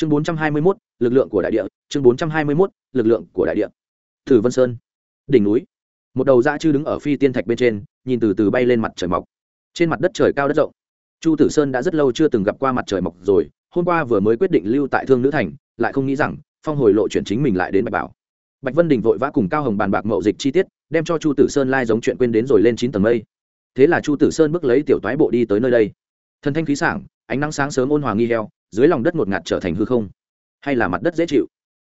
chương bốn trăm hai mươi mốt, lực lượng của đại địa. Chương bốn trăm hai mươi mốt, lực lượng của đại địa. Thử vân sơn. Đỉnh núi. Một đầu dã chư đứng ở phi tiên thạch bên trên, nhìn từ từ bay lên mặt trời mọc. Trên mặt đất trời cao đất rộng. Chu tử sơn đã rất lâu chưa từng gặp qua mặt trời mọc rồi. Hôm qua vừa mới quyết định lưu tại thương nữ thành, lại không nghĩ rằng phong hồi lộ chuyển chính mình lại đến bạch bảo. Bạch vân đình vội vã cùng cao hồng bàn bạc mậu dịch chi tiết, đem cho chu tử sơn lai giống chuyện quên đến rồi lên chín tầng mây. Thế là chu tử sơn bước lấy tiểu toái bộ đi tới nơi đây. Thần thanh khí sảng, ánh nắng sáng sớm ôn hòa nghi heo dưới lòng đất ngột ngạt trở thành hư không? Hay là mặt đất dễ chịu?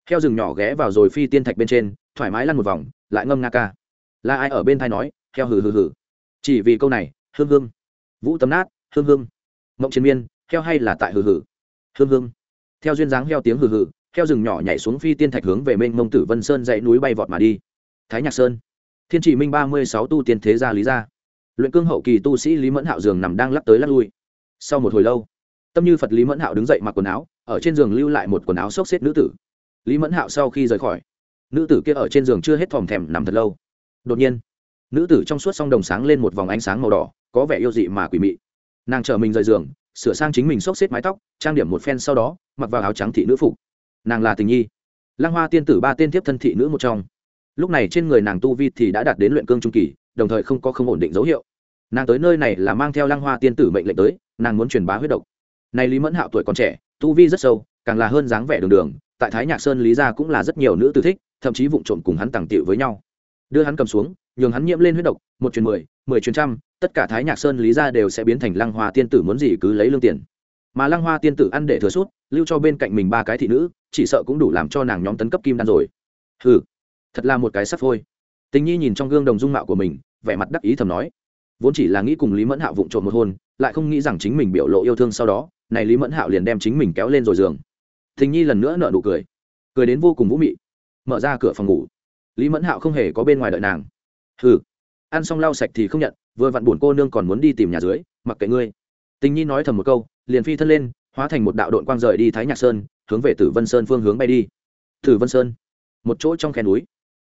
Heo rừng nhỏ ghé vào rồi phi tiên thạch bên trên, thoải mái lăn một vòng, lại ngâm nga ca. Là ai ở bên thai nói, heo hừ hừ hừ. Chỉ vì câu này, hương hương. Vũ tấm nát, hương hương. Mộng chiến miên, heo hay là tại hừ hừ? Hương hương. Theo duyên dáng heo tiếng hừ hừ, heo rừng nhỏ nhảy xuống phi tiên thạch hướng về mênh mông tử vân sơn dãy núi bay vọt mà đi. Thái nhạc sơn. Thiên chỉ minh ba mươi sáu tu tiên thế gia lý gia. Luyện cương hậu kỳ tu sĩ lý mẫn hạo giường nằm đang lắc tới lắc lui. Sau một hồi lâu tâm như phật lý mẫn hạo đứng dậy mặc quần áo ở trên giường lưu lại một quần áo xốc xếp nữ tử lý mẫn hạo sau khi rời khỏi nữ tử kia ở trên giường chưa hết thòm thèm nằm thật lâu đột nhiên nữ tử trong suốt song đồng sáng lên một vòng ánh sáng màu đỏ có vẻ yêu dị mà quỷ mị nàng chở mình rời giường sửa sang chính mình xốc xếp mái tóc trang điểm một phen sau đó mặc vào áo trắng thị nữ phục nàng là tình nhi lăng hoa tiên tử ba tiên tiếp thân thị nữ một trong lúc này trên người nàng tu vi thì đã đạt đến luyện cương trung kỳ đồng thời không có không ổn định dấu hiệu nàng tới nơi này là mang theo lăng hoa tiên tử mệnh lệnh tới nàng muốn truyền bá huyết độc này lý mẫn hạo tuổi còn trẻ, tu vi rất sâu, càng là hơn dáng vẻ đường đường, tại thái nhạc sơn lý gia cũng là rất nhiều nữ tử thích, thậm chí vụng trộm cùng hắn tàng tiệu với nhau. Đưa hắn cầm xuống, nhường hắn nhiễm lên huyết độc, một truyền mười mười truyền trăm, tất cả thái nhạc sơn lý gia đều sẽ biến thành lăng hoa tiên tử muốn gì cứ lấy lương tiền. Mà lăng hoa tiên tử ăn để thừa suốt, lưu cho bên cạnh mình ba cái thị nữ, chỉ sợ cũng đủ làm cho nàng nhóm tấn cấp kim đan rồi. Ừ thật là một cái sắp thôi tình nhi nhìn trong gương đồng dung mạo của mình, vẻ mặt đắc ý thầm nói. Vốn chỉ là nghĩ cùng lý mẫn hạo vụng trộm một hôn, lại không nghĩ rằng chính mình biểu lộ yêu thương sau đó này lý mẫn hạo liền đem chính mình kéo lên rồi giường. Thình nhi lần nữa nợ nụ cười. Cười đến vô cùng vũ mị. Mở ra cửa phòng ngủ. Lý mẫn hạo không hề có bên ngoài đợi nàng. Hừ. Ăn xong lau sạch thì không nhận, vừa vặn buồn cô nương còn muốn đi tìm nhà dưới, mặc kệ ngươi. Tình nhi nói thầm một câu, liền phi thân lên, hóa thành một đạo đội quang rời đi thái nhạc sơn, hướng về tử vân sơn phương hướng bay đi. Tử vân sơn. Một chỗ trong khe núi.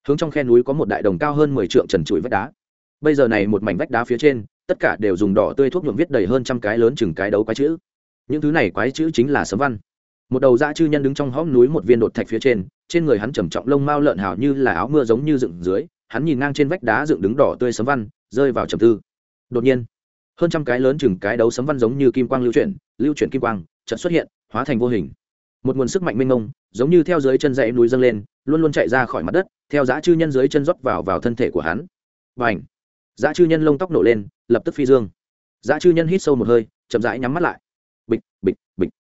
Hướng trong khe núi có một đại đồng cao hơn mười trượng trần trụi vách đá. Bây giờ này một mảnh vách đá phía trên, tất cả đều dùng đỏ tươi thuốc nhuộm viết đầy hơn trăm cái lớn chừng cái đấu quái chữ những thứ này quái chữ chính là sấm văn. Một đầu dã chư nhân đứng trong hõm núi một viên đột thạch phía trên trên người hắn trầm trọng lông mao lợn hào như là áo mưa giống như dựng dưới, hắn nhìn ngang trên vách đá dựng đứng đỏ tươi sấm văn, rơi vào trầm tư. Đột nhiên, hơn trăm cái lớn chừng cái đấu sấm văn giống như kim quang lưu chuyển lưu chuyển kim quang, chợt xuất hiện, hóa thành vô hình. Một nguồn sức mạnh mênh mông, giống như theo dưới chân dãy núi dâng lên, luôn luôn chạy ra khỏi mặt đất, theo dã chư nhân dưới chân rót vào vào thân thể của hắn. Và ảnh dã chư nhân lông tóc nổ lên, lập tức phi dương. Dã chư nhân hít sâu một hơi, chậm rãi nhắm mắt lại bịch bịch bịch.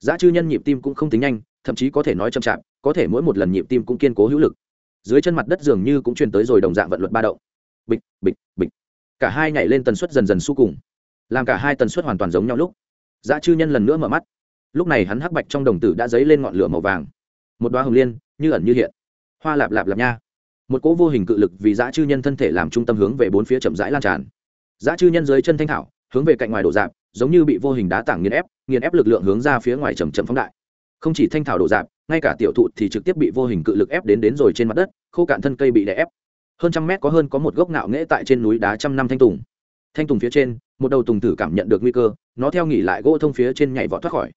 Giá chư nhân nhịp tim cũng không tính nhanh, thậm chí có thể nói chậm chạp, có thể mỗi một lần nhịp tim cũng kiên cố hữu lực. Dưới chân mặt đất dường như cũng truyền tới rồi đồng dạng vận luật ba động. Bịch bịch bịch. Cả hai nhảy lên tần suất dần dần su cùng. Làm cả hai tần suất hoàn toàn giống nhau lúc. Giá chư nhân lần nữa mở mắt. Lúc này hắn hắc bạch trong đồng tử đã dấy lên ngọn lửa màu vàng. Một đoá hồng liên, như ẩn như hiện. Hoa lạp lạp lạp nha. Một cỗ vô hình cự lực vì dã chư nhân thân thể làm trung tâm hướng về bốn phía chậm rãi lan tràn. Dã chư nhân dưới chân thanh thảo, hướng về cạnh ngoài đổ dạp, giống như bị vô hình đá tảng nghiền ép nghiền ép lực lượng hướng ra phía ngoài chầm chậm phóng đại. Không chỉ thanh thảo đổ dạp, ngay cả tiểu thụ thì trực tiếp bị vô hình cự lực ép đến đến rồi trên mặt đất, khô cạn thân cây bị đè ép. Hơn trăm mét có hơn có một gốc ngạo nghễ tại trên núi đá trăm năm thanh tùng. Thanh tùng phía trên, một đầu tùng tử cảm nhận được nguy cơ, nó theo nghỉ lại gỗ thông phía trên nhảy vọt thoát khỏi.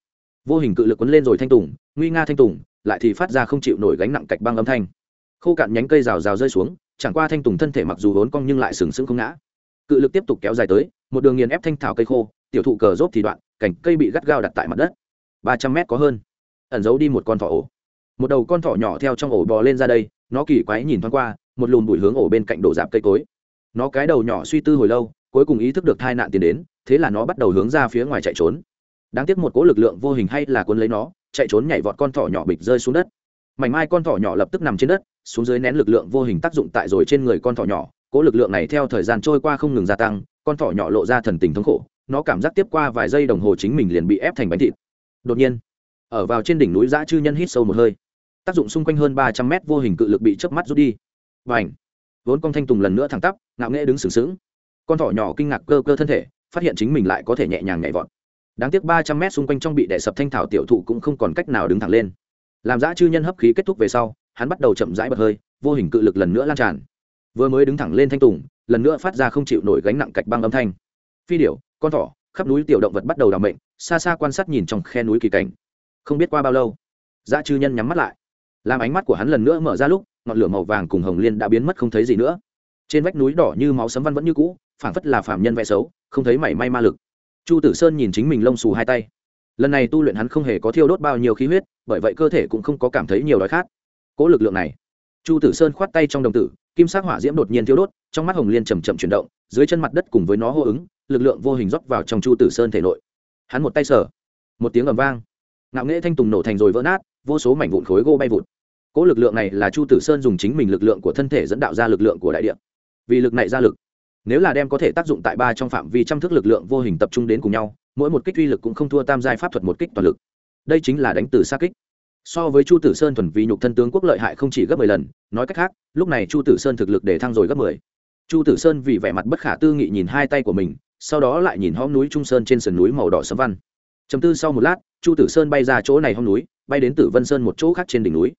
Vô hình cự lực quấn lên rồi thanh tùng, nguy nga thanh tùng, lại thì phát ra không chịu nổi gánh nặng cạch băng âm thanh. Khô cạn nhánh cây rào rào rơi xuống, chẳng qua thanh tùng thân thể mặc dù vốn cong nhưng lại sừng sững không ngã. Cự lực tiếp tục kéo dài tới, một đường nghiền ép thanh thảo cây khô tiểu thụ cờ rốt thì đoạn cảnh cây bị gắt gao đặt tại mặt đất. Ba trăm mét có hơn. Ẩn giấu đi một con thỏ ổ. Một đầu con thỏ nhỏ theo trong ổ bò lên ra đây, nó kỳ quái nhìn thoáng qua, một lùm bụi hướng ổ bên cạnh đổ dạp cây cối. Nó cái đầu nhỏ suy tư hồi lâu, cuối cùng ý thức được tai nạn tiến đến, thế là nó bắt đầu hướng ra phía ngoài chạy trốn. Đáng tiếc một cỗ lực lượng vô hình hay là cuốn lấy nó, chạy trốn nhảy vọt con thỏ nhỏ bịch rơi xuống đất. Mảnh mai con thỏ nhỏ lập tức nằm trên đất, xuống dưới nén lực lượng vô hình tác dụng tại rồi trên người con thỏ nhỏ. Cỗ lực lượng này theo thời gian trôi qua không ngừng gia tăng, con thỏ nhỏ lộ ra thần tình thống khổ nó cảm giác tiếp qua vài giây đồng hồ chính mình liền bị ép thành bánh thịt. Đột nhiên, ở vào trên đỉnh núi dã chư nhân hít sâu một hơi. Tác dụng xung quanh hơn ba trăm mét vô hình cự lực bị chớp mắt rút đi. Và ảnh vốn con thanh tùng lần nữa thẳng tắp, ngạo nghễ đứng sừng sững. Con thỏ nhỏ kinh ngạc cơ cơ thân thể, phát hiện chính mình lại có thể nhẹ nhàng nhảy vọt. Đáng tiếc ba trăm mét xung quanh trong bị đè sập thanh thảo tiểu thụ cũng không còn cách nào đứng thẳng lên. Làm dã chư nhân hấp khí kết thúc về sau, hắn bắt đầu chậm rãi bật hơi, vô hình cự lực lần nữa lan tràn. Vừa mới đứng thẳng lên thanh tùng, lần nữa phát ra không chịu nổi gánh nặng cạch băng âm thanh. Phi điểu con thỏ, khắp núi tiểu động vật bắt đầu đào mệnh, xa xa quan sát nhìn trong khe núi kỳ cảnh. Không biết qua bao lâu dạ dã chư nhân nhắm mắt lại. Làm ánh mắt của hắn lần nữa mở ra lúc, ngọn lửa màu vàng cùng hồng liên đã biến mất không thấy gì nữa. Trên vách núi đỏ như máu sấm văn vẫn như cũ, phảng phất là phạm nhân vẽ xấu, không thấy mảy may ma lực. Chu tử sơn nhìn chính mình lông xù hai tay. Lần này tu luyện hắn không hề có thiêu đốt bao nhiêu khí huyết, bởi vậy cơ thể cũng không có cảm thấy nhiều đói khát. Cỗ lực lượng này. Chu tử sơn khoát tay trong đồng tử, kim sắc hỏa diễm đột nhiên thiêu đốt, trong mắt hồng liên chầm chậm chuyển động, dưới chân mặt đất cùng với nó hô ứng lực lượng vô hình rót vào trong chu tử sơn thể nội. Hắn một tay sở một tiếng ầm vang. Ngạo nghễ thanh tùng nổ thành rồi vỡ nát, vô số mảnh vụn khối gô bay vụt. Cỗ lực lượng này là chu tử sơn dùng chính mình lực lượng của thân thể dẫn đạo ra lực lượng của đại địa. Vì lực này ra lực, nếu là đem có thể tác dụng tại ba trong phạm vi trăm thước lực lượng vô hình tập trung đến cùng nhau, mỗi một kích uy lực cũng không thua tam giai pháp thuật một kích toàn lực. Đây chính là đánh từ xa kích. So với chu tử sơn thuần vì nhục thân tướng quốc lợi hại không chỉ gấp mười lần, nói cách khác, lúc này chu tử sơn thực lực để thăng rồi gấp mười. Chu tử sơn vì vẻ mặt bất khả tư nghị nhìn hai tay của mình sau đó lại nhìn hóm núi trung sơn trên sườn núi màu đỏ sấm văn. Chầm tư sau một lát, chu tử sơn bay ra chỗ này hóm núi, bay đến tử vân sơn một chỗ khác trên đỉnh núi.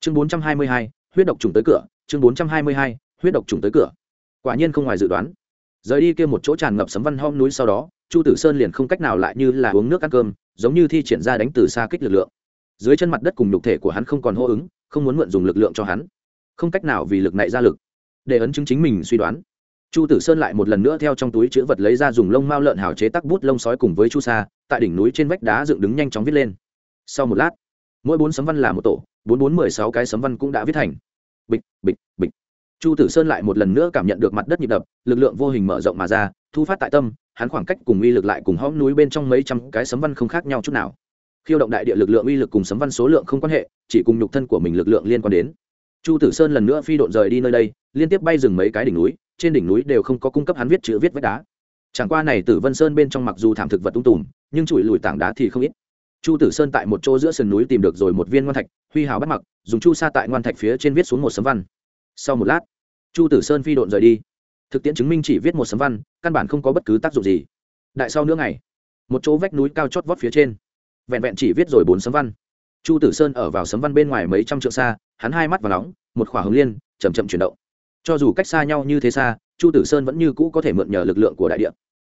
Chương bốn trăm hai mươi hai, huyết độc trùng tới cửa. Chương bốn trăm hai mươi hai, huyết độc trùng tới cửa. Quả nhiên không ngoài dự đoán. Rời đi kia một chỗ tràn ngập sấm văn hõm núi sau đó, chu tử sơn liền không cách nào lại như là uống nước ăn cơm, giống như thi triển ra đánh từ xa kích lực lượng. Dưới chân mặt đất cùng nhục thể của hắn không còn hô ứng, không muốn mượn dùng lực lượng cho hắn. Không cách nào vì lực này ra lực. Để ấn chứng chính mình suy đoán chu tử sơn lại một lần nữa theo trong túi chữ vật lấy ra dùng lông mao lợn hào chế tắc bút lông sói cùng với chu sa, tại đỉnh núi trên vách đá dựng đứng nhanh chóng viết lên. Sau một lát, mỗi bốn sấm văn là một tổ, bốn bốn mười sáu cái sấm văn cũng đã viết thành. Bịch bịch bịch. Chu tử sơn lại một lần nữa cảm nhận được mặt đất nhịp đập, lực lượng vô hình mở rộng mà ra, thu phát tại tâm, hắn khoảng cách cùng uy lực lại cùng hõm núi bên trong mấy trăm cái sấm văn không khác nhau chút nào. Khiêu động đại địa lực lượng uy lực cùng sấm văn số lượng không quan hệ, chỉ cùng nhục thân của mình lực lượng liên quan đến. Chu tử sơn lần nữa phi độn rời đi nơi đây, liên tiếp bay dừng mấy cái đỉnh núi trên đỉnh núi đều không có cung cấp hắn viết chữ viết vách đá. Chẳng qua này tử vân sơn bên trong mặc dù thảm thực vật tung tùm, nhưng chùi lùi tảng đá thì không ít. Chu tử sơn tại một chỗ giữa sườn núi tìm được rồi một viên ngoan thạch, huy hào bắt mặc, dùng chu sa tại ngoan thạch phía trên viết xuống một sấm văn. Sau một lát, chu tử sơn phi độn rời đi. Thực tiễn chứng minh chỉ viết một sấm văn, căn bản không có bất cứ tác dụng gì. Đại sau nữa ngày, một chỗ vách núi cao chót vót phía trên, vẹn vẹn chỉ viết rồi bốn sấm văn. Chu tử sơn ở vào sấm văn bên ngoài mấy trăm trượng xa, hắn hai mắt và nóng, một khỏa hướng liên chầm chậm chuyển động cho dù cách xa nhau như thế xa, chu tử sơn vẫn như cũ có thể mượn nhờ lực lượng của đại địa.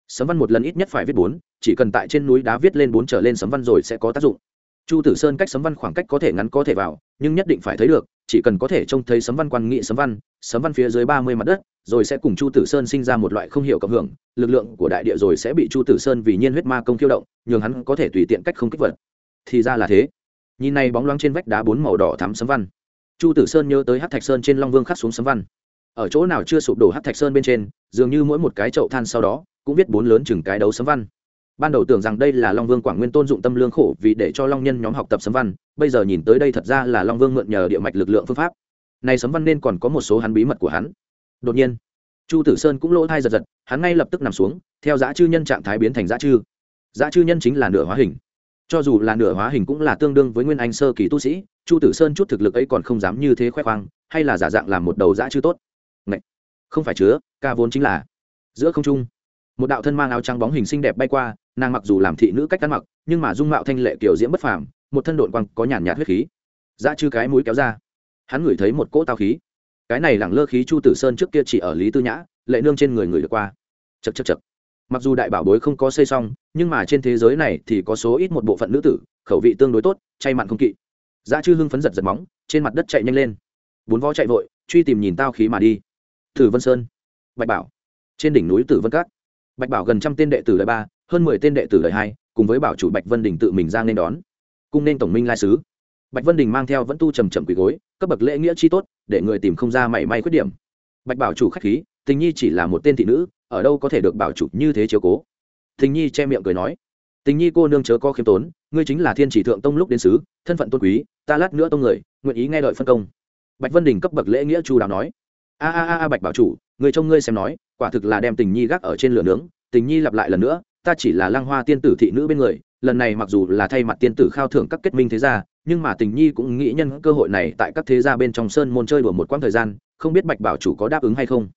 Sấm văn một lần ít nhất phải viết bốn, chỉ cần tại trên núi đá viết lên bốn trở lên sấm văn rồi sẽ có tác dụng. Chu tử sơn cách sấm văn khoảng cách có thể ngắn có thể vào, nhưng nhất định phải thấy được, chỉ cần có thể trông thấy sấm văn quan nghị sấm văn sấm văn phía dưới ba mươi mặt đất, rồi sẽ cùng chu tử sơn sinh ra một loại không hiểu cộng hưởng, lực lượng của đại địa rồi sẽ bị chu tử sơn vì nhiên huyết ma công khiêu động, nhường hắn có thể tùy tiện cách không kích vật. Thì ra là thế. Nhìn này bóng loáng trên vách đá bốn màu đỏ thắm sấm văn. Chu tử sơn nhớ tới hát thạch sơn trên long vương khắc xuống sấm văn ở chỗ nào chưa sụp đổ hát thạch sơn bên trên, dường như mỗi một cái chậu than sau đó, cũng viết bốn lớn chừng cái đấu sấm văn. Ban đầu tưởng rằng đây là long vương quảng nguyên tôn dụng tâm lương khổ vì để cho long nhân nhóm học tập sấm văn, bây giờ nhìn tới đây thật ra là long vương mượn nhờ địa mạch lực lượng phương pháp. Này sấm văn nên còn có một số hắn bí mật của hắn. Đột nhiên, chu tử sơn cũng lỗ thai giật giật, hắn ngay lập tức nằm xuống, theo dã chư nhân trạng thái biến thành dã chư. Dã chư nhân chính là nửa hóa hình. Cho dù là nửa hóa hình cũng là tương đương với nguyên anh sơ kỳ tu sĩ, chu tử sơn chút thực lực ấy còn không dám như thế khoe khoang, hay là giả dạng làm một đầu dã chư tốt. Ngậy! không phải chứa, ca vốn chính là. Giữa không trung, một đạo thân mang áo trắng bóng hình xinh đẹp bay qua, nàng mặc dù làm thị nữ cách ăn mặc, nhưng mà dung mạo thanh lệ kiểu diễm bất phàm, một thân độn quang có nhàn nhạt huyết khí. Dạ Dã chư cái mũi kéo ra, hắn ngửi thấy một cỗ tao khí. Cái này lẳng lơ khí chu tử sơn trước kia chỉ ở lý tư nhã, lệ nương trên người người được qua. Chật chật chật mặc dù đại bảo bối không có xây xong, nhưng mà trên thế giới này thì có số ít một bộ phận nữ tử, khẩu vị tương đối tốt, chay mặn không kỵ. Dạ Dã chư hưng phấn giật giật móng, trên mặt đất chạy nhanh lên. Bốn vó chạy vội, truy tìm nhìn tao khí mà đi tử vân sơn. Bạch bảo. Trên đỉnh núi tử vân cát bạch bảo gần trăm tên đệ tử đời ba, hơn mười tên đệ tử đời hai, cùng với bảo chủ bạch vân đình tự mình ra nên đón. Cung nên tổng minh lai sứ. Bạch vân đình mang theo vẫn tu trầm trầm quỳ gối, cấp bậc lễ nghĩa chi tốt, để người tìm không ra mảy may khuyết điểm. Bạch bảo chủ khách khí, tình nhi chỉ là một tên thị nữ, ở đâu có thể được bảo chủ như thế chiếu cố. Tình nhi che miệng cười nói, tình nhi cô nương chớ có khiêm tốn, ngươi chính là thiên chỉ thượng tông lúc đến sứ thân phận tôn quý, ta lát nữa tông người, nguyện ý nghe đợi phân công. Bạch vân đình cấp bậc lễ nghĩa chu đáo nói a a a bạch bảo chủ, người trông ngươi xem nói, quả thực là đem tình nhi gác ở trên lửa nướng, tình nhi lặp lại lần nữa, ta chỉ là lăng hoa tiên tử thị nữ bên người, lần này mặc dù là thay mặt tiên tử khao thưởng các kết minh thế gia, nhưng mà tình nhi cũng nghĩ nhân cơ hội này tại các thế gia bên trong sơn môn chơi đùa một quãng thời gian, không biết bạch bảo chủ có đáp ứng hay không.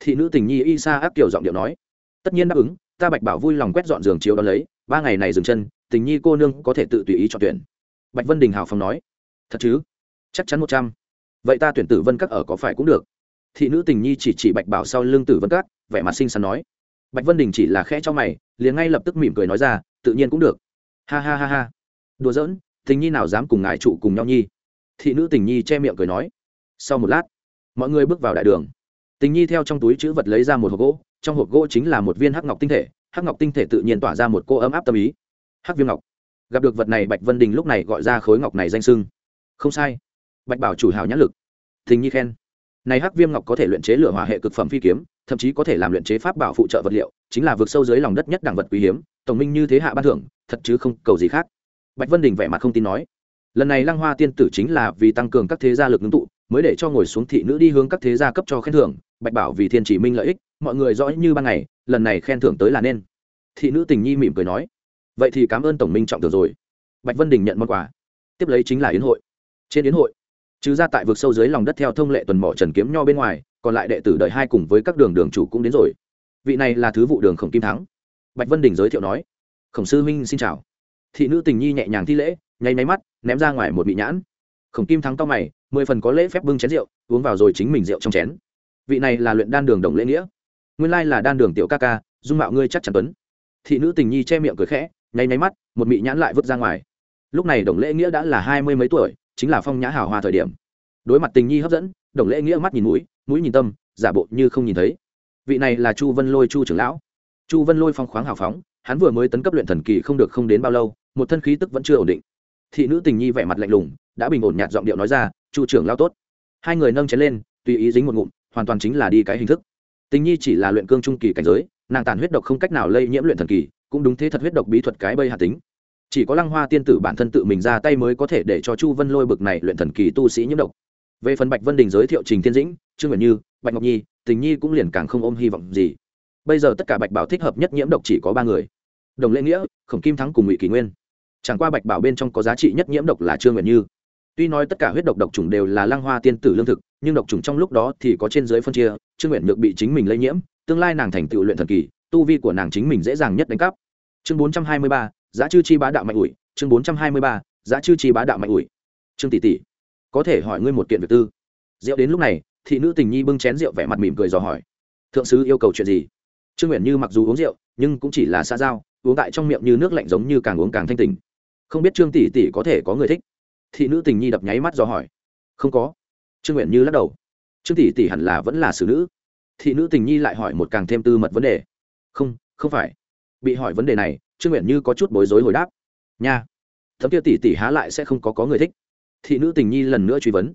Thị nữ tình nhi y sa áp kiểu giọng điệu nói, tất nhiên đáp ứng, ta bạch bảo vui lòng quét dọn giường chiếu đó lấy, ba ngày này dừng chân, tình nhi cô nương có thể tự tùy ý chọn tuyển. Bạch vân đình hào phong nói, thật chứ? Chắc chắn một trăm. Vậy ta tuyển tử vân các ở có phải cũng được? Thị nữ tình nhi chỉ chỉ bạch bảo sau lưng tử vân cát vẻ mặt xinh xắn nói. Bạch vân đình chỉ là khẽ cho mày, liền ngay lập tức mỉm cười nói ra, tự nhiên cũng được. Ha ha ha ha. Đùa giỡn, tình nhi nào dám cùng ngài trụ cùng nhau nhi? Thị nữ tình nhi che miệng cười nói. Sau một lát, mọi người bước vào đại đường. Tình nhi theo trong túi chữ vật lấy ra một hộp gỗ, trong hộp gỗ chính là một viên hắc ngọc tinh thể, hắc ngọc tinh thể tự nhiên tỏa ra một cô ấm áp tâm ý. Hắc viêm ngọc. Gặp được vật này, bạch vân đình lúc này gọi ra khối ngọc này danh sưng. Không sai. Bạch bảo chủ hào nhãn lực. Tình nhi khen này hắc viêm ngọc có thể luyện chế lửa hỏa hệ cực phẩm phi kiếm, thậm chí có thể làm luyện chế pháp bảo phụ trợ vật liệu, chính là vượt sâu dưới lòng đất nhất đẳng vật quý hiếm, tổng minh như thế hạ ban thưởng, thật chứ không cầu gì khác. Bạch vân đình vẻ mặt không tin nói. Lần này lăng hoa tiên tử chính là vì tăng cường các thế gia lực ngưng tụ, mới để cho ngồi xuống thị nữ đi hướng các thế gia cấp cho khen thưởng, bạch bảo vì thiên chỉ minh lợi ích, mọi người rõ như ban ngày, lần này khen thưởng tới là nên. Thị nữ tình nhi mỉm cười nói. Vậy thì cảm ơn tổng minh trọng tưởng rồi. Bạch vân đình nhận món quà. Tiếp lấy chính là yến hội. Trên yến hội trừ ra tại vực sâu dưới lòng đất theo thông lệ tuần mỏ trần kiếm nho bên ngoài, còn lại đệ tử đợi hai cùng với các đường đường chủ cũng đến rồi. Vị này là thứ vụ đường khổng kim thắng. Bạch vân đình giới thiệu nói, khổng sư huynh xin chào. Thị nữ tình nhi nhẹ nhàng thi lễ, nháy máy mắt, ném ra ngoài một bị nhãn. Khổng kim thắng to mày, mười phần có lễ phép bưng chén rượu, uống vào rồi chính mình rượu trong chén. Vị này là luyện đan đường đồng lễ nghĩa. Nguyên lai là đan đường tiểu ca ca, dung mạo ngươi chắc chắn tuấn. Thị nữ tình nhi che miệng cười khẽ, nháy nháy mắt, một mị nhãn lại vứt ra ngoài. Lúc này đồng lễ nghĩa đã là hai mươi mấy tuổi chính là phong nhã hào hoa thời điểm. Đối mặt tình nhi hấp dẫn, đồng lễ nghĩa mắt nhìn mũi mũi nhìn tâm, giả bộ như không nhìn thấy. Vị này là chu vân lôi chu trưởng lão. Chu vân lôi phong khoáng hào phóng, hắn vừa mới tấn cấp luyện thần kỳ không được không đến bao lâu, một thân khí tức vẫn chưa ổn định. Thị nữ tình nhi vẻ mặt lạnh lùng, đã bình ổn nhạt giọng điệu nói ra, chu trưởng lao tốt. Hai người nâng chén lên, tùy ý dính một ngụm, hoàn toàn chính là đi cái hình thức. Tình nhi chỉ là luyện cương trung kỳ cảnh giới, nàng tàn huyết độc không cách nào lây nhiễm luyện thần kỳ, cũng đúng thế thật huyết độc bí thuật cái bây hạt tính chỉ có lăng hoa tiên tử bản thân tự mình ra tay mới có thể để cho chu vân lôi bực này luyện thần kỳ tu sĩ nhiễm độc. Về phần bạch vân đình giới thiệu trình thiên dĩnh, trương nguyện như, bạch ngọc nhi, tình nhi cũng liền càng không ôm hy vọng gì. Bây giờ tất cả bạch bảo thích hợp nhất nhiễm độc chỉ có ba người. Đồng lễ nghĩa, khổng kim thắng cùng ngụy kỳ nguyên. Chẳng qua bạch bảo bên trong có giá trị nhất nhiễm độc là trương nguyện như. Tuy nói tất cả huyết độc độc trùng đều là lăng hoa tiên tử lương thực, nhưng độc trùng trong lúc đó thì có trên dưới phân chia, trương nguyện nhược bị chính mình lây nhiễm, tương lai nàng thành tựu luyện thần kỳ, tu vi của nàng chính mình dễ dàng nhất đánh cắp. Chương bốn trăm hai mươi ba giá chư chi bá đạo mạnh ủi, chương bốn trăm hai mươi ba, giá chư chi bá đạo mạnh ủi. Trương tỷ tỷ, có thể hỏi ngươi một kiện việc tư. Rượu đến lúc này, thị nữ tình nhi bưng chén rượu vẻ mặt mỉm cười dò hỏi, thượng sứ yêu cầu chuyện gì? Trương nguyện như mặc dù uống rượu, nhưng cũng chỉ là xa giao, uống tại trong miệng như nước lạnh giống như càng uống càng thanh tình không biết trương tỷ tỷ có thể có người thích? Thị nữ tình nhi đập nháy mắt dò hỏi, không có. Trương nguyện như lắc đầu, trương tỷ tỷ hẳn là vẫn là xử nữ. Thị nữ tình nhi lại hỏi một càng thêm tư mật vấn đề, không không phải. Bị hỏi vấn đề này trương nguyện như có chút bối rối hồi đáp. Nha, thấm kia tỷ tỷ há lại sẽ không có có người thích. Thị nữ tình nhi lần nữa truy vấn.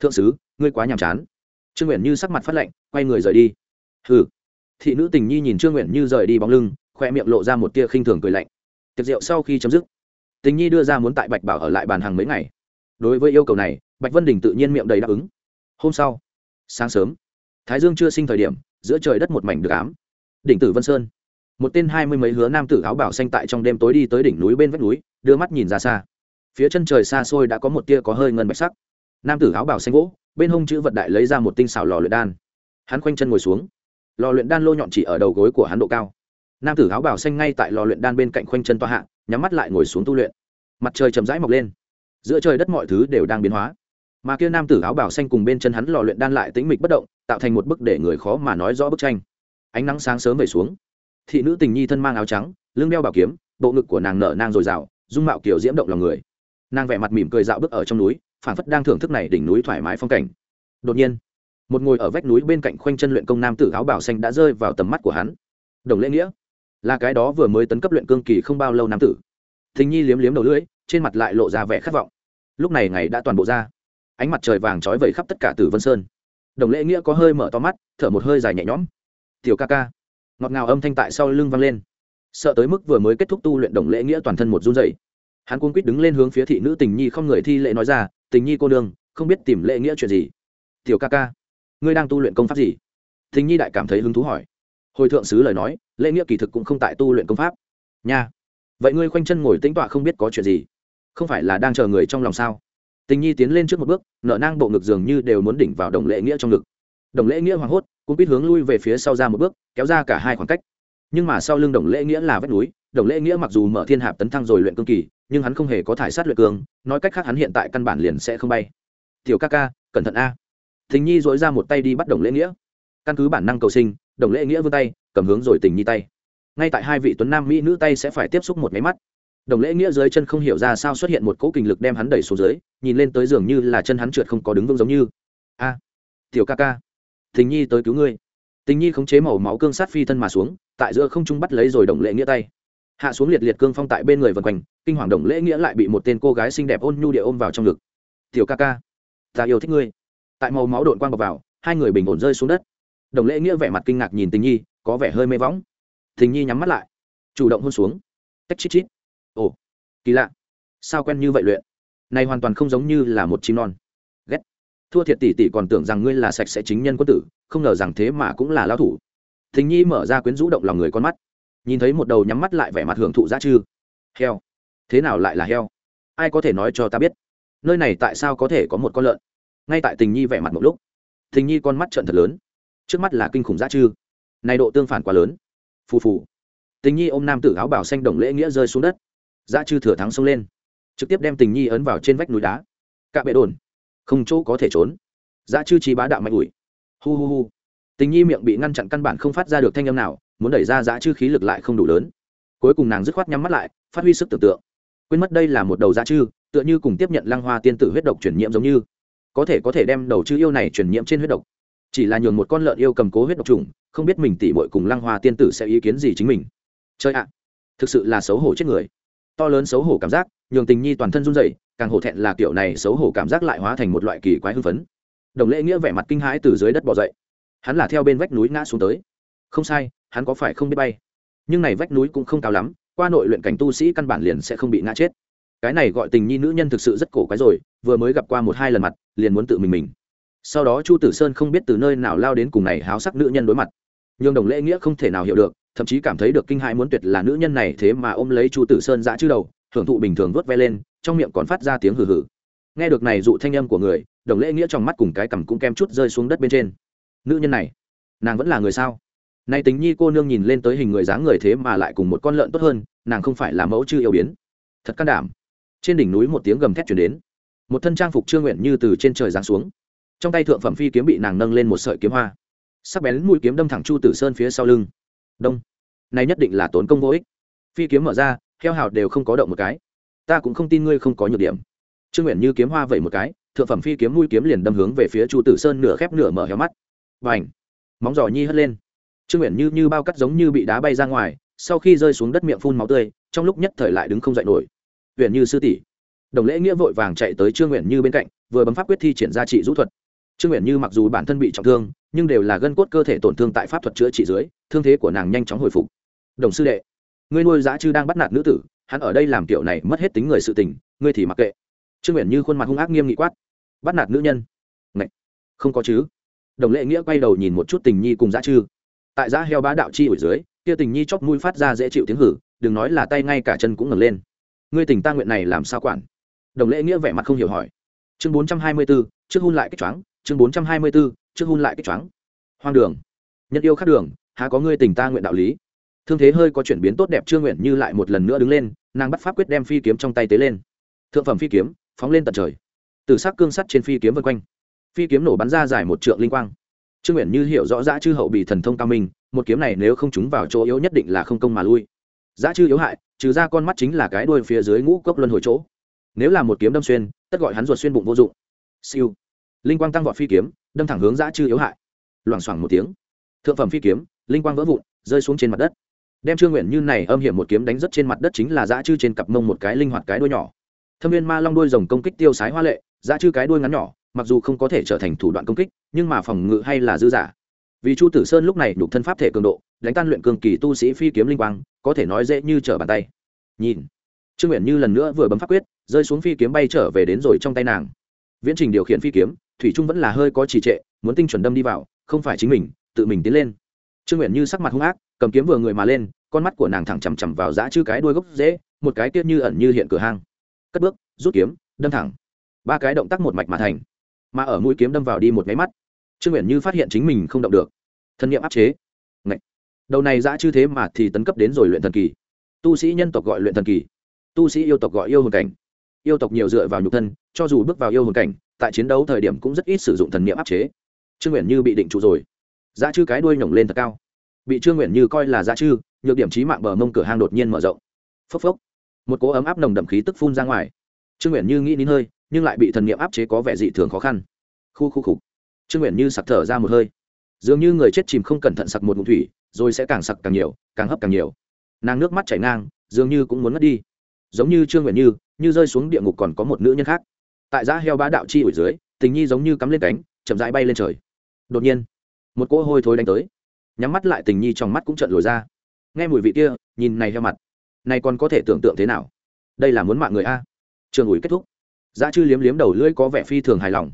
Thượng sứ, ngươi quá nhàm chán. Trương nguyện như sắc mặt phát lạnh, quay người rời đi. Hừ. Thị nữ tình nhi nhìn trương nguyện như rời đi bóng lưng khoe miệng lộ ra một tia khinh thường cười lạnh. Tiệc rượu sau khi chấm dứt, tình nhi đưa ra muốn tại bạch bảo ở lại bàn hàng mấy ngày. Đối với yêu cầu này, bạch vân đình tự nhiên miệng đầy đáp ứng. Hôm sau, sáng sớm, thái dương chưa sinh thời điểm, giữa trời đất một mảnh được ám. Đỉnh tử vân sơn một tên hai mươi mấy hứa nam tử áo bảo xanh tại trong đêm tối đi tới đỉnh núi bên vách núi, đưa mắt nhìn ra xa. Phía chân trời xa xôi đã có một tia có hơi ngân bạch sắc. Nam tử áo bảo xanh gỗ bên hông chữ vật đại lấy ra một tinh xảo lò luyện đan. Hắn khoanh chân ngồi xuống. Lò luyện đan lô nhọn chỉ ở đầu gối của hắn độ cao. Nam tử áo bảo xanh ngay tại lò luyện đan bên cạnh khoanh chân toa hạ, nhắm mắt lại ngồi xuống tu luyện. Mặt trời chầm rãi mọc lên. Giữa trời đất mọi thứ đều đang biến hóa. Mà kia nam tử áo bảo xanh cùng bên chân hắn lò luyện đan lại tĩnh mịch bất động, tạo thành một bức để người khó mà nói rõ bức tranh. Ánh nắng sáng sớm về xuống thị nữ tình nhi thân mang áo trắng, lưng đeo bảo kiếm, bộ ngực của nàng nở nang dồi dào, dung mạo kiểu diễm động lòng người. Nàng vẻ mặt mỉm cười dạo bước ở trong núi phản phất đang thưởng thức này đỉnh núi thoải mái phong cảnh. Đột nhiên, một ngồi ở vách núi bên cạnh khoanh chân luyện công nam tử áo bảo xanh đã rơi vào tầm mắt của hắn. Đồng lễ nghĩa. Là cái đó vừa mới tấn cấp luyện cương kỳ không bao lâu nam tử. Thình nhi liếm liếm đầu lưỡi, trên mặt lại lộ ra vẻ khát vọng. Lúc này ngày đã toàn bộ ra. Ánh mặt trời vàng trói vẩy khắp tất cả tử vân sơn. Đồng lễ nghĩa có hơi mở to mắt, thở một hơi dài nhẹ nhõm. Tiểu ca ca ngọt ngào âm thanh tại sau lưng vang lên. Sợ tới mức vừa mới kết thúc tu luyện đồng lễ nghĩa toàn thân một run dậy hắn cuốn quýt đứng lên hướng phía thị nữ tình nhi không người thi lễ nói ra, tình nhi cô đương không biết tìm lễ nghĩa chuyện gì? Tiểu ca ca, ngươi đang tu luyện công pháp gì? Tình nhi đại cảm thấy hứng thú hỏi. Hồi thượng sứ lời nói, lễ nghĩa kỳ thực cũng không tại tu luyện công pháp. Nha, vậy ngươi khoanh chân ngồi tĩnh tọa không biết có chuyện gì? Không phải là đang chờ người trong lòng sao? Tình nhi tiến lên trước một bước nợ nang bộ ngực dường như đều muốn đỉnh vào đồng lễ nghĩa trong ngực. Đồng lễ nghĩa hoảng hốt cũng biết hướng lui về phía sau ra một bước, kéo ra cả hai khoảng cách. Nhưng mà sau lưng đồng lễ nghĩa là vách núi, đồng lễ nghĩa mặc dù mở thiên hạp tấn thăng rồi luyện cương kỳ, nhưng hắn không hề có thải sát luyện cương, nói cách khác hắn hiện tại căn bản liền sẽ không bay. Tiểu ca ca, cẩn thận a. Tình nhi dội ra một tay đi bắt đồng lễ nghĩa. Căn cứ bản năng cầu sinh, đồng lễ nghĩa vươn tay, cầm hướng rồi tình nhi tay. Ngay tại hai vị tuấn nam mỹ nữ tay sẽ phải tiếp xúc một máy mắt, đồng lễ nghĩa dưới chân không hiểu ra sao xuất hiện một cỗ kình lực đem hắn đẩy xuống dưới, nhìn lên tới giường như là chân hắn trượt không có đứng vững giống như. A, tiểu ca ca tình nhi tới cứu ngươi. Tình nhi khống chế màu máu cương sát phi thân mà xuống, tại giữa không trung bắt lấy rồi đồng lễ nghĩa tay. Hạ xuống liệt liệt cương phong tại bên người vần quanh, kinh hoàng đồng lễ nghĩa lại bị một tên cô gái xinh đẹp ôn nhu địa ôm vào trong ngực. Tiểu ca ca, ta yêu thích ngươi. Tại màu máu đội quang bọc vào, hai người bình ổn rơi xuống đất. Đồng lễ nghĩa vẻ mặt kinh ngạc nhìn tình nhi, có vẻ hơi mê võng. Tình nhi nhắm mắt lại, chủ động hôn xuống. Tách chít chít. Ồ, kỳ lạ, sao quen như vậy luyện? Này hoàn toàn không giống như là một chim non thua thiệt tỷ tỷ còn tưởng rằng ngươi là sạch sẽ chính nhân quân tử, không ngờ rằng thế mà cũng là lao thủ. Thình nhi mở ra quyến rũ động lòng người con mắt, nhìn thấy một đầu nhắm mắt lại vẻ mặt hưởng thụ giá chư. Heo. Thế nào lại là heo? Ai có thể nói cho ta biết? Nơi này tại sao có thể có một con lợn? Ngay tại tình nhi vẻ mặt một lúc tình nhi con mắt trận thật lớn. Trước mắt là kinh khủng giá chư. Này độ tương phản quá lớn. Phù phù. Tình nhi ôm nam tử áo bảo xanh đồng lễ nghĩa rơi xuống đất. Giá chư thừa thắng xông lên. Trực tiếp đem tình nhi ấn vào trên vách núi đá. Cạ bệ đồn không chỗ có thể trốn. Giá chư trí bá đạo mạnh ủi. Hu hu hu. Tình nhi miệng bị ngăn chặn căn bản không phát ra được thanh âm nào, muốn đẩy ra giá chư khí lực lại không đủ lớn. Cuối cùng nàng dứt khoát nhắm mắt lại, phát huy sức tưởng tượng. Quên mất đây là một đầu giá chư, tựa như cùng tiếp nhận lăng hoa tiên tử huyết độc chuyển nhiễm giống như. Có thể có thể đem đầu chư yêu này chuyển nhiễm trên huyết độc. Chỉ là nhường một con lợn yêu cầm cố huyết độc trùng, không biết mình tỉ bội cùng lăng hoa tiên tử sẽ ý kiến gì chính mình. Chơi ạ, thực sự là xấu hổ chết người to lớn xấu hổ cảm giác, nhường tình nhi toàn thân run rẩy, càng hổ thẹn là kiểu này xấu hổ cảm giác lại hóa thành một loại kỳ quái hưng phấn. Đồng lễ nghĩa vẻ mặt kinh hãi từ dưới đất bỏ dậy. Hắn là theo bên vách núi ngã xuống tới. Không sai, hắn có phải không biết bay? Nhưng này vách núi cũng không cao lắm, qua nội luyện cảnh tu sĩ căn bản liền sẽ không bị ngã chết. Cái này gọi tình nhi nữ nhân thực sự rất cổ quái rồi, vừa mới gặp qua một hai lần mặt, liền muốn tự mình mình. Sau đó chu tử sơn không biết từ nơi nào lao đến cùng này háo sắc nữ nhân đối mặt. Nhưng đồng lễ nghĩa không thể nào hiểu được thậm chí cảm thấy được kinh hãi muốn tuyệt là nữ nhân này thế mà ôm lấy chu tử sơn dã chữ đầu hưởng thụ bình thường vớt ve lên, trong miệng còn phát ra tiếng hừ hừ. Nghe được này dụ thanh âm của người, đồng lễ nghĩa trong mắt cùng cái cằm cũng kem chút rơi xuống đất bên trên. Nữ nhân này, nàng vẫn là người sao? Nay tính nhi cô nương nhìn lên tới hình người dáng người thế mà lại cùng một con lợn tốt hơn, nàng không phải là mẫu chưa yêu biến. Thật can đảm. Trên đỉnh núi một tiếng gầm thét chuyển đến. Một thân trang phục chưa nguyện như từ trên trời giáng xuống. Trong tay thượng phẩm phi kiếm bị nàng nâng lên một sợi kiếm hoa. Sắc bén mũi kiếm đâm thẳng chu tử sơn phía sau lưng đông. Này nhất định là tốn công vô ích. Phi kiếm mở ra, heo hào đều không có động một cái. Ta cũng không tin ngươi không có nhược điểm. Trương nguyện như kiếm hoa vậy một cái, thượng phẩm phi kiếm mũi kiếm liền đâm hướng về phía chu tử sơn nửa khép nửa mở heo mắt. Và ảnh móng giò nhi hất lên. Trương nguyện như như bao cắt giống như bị đá bay ra ngoài, sau khi rơi xuống đất miệng phun máu tươi, trong lúc nhất thời lại đứng không dậy nổi. Huyện như sư tỷ. Đồng lễ nghĩa vội vàng chạy tới trương nguyện như bên cạnh, vừa bấm pháp quyết thi triển ra trị rũ thuật trương nguyện như mặc dù bản thân bị trọng thương nhưng đều là gân cốt cơ thể tổn thương tại pháp thuật chữa trị dưới thương thế của nàng nhanh chóng hồi phục. Đồng sư đệ ngươi nuôi giá chư đang bắt nạt nữ tử hắn ở đây làm kiểu này mất hết tính người sự tình ngươi thì mặc kệ. Trương nguyện như khuôn mặt hung ác nghiêm nghị quát. Bắt nạt nữ nhân? Ngậy! không có chứ. Đồng lệ nghĩa quay đầu nhìn một chút tình nhi cùng giá chư. Tại giá heo bá đạo chi ở dưới kia tình nhi chóc mũi phát ra dễ chịu tiếng hử đừng nói là tay ngay cả chân cũng ngẩng lên. Ngươi tình ta nguyện này làm sao quản? Đồng lệ nghĩa vẻ mặt không hiểu hỏi. Chương bốn trăm hai mươi 424, trước hôn lại kích choáng chương bốn trăm hai mươi 424, trước hôn lại kích choáng. Hoang đường. Nhân yêu khác đường há có ngươi tình ta nguyện đạo lý? Thương thế hơi có chuyển biến tốt đẹp chưa nguyện như lại một lần nữa đứng lên nàng bắt pháp quyết đem phi kiếm trong tay tế lên. Thượng phẩm phi kiếm phóng lên tận trời. Từ sắc cương sắt trên phi kiếm vân quanh. Phi kiếm nổ bắn ra dài một trượng linh quang. Trương nguyện như hiểu rõ dã chư hậu bị thần thông cao minh một kiếm này nếu không trúng vào chỗ yếu nhất định là không công mà lui. Dã chư yếu hại trừ ra con mắt chính là cái đuôi phía dưới ngũ cốc luân hồi chỗ. Nếu là một kiếm đâm xuyên tất gọi hắn ruột xuyên bụng vô dụng. Siêu linh quang tăng vọt phi kiếm, đâm thẳng hướng dã chư yếu hại. Loảng xoảng một tiếng, thượng phẩm phi kiếm, linh quang vỡ vụn, rơi xuống trên mặt đất. Đem trương nguyện như này âm hiểm một kiếm đánh rất trên mặt đất chính là dã chư trên cặp mông một cái linh hoạt cái đuôi nhỏ. Thâm viên ma long đuôi rồng công kích tiêu sái hoa lệ, dã chư cái đuôi ngắn nhỏ, mặc dù không có thể trở thành thủ đoạn công kích, nhưng mà phòng ngự hay là dư giả. Vì chu tử sơn lúc này đục thân pháp thể cường độ, đánh tan luyện cường kỳ tu sĩ phi kiếm linh quang, có thể nói dễ như trở bàn tay. Nhìn, trương nguyện như lần nữa vừa bấm pháp quyết, rơi xuống phi kiếm bay trở về đến rồi trong tay nàng. Viễn trình điều khiển phi kiếm thủy trung vẫn là hơi có trì trệ, muốn tinh chuẩn đâm đi vào, không phải chính mình, tự mình tiến lên. Trương nguyện như sắc mặt hung ác, cầm kiếm vừa người mà lên, con mắt của nàng thẳng chằm chằm vào dã chư cái đuôi gốc dễ một cái tiết như ẩn như hiện cửa hang. Cất bước, rút kiếm, đâm thẳng. Ba cái động tác một mạch mà thành. Mà ở mũi kiếm đâm vào đi một máy mắt, trương nguyện như phát hiện chính mình không động được. Thân nhiệm áp chế. Ngậy. đầu này dã chư thế mà thì tấn cấp đến rồi luyện thần kỳ. Tu sĩ nhân tộc gọi luyện thần kỳ. Tu sĩ yêu tộc gọi yêu hồn cảnh. Yêu tộc nhiều dựa vào nhục thân, cho dù bước vào yêu hồn cảnh tại chiến đấu thời điểm cũng rất ít sử dụng thần niệm áp chế. Trương nguyện như bị định trụ rồi. Dã chư cái đuôi nhổng lên thật cao. Bị trương nguyện như coi là dã chư, nhược điểm trí mạng bờ mông cửa hang đột nhiên mở rộng. Phốc phốc. Một cỗ ấm áp nồng đậm khí tức phun ra ngoài. Trương nguyện như nghĩ nín hơi, nhưng lại bị thần niệm áp chế có vẻ dị thường khó khăn. Khu khu khục trương nguyện như sặc thở ra một hơi. Dường như người chết chìm không cẩn thận sặc một ngụm thủy, rồi sẽ càng sặc càng nhiều, càng hấp càng nhiều. Nàng nước mắt chảy ngang, dường như cũng muốn mất đi. Giống như trương nguyện như như rơi xuống địa ngục còn có một nữ nhân khác tại giã heo bá đạo chi ủi dưới, tình nhi giống như cắm lên cánh, chậm rãi bay lên trời. Đột nhiên, một cỗ hôi thối đánh tới. Nhắm mắt lại tình nhi trong mắt cũng trận lồi ra. Nghe mùi vị kia, nhìn này heo mặt, này còn có thể tưởng tượng thế nào? Đây là muốn mạng người a. Trường ủi kết thúc. Dã chư liếm liếm đầu lưỡi có vẻ phi thường hài lòng.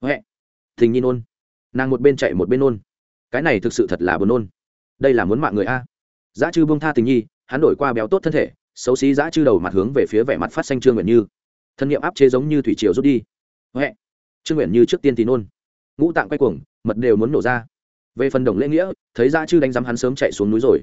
Huệ, tình nhi nôn. Nàng một bên chạy một bên nôn. Cái này thực sự thật là buồn nôn. Đây là muốn mạng người a. Dã chư buông tha tình nhi, hắn đổi qua béo tốt thân thể, xấu xí dã chư đầu mặt hướng về phía vẻ mặt phát xanh trương nguyện như thân nhiệm áp chế giống như thủy triều rút đi. Huệ. Trương nguyện như trước tiên thì nôn. Ngũ tạng quay cuồng, mật đều muốn nổ ra. Về phần đồng lễ nghĩa, thấy dã chư đánh giám hắn sớm chạy xuống núi rồi.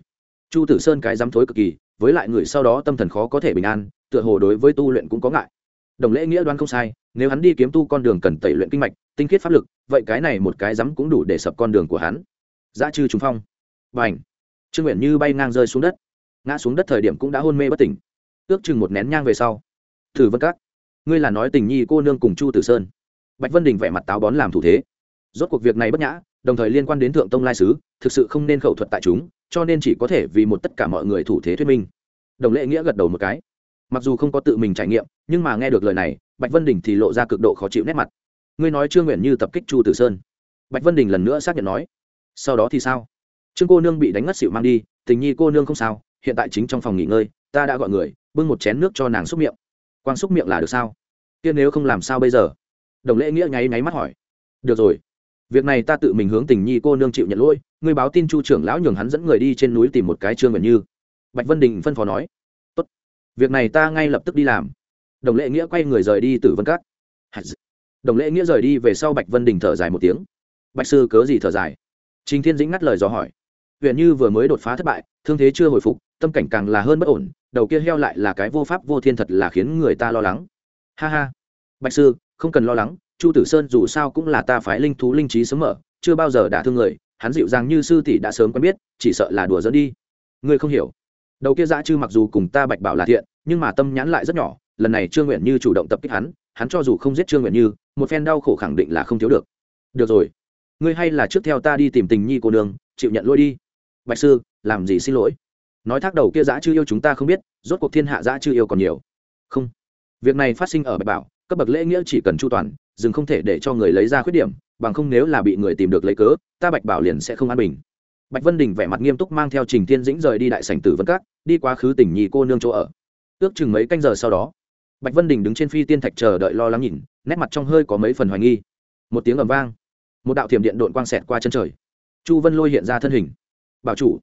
Chu tử sơn cái dám thối cực kỳ, với lại người sau đó tâm thần khó có thể bình an, tựa hồ đối với tu luyện cũng có ngại. Đồng lễ nghĩa đoán không sai, nếu hắn đi kiếm tu con đường cần tẩy luyện kinh mạch, tinh khiết pháp lực, vậy cái này một cái dám cũng đủ để sập con đường của hắn. Dã chư trùng phong. Và ảnh trương nguyện như bay ngang rơi xuống đất. Ngã xuống đất thời điểm cũng đã hôn mê bất tỉnh. Ước chừng một nén nhang về sau. Thử vân các ngươi là nói tình nhi cô nương cùng chu tử sơn. Bạch vân đình vẻ mặt táo bón làm thủ thế. Rốt cuộc việc này bất nhã, đồng thời liên quan đến thượng tông lai sứ, thực sự không nên khẩu thuật tại chúng, cho nên chỉ có thể vì một tất cả mọi người thủ thế thuyết minh. Đồng lệ nghĩa gật đầu một cái. Mặc dù không có tự mình trải nghiệm, nhưng mà nghe được lời này, bạch vân đình thì lộ ra cực độ khó chịu nét mặt. Ngươi nói Trương nguyện như tập kích chu tử sơn. Bạch vân đình lần nữa xác nhận nói. Sau đó thì sao? Trương cô nương bị đánh ngất xỉu mang đi, tình nhi cô nương không sao, hiện tại chính trong phòng nghỉ ngơi, ta đã gọi người, bưng một chén nước cho nàng xúc miệng quang xúc miệng là được sao? Kia nếu không làm sao bây giờ? Đồng lễ nghĩa nháy nháy mắt hỏi. Được rồi. Việc này ta tự mình hướng tình nhi cô nương chịu nhận lỗi, ngươi báo tin chu trưởng lão nhường hắn dẫn người đi trên núi tìm một cái trương gần như. Bạch vân đình phân phó nói. Tốt. Việc này ta ngay lập tức đi làm. Đồng lễ nghĩa quay người rời đi từ vân cát đồng lễ nghĩa rời đi về sau bạch vân đình thở dài một tiếng. Bạch sư cớ gì thở dài? Trình thiên dĩnh ngắt lời dò hỏi. Huyện như vừa mới đột phá thất bại, thương thế chưa hồi phục tâm cảnh càng là hơn bất ổn, đầu kia heo lại là cái vô pháp vô thiên thật là khiến người ta lo lắng. Ha ha. Bạch sư, không cần lo lắng, chu tử sơn dù sao cũng là ta phái linh thú linh trí sớm mở, chưa bao giờ đã thương người, hắn dịu dàng như sư tỷ đã sớm quen biết, chỉ sợ là đùa dẫn đi. Ngươi không hiểu. Đầu kia dã chư mặc dù cùng ta bạch bảo là thiện, nhưng mà tâm nhãn lại rất nhỏ, lần này trương nguyện như chủ động tập kích hắn hắn cho dù không giết trương nguyện như, một phen đau khổ khẳng định là không thiếu được. Được rồi. Ngươi hay là trước theo ta đi tìm tình nhi cô đường chịu nhận lỗi đi. Bạch sư, làm gì xin lỗi? Nói thác đầu kia dã chư yêu chúng ta không biết, rốt cuộc thiên hạ dã chư yêu còn nhiều. Không. Việc này phát sinh ở bạch bảo, cấp bậc lễ nghĩa chỉ cần chu toàn, dừng không thể để cho người lấy ra khuyết điểm, bằng không nếu là bị người tìm được lấy cớ, ta bạch bảo liền sẽ không an bình. Bạch vân đình vẻ mặt nghiêm túc mang theo trình thiên dĩnh rời đi đại sảnh tử vân các, đi quá khứ tỉnh nhì cô nương chỗ ở. Ước chừng mấy canh giờ sau đó, bạch vân đình đứng trên phi tiên thạch chờ đợi lo lắng nhìn, nét mặt trong hơi có mấy phần hoài nghi. Một tiếng ầm vang, một đạo thiểm điện đội quang xẹt qua chân trời. Chu vân lôi hiện ra thân hình. Bảo chủ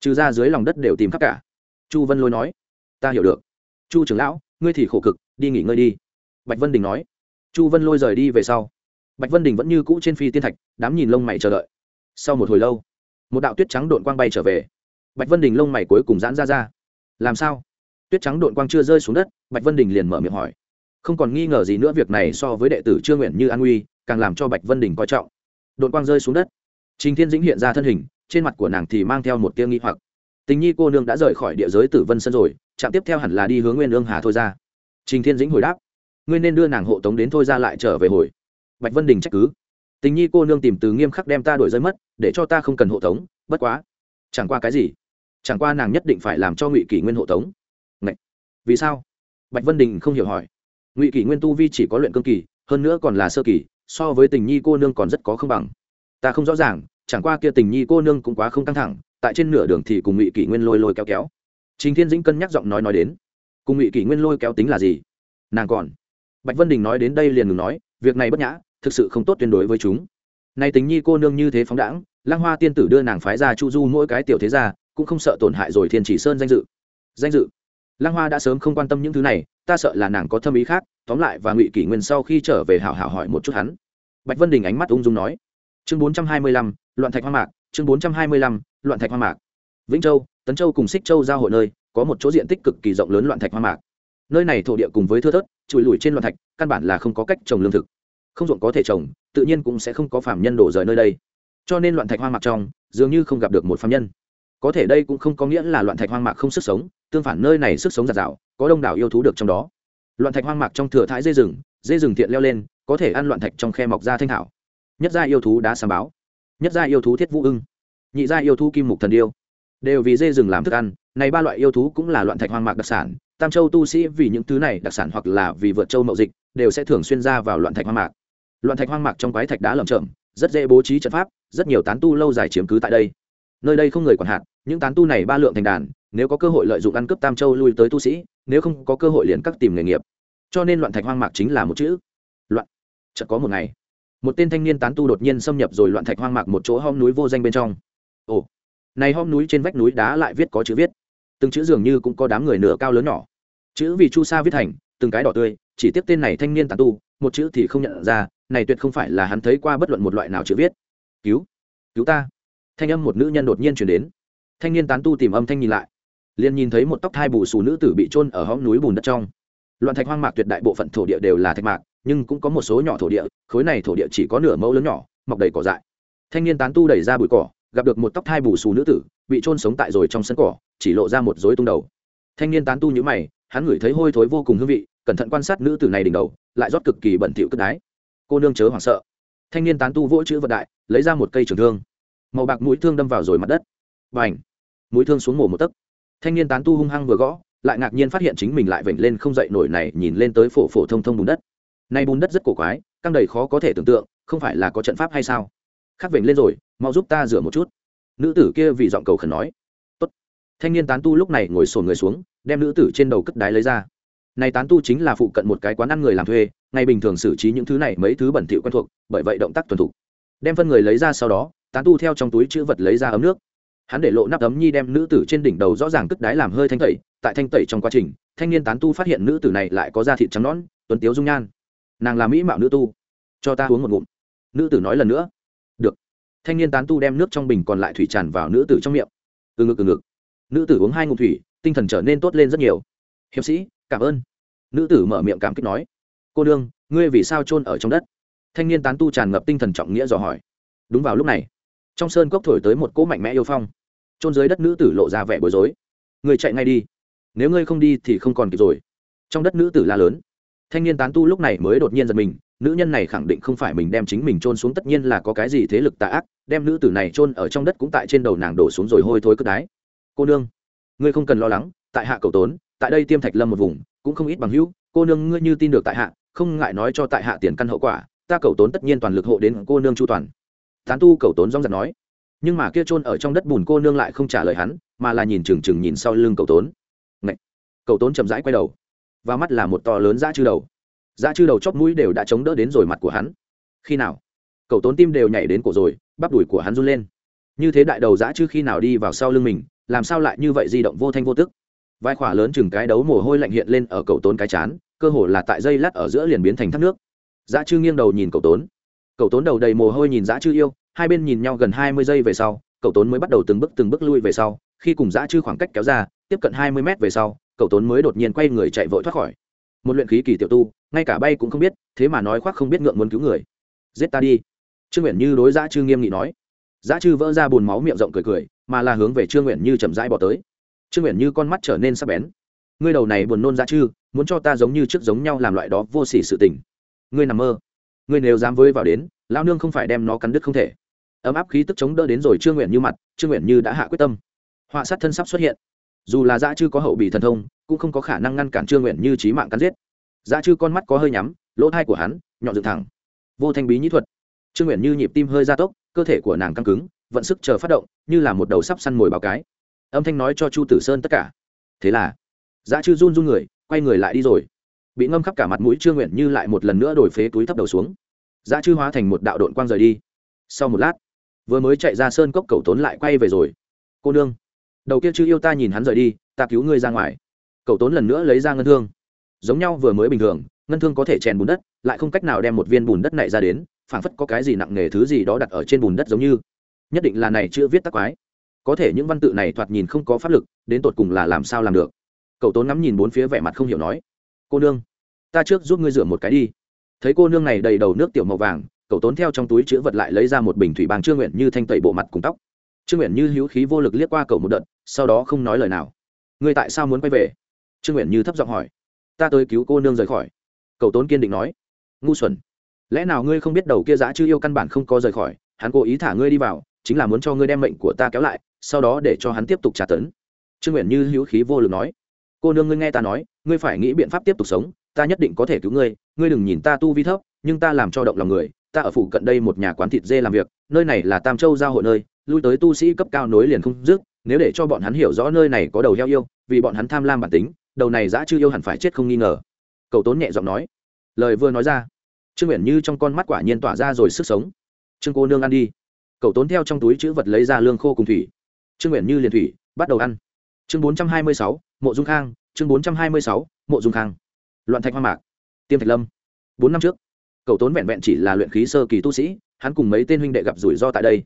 trừ ra dưới lòng đất đều tìm khắp cả. Chu vân lôi nói, ta hiểu được. Chu trưởng lão, ngươi thì khổ cực, đi nghỉ ngơi đi. Bạch vân đình nói. Chu vân lôi rời đi về sau. Bạch vân đình vẫn như cũ trên phi tiên thạch, đám nhìn lông mày chờ đợi. Sau một hồi lâu, một đạo tuyết trắng đội quang bay trở về. Bạch vân đình lông mày cuối cùng giãn ra ra. Làm sao? Tuyết trắng đội quang chưa rơi xuống đất, bạch vân đình liền mở miệng hỏi. Không còn nghi ngờ gì nữa việc này so với đệ tử chưa nguyện như an uy, càng làm cho bạch vân đình coi trọng. Đội quang rơi xuống đất. Trình thiên dĩnh hiện ra thân hình trên mặt của nàng thì mang theo một tia nghi hoặc. Tình nhi cô nương đã rời khỏi địa giới tử vân sân rồi, trạm tiếp theo hẳn là đi hướng nguyên ương hà thôi ra. Trình thiên dĩnh hồi đáp, ngươi nên đưa nàng hộ tống đến thôi ra lại trở về hồi. Bạch vân đình trách cứ, tình nhi cô nương tìm từ nghiêm khắc đem ta đổi rơi mất, để cho ta không cần hộ tống, bất quá. Chẳng qua cái gì? Chẳng qua nàng nhất định phải làm cho ngụy kỷ nguyên hộ tống. Ngậy! vì sao? Bạch vân đình không hiểu hỏi. Ngụy kỷ nguyên tu vi chỉ có luyện cương kỳ, hơn nữa còn là sơ kỳ, so với tình nhi cô nương còn rất có không bằng. Ta không rõ ràng chẳng qua kia tình nhi cô nương cũng quá không căng thẳng, tại trên nửa đường thì cùng ngụy kỷ nguyên lôi lôi kéo kéo. Chính thiên dĩnh cân nhắc giọng nói nói đến, cùng ngụy kỷ nguyên lôi kéo tính là gì? Nàng còn. Bạch vân đình nói đến đây liền ngừng nói, việc này bất nhã, thực sự không tốt tuyệt đối với chúng. Nay tình nhi cô nương như thế phóng đãng lang hoa tiên tử đưa nàng phái ra chu du mỗi cái tiểu thế gia, cũng không sợ tổn hại rồi thiên chỉ sơn danh dự. Danh dự? Lang hoa đã sớm không quan tâm những thứ này, ta sợ là nàng có thâm ý khác, tóm lại và ngụy kỷ nguyên sau khi trở về hảo hảo hỏi một chút hắn. Bạch vân đình ánh mắt ung dung nói, chương bốn trăm hai mươi lăm loạn thạch Hoang mạc, chương bốn trăm hai mươi lăm, loạn thạch Hoang mạc. Vĩnh châu, tấn châu cùng xích châu giao hội nơi, có một chỗ diện tích cực kỳ rộng lớn loạn thạch Hoang mạc. Nơi này thổ địa cùng với thưa thớt, trụi lùi trên loạn thạch, căn bản là không có cách trồng lương thực. Không ruộng có thể trồng, tự nhiên cũng sẽ không có phạm nhân đổ rời nơi đây. Cho nên loạn thạch hoang mạc trong, dường như không gặp được một phạm nhân. Có thể đây cũng không có nghĩa là loạn thạch hoang mạc không sức sống, tương phản nơi này sức sống giạt rào, có đông đảo yêu thú được trong đó. Loạn thạch hoang mạc trong thừa thái dê rừng dê rừng thiện leo lên, có thể ăn loạn thạch trong khe mọc ra thanh thảo. Nhất gia yêu thú đã sàm báo nhất gia yêu thú thiết vũ ưng, nhị gia yêu thú kim mục thần điêu, đều vì dê rừng làm thức ăn. Này ba loại yêu thú cũng là loạn thạch hoang mạc đặc sản. Tam châu tu sĩ vì những thứ này đặc sản hoặc là vì vượt châu mậu dịch, đều sẽ thường xuyên ra vào loạn thạch hoang mạc. Loạn thạch hoang mạc trong quái thạch đá lởm chởm, rất dễ bố trí trận pháp, rất nhiều tán tu lâu dài chiếm cứ tại đây. Nơi đây không người quản hạt, những tán tu này ba lượng thành đàn, nếu có cơ hội lợi dụng ăn cướp tam châu lui tới tu sĩ, nếu không có cơ hội liền cắt tìm nghề nghiệp. Cho nên loạn thạch hoang mạc chính là một chữ. Loạn. Chợt có một ngày một tên thanh niên tán tu đột nhiên xâm nhập rồi loạn thạch hoang mạc một chỗ hom núi vô danh bên trong. Ồ, này hom núi trên vách núi đá lại viết có chữ viết. Từng chữ dường như cũng có đám người nửa cao lớn nhỏ. Chữ vì chu sa viết thành, từng cái đỏ tươi, chỉ tiếp tên này thanh niên tán tu, một chữ thì không nhận ra, này tuyệt không phải là hắn thấy qua bất luận một loại nào chữ viết. Cứu cứu ta. Thanh âm một nữ nhân đột nhiên chuyển đến. Thanh niên tán tu tìm âm thanh nhìn lại. Liền nhìn thấy một tóc thai bù xù nữ tử bị trôn ở hõm núi bùn đất trong. Loạn thạch hoang mạc tuyệt đại bộ phận thổ địa đều là thạch mạc nhưng cũng có một số nhỏ thổ địa, khối này thổ địa chỉ có nửa mẫu lớn nhỏ, mọc đầy cỏ dại. Thanh niên tán tu đẩy ra bụi cỏ, gặp được một tóc thai bù xù nữ tử, bị trôn sống tại rồi trong sân cỏ, chỉ lộ ra một dối tung đầu. Thanh niên tán tu nhữ mày, hắn ngửi thấy hôi thối vô cùng hương vị, cẩn thận quan sát nữ tử này đỉnh đầu, lại rót cực kỳ bẩn thỉu cất đái. Cô nương chớ hoảng sợ. Thanh niên tán tu vỗ chữ vật đại, lấy ra một cây trường thương. Màu bạc mũi thương đâm vào rồi mặt đất. Và ảnh mũi thương xuống mổ một tấc. Thanh niên tán tu hung hăng vừa gõ, lại ngạc nhiên phát hiện chính mình lại vểnh lên không dậy nổi này, nhìn lên tới phổ phổ thông thông bùn đất nay bùn đất rất cổ quái, căng đầy khó có thể tưởng tượng, không phải là có trận pháp hay sao? Khắc vểnh lên rồi, mau giúp ta rửa một chút. Nữ tử kia vì giọng cầu khẩn nói. Tốt. thanh niên tán tu lúc này ngồi sồn người xuống, đem nữ tử trên đầu cất đái lấy ra. Này tán tu chính là phụ cận một cái quán ăn người làm thuê, ngày bình thường xử trí những thứ này mấy thứ bẩn thỉu quen thuộc, bởi vậy động tác tuần thục. Đem phân người lấy ra sau đó, tán tu theo trong túi chữ vật lấy ra ấm nước. Hắn để lộ nắp ấm nhi đem nữ tử trên đỉnh đầu rõ ràng cất đái làm hơi thanh tẩy. Tại thanh tẩy trong quá trình, thanh niên tán tu phát hiện nữ tử này lại có da thịt trắng nõn, tuấn tiếu dung nhan nàng là mỹ mạo nữ tu. Cho ta uống một ngụm. Nữ tử nói lần nữa. Được. Thanh niên tán tu đem nước trong bình còn lại thủy tràn vào nữ tử trong miệng. Từ ngực từ ngực. Nữ tử uống hai ngụm thủy, tinh thần trở nên tốt lên rất nhiều. Hiệp sĩ, cảm ơn. Nữ tử mở miệng cảm kích nói. Cô đương ngươi vì sao chôn ở trong đất? Thanh niên tán tu tràn ngập tinh thần trọng nghĩa dò hỏi. Đúng vào lúc này, trong sơn cốc thổi tới một cỗ mạnh mẽ yêu phong. Trôn dưới đất nữ tử lộ ra vẻ bối rối. Người chạy ngay đi. Nếu ngươi không đi thì không còn kịp rồi. Trong đất nữ tử la lớn thanh niên tán tu lúc này mới đột nhiên giật mình, nữ nhân này khẳng định không phải mình đem chính mình trôn xuống tất nhiên là có cái gì thế lực tà ác, đem nữ tử này trôn ở trong đất cũng tại trên đầu nàng đổ xuống rồi hôi thối cất đái. Cô nương, ngươi không cần lo lắng, tại hạ cầu tốn, tại đây tiêm thạch lâm một vùng, cũng không ít bằng hữu, cô nương ngươi như tin được tại hạ, không ngại nói cho tại hạ tiền căn hậu quả, ta cầu tốn tất nhiên toàn lực hộ đến cô nương chu toàn. Tán tu cầu tốn rong giật nói, nhưng mà kia trôn ở trong đất bùn cô nương lại không trả lời hắn, mà là nhìn trừng trừng nhìn sau lưng cầu tốn. Ngậy! cầu tốn chậm rãi quay đầu và mắt là một to lớn dã chư đầu. Dã chư đầu chóp mũi đều đã chống đỡ đến rồi mặt của hắn. Khi nào? Cậu tốn tim đều nhảy đến cổ rồi, bắp đùi của hắn run lên. Như thế đại đầu dã chư khi nào đi vào sau lưng mình, làm sao lại như vậy di động vô thanh vô tức? Vai khỏa lớn chừng cái đấu mồ hôi lạnh hiện lên ở cậu tốn cái chán, cơ hồ là tại dây lát ở giữa liền biến thành thác nước. Dã chư nghiêng đầu nhìn cậu tốn. Cậu tốn đầu đầy mồ hôi nhìn dã chư yêu, hai bên nhìn nhau gần hai mươi giây về sau, cậu tốn mới bắt đầu từng bước từng bước lui về sau, khi cùng dã chư khoảng cách kéo ra, tiếp cận hai mươi mét về sau cậu tốn mới đột nhiên quay người chạy vội thoát khỏi. Một luyện khí kỳ tiểu tu, ngay cả bay cũng không biết, thế mà nói khoác không biết ngượng muốn cứu người. Giết ta đi. Trương nguyện như đối giã chư nghiêm nghị nói. Giã chư vỡ ra bùn máu miệng rộng cười cười, mà là hướng về trương nguyện như chậm rãi bỏ tới. Trương nguyện như con mắt trở nên sắc bén. Ngươi đầu này buồn nôn giã chư, muốn cho ta giống như trước giống nhau làm loại đó vô sỉ sự tình. Ngươi nằm mơ. Ngươi nếu dám với vào đến lao nương không phải đem nó cắn đứt không thể. Ấm áp khí tức chống đỡ đến rồi trương nguyện như mặt, trương nguyện như đã hạ quyết tâm. Họa sát thân sắp xuất hiện dù là dã chư có hậu bị thần thông, cũng không có khả năng ngăn cản trương nguyện như trí mạng cắn giết. Dã chư con mắt có hơi nhắm, lỗ thai của hắn nhọn dựng thẳng. Vô thanh bí nhĩ thuật. Trương nguyện như nhịp tim hơi gia tốc, cơ thể của nàng căng cứng, vận sức chờ phát động, như là một đầu sắp săn mồi báo cái. Âm thanh nói cho chu tử sơn tất cả. Thế là, dã chư run run người, quay người lại đi rồi. Bị ngâm khắp cả mặt mũi trương nguyện như lại một lần nữa đổi phế túi thấp đầu xuống. Dã chư hóa thành một đạo đội quang rời đi. Sau một lát, vừa mới chạy ra sơn cốc cầu tốn lại quay về rồi. Cô nương đầu kia chư yêu ta nhìn hắn rời đi, ta cứu ngươi ra ngoài. Cậu tốn lần nữa lấy ra ngân thương. Giống nhau vừa mới bình thường, ngân thương có thể chèn bùn đất, lại không cách nào đem một viên bùn đất này ra đến, phảng phất có cái gì nặng nề thứ gì đó đặt ở trên bùn đất giống như. Nhất định là này chưa viết tắc quái. Có thể những văn tự này thoạt nhìn không có pháp lực, đến tột cùng là làm sao làm được? Cậu tốn ngắm nhìn bốn phía vẻ mặt không hiểu nói. Cô nương, ta trước giúp ngươi rửa một cái đi. Thấy cô nương này đầy đầu nước tiểu màu vàng cậu tốn theo trong túi chữ vật lại lấy ra một bình thủy bàng chưa nguyện như thanh tẩy bộ mặt cùng tóc trương nguyện như hữu khí vô lực liếc qua cậu một đợt, sau đó không nói lời nào. Ngươi tại sao muốn quay về? Trương nguyện như thấp giọng hỏi. Ta tới cứu cô nương rời khỏi. Cậu tốn kiên định nói. Ngu xuẩn. Lẽ nào ngươi không biết đầu kia giã chư yêu căn bản không có rời khỏi, hắn cố ý thả ngươi đi vào, chính là muốn cho ngươi đem mệnh của ta kéo lại, sau đó để cho hắn tiếp tục trả tấn. Trương nguyện như hữu khí vô lực nói. Cô nương ngươi nghe ta nói, ngươi phải nghĩ biện pháp tiếp tục sống, ta nhất định có thể cứu ngươi ngươi đừng nhìn ta tu vi thấp, nhưng ta làm cho động lòng người, ta ở phủ cận đây một nhà quán thịt dê làm việc, nơi này là tam châu giao hội nơi lui tới tu sĩ cấp cao nối liền không dứt, nếu để cho bọn hắn hiểu rõ nơi này có đầu heo yêu, vì bọn hắn tham lam bản tính, đầu này dã chư yêu hẳn phải chết không nghi ngờ. Cậu tốn nhẹ giọng nói. Lời vừa nói ra, trương nguyện như trong con mắt quả nhiên tỏa ra rồi sức sống. Trương cô nương ăn đi. Cậu tốn theo trong túi chữ vật lấy ra lương khô cùng thủy. Trương nguyện như liền thủy, bắt đầu ăn. Chương bốn trăm hai mươi sáu, mộ dung khang, chương bốn trăm hai mươi sáu, mộ dung khang. Loạn thạch hoa mạc, tiêm thạch lâm. Bốn năm trước cậu tốn vẹn vẹn chỉ là luyện khí sơ kỳ tu sĩ, hắn cùng mấy tên huynh đệ gặp rủi ro tại đây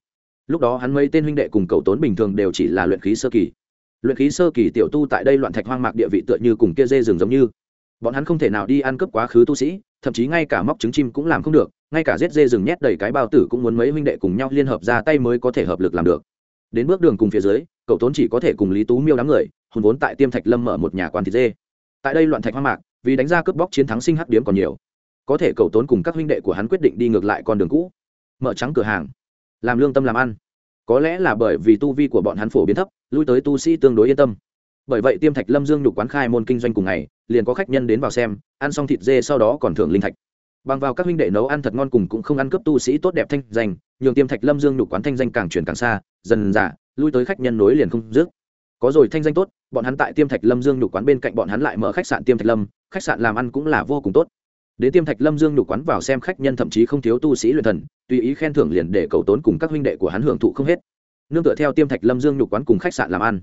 lúc đó hắn mấy tên huynh đệ cùng Cầu tốn bình thường đều chỉ là luyện khí sơ kỳ. Luyện khí sơ kỳ tiểu tu tại đây loạn thạch hoang mạc địa vị tựa như cùng kia dê rừng giống như. Bọn hắn không thể nào đi ăn cướp quá khứ tu sĩ, thậm chí ngay cả móc trứng chim cũng làm không được, ngay cả giết dê rừng nhét đầy cái bao tử cũng muốn mấy huynh đệ cùng nhau liên hợp ra tay mới có thể hợp lực làm được. Đến bước đường cùng phía dưới, cậu tốn chỉ có thể cùng lý tú miêu đám người, hùn vốn tại tiêm thạch lâm mở một nhà quan thịt dê. Tại đây loạn thạch hoang mạc, vì đánh ra cướp bóc chiến thắng sinh hắc điếm còn nhiều. Có thể cậu tốn cùng các huynh đệ của hắn quyết định đi ngược lại con đường cũ. Mở trắng cửa hàng làm lương tâm làm ăn. Có lẽ là bởi vì tu vi của bọn hắn phổ biến thấp, lui tới tu sĩ tương đối yên tâm. Bởi vậy tiêm thạch lâm dương nhục quán khai môn kinh doanh cùng ngày, liền có khách nhân đến vào xem, ăn xong thịt dê sau đó còn thưởng linh thạch. Bằng vào các huynh đệ nấu ăn thật ngon cùng cũng không ăn cướp tu sĩ tốt đẹp thanh danh, nhường tiêm thạch lâm dương nhục quán thanh danh càng truyền càng xa, dần dà, lui tới khách nhân nối liền không dứt. Có rồi thanh danh tốt, bọn hắn tại tiêm thạch lâm dương nhục quán bên cạnh bọn hắn lại mở khách sạn tiêm thạch lâm, khách sạn làm ăn cũng là vô cùng tốt đến tiêm thạch lâm dương nhục quán vào xem khách nhân thậm chí không thiếu tu sĩ luyện thần, tùy ý khen thưởng liền để cầu tốn cùng các huynh đệ của hắn hưởng thụ không hết. Nương tựa theo tiêm thạch lâm dương nhục quán cùng khách sạn làm ăn.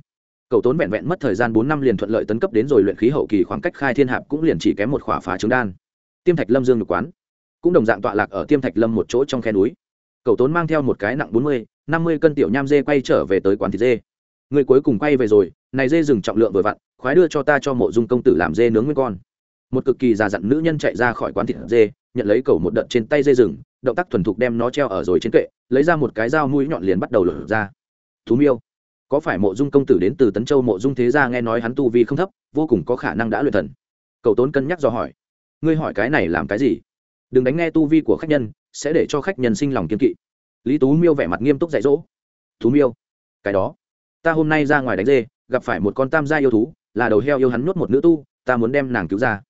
Cầu tốn vẹn vẹn mất thời gian bốn năm liền thuận lợi tấn cấp đến rồi luyện khí hậu kỳ khoảng cách khai thiên hạp cũng liền chỉ kém một khỏa phá trứng đan. Tiêm thạch lâm dương nhục quán. Cũng đồng dạng tọa lạc ở tiêm thạch lâm một chỗ trong khe núi. Cầu tốn mang theo một cái nặng bốn mươi, năm mươi cân tiểu nham dê quay trở về tới quán thịt dê. Người cuối cùng quay về rồi, này dê rừng trọng lượng vừa vặn, khoái đưa cho ta cho mộ dung công tử làm dê nướng nguyên con một cực kỳ già dặn nữ nhân chạy ra khỏi quán thịt dê, nhận lấy cầu một đợt trên tay dê rừng, động tác thuần thục đem nó treo ở rồi trên kệ, lấy ra một cái dao mũi nhọn liền bắt đầu lột ra. Thú miêu, có phải mộ dung công tử đến từ tấn châu mộ dung thế gia nghe nói hắn tu vi không thấp, vô cùng có khả năng đã luyện thần? Cầu tốn cân nhắc do hỏi. Ngươi hỏi cái này làm cái gì? Đừng đánh nghe tu vi của khách nhân, sẽ để cho khách nhân sinh lòng kiên kỵ. Lý tú miêu vẻ mặt nghiêm túc dạy dỗ. Thú miêu, cái đó, ta hôm nay ra ngoài đánh dê, gặp phải một con tam gia yêu thú, là đầu heo yêu hắn nuốt một nữ tu, ta muốn đem nàng cứu ra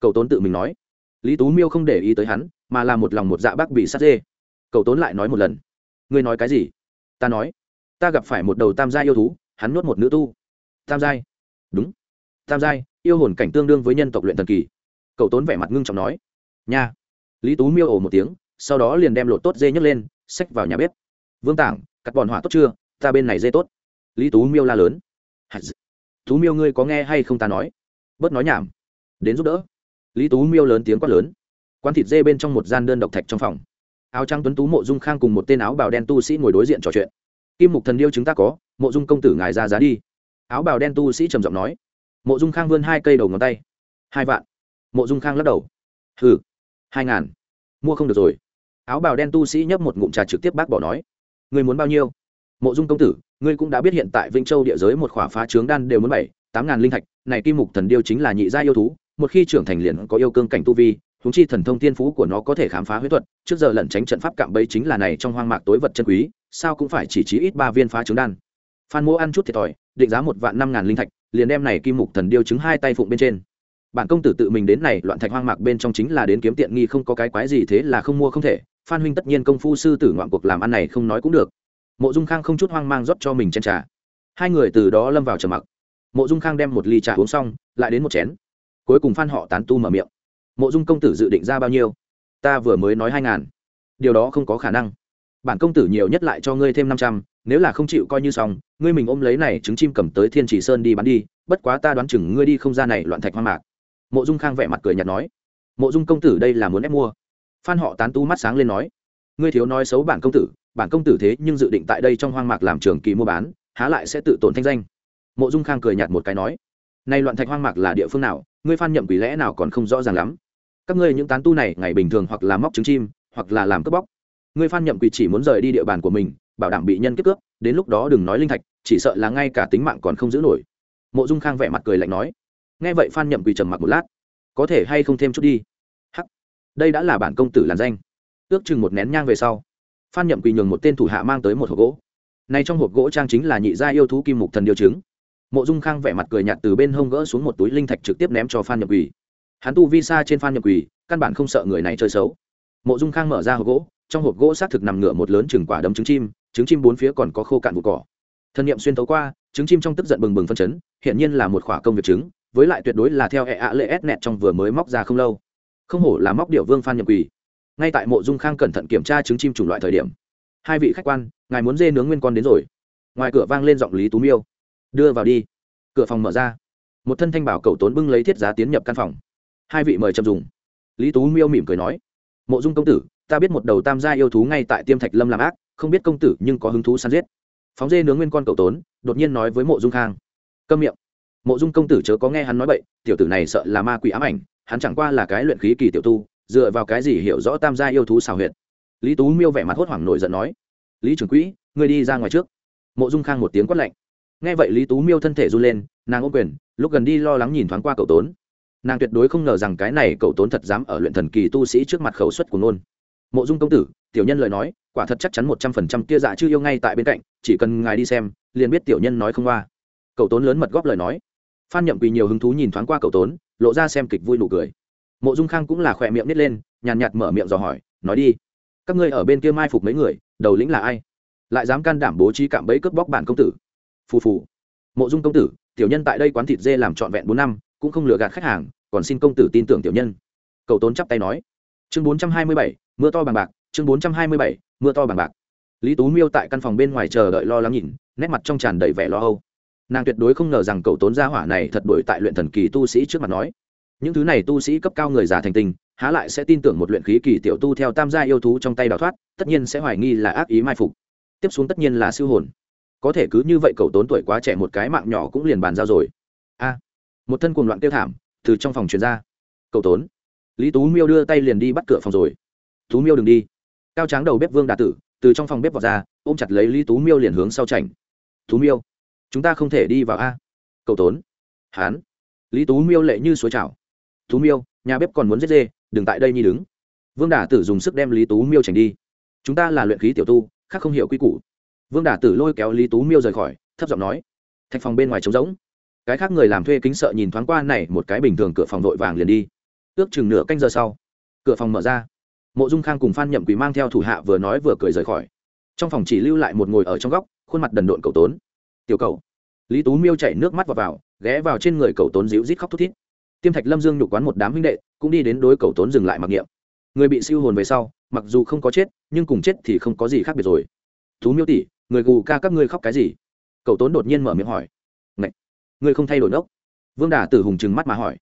cầu tốn tự mình nói. Lý tú miêu không để ý tới hắn, mà là một lòng một dạ bác bị sát dê. Cầu tốn lại nói một lần. Ngươi nói cái gì? Ta nói. Ta gặp phải một đầu tam gia yêu thú, hắn nuốt một nữ tu. Tam giai? Đúng. Tam giai, yêu hồn cảnh tương đương với nhân tộc luyện thần kỳ. Cậu tốn vẻ mặt ngưng trọng nói. Nha. Lý tú miêu ổ một tiếng, sau đó liền đem lột tốt dê nhấc lên, xách vào nhà bếp. Vương tảng, cắt bòn hỏa tốt chưa? Ta bên này dê tốt. Lý tú miêu la lớn. Tú miêu ngươi có nghe hay không ta nói? Bớt nói nhảm. Đến giúp đỡ lý tú miêu lớn tiếng quát lớn. Quán thịt dê bên trong một gian đơn độc thạch trong phòng. Áo trắng tuấn tú mộ dung khang cùng một tên áo bào đen tu sĩ ngồi đối diện trò chuyện. Kim mục thần điêu chúng ta có, mộ dung công tử ngài ra giá đi. Áo bào đen tu sĩ trầm giọng nói. Mộ dung khang vươn hai cây đầu ngón tay. Hai vạn. Mộ dung khang lắc đầu. Hừ, hai ngàn. Mua không được rồi. Áo bào đen tu sĩ nhấp một ngụm trà trực tiếp bác bỏ nói. Người muốn bao nhiêu? Mộ dung công tử, ngươi cũng đã biết hiện tại vĩnh châu địa giới một khỏa phá trướng đan đều muốn bảy, tám ngàn linh thạch, này kim mục thần điêu chính là nhị gia yêu thú một khi trưởng thành liền có yêu cương cảnh tu vi húng chi thần thông tiên phú của nó có thể khám phá huyết thuật, trước giờ lẩn tránh trận pháp cạm bẫy chính là này trong hoang mạc tối vật chân quý, sao cũng phải chỉ trí ít ba viên phá trứng đan. Phan mỗ ăn chút thiệt thòi, định giá một vạn năm ngàn linh thạch, liền đem này kim mục thần điêu chứng hai tay phụng bên trên. Bản công tử tự mình đến này loạn thạch hoang mạc bên trong chính là đến kiếm tiện nghi không có cái quái gì thế là không mua không thể, phan huynh tất nhiên công phu sư tử ngoạn cuộc làm ăn này không nói cũng được. Mộ dung khang không chút hoang mang rót cho mình chén trà. Hai người từ đó lâm vào trầm mặc. Mộ dung khang đem một ly trà uống xong, lại đến một chén cuối cùng phan họ tán tu mở miệng. Mộ dung công tử dự định ra bao nhiêu? Ta vừa mới nói hai ngàn. Điều đó không có khả năng. Bản công tử nhiều nhất lại cho ngươi thêm năm trăm, nếu là không chịu coi như xong, ngươi mình ôm lấy này trứng chim cầm tới thiên chỉ sơn đi bán đi, bất quá ta đoán chừng ngươi đi không ra này loạn thạch hoang mạc. Mộ dung khang vẻ mặt cười nhạt nói. Mộ dung công tử đây là muốn ép mua. Phan họ tán tu mắt sáng lên nói. Ngươi thiếu nói xấu bản công tử, bản công tử thế nhưng dự định tại đây trong hoang mạc làm trường kỳ mua bán, há lại sẽ tự tổn thanh danh. Mộ dung khang cười nhạt một cái nói nay loạn thạch hoang mạc là địa phương nào, ngươi phan nhậm quỷ lẽ nào còn không rõ ràng lắm. Các ngươi những tán tu này, ngày bình thường hoặc là móc trứng chim, hoặc là làm cướp bóc. Ngươi phan nhậm quỷ chỉ muốn rời đi địa bàn của mình, bảo đảm bị nhân kiếp cướp, đến lúc đó đừng nói linh thạch, chỉ sợ là ngay cả tính mạng còn không giữ nổi. Mộ dung khang vẻ mặt cười lạnh nói. Nghe vậy phan nhậm quỳ trầm mặc một lát. Có thể hay không thêm chút đi? Hắc. Đây đã là bản công tử làn danh. Ước chừng một nén nhang về sau, phan nhậm quỳ nhường một tên thủ hạ mang tới một hộp gỗ. Này trong hộp gỗ trang chính là nhị gia yêu thú kim mục thần điều chứng mộ dung khang vẻ mặt cười nhạt từ bên hông gỡ xuống một túi linh thạch trực tiếp ném cho phan nhậm quỳ. Hắn tu vi xa trên phan nhậm quỳ, căn bản không sợ người này chơi xấu. Mộ dung khang mở ra hộp gỗ, trong hộp gỗ xác thực nằm ngửa một lớn chừng quả đấm trứng chim trứng chim bốn phía còn có khô cạn vụ cỏ. Thân nhiệm xuyên thấu qua, trứng chim trong tức giận bừng bừng phân chấn hiện nhiên là một khỏa công việc trứng, với lại tuyệt đối là theo hệ ạ lệ s nẹt trong vừa mới móc ra không lâu. Không hổ là móc điệu vương phan nhậm quỳ. Ngay tại mộ dung khang cẩn thận kiểm tra trứng chim chủng loại thời điểm, hai vị khách quan, ngài muốn dê nướng nguyên con đến rồi. Ngoài cửa vang lên giọng lý tú miêu đưa vào đi. Cửa phòng mở ra. Một thân thanh bảo cầu tốn bưng lấy thiết giá tiến nhập căn phòng. Hai vị mời chậm dùng. Lý tú miêu mỉm cười nói, mộ dung công tử, ta biết một đầu tam gia yêu thú ngay tại tiêm thạch lâm làm ác, không biết công tử nhưng có hứng thú săn giết. Phóng dê nướng nguyên con cầu tốn, đột nhiên nói với mộ dung khang, câm miệng. Mộ dung công tử chớ có nghe hắn nói bậy, tiểu tử này sợ là ma quỷ ám ảnh, hắn chẳng qua là cái luyện khí kỳ tiểu tu, dựa vào cái gì hiểu rõ tam gia yêu thú xào huyệt. Lý tú miêu vẻ mặt hốt hoảng nổi giận nói, lý trưởng quỹ, ngươi đi ra ngoài trước. Mộ dung khang một tiếng quát lạnh nghe vậy lý tú miêu thân thể run lên, nàng ô quyền, lúc gần đi lo lắng nhìn thoáng qua cậu tốn. Nàng tuyệt đối không ngờ rằng cái này cậu tốn thật dám ở luyện thần kỳ tu sĩ trước mặt khẩu suất của nôn mộ dung công tử, tiểu nhân lời nói, quả thật chắc chắn một trăm phần trăm kia dạ chưa yêu ngay tại bên cạnh, chỉ cần ngài đi xem, liền biết tiểu nhân nói không qua. Cậu tốn lớn mật góp lời nói. Phan nhậm quỳ nhiều hứng thú nhìn thoáng qua cậu tốn, lộ ra xem kịch vui nụ cười. Mộ dung khang cũng là khỏe miệng nít lên, nhàn nhạt mở miệng dò hỏi, nói đi, các ngươi ở bên kia mai phục mấy người, đầu lĩnh là ai? Lại dám can đảm bố trí cạm bẫy cướp bóc bản công tử? Phù phù. Mộ dung công tử, tiểu nhân tại đây quán thịt dê làm trọn vẹn bốn năm, cũng không lừa gạt khách hàng, còn xin công tử tin tưởng tiểu nhân. Cậu tốn chắp tay nói. Chương bốn trăm hai mươi bảy, mưa to bằng bạc, chương bốn trăm hai mươi bảy, mưa to bằng bạc. Lý tú miêu tại căn phòng bên ngoài chờ đợi lo lắng nhìn, nét mặt trong tràn đầy vẻ lo âu. Nàng tuyệt đối không ngờ rằng cậu tốn gia hỏa này thật đổi tại luyện thần kỳ tu sĩ trước mặt nói. Những thứ này tu sĩ cấp cao người già thành tình, há lại sẽ tin tưởng một luyện khí kỳ tiểu tu theo tam gia yêu thú trong tay đào thoát, tất nhiên sẽ hoài nghi là ác ý mai phục. Tiếp xuống tất nhiên là siêu hồn có thể cứ như vậy cậu tốn tuổi quá trẻ một cái mạng nhỏ cũng liền bàn giao rồi. A, một thân cuồng loạn tiêu thảm, từ trong phòng truyền ra. Cậu tốn. Lý tú miêu đưa tay liền đi bắt cửa phòng rồi. Tú miêu đừng đi. Cao tráng đầu bếp vương đà tử, từ trong phòng bếp vào ra, ôm chặt lấy lý tú miêu liền hướng sau chảnh. Tú miêu, chúng ta không thể đi vào a. Cậu tốn. Hán. Lý tú miêu lệ như suối chảo tú miêu, nhà bếp còn muốn giết dê, đừng tại đây nhi đứng. Vương đà tử dùng sức đem lý tú miêu chảnh đi. Chúng ta là luyện khí tiểu tu, khác không hiểu quy củ vương đà tử lôi kéo lý tú miêu rời khỏi thấp giọng nói thạch phòng bên ngoài trống rỗng. Cái khác người làm thuê kính sợ nhìn thoáng qua này một cái bình thường cửa phòng vội vàng liền đi. Ước chừng nửa canh giờ sau cửa phòng mở ra. Mộ dung khang cùng phan nhậm quỳ mang theo thủ hạ vừa nói vừa cười rời khỏi. Trong phòng chỉ lưu lại một ngồi ở trong góc khuôn mặt đần độn cậu tốn. Tiểu cầu lý tú miêu chảy nước mắt vào, vào ghé vào trên người cậu tốn dịu rít khóc thút thít. Tiêm thạch lâm dương nhục quán một đám huynh đệ cũng đi đến đối cậu tốn dừng lại mặc niệm. Người bị siêu hồn về sau mặc dù không có chết nhưng cùng chết thì không có gì khác biệt rồi. Tú miêu tỷ người gù ca các ngươi khóc cái gì? Cậu tốn đột nhiên mở miệng hỏi. Ngậy! ngươi không thay đổi nốc. Vương đà tử hùng trừng mắt mà hỏi.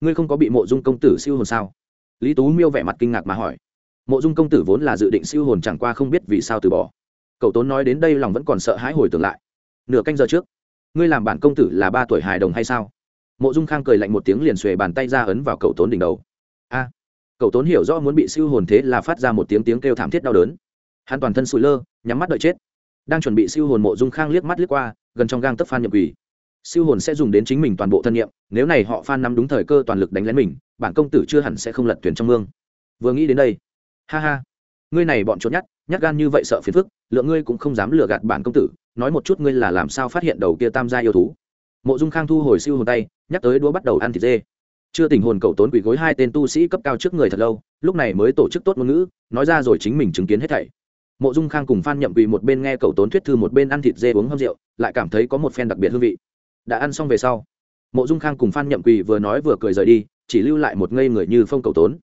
Ngươi không có bị mộ dung công tử siêu hồn sao? Lý tú miêu vẻ mặt kinh ngạc mà hỏi. Mộ dung công tử vốn là dự định siêu hồn chẳng qua không biết vì sao từ bỏ. Cậu tốn nói đến đây lòng vẫn còn sợ hãi hồi tưởng lại. Nửa canh giờ trước, ngươi làm bản công tử là ba tuổi hài đồng hay sao? Mộ dung khang cười lạnh một tiếng liền xuề bàn tay ra ấn vào cậu tốn đỉnh đầu. A, cậu tốn hiểu rõ muốn bị siêu hồn thế là phát ra một tiếng tiếng kêu thảm thiết đau đớn. Hắn toàn thân sụi lơ, nhắm mắt đợi chết đang chuẩn bị siêu hồn mộ dung khang liếc mắt liếc qua, gần trong gang tấp phan nhập quỷ siêu hồn sẽ dùng đến chính mình toàn bộ thân nhiệm, nếu này họ phan nắm đúng thời cơ toàn lực đánh lén mình, bản công tử chưa hẳn sẽ không lật thuyền trong mương. Vừa nghĩ đến đây, ha ha, ngươi này bọn trốn nhát nhát gan như vậy sợ phiền phức, lượng ngươi cũng không dám lừa gạt bản công tử, nói một chút ngươi là làm sao phát hiện đầu kia tam gia yêu thú. Mộ dung khang thu hồi siêu hồn tay, nhắc tới đũa bắt đầu ăn thịt dê. Chưa tình hồn cậu tốn quỷ gối hai tên tu sĩ cấp cao trước người thật lâu, lúc này mới tổ chức tốt ngôn ngữ, nói ra rồi chính mình chứng kiến hết thảy mộ dung khang cùng phan nhậm quỳ một bên nghe cậu tốn thuyết thư, một bên ăn thịt dê uống hâm rượu, lại cảm thấy có một phen đặc biệt hương vị. Đã ăn xong về sau, mộ dung khang cùng phan nhậm quỳ vừa nói vừa cười rời đi, chỉ lưu lại một ngây người như phong cầu tốn.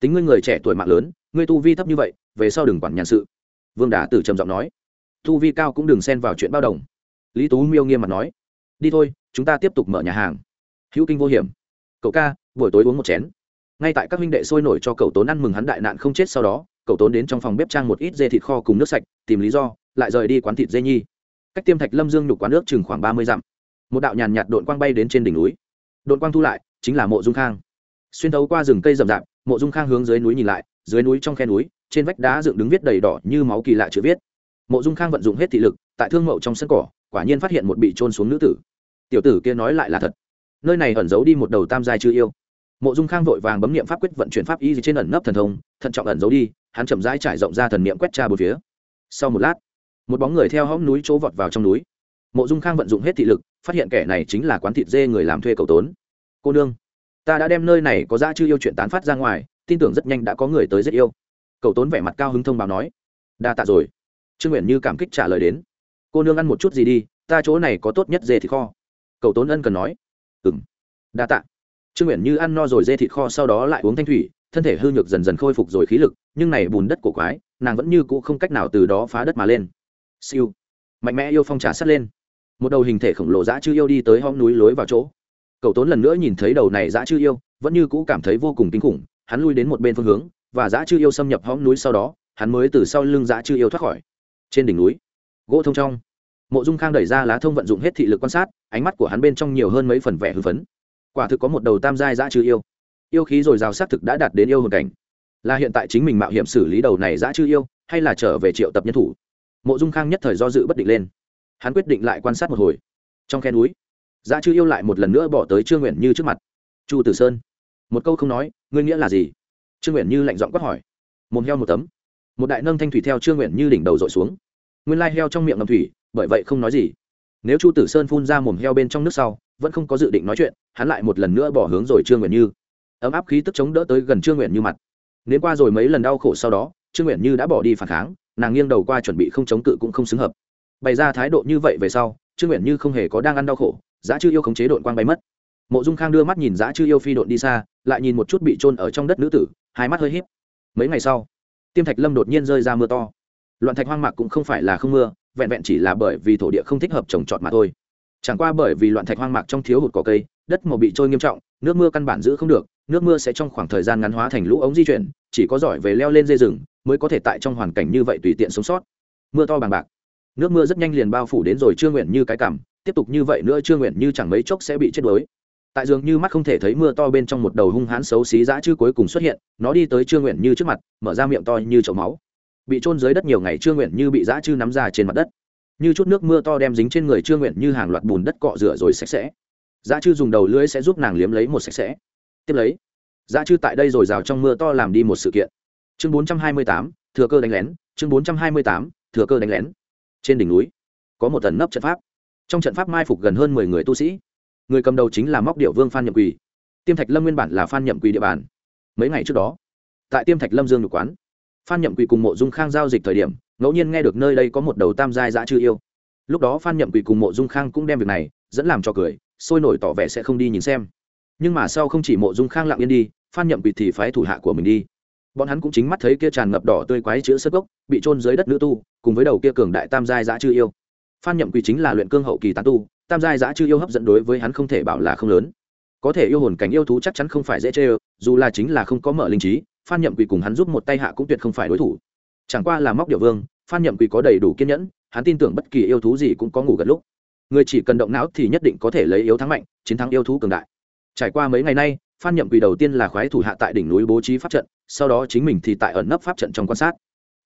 Tính ngươi người trẻ tuổi mạng lớn, ngươi tu vi thấp như vậy, về sau đừng quản nhàn sự. Vương đà tử trầm giọng nói. Tu vi cao cũng đừng xen vào chuyện bao đồng. Lý tú miêu nghiêm mặt nói. Đi thôi, chúng ta tiếp tục mở nhà hàng. Hữu kinh vô hiểm. Cậu ca, buổi tối uống một chén. Ngay tại các huynh đệ sôi nổi cho cậu tốn ăn mừng hắn đại nạn không chết sau đó cậu tốn đến trong phòng bếp trang một ít dê thịt kho cùng nước sạch, tìm lý do, lại rời đi quán thịt dê nhi. Cách tiêm thạch lâm dương nhục quán nước chừng khoảng ba mươi dặm. Một đạo nhàn nhạt đội quang bay đến trên đỉnh núi. Đội quang thu lại, chính là mộ dung khang. Xuyên thấu qua rừng cây rậm rạp, mộ dung khang hướng dưới núi nhìn lại, dưới núi trong khe núi, trên vách đá dựng đứng viết đầy đỏ như máu kỳ lạ chữ viết. Mộ dung khang vận dụng hết thị lực, tại thương mậu trong sân cỏ, quả nhiên phát hiện một bị trôn xuống nữ tử. Tiểu tử kia nói lại là thật. Nơi này ẩn giấu đi một đầu tam giai chư yêu mộ dung khang vội vàng bấm niệm pháp quyết vận chuyển pháp y trên ẩn nấp thần thông, thận trọng ẩn giấu đi, hắn chậm rãi trải rộng ra thần niệm quét tra bốn phía. Sau một lát, một bóng người theo hõm núi chỗ vọt vào trong núi. Mộ dung khang vận dụng hết thị lực, phát hiện kẻ này chính là quán thịt dê người làm thuê cầu tốn. Cô nương, ta đã đem nơi này có ra chư yêu chuyện tán phát ra ngoài, tin tưởng rất nhanh đã có người tới rất yêu. Cầu tốn vẻ mặt cao hứng thông báo nói. Đa tạ rồi. Trương nguyện như cảm kích trả lời đến. Cô nương ăn một chút gì đi, ta chỗ này có tốt nhất dê thịt kho. Cầu tốn ân cần nói. Ừng đa tạ trương nguyện như ăn no rồi dê thịt kho sau đó lại uống thanh thủy, thân thể hư nhược dần dần khôi phục rồi khí lực, nhưng này bùn đất cổ quái, nàng vẫn như cũ không cách nào từ đó phá đất mà lên. Siêu. Mạnh mẽ yêu phong trà sắt lên. Một đầu hình thể khổng lồ dã chư yêu đi tới hõm núi lối vào chỗ. Cậu tốn lần nữa nhìn thấy đầu này dã chư yêu, vẫn như cũ cảm thấy vô cùng kinh khủng, hắn lui đến một bên phương hướng, và dã chư yêu xâm nhập hõm núi sau đó, hắn mới từ sau lưng dã chư yêu thoát khỏi. Trên đỉnh núi, gỗ thông trong, mộ dung khang đẩy ra lá thông vận dụng hết thị lực quan sát, ánh mắt của hắn bên trong nhiều hơn mấy phần vẻ hưng phấn quả thực có một đầu tam giai dã chư yêu. Yêu khí rồi rào xác thực đã đạt đến yêu hồn cảnh. Là hiện tại chính mình mạo hiểm xử lý đầu này dã chư yêu, hay là trở về triệu tập nhân thủ? Mộ dung khang nhất thời do dự bất định lên. Hắn quyết định lại quan sát một hồi. Trong khe núi dã chư yêu lại một lần nữa bỏ tới trương nguyện như trước mặt. Chu tử sơn. Một câu không nói, ngươi nghĩa là gì? Trương nguyện như lạnh giọng quát hỏi. Mồm heo một tấm. Một đại nâng thanh thủy theo trương nguyện như đỉnh đầu dội xuống. Nguyên lai heo trong miệng ngầm thủy, bởi vậy không nói gì. Nếu chu tử sơn phun ra mồm heo bên trong nước sau vẫn không có dự định nói chuyện, hắn lại một lần nữa bỏ hướng rồi trương nguyện như. Ấm áp khí tức chống đỡ tới gần trương nguyện như mặt. Nếu qua rồi mấy lần đau khổ sau đó, trương nguyện như đã bỏ đi phản kháng, nàng nghiêng đầu qua chuẩn bị không chống cự cũng không xứng hợp. Bày ra thái độ như vậy về sau, trương nguyện như không hề có đang ăn đau khổ giá chư yêu khống chế đội quang bay mất. Mộ dung khang đưa mắt nhìn giá chư yêu phi đội đi xa, lại nhìn một chút bị trôn ở trong đất nữ tử, hai mắt hơi h í p mấy ngày sau, tiêm thạch lâm đột nhiên rơi ra mưa to. Loạn thạch hoang mạc cũng không phải là không mưa, vẹn vẹn chỉ là bởi vì thổ địa không thích hợp trồng trọt mà thôi chẳng qua bởi vì loạn thạch hoang mạc trong thiếu hụt cỏ cây, đất màu bị trôi nghiêm trọng, nước mưa căn bản giữ không được, nước mưa sẽ trong khoảng thời gian ngắn hóa thành lũ ống di chuyển, chỉ có giỏi về leo lên dây rừng mới có thể tại trong hoàn cảnh như vậy tùy tiện sống sót. Mưa to bằng bạc. Nước mưa rất nhanh liền bao phủ đến rồi chưa nguyện như cái cảm, tiếp tục như vậy nữa chưa nguyện như chẳng mấy chốc sẽ bị chết đuối. Tại dường như mắt không thể thấy mưa to bên trong một đầu hung hãn xấu xí dã chư cuối cùng xuất hiện, nó đi tới chưa nguyện như trước mặt, mở ra miệng to như chậu máu. Bị trôn dưới đất nhiều ngày chưa nguyện như bị dã chư nắm ra trên mặt đất như chút nước mưa to đem dính trên người trương nguyện như hàng loạt bùn đất cọ rửa rồi sạch sẽ. Giá chư dùng đầu lưỡi sẽ giúp nàng liếm lấy một sạch sẽ. Tiếp lấy, Giá chư tại đây rồi rào trong mưa to làm đi một sự kiện. Chương bốn trăm hai mươi tám, thừa cơ đánh lén. Chương bốn trăm hai mươi tám, thừa cơ đánh lén. Trên đỉnh núi, có một tần nấp trận pháp. Trong trận pháp mai phục gần hơn mười người tu sĩ. Người cầm đầu chính là móc điệu vương phan nhậm quỳ. Tiêm thạch lâm nguyên bản là phan nhậm quỳ địa bàn. Mấy ngày trước đó, tại tiêm thạch lâm dương nhục quán, phan nhậm quỳ cùng mộ dung khang giao dịch thời điểm ngẫu nhiên nghe được nơi đây có một đầu tam giai dã chư yêu. Lúc đó phan nhậm quỷ cùng mộ dung khang cũng đem việc này dẫn làm cho cười, sôi nổi tỏ vẻ sẽ không đi nhìn xem. Nhưng mà sau không chỉ mộ dung khang lặng yên đi, phan nhậm quỷ thì phái thủ hạ của mình đi. Bọn hắn cũng chính mắt thấy kia tràn ngập đỏ tươi quái chữ sất gốc, bị trôn dưới đất nữ tu, cùng với đầu kia cường đại tam giai dã chư yêu. Phan nhậm quỷ chính là luyện cương hậu kỳ tán tu, tam giai dã chư yêu hấp dẫn đối với hắn không thể bảo là không lớn. Có thể yêu hồn cảnh yêu thú chắc chắn không phải dễ chê dù là chính là không có mở linh trí, phan nhậm quỷ cùng hắn giúp một tay hạ cũng tuyệt không phải đối thủ. Chẳng qua là móc điệu vương phan nhậm quỳ có đầy đủ kiên nhẫn, hắn tin tưởng bất kỳ yêu thú gì cũng có ngủ gật lúc. Người chỉ cần động não thì nhất định có thể lấy yếu thắng mạnh, chiến thắng yêu thú cường đại. Trải qua mấy ngày nay, phan nhậm quỳ đầu tiên là khoái thủ hạ tại đỉnh núi bố trí pháp trận, sau đó chính mình thì tại ẩn nấp pháp trận trong quan sát.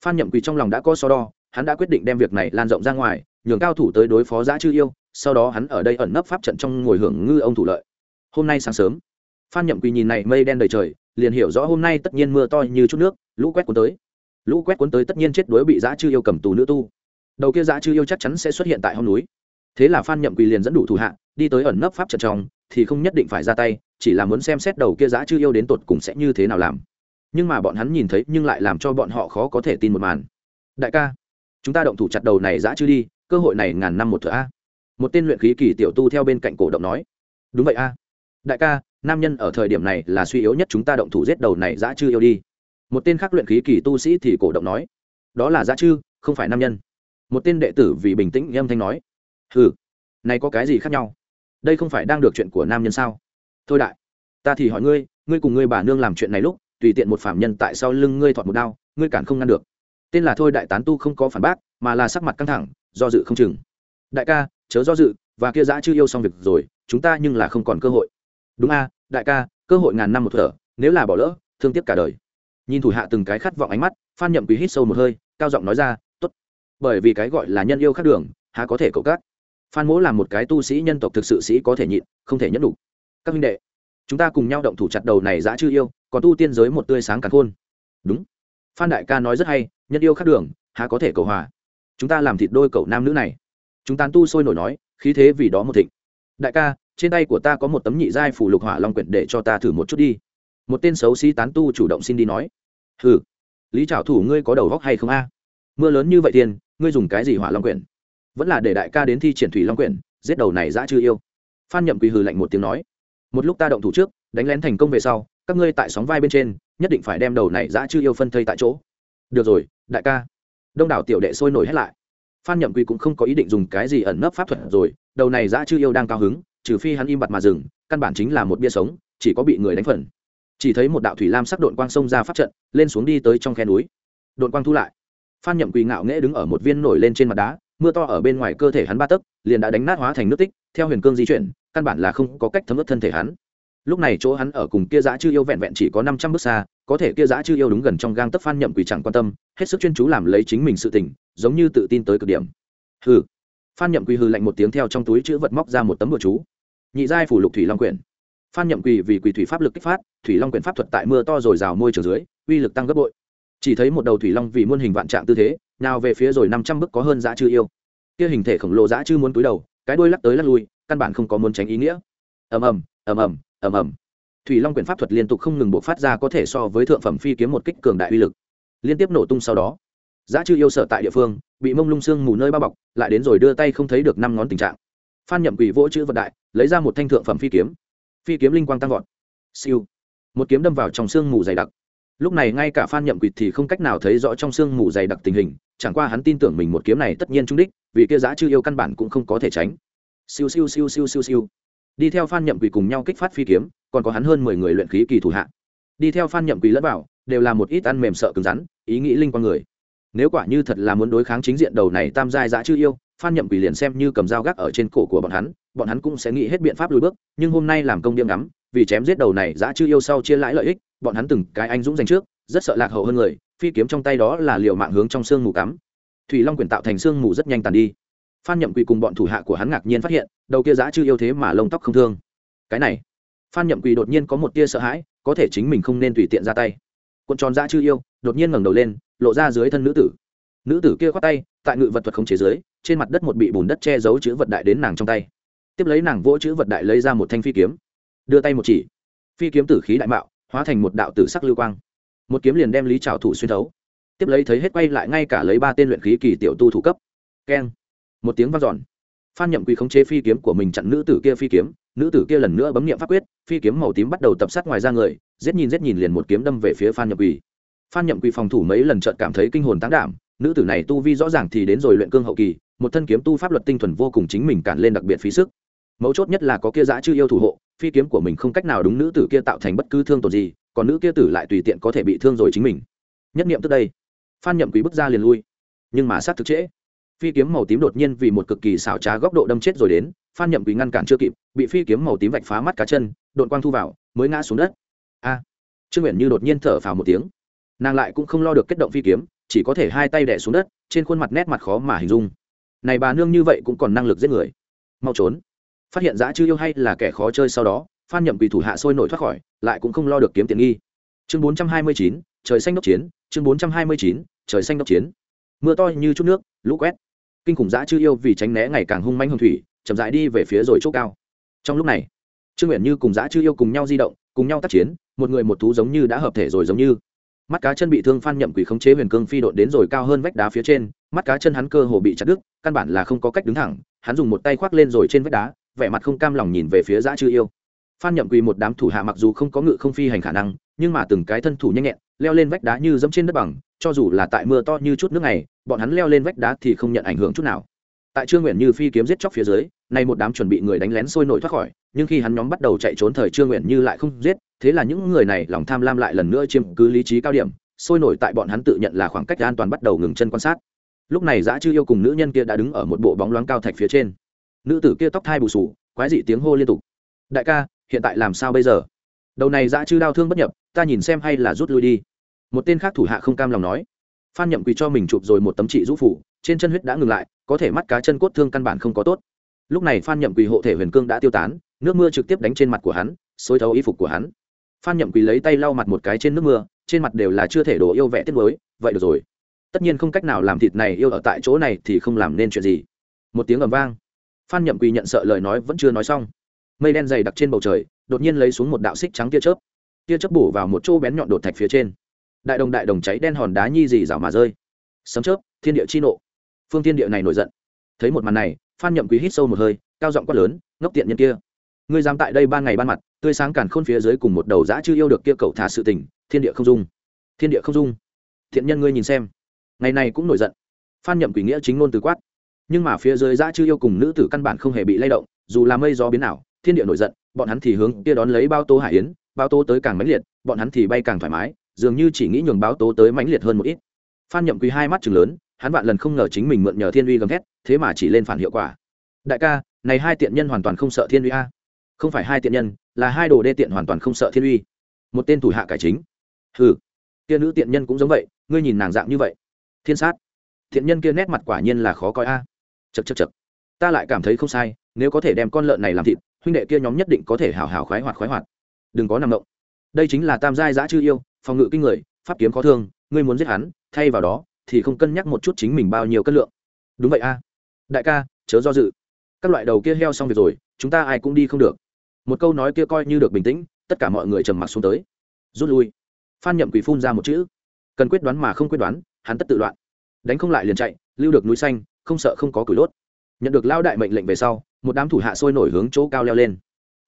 Phan nhậm quỳ trong lòng đã có so đo, hắn đã quyết định đem việc này lan rộng ra ngoài, nhường cao thủ tới đối phó giã chư yêu, sau đó hắn ở đây ẩn nấp pháp trận trong ngồi hưởng ngư ông thủ lợi. Hôm nay sáng sớm, phan nhậm quỳ nhìn này mây đen đầy trời, liền hiểu rõ hôm nay tất nhiên mưa to như chút nước, lũ quét cuốn tới lũ quét cuốn tới tất nhiên chết đuối bị Giá chư yêu cầm tù nữ tu. Đầu kia Giá chư yêu chắc chắn sẽ xuất hiện tại hông núi. Thế là phan nhậm quỳ liền dẫn đủ thủ hạ, đi tới ẩn nấp pháp trận trong, thì không nhất định phải ra tay, chỉ là muốn xem xét đầu kia Giá chư yêu đến tột cùng sẽ như thế nào làm. Nhưng mà bọn hắn nhìn thấy, nhưng lại làm cho bọn họ khó có thể tin một màn. Đại ca, chúng ta động thủ chặt đầu này Giá chư đi, cơ hội này ngàn năm một thửa a. Một tên luyện khí kỳ tiểu tu theo bên cạnh cổ động nói. Đúng vậy a. Đại ca, nam nhân ở thời điểm này là suy yếu nhất chúng ta động thủ giết đầu này dã chư yêu đi một tên khác luyện khí kỳ tu sĩ thì cổ động nói, đó là giá chư, không phải nam nhân. Một tên đệ tử vì bình tĩnh âm thanh nói ừ này có cái gì khác nhau? Đây không phải đang được chuyện của nam nhân sao? Thôi đại, ta thì hỏi ngươi ngươi cùng ngươi bà nương làm chuyện này lúc, tùy tiện một phạm nhân tại sau lưng ngươi thọt một đao, ngươi cản không ngăn được. Tên là thôi đại tán tu không có phản bác, mà là sắc mặt căng thẳng, do dự không chừng. Đại ca, chớ do dự, và kia dạ dã chưa yêu xong việc rồi, chúng ta nhưng là không còn cơ hội. Đúng a, đại ca, cơ hội ngàn năm một thở, nếu là bỏ lỡ, thương tiếc cả đời nhìn thủ hạ từng cái khát vọng ánh mắt, phan nhậm quý hít sâu một hơi, cao giọng nói ra t ố t bởi vì cái gọi là nhân yêu khác đường, há có thể cậu các? Phan mỗ là một cái tu sĩ nhân tộc thực sự sĩ có thể nhịn, không thể nhẫn đủ. Các minh đệ, chúng ta cùng nhau động thủ chặt đầu này dã chư yêu, còn tu tiên giới một tươi sáng càn khôn. Đúng. Phan đại ca nói rất hay, nhân yêu khác đường, há có thể cầu hòa? Chúng ta làm thịt đôi cậu nam nữ này. Chúng ta tu sôi nổi nói, khí thế vì đó một thịnh. Đại ca, trên tay của ta có một tấm nhị giai phủ lục hỏa long quyển để cho ta thử một chút đi một tên xấu xí tán tu chủ động xin đi nói. Hừ, lý trảo thủ ngươi có đầu góc hay không a? Mưa lớn như vậy tiền, ngươi dùng cái gì hỏa long quyển? Vẫn là để đại ca đến thi triển thủy long quyển, giết đầu này dã chưa yêu. Phan nhậm quỳ hừ lạnh một tiếng nói. Một lúc ta động thủ trước, đánh lén thành công về sau, các ngươi tại sóng vai bên trên, nhất định phải đem đầu này dã chưa yêu phân thây tại chỗ. Được rồi, đại ca. Đông đảo tiểu đệ sôi nổi hết lại. Phan nhậm quỳ cũng không có ý định dùng cái gì ẩn nấp pháp thuật rồi, đầu này dã chưa yêu đang cao hứng, trừ phi hắn im bặt mà dừng, căn bản chính là một bia sống, chỉ có bị người đánh phần chỉ thấy một đạo thủy lam sắc đội quang sông ra phát trận, lên xuống đi tới trong khe núi. Đội quang thu lại. Phan nhậm quỳ ngạo nghễ đứng ở một viên nổi lên trên mặt đá, mưa to ở bên ngoài cơ thể hắn ba tấc, liền đã đánh nát hóa thành nước tích, theo huyền cương di chuyển, căn bản là không có cách thấm ướt thân thể hắn. Lúc này chỗ hắn ở cùng kia giã chư yêu vẹn vẹn chỉ có năm trăm bước xa, có thể kia giã chư yêu đúng gần trong gang tấc phan nhậm quỳ chẳng quan tâm, hết sức chuyên chú làm lấy chính mình sự tỉnh giống như tự tin tới cực điểm. Hừ. Phan nhậm quỳ hư lạnh một tiếng theo trong túi chữ vật móc ra một tấm bừa chú. Nhị giai phủ lục thủy long quyển phan nhậm quỳ vì quỳ thủy pháp lực kích phát, thủy long quyển pháp thuật tại mưa to rồi rào môi trường dưới, uy lực tăng gấp bội. Chỉ thấy một đầu thủy long vì muôn hình vạn trạng tư thế, nào về phía rồi năm trăm bước có hơn dã chư yêu. Kia hình thể khổng lồ dã chư muốn túi đầu, cái đuôi lắc tới lắc lui, căn bản không có muốn tránh ý nghĩa. Ầm ầm ầm ầm ầm ầm. Thủy long quyển pháp thuật liên tục không ngừng bộc phát ra có thể so với thượng phẩm phi kiếm một kích cường đại uy lực. Liên tiếp nổ tung sau đó, dã chư yêu sợ tại địa phương, bị mông lung xương mù nơi bao bọc, lại đến rồi đưa tay không thấy được năm ngón tình trạng. Phan nhậm quỷ vỗ chữ vật đại, lấy ra một thanh thượng phẩm phi kiếm phi kiếm linh quang tăng vọt. Siêu. Một kiếm đâm vào trong xương mù dày đặc. Lúc này ngay cả phan nhậm quỷ thì không cách nào thấy rõ trong xương mù dày đặc tình hình, chẳng qua hắn tin tưởng mình một kiếm này tất nhiên trung đích, vì kia giá chư yêu căn bản cũng không có thể tránh. Siêu siêu siêu siêu siêu siêu. Đi theo phan nhậm quỷ cùng nhau kích phát phi kiếm, còn có hắn hơn mười người luyện khí kỳ thủ hạ. Đi theo phan nhậm quỷ lẫn vào, đều là một ít ăn mềm sợ cứng rắn, ý nghĩ linh quang người. Nếu quả như thật là muốn đối kháng chính diện đầu này tam giai dã chư yêu, phan nhậm quỷ liền xem như cầm dao gác ở trên cổ của bọn hắn bọn hắn cũng sẽ nghĩ hết biện pháp lùi bước, nhưng hôm nay làm công điểm ngắm, vì chém giết đầu này dã chư yêu sau chia lãi lợi ích, bọn hắn từng cái anh dũng dành trước, rất sợ lạc hậu hơn người, phi kiếm trong tay đó là liều mạng hướng trong sương mù cắm. Thủy long quyển tạo thành sương mù rất nhanh tàn đi. Phan nhậm quỳ cùng bọn thủ hạ của hắn ngạc nhiên phát hiện, đầu kia giã chư yêu thế mà lông tóc không thương. Cái này, phan nhậm quỳ đột nhiên có một tia sợ hãi, có thể chính mình không nên tùy tiện ra tay. Cuộn tròn giã chư yêu, đột nhiên ngẩng đầu lên, lộ ra dưới thân nữ tử. Nữ tử kia khoác tay, tại ngự vật thuật không chế dưới, trên mặt đất một bị bùn đất che giấu chữ vật đại đến nàng trong tay tiếp lấy nàng vỗ chữ vật đại lấy ra một thanh phi kiếm, đưa tay một chỉ. Phi kiếm tử khí đại mạo, hóa thành một đạo tử sắc lưu quang. Một kiếm liền đem lý trào thủ xuyên thấu. Tiếp lấy thấy hết quay lại ngay cả lấy ba tên luyện khí kỳ tiểu tu thủ cấp. Keng. Một tiếng vang dọn. Phan nhậm quỳ khống chế phi kiếm của mình chặn nữ tử kia phi kiếm, nữ tử kia lần nữa bấm nghiệm pháp quyết, phi kiếm màu tím bắt đầu tập sát ngoài ra người, giết nhìn giết nhìn liền một kiếm đâm về phía phan nhậm quỳ. Phan nhậm quỳ phòng thủ mấy lần trợt cảm thấy kinh hồn tán đảm, nữ tử này tu vi rõ ràng thì đến rồi luyện cương hậu kỳ, một thân kiếm tu pháp luật tinh thuần vô cùng chính mình cản lên đặc biệt phí sức mấu chốt nhất là có kia giã chư yêu thủ hộ, phi kiếm của mình không cách nào đúng nữ tử kia tạo thành bất cứ thương tổn gì, còn nữ kia tử lại tùy tiện có thể bị thương rồi chính mình. Nhất nghiệm tức đây, phan nhậm quý bước ra liền lui. Nhưng mà sát thực trễ. Phi kiếm màu tím đột nhiên vì một cực kỳ xảo trá góc độ đâm chết rồi đến, phan nhậm quý ngăn cản chưa kịp, bị phi kiếm màu tím vạch phá mắt cá chân đội quang thu vào, mới ngã xuống đất. A! Trương nguyện như đột nhiên thở phào một tiếng. Nàng lại cũng không lo được kết động phi kiếm, chỉ có thể hai tay đẻ xuống đất, trên khuôn mặt nét mặt khó mà hình dung. Này bà nương như vậy cũng còn năng lực giết người. Mau trốn phát hiện dã chư yêu hay là kẻ khó chơi sau đó, phan nhậm quỳ thủ hạ sôi nổi thoát khỏi, lại cũng không lo được kiếm tiền nghi. Chương bốn trăm hai mươi chín, trời xanh đốc chiến, chương bốn trăm hai mươi chín, trời xanh đốc chiến. Mưa to như chút nước, lũ quét. Kinh khủng dã chư yêu vì tránh né ngày càng hung manh hồng thủy, chậm rãi đi về phía rồi chỗ cao. Trong lúc này, trương nguyện như cùng dã chư yêu cùng nhau di động, cùng nhau tác chiến, một người một thú giống như đã hợp thể rồi giống như. Mắt cá chân bị thương phan nhậm quỷ khống chế huyền cương phi đội đến rồi cao hơn vách đá phía trên, mắt cá chân hắn cơ hồ bị chặt đứt, căn bản là không có cách đứng thẳng, hắn dùng một tay khoác lên rồi trên vách đá vẻ mặt không cam lòng nhìn về phía dã chư yêu. Phan nhậm quỳ một đám thủ hạ mặc dù không có ngự không phi hành khả năng, nhưng mà từng cái thân thủ nhanh nhẹn, leo lên vách đá như dẫm trên đất bằng, cho dù là tại mưa to như chút nước này, bọn hắn leo lên vách đá thì không nhận ảnh hưởng chút nào. Tại trương nguyện như phi kiếm giết chóc phía dưới, nay một đám chuẩn bị người đánh lén sôi nổi thoát khỏi, nhưng khi hắn nhóm bắt đầu chạy trốn thời trương nguyện như lại không giết, thế là những người này lòng tham lam lại lần nữa chiếm cứ lý trí cao điểm, sôi nổi tại bọn hắn tự nhận là khoảng cách an toàn bắt đầu ngừng chân quan sát. Lúc này dã chư yêu cùng nữ nhân kia đã đứng ở một bộ bóng loáng cao thạch phía trên nữ tử kia tóc thai bù sù, quái dị tiếng hô liên tục. Đại ca, hiện tại làm sao bây giờ? Đầu này dã chư đau thương bất nhập, ta nhìn xem hay là rút lui đi. Một tên khác thủ hạ không cam lòng nói. Phan nhậm quỳ cho mình chụp rồi một tấm trị rũ phủ, trên chân huyết đã ngừng lại, có thể mắt cá chân cốt thương căn bản không có tốt. Lúc này phan nhậm quỳ hộ thể huyền cương đã tiêu tán, nước mưa trực tiếp đánh trên mặt của hắn, xối thấu y phục của hắn. Phan nhậm quỳ lấy tay lau mặt một cái trên nước mưa, trên mặt đều là chưa thể đổ yêu vẽ tiết mới vậy được rồi. Tất nhiên không cách nào làm thịt này yêu ở tại chỗ này thì không làm nên chuyện gì. Một tiếng ầm vang phan nhậm quỳ nhận sợ lời nói vẫn chưa nói xong. Mây đen dày đặc trên bầu trời, đột nhiên lấy xuống một đạo xích trắng tia chớp. Tia chớp bổ vào một chỗ bén nhọn đột thạch phía trên. Đại đồng đại đồng cháy đen hòn đá nhi dì rào mà rơi. Sấm chớp, thiên địa chi nộ. Phương thiên địa này nổi giận. Thấy một màn này, phan nhậm quý hít sâu một hơi, cao giọng quát lớn, ngốc tiện nhân kia, ngươi dám tại đây ban ngày ban mặt, tươi sáng cản khôn phía dưới cùng một đầu dã chưa yêu được kia cậu thả sự tình, thiên địa không dung. Thiên địa không dung. Thiện nhân ngươi nhìn xem. Ngày này cũng nổi giận. Phan nhậm quỷ nghĩa chính ngôn từ quát nhưng mà phía dưới dã chưa yêu cùng nữ tử căn bản không hề bị lay động, dù là mây gió biến nào thiên địa nổi giận, bọn hắn thì hướng kia đón lấy bao tố hải yến, bao tố tới càng mãnh liệt, bọn hắn thì bay càng thoải mái, dường như chỉ nghĩ nhường báo tố tới mãnh liệt hơn một ít. Phan nhậm quý hai mắt chừng lớn, hắn vạn lần không ngờ chính mình mượn nhờ thiên uy gầm thét, thế mà chỉ lên phản hiệu quả. Đại ca, này hai tiện nhân hoàn toàn không sợ thiên uy a. Không phải hai tiện nhân, là hai đồ đê tiện hoàn toàn không sợ thiên uy. Một tên thủ hạ cải chính. Hừ, kia nữ tiện nhân cũng giống vậy, ngươi nhìn nàng dạng như vậy. Thiên sát. Thiện nhân kia nét mặt quả nhiên là khó coi a chật chật chật. Ta lại cảm thấy không sai, nếu có thể đem con lợn này làm thịt, huynh đệ kia nhóm nhất định có thể hào hào khoái hoạt khoái hoạt. Đừng có nằm động. Đây chính là tam giai giã chư yêu, phòng ngự kinh người, pháp kiếm khó thương, ngươi muốn giết hắn, thay vào đó thì không cân nhắc một chút chính mình bao nhiêu cân lượng. Đúng vậy a. Đại ca, chớ do dự. Các loại đầu kia heo xong việc rồi, chúng ta ai cũng đi không được. Một câu nói kia coi như được bình tĩnh, tất cả mọi người trầm mặc xuống tới. Rút lui. Phan nhậm quỷ phun ra một chữ. Cần quyết đoán mà không quyết đoán, hắn tất tự loạn. Đánh không lại liền chạy, lưu được núi xanh không sợ không có củi lốt. Nhận được lao đại mệnh lệnh về sau, một đám thủ hạ sôi nổi hướng chỗ cao leo lên.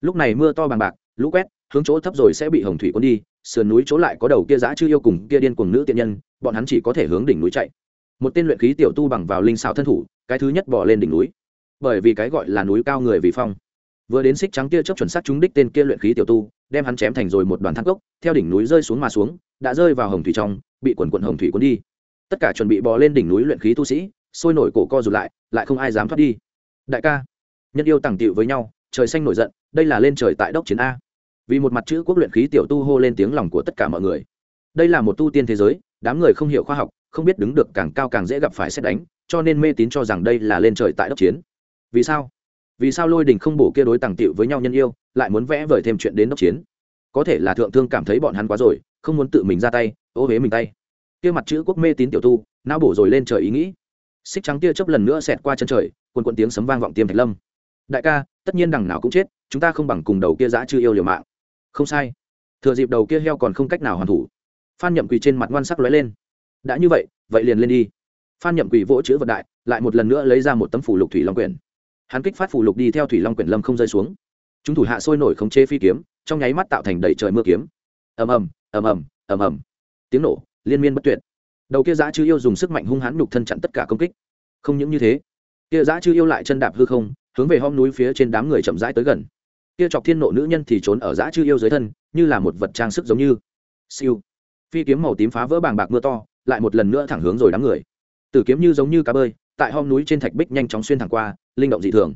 Lúc này mưa to bằng bạc, lũ quét, hướng chỗ thấp rồi sẽ bị hồng thủy cuốn đi, sườn núi chỗ lại có đầu kia giã chưa yêu cùng kia điên cùng nữ tiện nhân, bọn hắn chỉ có thể hướng đỉnh núi chạy. Một tên luyện khí tiểu tu bằng vào linh xào thân thủ, cái thứ nhất bỏ lên đỉnh núi. Bởi vì cái gọi là núi cao người vì phong. Vừa đến xích trắng kia chớp chuẩn xác trúng đích tên kia luyện khí tiểu tu, đem hắn chém thành rồi một đoàn thang gốc theo đỉnh núi rơi xuống mà xuống, đã rơi vào hồng thủy trong, bị quần quận hồng thủy cuốn đi. Tất cả chuẩn bị bò lên đỉnh núi luyện khí tu sĩ sôi nổi cổ co rụt lại lại không ai dám thoát đi. Đại ca, nhân yêu tàng tiệu với nhau, trời xanh nổi giận, đây là lên trời tại đốc chiến a. Vì một mặt chữ quốc luyện khí tiểu tu hô lên tiếng lòng của tất cả mọi người. Đây là một tu tiên thế giới, đám người không hiểu khoa học, không biết đứng được càng cao càng dễ gặp phải xét đánh, cho nên mê tín cho rằng đây là lên trời tại đốc chiến. Vì sao? Vì sao lôi đình không bổ kia đối tàng tiệu với nhau nhân yêu, lại muốn vẽ vời thêm chuyện đến đốc chiến? Có thể là thượng thương cảm thấy bọn hắn quá rồi, không muốn tự mình ra tay, ô huế mình tay. Kia mặt chữ quốc mê tín tiểu tu, não bổ rồi lên trời ý nghĩ xích trắng tia chớp lần nữa xẹt qua chân trời quần quận tiếng sấm vang vọng tiêm thạch lâm. Đại ca, tất nhiên đằng nào cũng chết, chúng ta không bằng cùng đầu kia dã chưa yêu liều mạng. Không sai. Thừa dịp đầu kia heo còn không cách nào hoàn thủ, phan nhậm quỳ trên mặt ngoan sắc lóe lên. Đã như vậy vậy liền lên đi. Phan nhậm quỳ vỗ chữ vật đại, lại một lần nữa lấy ra một tấm phủ lục thủy long quyển. Hắn kích phát phủ lục đi theo thủy long quyển lâm không rơi xuống. Chúng thủ hạ sôi nổi khống chế phi kiếm, trong nháy mắt tạo thành đầy trời mưa kiếm. Ầm ầm ầm ầm ầm ầm. Tiếng nổ liên miên bất tuyệt đầu kia giã chư yêu dùng sức mạnh hung hãn nhục thân chặn tất cả công kích. Không những như thế, kia giã chư yêu lại chân đạp hư không, hướng về hom núi phía trên đám người chậm rãi tới gần. Kia chọc thiên nộ nữ nhân thì trốn ở giã chư yêu dưới thân, như là một vật trang sức giống như. Siêu. Phi kiếm màu tím phá vỡ bàng bạc mưa to, lại một lần nữa thẳng hướng rồi đám người. Tử kiếm như giống như cá bơi, tại hom núi trên thạch bích nhanh chóng xuyên thẳng qua, linh động dị thường.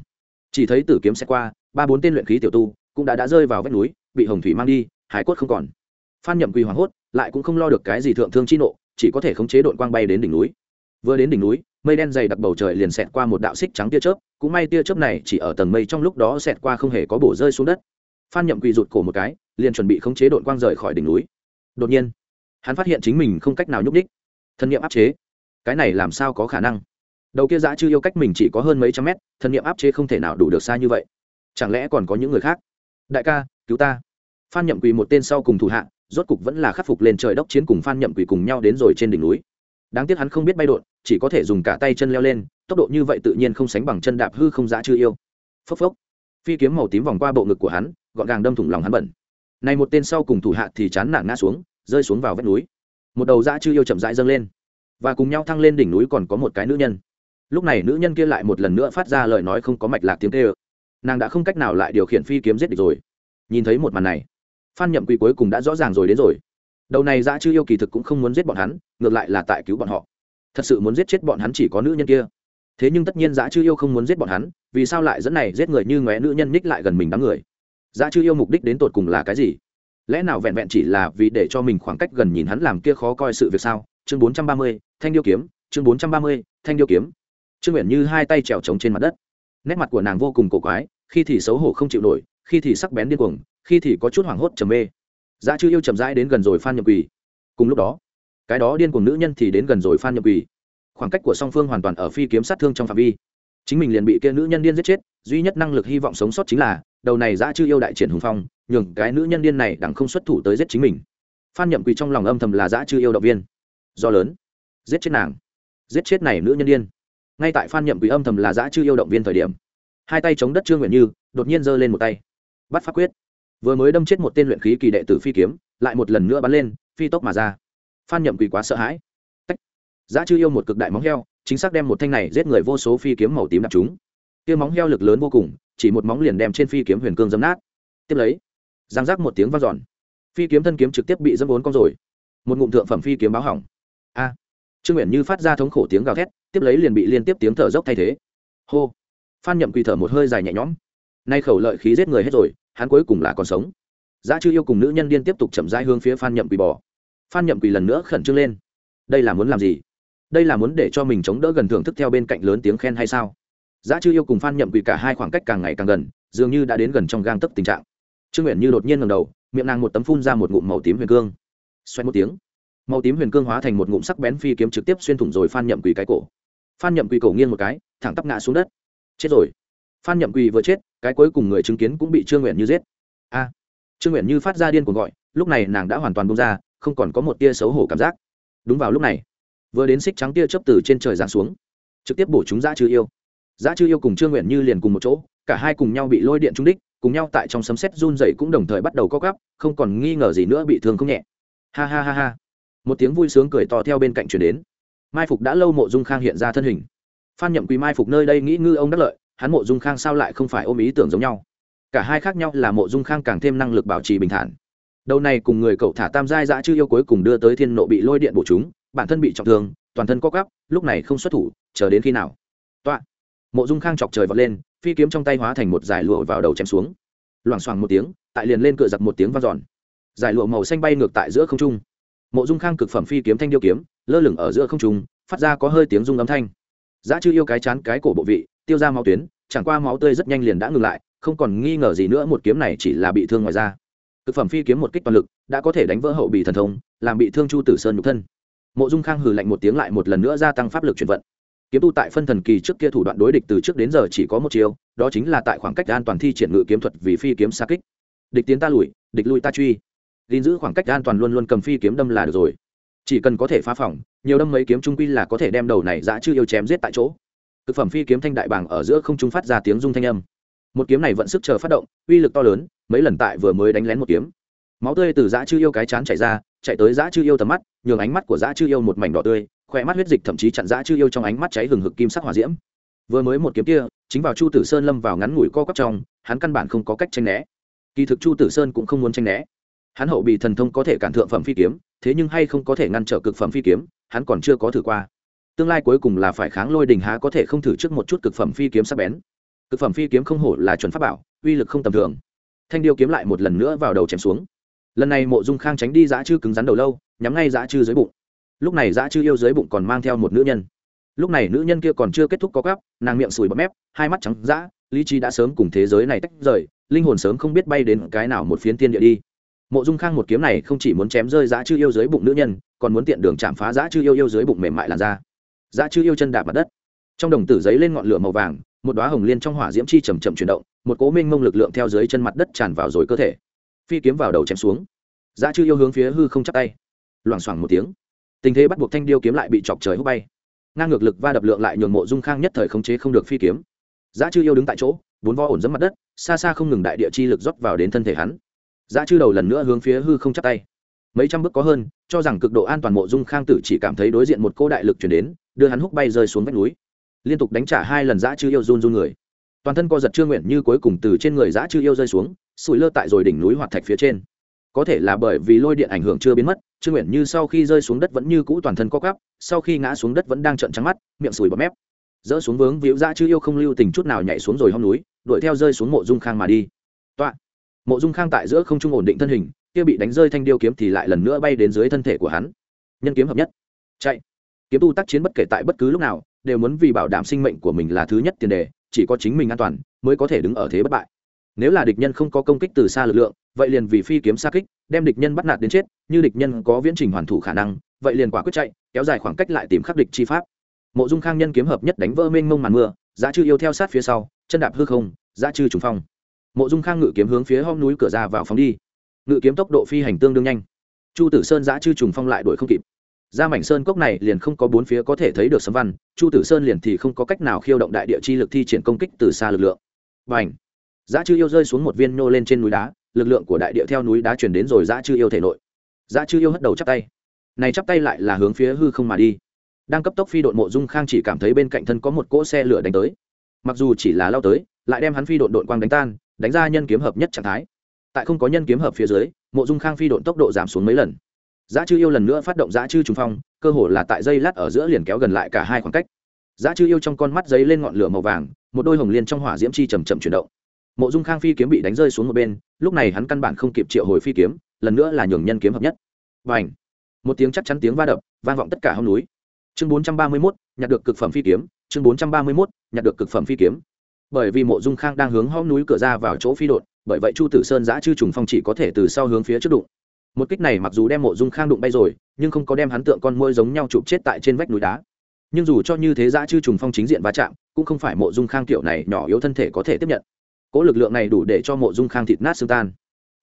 Chỉ thấy tử kiếm xe qua, ba bốn tên luyện khí tiểu tu cũng đã đã rơi vào vách núi, bị hồng thủy mang đi, hải quất không còn. Phan nhậm quỳ hoảng hốt, lại cũng không lo được cái gì thượng thương chi nộ chỉ có thể khống chế đội quang bay đến đỉnh núi. Vừa đến đỉnh núi, mây đen dày đặc bầu trời liền xẹt qua một đạo xích trắng tia chớp, cũng may tia chớp này chỉ ở tầng mây trong lúc đó xẹt qua không hề có bổ rơi xuống đất. Phan nhậm quỳ rụt cổ một cái, liền chuẩn bị khống chế đội quang rời khỏi đỉnh núi. Đột nhiên, hắn phát hiện chính mình không cách nào nhúc đích thân nhiệm áp chế. Cái này làm sao có khả năng? Đầu kia dã chưa yêu cách mình chỉ có hơn mấy trăm mét, thân nhiệm áp chế không thể nào đủ được xa như vậy. Chẳng lẽ còn có những người khác? Đại ca, cứu ta. Phan nhậm quỳ một tên sau cùng thủ hạ rốt cục vẫn là khắc phục lên trời đốc chiến cùng phan nhậm quỳ cùng nhau đến rồi trên đỉnh núi. Đáng tiếc hắn không biết bay đột, chỉ có thể dùng cả tay chân leo lên, tốc độ như vậy tự nhiên không sánh bằng chân đạp hư không dã chưa yêu. Phốc phốc. Phi kiếm màu tím vòng qua bộ ngực của hắn, gọn gàng đâm thủng lòng hắn bẩn. Này một tên sau cùng thủ hạ thì chán nản ngã xuống, rơi xuống vào vách núi. Một đầu dã chưa yêu chậm rãi dâng lên. Và cùng nhau thăng lên đỉnh núi còn có một cái nữ nhân. Lúc này nữ nhân kia lại một lần nữa phát ra lời nói không có mạch lạc tiếng tê ơ nàng đã không cách nào lại điều khiển phi kiếm giết địch rồi. Nhìn thấy một màn này phan nhậm quỳ cuối cùng đã rõ ràng rồi đến rồi. Đầu này dã chư yêu kỳ thực cũng không muốn giết bọn hắn, ngược lại là tại cứu bọn họ. Thật sự muốn giết chết bọn hắn chỉ có nữ nhân kia. Thế nhưng tất nhiên dã chư yêu không muốn giết bọn hắn, vì sao lại dẫn này giết người như ngóe nữ nhân ních lại gần mình đám người? Dã chư yêu mục đích đến tột cùng là cái gì? Lẽ nào vẹn vẹn chỉ là vì để cho mình khoảng cách gần nhìn hắn làm kia khó coi sự việc sao? Chương bốn trăm ba mươi, thanh điêu kiếm, chương bốn trăm ba mươi, thanh điêu kiếm. Trương nguyện như hai tay trèo trống trên mặt đất. Nét mặt của nàng vô cùng cổ quái, khi thì xấu hổ không chịu nổi, khi thì sắc bén điên cuồng khi thì có chút hoảng hốt trầm mê. Dã chư yêu chậm rãi đến gần rồi phan nhậm quỳ. Cùng lúc đó, cái đó điên cuồng nữ nhân thì đến gần rồi phan nhậm quỳ. Khoảng cách của song phương hoàn toàn ở phi kiếm sát thương trong phạm vi. Chính mình liền bị kia nữ nhân điên giết chết, duy nhất năng lực hy vọng sống sót chính là, đầu này dã chư yêu đại triển hùng phong, nhường cái nữ nhân điên này đặng không xuất thủ tới giết chính mình. Phan nhậm quỳ trong lòng âm thầm là dã chư yêu động viên. Do lớn, giết chết nàng, giết chết này nữ nhân điên. Ngay tại phan nhậm quỳ âm thầm là dã chư yêu động viên thời điểm, hai tay chống đất trương nguyện như đột nhiên giơ lên một tay. Bắt pháp quyết vừa mới đâm chết một tên luyện khí kỳ đệ tử phi kiếm, lại một lần nữa bắn lên, phi tốc mà ra. Phan nhậm quỳ quá sợ hãi. Tách. Giá chư yêu một cực đại móng heo, chính xác đem một thanh này giết người vô số phi kiếm màu tím đặc chúng kia móng heo lực lớn vô cùng, chỉ một móng liền đem trên phi kiếm huyền cương dấm nát. Tiếp lấy giang giác một tiếng vang giòn phi kiếm thân kiếm trực tiếp bị dâm vốn con rồi. Một ngụm thượng phẩm phi kiếm báo hỏng. A. Trương nguyện như phát ra thống khổ tiếng gào thét, tiếp lấy liền bị liên tiếp tiếng thở dốc thay thế. Hô. Phan nhậm quỳ thở một hơi dài nhẹ nhõm. Nay khẩu lợi khí giết người hết rồi hắn cuối cùng là còn sống. Giá chư yêu cùng nữ nhân điên tiếp tục chậm rãi hướng phía phan nhậm quỳ bỏ, phan nhậm quỳ lần nữa khẩn trương lên. Đây là muốn làm gì? Đây là muốn để cho mình chống đỡ gần thưởng thức theo bên cạnh lớn tiếng khen hay sao? Giá chư yêu cùng phan nhậm quỳ cả hai khoảng cách càng ngày càng gần dường như đã đến gần trong gang tấc tình trạng. Trương nguyện như đột nhiên ngầm đầu miệng nàng một tấm phun ra một ngụm màu tím huyền cương. Xoay một tiếng màu tím huyền cương hóa thành một ngụm sắc bén phi kiếm trực tiếp xuyên thủng rồi phan nhậm quỳ cái cổ. Phan nhậm quỳ cổ nghiêng một cái thẳng tắp ngã xuống đất. Chết rồi phan nhậm quỳ vừa chết, cái cuối cùng người chứng kiến cũng bị trương nguyện như giết. A, trương nguyện như phát ra điên cuồng gọi, lúc này nàng đã hoàn toàn bông ra, không còn có một tia xấu hổ cảm giác. Đúng vào lúc này, vừa đến xích trắng tia chớp từ trên trời giáng xuống, trực tiếp bổ chúng dã chư yêu. Dã chư yêu cùng trương nguyện như liền cùng một chỗ, cả hai cùng nhau bị lôi điện trúng đích, cùng nhau tại trong sấm sét run dậy cũng đồng thời bắt đầu co gắp không còn nghi ngờ gì nữa bị thương không nhẹ. Ha ha ha ha. Một tiếng vui sướng cười to theo bên cạnh chuyển đến. Mai phục đã lâu mộ dung khang hiện ra thân hình. Phan nhậm quý mai phục nơi đây nghĩ ngư ông đắc lợi hắn mộ dung khang sao lại không phải ôm ý tưởng giống nhau. Cả hai khác nhau là mộ dung khang càng thêm năng lực bảo trì bình thản. Đầu này cùng người cậu thả tam giai dã chư yêu cuối cùng đưa tới thiên nộ bị lôi điện bổ chúng, bản thân bị trọng thương, toàn thân co gắp lúc này không xuất thủ, chờ đến khi nào? Toạ. Mộ dung khang chọc trời vọt lên, phi kiếm trong tay hóa thành một giải lụa vào đầu chém xuống. Loảng xoảng một tiếng, tại liền lên cựa giặc một tiếng v a n giòn giải lụa màu xanh bay ngược tại giữa không trung. Mộ dung khang cực phẩm phi kiếm thanh điêu kiếm, lơ lửng ở giữa không trung, phát ra có hơi tiếng rung âm thanh. Giá chư yêu cái chán cái cổ bộ vị tiêu ra máu tuyến, chẳng qua máu tươi rất nhanh liền đã ngừng lại, không còn nghi ngờ gì nữa, một kiếm này chỉ là bị thương ngoài da. Thực phẩm phi kiếm một kích toàn lực, đã có thể đánh vỡ hậu bị thần thông, làm bị thương chu tử sơn nhục thân. Mộ dung khang hừ lạnh một tiếng lại một lần nữa gia tăng pháp lực chuyển vận. Kiếm tu tại phân thần kỳ trước kia thủ đoạn đối địch từ trước đến giờ chỉ có một chiều đó chính là tại khoảng cách an toàn thi triển ngự kiếm thuật vì phi kiếm xa kích. Địch tiến ta lùi, địch lui ta truy. Gìn giữ khoảng cách an toàn luôn luôn cầm phi kiếm đâm là được rồi. Chỉ cần có thể phá phỏng nhiều đâm mấy kiếm trung quy là có thể đem đầu này dã chưa yêu chém giết tại chỗ thực phẩm phi kiếm thanh đại bảng ở giữa không trung phát ra tiếng rung thanh âm. Một kiếm này vẫn sức chờ phát động, uy lực to lớn, mấy lần tại vừa mới đánh lén một kiếm. Máu tươi từ dã chư yêu cái chán chảy ra, chạy tới dã chư yêu tầm mắt, nhường ánh mắt của dã chư yêu một mảnh đỏ tươi khoe mắt huyết dịch thậm chí chặn dã chư yêu trong ánh mắt cháy hừng hực kim sắc hỏa diễm. Vừa mới một kiếm kia, chính vào chu tử sơn lâm vào ngắn ngủi co quắp trong, hắn căn bản không có cách tranh né. Kỳ thực chu tử sơn cũng không muốn tranh né. Hắn hậu bị thần thông có thể cản thượng phẩm phi kiếm, thế nhưng hay không có thể ngăn trở cực phẩm phi kiếm, hắn còn chưa có thử qua tương lai cuối cùng là phải kháng lôi đình há có thể không thử trước một chút cực phẩm phi kiếm sắc bén. Cực phẩm phi kiếm không hổ là chuẩn pháp bảo, uy lực không tầm thường. Thanh điêu kiếm lại một lần nữa vào đầu chém xuống. Lần này mộ dung khang tránh đi dã chư cứng rắn đầu lâu, nhắm ngay dã chư dưới bụng. Lúc này dã chư yêu dưới bụng còn mang theo một nữ nhân. Lúc này nữ nhân kia còn chưa kết thúc có gắp nàng miệng sùi bọt mép, hai mắt trắng dã, lý trí đã sớm cùng thế giới này tách rời, linh hồn sớm không biết bay đến cái nào một phiến tiên địa đi. Mộ dung khang một kiếm này không chỉ muốn chém rơi dã chư yêu dưới bụng nữ nhân, còn muốn tiện đường chạm phá dã chư yêu yêu dưới bụng mềm mại làn da dã chư yêu chân đạp mặt đất. Trong đồng tử giấy lên ngọn lửa màu vàng, một đoá hồng liên trong hỏa diễm chi chầm chậm chuyển động, một cố minh mông lực lượng theo dưới chân mặt đất tràn vào rồi cơ thể. Phi kiếm vào đầu chém xuống. Dã chư yêu hướng phía hư không chắc tay. Loảng xoảng một tiếng, tình thế bắt buộc thanh điêu kiếm lại bị chọc trời hút bay. Ngang ngược lực va đập lượng lại nhường mộ dung khang nhất thời khống chế không được phi kiếm. Dã chư yêu đứng tại chỗ bốn vo ổn dẫm mặt đất, xa xa không ngừng đại địa chi lực rót vào đến thân thể hắn. Dã chư đầu lần nữa hướng phía hư không chắc tay. Mấy trăm bước có hơn, cho rằng cực độ an toàn mộ dung khang tử chỉ cảm thấy đối diện một cô đại lực chuyển đến đưa hắn húc bay rơi xuống vách núi. Liên tục đánh trả hai lần dã chư yêu run run người. Toàn thân co giật chưa nguyện như cuối cùng từ trên người dã chư yêu rơi xuống, sủi lơ tại rồi đỉnh núi hoạt thạch phía trên. Có thể là bởi vì lôi điện ảnh hưởng chưa biến mất trương nguyện như sau khi rơi xuống đất vẫn như cũ toàn thân co cắp sau khi ngã xuống đất vẫn đang trợn trắng mắt, miệng sùi bọt mép. Dỡ xuống vướng víu dã chư yêu không lưu tình chút nào nhảy xuống rồi hông núi, đuổi theo rơi xuống mộ dung khang mà đi. Toạ. Mộ dung khang tại giữa không trung ổn định thân hình, kia bị đánh rơi thanh điêu kiếm thì lại lần nữa bay đến dưới thân thể của hắn. Nhân kiếm hợp nhất. Chạy kiếm tu tác chiến bất kể tại bất cứ lúc nào, đều muốn vì bảo đảm sinh mệnh của mình là thứ nhất tiền đề, chỉ có chính mình an toàn mới có thể đứng ở thế bất bại. Nếu là địch nhân không có công kích từ xa lực lượng, vậy liền vì phi kiếm xa kích, đem địch nhân bắt nạt đến chết, như địch nhân có viễn trình hoàn thủ khả năng, vậy liền quả quyết chạy, kéo dài khoảng cách lại tìm khắc địch chi pháp. Mộ dung khang nhân kiếm hợp nhất đánh vỡ mênh mông màn mưa giá chư yêu theo sát phía sau, chân đạp hư không giá chư trùng phong. Mộ dung khang ngự kiếm hướng phía hông núi cửa ra vào phóng đi. Ngự kiếm tốc độ phi hành tương đương nhanh. Chu tử sơn Giá chư trùng phong lại đuổi không kịp ra mảnh sơn cốc này liền không có bốn phía có thể thấy được sấm văn, chu tử sơn liền thì không có cách nào khiêu động đại địa chi lực thi triển công kích từ xa lực lượng. Và ảnh giã chư yêu rơi xuống một viên nô lên trên núi đá, lực lượng của đại địa theo núi đá chuyển đến rồi giã chư yêu thể nội. Giã chư yêu hất đầu chắp tay. Này chắp tay lại là hướng phía hư không mà đi. Đang cấp tốc phi đội mộ dung khang chỉ cảm thấy bên cạnh thân có một cỗ xe lửa đánh tới. Mặc dù chỉ là lao tới, lại đem hắn phi đội đội quang đánh tan, đánh ra nhân kiếm hợp nhất trạng thái. Tại không có nhân kiếm hợp phía dưới, mộ dung khang phi đội tốc độ giảm xuống mấy lần giá chư yêu lần nữa phát động giá chư trùng phong, cơ hồ là tại dây lát ở giữa liền kéo gần lại cả hai khoảng cách. Giá chư yêu trong con mắt giấy lên ngọn lửa màu vàng, một đôi hồng liên trong hỏa diễm chi chầm chậm chuyển động. Mộ dung khang phi kiếm bị đánh rơi xuống một bên, lúc này hắn căn bản không kịp triệu hồi phi kiếm, lần nữa là nhường nhân kiếm hợp nhất. Và ảnh một tiếng chắc chắn tiếng va đập, vang vọng tất cả hông núi. Chương bốn trăm ba mươi mốt, nhặt được cực phẩm phi kiếm, chương bốn trăm ba mươi mốt, nhặt được cực phẩm phi kiếm. Bởi vì mộ dung khang đang hướng hông núi cửa ra vào chỗ phi đột bởi vậy chu tử sơn giã chư trùng phong chỉ có thể từ sau hướng phía trước đụng một kích này mặc dù đem mộ dung khang đụng bay rồi, nhưng không có đem hắn tượng con môi giống nhau chụp chết tại trên vách núi đá. Nhưng dù cho như thế giã chư trùng phong chính diện va chạm, cũng không phải mộ dung khang kiểu này nhỏ yếu thân thể có thể tiếp nhận. Cỗ lực lượng này đủ để cho mộ dung khang thịt nát xương tan.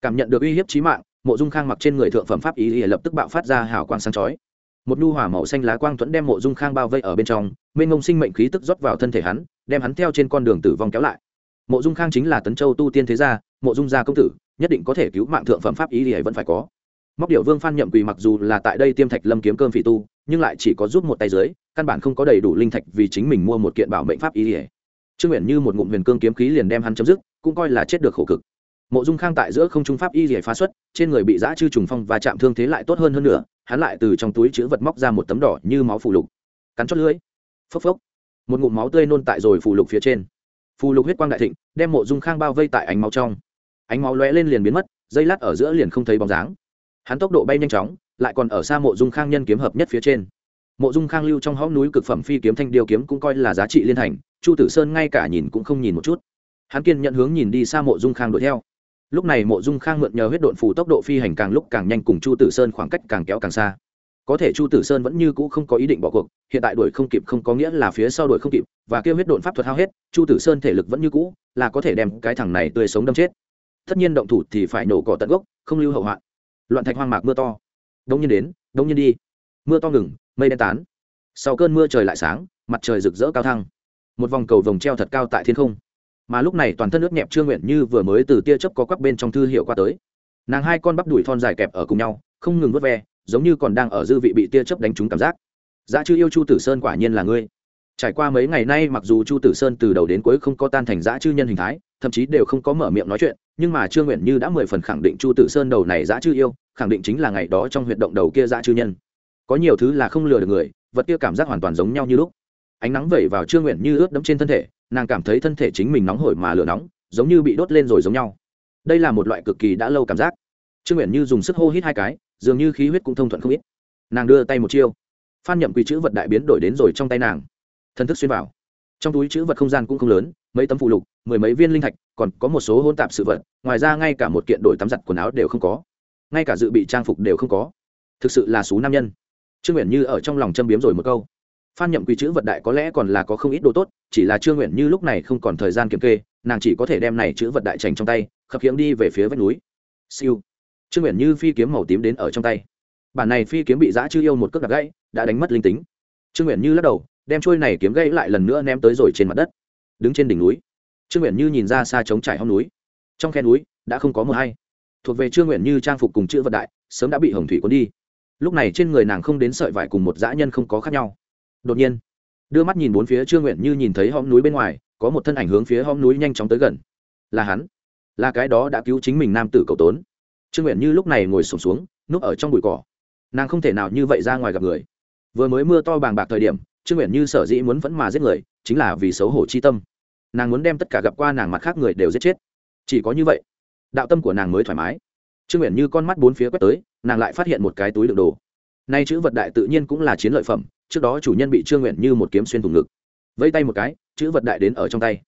Cảm nhận được uy hiếp trí mạng, mộ dung khang mặc trên người thượng phẩm pháp ý ỉa lập tức bạo phát ra hào quang sáng chói. Một nhu hỏa màu xanh lá quang thuẫn đem mộ dung khang bao vây ở bên trong, mênh ngông sinh mệnh khí tức rót vào thân thể hắn, đem hắn theo trên con đường tử vong kéo lại. Mộ dung khang chính là tấn châu tu tiên thế gia, mộ dung gia công tử, nhất định có thể cứu mạng thượng phẩm pháp ý thì vẫn phải có móc điệu vương phan nhậm quỳ mặc dù là tại đây tiêm thạch lâm kiếm cơm phỉ tu, nhưng lại chỉ có giúp một tay dưới, căn bản không có đầy đủ linh thạch vì chính mình mua một kiện bảo mệnh pháp ý ỉa trương nguyện như một ngụm huyền cương kiếm khí liền đem hắn chấm dứt, cũng coi là chết được khổ cực. Mộ dung khang tại giữa không trung pháp y ỉa phá xuất, trên người bị giã chư trùng phong và chạm thương thế lại tốt hơn hơn nữa, hắn lại từ trong túi chữ vật móc ra một tấm đỏ như máu phù lục. Cắn chót lưỡi. Phốc phốc. Một ngụm máu tươi nôn tại rồi phù lục phía trên. Phù lục huyết quang đại thịnh, đem mộ dung khang bao vây tại ánh máu trong. Ánh máu lóe lên liền biến mất, dây lát ở giữa liền không thấy bóng dáng hắn tốc độ bay nhanh chóng, lại còn ở xa mộ dung khang nhân kiếm hợp nhất phía trên. Mộ dung khang lưu trong hõm núi cực phẩm phi kiếm thanh điều kiếm cũng coi là giá trị liên thành, chu tử sơn ngay cả nhìn cũng không nhìn một chút. Hắn kiên nhận hướng nhìn đi xa mộ dung khang đuổi theo. Lúc này mộ dung khang mượn nhờ huyết độn phù tốc độ phi hành càng lúc càng nhanh cùng chu tử sơn khoảng cách càng kéo càng xa. Có thể chu tử sơn vẫn như cũ không có ý định bỏ cuộc, hiện tại đuổi không kịp không có nghĩa là phía sau đuổi không kịp, và kêu huyết độn pháp thuật hao hết, chu tử sơn thể lực vẫn như cũ, là có thể đem cái thằng này tươi sống đâm chết. Tất nhiên động thủ thì phải nổ cỏ tận gốc, không lưu hậu hoạn loạn thạch hoang mạc mưa to. Đông nhiên đến đông nhiên đi. Mưa to ngừng, mây đen tán. Sau cơn mưa trời lại sáng, mặt trời rực rỡ cao thăng. Một vòng cầu vồng treo thật cao tại thiên không. Mà lúc này toàn thân nước nhẹp trương nguyện như vừa mới từ tia chớp có quắc bên trong thư hiệu qua tới. Nàng hai con bắp đùi thon dài kẹp ở cùng nhau, không ngừng vớt ve, giống như còn đang ở dư vị bị tia chớp đánh trúng cảm giác. Giá chư yêu chu tử sơn quả nhiên là ngươi trải qua mấy ngày nay mặc dù chu tử sơn từ đầu đến cuối không có tan thành giã chư nhân hình thái, thậm chí đều không có mở miệng nói chuyện, nhưng mà trương nguyện như đã mười phần khẳng định chu tử sơn đầu này giã chư yêu, khẳng định chính là ngày đó trong huyệt động đầu kia giã chư nhân. Có nhiều thứ là không lừa được người, vật kia cảm giác hoàn toàn giống nhau như lúc. Ánh nắng vẩy vào trương nguyện như ướt đẫm trên thân thể, nàng cảm thấy thân thể chính mình nóng hổi mà lửa nóng, giống như bị đốt lên rồi giống nhau. Đây là một loại cực kỳ đã lâu cảm giác. Trương nguyện như dùng sức hô hít hai cái, dường như khí huyết cũng thông thuận không ít. Nàng đưa tay một chiêu. Phan nhậm quỳ chữ vật đại biến đổi đến rồi trong tay nàng thần thức xuyên vào. Trong túi chữ vật không gian cũng không lớn, mấy tấm phụ lục, mười mấy viên linh thạch, còn có một số hôn tạp sự vật, ngoài ra ngay cả một kiện đổi tắm giặt quần áo đều không có. Ngay cả dự bị trang phục đều không có. Thực sự là số nam nhân. Trương nguyện như ở trong lòng châm biếm rồi một câu. Phan nhậm quy chữ vật đại có lẽ còn là có không ít đồ tốt, chỉ là trương nguyện như lúc này không còn thời gian kiểm kê, nàng chỉ có thể đem này chữ vật đại trành trong tay, khập khiễng đi về phía vách núi. Siêu. Trương nguyện như phi kiếm màu tím đến ở trong tay. Bản này phi kiếm bị giã chư yêu một cước đặt gãy, đã đánh mất linh tính. Trương nguyện như lắc đầu đem trôi này kiếm gãy lại lần nữa ném tới rồi trên mặt đất. Đứng trên đỉnh núi trương nguyện như nhìn ra xa trống trải hông núi. Trong khe núi đã không có mờ hay. Thuộc về trương nguyện như trang phục cùng chữ vật đại sớm đã bị hồng thủy cuốn đi. Lúc này trên người nàng không đến sợi vải cùng một dã nhân không có khác nhau. Đột nhiên đưa mắt nhìn bốn phía trương nguyện như nhìn thấy hõm núi bên ngoài có một thân ảnh hướng phía hõm núi nhanh chóng tới gần. Là hắn. Là cái đó đã cứu chính mình nam tử cầu tốn. Trương nguyện như lúc này ngồi sùng xuống, xuống núp ở trong bụi cỏ. Nàng không thể nào như vậy ra ngoài gặp người. Vừa mới mưa to bàng bạc thời điểm trương nguyện như sở dĩ muốn vẫn mà giết người, chính là vì xấu hổ chi tâm. Nàng muốn đem tất cả gặp qua nàng mặt khác người đều giết chết. Chỉ có như vậy, đạo tâm của nàng mới thoải mái. Trương nguyện như con mắt bốn phía quét tới, nàng lại phát hiện một cái túi đựng đồ. Nay chữ vật đại tự nhiên cũng là chiến lợi phẩm, trước đó chủ nhân bị trương nguyện như một kiếm xuyên thủng ngực. Vây tay một cái, chữ vật đại đến ở trong tay.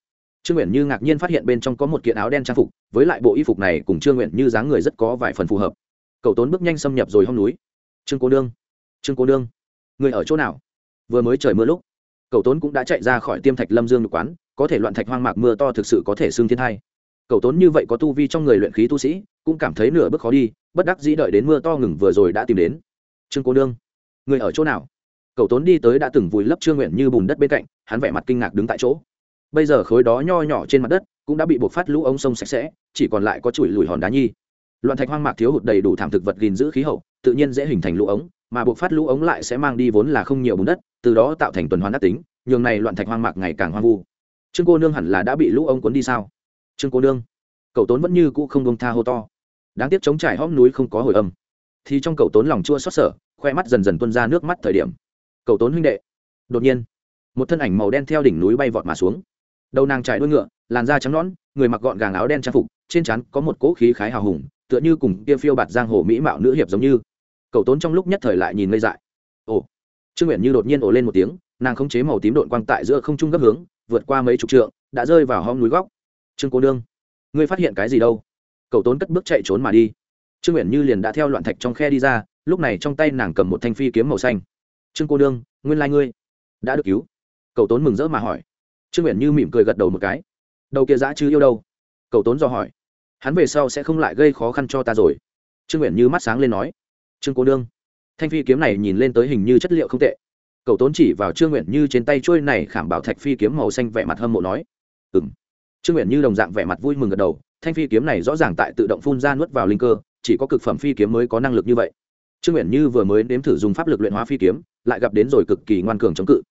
Trương nguyện như ngạc nhiên phát hiện bên trong có một kiện áo đen trang phục, với lại bộ y phục này cùng trương nguyện như dáng người rất có vài phần phù hợp. Cậu tốn bước nhanh xâm nhập rồi hông núi. Trương cô nương, trương cô nương, người ở chỗ nào? Vừa mới trời mưa lúc cậu tốn cũng đã chạy ra khỏi tiêm thạch lâm dương được quán, có thể loạn thạch hoang mạc mưa to thực sự có thể xương thiên thai cậu tốn như vậy có tu vi trong người luyện khí tu sĩ, cũng cảm thấy nửa bước khó đi, bất đắc dĩ đợi đến mưa to ngừng vừa rồi đã tìm đến. Trương cô nương, người ở chỗ nào? Cậu tốn đi tới đã từng vùi lấp trương nguyện như bùn đất bên cạnh, hắn vẻ mặt kinh ngạc đứng tại chỗ. Bây giờ khối đó nho nhỏ trên mặt đất cũng đã bị buộc phát lũ ống sông sạch sẽ, chỉ còn lại có chùi lùi hòn đá nhi. Loạn thạch hoang mạc thiếu hụt đầy đủ thảm thực vật gìn giữ khí hậu, tự nhiên dễ hình thành lũ ống mà buộc phát lũ ống lại sẽ mang đi vốn là không nhiều bùn đất, từ đó tạo thành tuần hoàn đắc tính, nhường này loạn thạch hoang mạc ngày càng hoang vu. Trương cô nương hẳn là đã bị lũ ống cuốn đi sao? Trương cô nương, cậu tốn vẫn như cũ không bông tha hô to. Đáng tiếc chống trải hóm núi không có hồi âm. Thì trong cậu tốn lòng chua xót sở, khoe mắt dần dần tuân ra nước mắt thời điểm. Cậu tốn huynh đệ. Đột nhiên, một thân ảnh màu đen theo đỉnh núi bay vọt mà xuống. Đầu nàng trải đuôi ngựa, làn da trắng nõn, người mặc gọn gàng áo đen trang phục, trên trán có một cỗ khí khái hào hùng, tựa như cùng kia phiêu bạt giang hồ mỹ mạo nữ hiệp giống như cậu tốn trong lúc nhất thời lại nhìn ngây dại. Ồ, trương nguyện như đột nhiên ồ lên một tiếng, nàng khống chế màu tím đội quang tại giữa không trung gấp hướng, vượt qua mấy chục trượng, đã rơi vào hõm núi góc. Trương cô nương, ngươi phát hiện cái gì đâu? Cậu tốn cất bước chạy trốn mà đi. Trương nguyện như liền đã theo loạn thạch trong khe đi ra, lúc này trong tay nàng cầm một thanh phi kiếm màu xanh. Trương cô nương, nguyên lai ngươi đã được cứu. Cậu tốn mừng rỡ mà hỏi. Trương nguyện như mỉm cười gật đầu một cái. Đầu kia dã chứ yêu đâu? Cậu tốn do hỏi. Hắn về sau sẽ không lại gây khó khăn cho ta rồi. Trương nguyện như mắt sáng lên nói trương cô nương. Thanh phi kiếm này nhìn lên tới hình như chất liệu không tệ. Cậu tốn chỉ vào trương nguyện như trên tay trôi này khảm bảo thạch phi kiếm màu xanh vẻ mặt hâm mộ nói. Ừ m trương nguyện như đồng dạng vẻ mặt vui mừng gật đầu, thanh phi kiếm này rõ ràng tại tự động phun ra nuốt vào linh cơ, chỉ có cực phẩm phi kiếm mới có năng lực như vậy. Trương nguyện như vừa mới nếm thử dùng pháp lực luyện hóa phi kiếm, lại gặp đến rồi cực kỳ ngoan cường chống cự.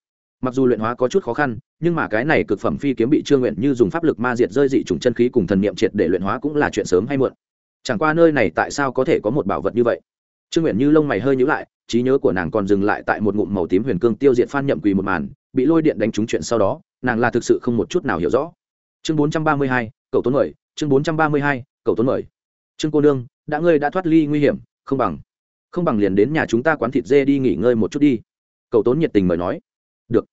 Mặc dù luyện hóa có chút khó khăn, nhưng mà cái này cực phẩm phi kiếm bị trương nguyện như dùng pháp lực ma diệt rơi dị trùng chân khí cùng thần niệm triệt để luyện hóa cũng là chuyện sớm hay muộn. Chẳng qua nơi này tại sao có thể có một bảo vật như vậy? Trương nguyện như lông mày hơi nhữ lại, trí nhớ của nàng còn dừng lại tại một ngụm màu tím huyền cương tiêu diệt phan nhậm quỳ một màn, bị lôi điện đánh trúng chuyện sau đó, nàng là thực sự không một chút nào hiểu rõ. Chương bốn trăm ba mươi hai, cậu tốn mời, chương bốn trăm ba mươi hai, cậu tốn mời. Trương cô nương, đã ngươi đã thoát ly nguy hiểm, không bằng không bằng liền đến nhà chúng ta quán thịt dê đi nghỉ ngơi một chút đi. Cậu tốn nhiệt tình mời nói. Được.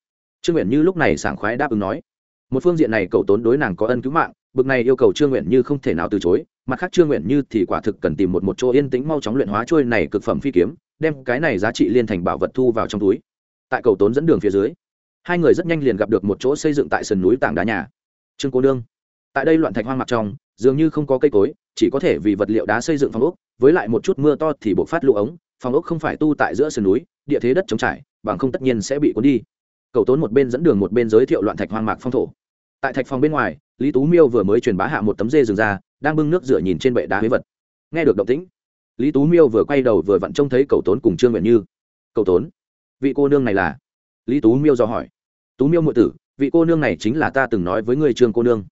Trương nguyện như lúc này sảng khoái đáp ứng nói. Một phương diện này cậu tốn đối nàng có ân cứu mạng bực này yêu cầu trương nguyện như không thể nào từ chối, mặt khác trương nguyện như thì quả thực cần tìm một một chỗ yên tĩnh mau chóng luyện hóa trôi này cực phẩm phi kiếm, đem cái này giá trị liên thành bảo vật thu vào trong túi. Tại cầu tốn dẫn đường phía dưới, hai người rất nhanh liền gặp được một chỗ xây dựng tại sườn núi tảng đá nhà. Trương cô nương, tại đây loạn thạch hoang mặt trong, dường như không có cây cối, chỉ có thể vì vật liệu đá xây dựng phòng ốc, với lại một chút mưa to thì bộc phát lũ ống, phòng ốc không phải tu tại giữa sườn núi, địa thế đất trống trải, bằng không tất nhiên sẽ bị cuốn đi. Cầu tốn một bên dẫn đường một bên giới thiệu loạn thạch hoang mạc phong thổ. Tại thạch phòng bên ngoài lý tú miêu vừa mới truyền bá hạ một tấm dê rừng ra, đang bưng nước rửa nhìn trên bệ đá huế vật. Nghe được động tĩnh, lý tú miêu vừa quay đầu vừa vặn trông thấy cầu tốn cùng trương nguyện như. Cầu tốn, vị cô nương này là? Lý tú miêu do hỏi. Tú miêu mượn tử, vị cô nương này chính là ta từng nói với người trương cô nương.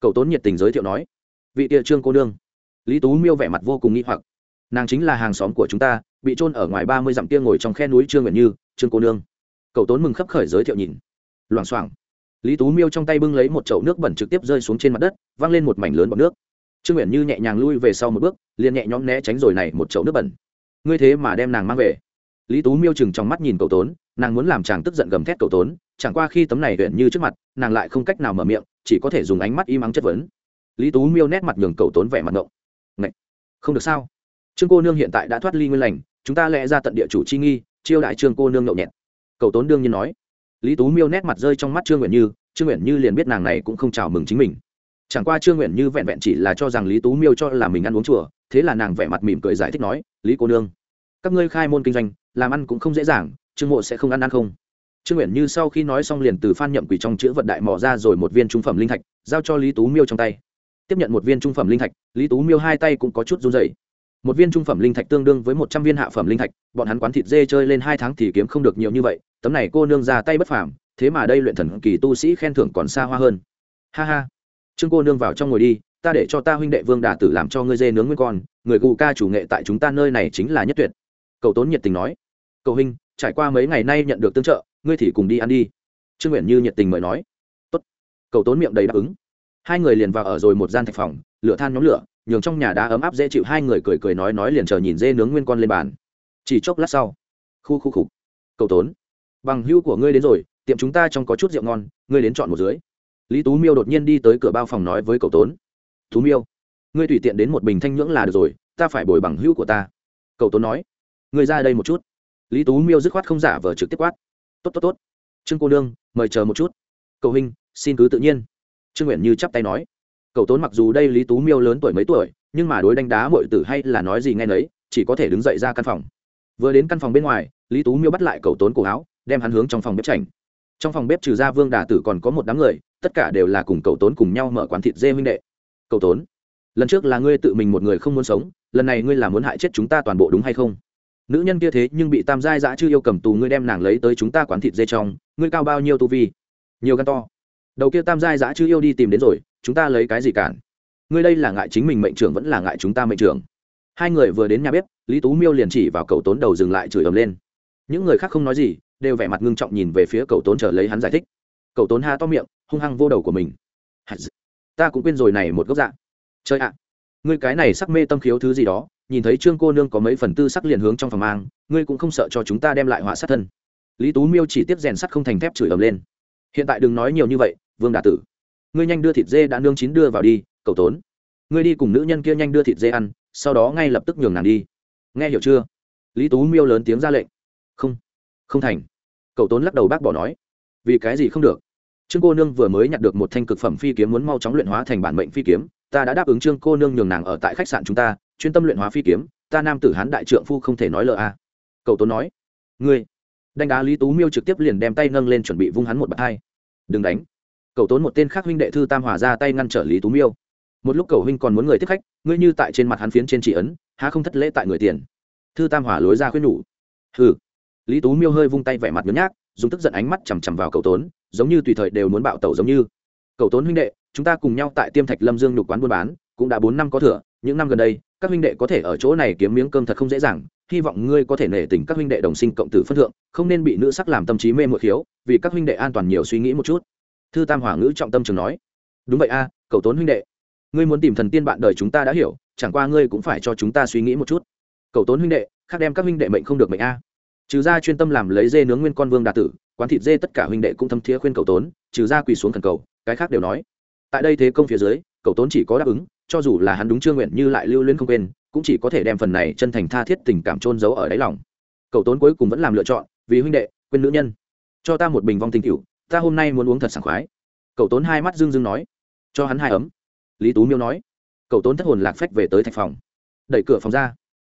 Cầu tốn nhiệt tình giới thiệu nói. Vị địa trương cô nương. Lý tú miêu vẻ mặt vô cùng nghi hoặc. Nàng chính là hàng xóm của chúng ta, bị trôn ở ngoài ba mươi dặm kia ngồi trong khe núi trương nguyện như, trương cô nương. Cậu tốn mừng khấp khởi giới thiệu nhìn. Loảng xoảng lý tú miêu trong tay bưng lấy một chậu nước bẩn trực tiếp rơi xuống trên mặt đất, văng lên một mảnh lớn bọc nước. Trương nguyện như nhẹ nhàng lui về sau một bước, liền nhẹ nhõm né tránh rồi này một chậu nước bẩn. Ngươi thế mà đem nàng mang về. Lý tú miêu chừng trong mắt nhìn cậu tốn, nàng muốn làm chàng tức giận gầm thét cậu tốn, chẳng qua khi tấm này huyện như trước mặt, nàng lại không cách nào mở miệng, chỉ có thể dùng ánh mắt im ắng chất vấn. Lý tú miêu nét mặt nhường cậu tốn vẻ mặt ngộng. Ngậy! không được sao? Trương cô nương hiện tại đã thoát ly nguyên lành, chúng ta lẽ ra tận địa chủ chi nghi, chiêu đại trương cô nương nhậu nhẹt. Cậu tốn đương nhiên nói lý tú miêu nét mặt rơi trong mắt trương nguyện như, trương nguyện như liền biết nàng này cũng không chào mừng chính mình. Chẳng qua trương nguyện như vẹn vẹn chỉ là cho rằng lý tú miêu cho là mình ăn uống chùa, thế là nàng vẻ mặt mỉm cười giải thích nói, lý cô nương, các ngươi khai môn kinh doanh, làm ăn cũng không dễ dàng, trương mộ sẽ không ăn ăn không. Trương nguyện như sau khi nói xong liền từ phan nhậm quỷ trong chữ vận đại mỏ ra rồi một viên trung phẩm linh thạch, giao cho lý tú miêu trong tay. Tiếp nhận một viên trung phẩm linh thạch, lý tú miêu hai tay cũng có chút run dày một viên trung phẩm linh thạch tương đương với một trăm viên hạ phẩm linh thạch, bọn hắn quán thịt dê chơi lên hai tháng thì kiếm không được nhiều như vậy tấm này cô nương ra tay bất phàm, thế mà đây luyện thần kỳ tu sĩ khen thưởng còn xa hoa hơn. Ha ha. Trương cô nương vào trong ngồi đi, ta để cho ta huynh đệ vương đà tử làm cho ngươi dê nướng nguyên con, người cụ ca chủ nghệ tại chúng ta nơi này chính là nhất tuyệt. Cậu tốn nhiệt tình nói. Cậu huynh, trải qua mấy ngày nay nhận được tương trợ, ngươi thì cùng đi ăn đi. Trương nguyện như nhiệt tình mời nói. Tốt. Cậu tốn miệng đầy đáp ứng. Hai người liền vào ở rồi một gian thạch phòng, lửa than nhóm lửa, nhường trong nhà đá ấm áp dễ chịu hai người cười cười nói nói liền chờ nhìn dê nướng nguyên con lên bàn. Chỉ chốc lát sau. Khu khu khục cậu tốn bằng hữu của ngươi đến rồi, tiệm chúng ta trong có chút rượu ngon, ngươi đến chọn một dưới. Lý tú miêu đột nhiên đi tới cửa bao phòng nói với cậu tốn. Tú miêu, ngươi tùy tiện đến một bình thanh nhưỡng là được rồi, ta phải bồi bằng hữu của ta. Cậu tốn nói, ngươi ra đây một chút. Lý tú miêu dứt khoát không giả vờ trực tiếp quát. Tốt tốt tốt. Trương cô nương, mời chờ một chút. Cậu hình xin cứ tự nhiên. Trương nguyện như chắp tay nói. Cậu tốn mặc dù đây lý tú miêu lớn tuổi mấy tuổi, nhưng mà đối đánh đá mọi tử hay là nói gì nghe nấy, chỉ có thể đứng dậy ra căn phòng. Vừa đến căn phòng bên ngoài, lý tú miêu bắt lại cậu tốn cổ áo đem hắn hướng trong phòng bếp chảnh. Trong phòng bếp trừ ra vương đà tử còn có một đám người, tất cả đều là cùng cậu tốn cùng nhau mở quán thịt dê huynh đệ. Cậu tốn, lần trước là ngươi tự mình một người không muốn sống, lần này ngươi là muốn hại chết chúng ta toàn bộ đúng hay không? Nữ nhân kia thế nhưng bị tam giai dã chưa yêu cầm tù, ngươi đem nàng lấy tới chúng ta quán thịt dê trong, ngươi cao bao nhiêu tu vi? Nhiều gan to. Đầu kia tam giai dã chưa yêu đi tìm đến rồi, chúng ta lấy cái gì cản? Ngươi đây là ngại chính mình mệnh trưởng vẫn là ngại chúng ta mệnh trưởng. Hai người vừa đến nhà bếp, lý tú miêu liền chỉ vào cậu tốn đầu dừng lại chửi ầm lên. Những người khác không nói gì đều vẻ mặt ngưng trọng nhìn về phía cậu tốn chờ lấy hắn giải thích. Cậu tốn ha to miệng, hung hăng vô đầu của mình. Ta cũng quên rồi này một gốc dạ. Chơi ạ, ngươi cái này sắc mê tâm khiếu thứ gì đó, nhìn thấy trương cô nương có mấy phần tư sắc liền hướng trong phòng mang, ngươi cũng không sợ cho chúng ta đem lại họa sát thân. Lý tú miêu chỉ tiếp rèn sắt không thành thép chửi ầm lên. Hiện tại đừng nói nhiều như vậy, vương đà tử. Ngươi nhanh đưa thịt dê đã nương chín đưa vào đi, cậu tốn. Ngươi đi cùng nữ nhân kia nhanh đưa thịt dê ăn, sau đó ngay lập tức nhường nàng đi. Nghe hiểu chưa? Lý tú miêu lớn tiếng ra lệnh. Không không thành cậu tốn lắc đầu bác bỏ nói, vì cái gì không được? Trương cô nương vừa mới nhặt được một thanh cực phẩm phi kiếm muốn mau chóng luyện hóa thành bản mệnh phi kiếm, ta đã đáp ứng trương cô nương nhường nàng ở tại khách sạn chúng ta, chuyên tâm luyện hóa phi kiếm, ta nam tử hán đại trượng phu không thể nói lờ a. À. cậu tốn nói, ngươi, đánh đá lý tú miêu trực tiếp liền đem tay nâng lên chuẩn bị vung hắn một bạt hai. Đừng đánh. Cậu tốn một tên khác huynh đệ thư tam hòa ra tay ngăn trở lý tú miêu. Một lúc cậu huynh còn muốn người tiếp khách, ngươi như tại trên mặt hắn phiến trên chỉ ấn, há không thất lễ tại người tiền. Thư tam hòa lối ra khuyên nhủ, hừ lý tú miêu hơi vung tay vẻ mặt nhớn nhác, dùng tức giận ánh mắt chằm chằm vào cậu tốn, giống như tùy thời đều muốn bạo tẩu giống như. Cậu tốn huynh đệ, chúng ta cùng nhau tại tiêm thạch lâm dương nhục quán buôn bán, cũng đã bốn năm có thừa, những năm gần đây, các huynh đệ có thể ở chỗ này kiếm miếng cơm thật không dễ dàng, hy vọng ngươi có thể nể tình các huynh đệ đồng sinh cộng tử phân thượng, không nên bị nữ sắc làm tâm trí mê mội khiếu, vì các huynh đệ an toàn nhiều suy nghĩ một chút. Thư tam hỏa ngữ trọng tâm trường nói. Đúng vậy a cậu tốn huynh đệ, ngươi muốn tìm thần tiên bạn đời chúng ta đã hiểu, chẳng qua ngươi cũng phải cho chúng ta suy nghĩ một chút. Cậu tốn huynh đệ, khác đem các huynh đệ mệnh không được mệnh a trừ ra chuyên tâm làm lấy dê nướng nguyên con vương đà tử, quán thịt dê tất cả huynh đệ cũng thâm thiế khuyên cậu tốn, trừ ra quỳ xuống thần cầu, cái khác đều nói. Tại đây thế công phía dưới cậu tốn chỉ có đáp ứng, cho dù là hắn đúng chưa nguyện như lại lưu luyến không quên, cũng chỉ có thể đem phần này chân thành tha thiết tình cảm trôn giấu ở đáy lòng. Cậu tốn cuối cùng vẫn làm lựa chọn, vì huynh đệ, quên nữ nhân. Cho ta một bình vong tình cựu ta hôm nay muốn uống thật sảng khoái. Cậu tốn hai mắt dưng dưng nói. Cho hắn hai ấm. Lý tú miêu nói. Cậu tốn thất hồn lạc phách về tới thạch phòng. Đẩy cửa phòng ra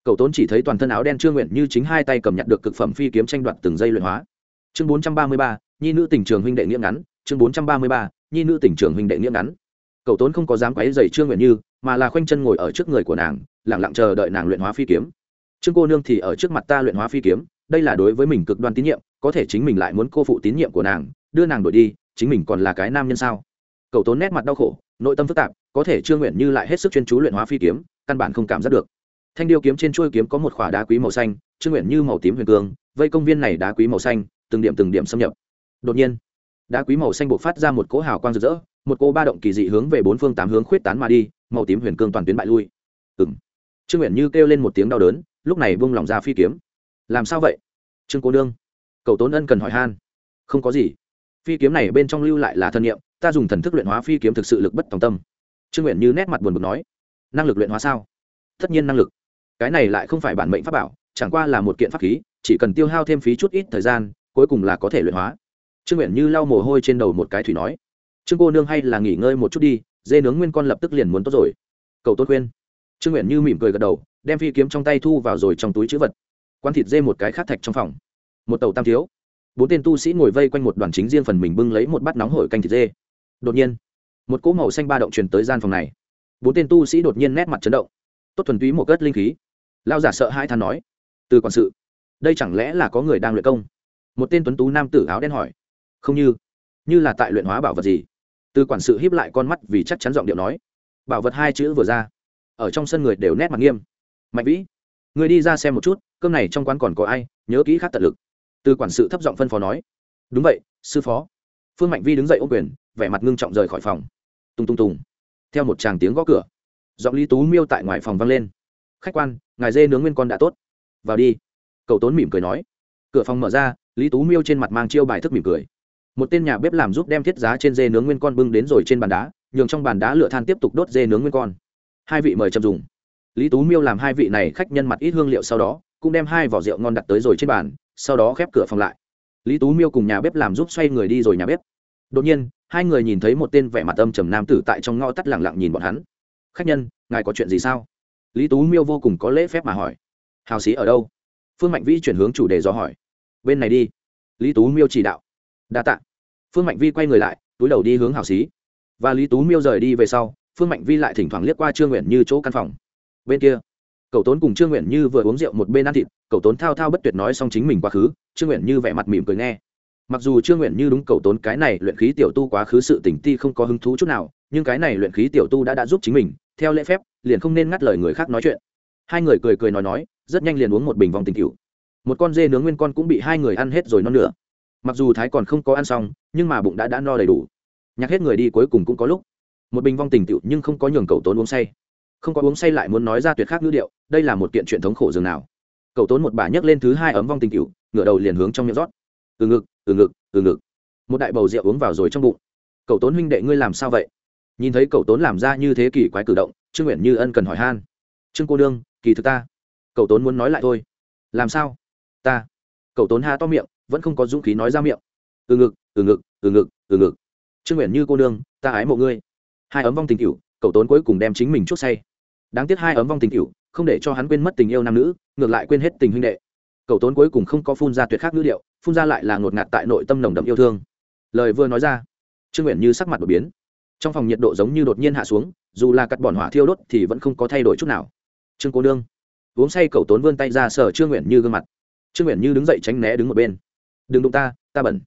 cậu tốn chỉ thấy toàn thân áo đen trương nguyện như chính hai tay cầm nhặt được cực phẩm phi kiếm tranh đoạt từng giây luyện hóa. Chương bốn trăm ba mươi ba, nhi nữ tỉnh trường huynh đệ nghĩa ngắn. Chương bốn trăm ba mươi ba, nhi nữ tỉnh trường huynh đệ nghĩa ngắn. Cậu tốn không có dám quấy dày trương nguyện như, mà là khoanh chân ngồi ở trước người của nàng lẳng lặng chờ đợi nàng luyện hóa phi kiếm. Trương cô nương thì ở trước mặt ta luyện hóa phi kiếm, đây là đối với mình cực đoan tín nhiệm, có thể chính mình lại muốn cô phụ tín nhiệm của nàng, đưa nàng đổi đi, chính mình còn là cái nam nhân sao? Cậu tốn nét mặt đau khổ, nội tâm phức tạp, có thể trương nguyện như lại hết sức chuyên chú luyện hóa phi kiếm, căn bản không cảm giác được thanh điêu kiếm trên chuôi kiếm có một khỏa đá quý màu xanh trương nguyện như màu tím huyền cương, vây công viên này đá quý màu xanh, từng điểm từng điểm xâm nhập. Đột nhiên, đá quý màu xanh buộc phát ra một cỗ hào quang rực rỡ, một cô ba động kỳ dị hướng về bốn phương tám hướng khuyết tán mà đi, màu tím huyền cương toàn tuyến bại lui. Ừ m trương nguyện như kêu lên một tiếng đau đớn, lúc này vung lỏng ra phi kiếm. Làm sao vậy? Trương cô nương cậu tốn ân cần hỏi han. Không có gì. Phi kiếm này bên trong lưu lại là thân nhiệm ta dùng thần thức luyện hóa phi kiếm thực sự lực bất tòng tâm. Trương nguyện như nét mặt buồn bực nói, năng lực luyện hóa sao? Tất nhiên năng lực cái này lại không phải bản mệnh pháp bảo, chẳng qua là một kiện pháp khí, chỉ cần tiêu hao thêm phí chút ít thời gian, cuối cùng là có thể luyện hóa. Trương nguyện như lau mồ hôi trên đầu một cái thủy nói, trương cô nương hay là nghỉ ngơi một chút đi, dê nướng nguyên con lập tức liền muốn tốt rồi. Cầu tốt khuyên. Trương nguyện như mỉm cười gật đầu, đem phi kiếm trong tay thu vào rồi trong túi chữ vật quan thịt dê một cái khát thạch trong phòng. Một tàu tam thiếu. Bốn tên tu sĩ ngồi vây quanh một đoàn chính riêng phần mình bưng lấy một bát nóng hổi canh thịt dê. Đột nhiên, một cỗ màu xanh ba động truyền tới gian phòng này. Bốn tên tu sĩ đột nhiên nét mặt chấn động. Tốt thuần túy một cất linh khí lao giả sợ hai than nói, từ quản sự, đây chẳng lẽ là có người đang luyện công? Một tên tuấn tú nam tử áo đen hỏi, không như như là tại luyện hóa bảo vật gì? Từ quản sự hiếp lại con mắt vì chắc chắn giọng điệu nói, bảo vật hai chữ vừa ra, ở trong sân người đều nét mặt nghiêm. Mạnh vĩ, người đi ra xem một chút, cơm này trong quán còn có ai, nhớ kỹ khác tận lực. Từ quản sự thấp giọng phân phó nói, đúng vậy, sư phó. Phương mạnh vi đứng dậy ô quyền, vẻ mặt ngưng trọng rời khỏi phòng. Tùng tùng tùng, theo một tràng tiếng gõ cửa, giọng lý tú miêu tại ngoài phòng vang lên khách quan, ngài dê nướng nguyên con đã tốt. Vào đi. Cậu tốn mỉm cười nói. Cửa phòng mở ra, lý tú miêu trên mặt mang chiêu bài thức mỉm cười. Một tên nhà bếp làm giúp đem thiết giá trên dê nướng nguyên con bưng đến rồi trên bàn đá, nhường trong bàn đá lửa than tiếp tục đốt dê nướng nguyên con. Hai vị mời chậm dùng. Lý tú miêu làm hai vị này khách nhân mặt ít hương liệu sau đó, cũng đem hai vỏ rượu ngon đặt tới rồi trên bàn, sau đó khép cửa phòng lại. Lý tú miêu cùng nhà bếp làm giúp xoay người đi rồi nhà bếp. Đột nhiên, hai người nhìn thấy một tên vẻ mặt âm trầm nam tử tại trong ngõ tắt lẳng lặng nhìn bọn hắn. Khách nhân, ngài có chuyện gì sao? Lý tú miêu vô cùng có lễ phép mà hỏi, hào sĩ ở đâu? Phương mạnh vĩ chuyển hướng chủ đề do hỏi, bên này đi. Lý tú miêu chỉ đạo, đa t ạ phương mạnh vi quay người lại, túi đầu đi hướng hào sĩ. Và lý tú miêu rời đi về sau, phương mạnh vi lại thỉnh thoảng liếc qua trương nguyện như chỗ căn phòng. Bên kia cậu tốn cùng trương nguyện như vừa uống rượu một bên ăn thịt cậu tốn thao thao bất tuyệt nói xong chính mình quá khứ, trương nguyện như vẻ mặt mỉm cười nghe. Mặc dù trương nguyện như đúng cậu tốn cái này luyện khí tiểu tu quá khứ sự tỉnh ti không có hứng thú chút nào, nhưng cái này luyện khí tiểu tu đã đã giúp chính mình, theo lễ phép liền không nên ngắt lời người khác nói chuyện. Hai người cười cười nói nói, rất nhanh liền uống một bình vòng tình cựu một con dê nướng nguyên con cũng bị hai người ăn hết rồi non nửa. Mặc dù thái còn không có ăn xong, nhưng mà bụng đã đã no đầy đủ. Nhạc hết người đi cuối cùng cũng có lúc. Một bình vong tình cựu nhưng không có nhường cậu tốn uống say. Không có uống say lại muốn nói ra tuyệt khác ngữ điệu, đây là một kiện chuyện thống khổ dường nào. Cậu tốn một bà nhấc lên thứ hai ấm vong tình cựu ngửa đầu liền hướng trong miệng rót. Từ ngực từ ngực từ ngực. Một đại bầu rượu uống vào rồi trong bụng. Cậu tốn huynh đệ ngươi làm sao vậy? Nhìn thấy cậu tốn làm ra như thế kỳ quái cử động trương nguyện như ân cần hỏi han. Trương cô đương kỳ thực ta. Cậu tốn muốn nói lại thôi. Làm sao? Ta. Cậu tốn ha to miệng, vẫn không có dũng khí nói ra miệng. Từ ngực từ ngực từ ngực từ ngực. Trương nguyện như cô đương ta ái mộ ngươi. Hai ấm vong tình cựu cậu tốn cuối cùng đem chính mình chút say. Đáng tiếc hai ấm vong tình cựu không để cho hắn quên mất tình yêu nam nữ, ngược lại quên hết tình huynh đệ. Cậu tốn cuối cùng không có phun ra tuyệt khác ngữ điệu, phun ra lại là ngột ngạt tại nội tâm nồng đậm yêu thương. Lời vừa nói ra, trương nguyện như sắc mặt đột biến trong phòng nhiệt độ giống như đột nhiên hạ xuống, dù là cắt bọn hỏa thiêu đốt thì vẫn không có thay đổi chút nào. Trương cô nương, uống say cậu tốn vươn tay ra sở trương nguyện như gương mặt. Trương nguyện như đứng dậy tránh né đứng một bên. Đừng đụng ta ta bẩn.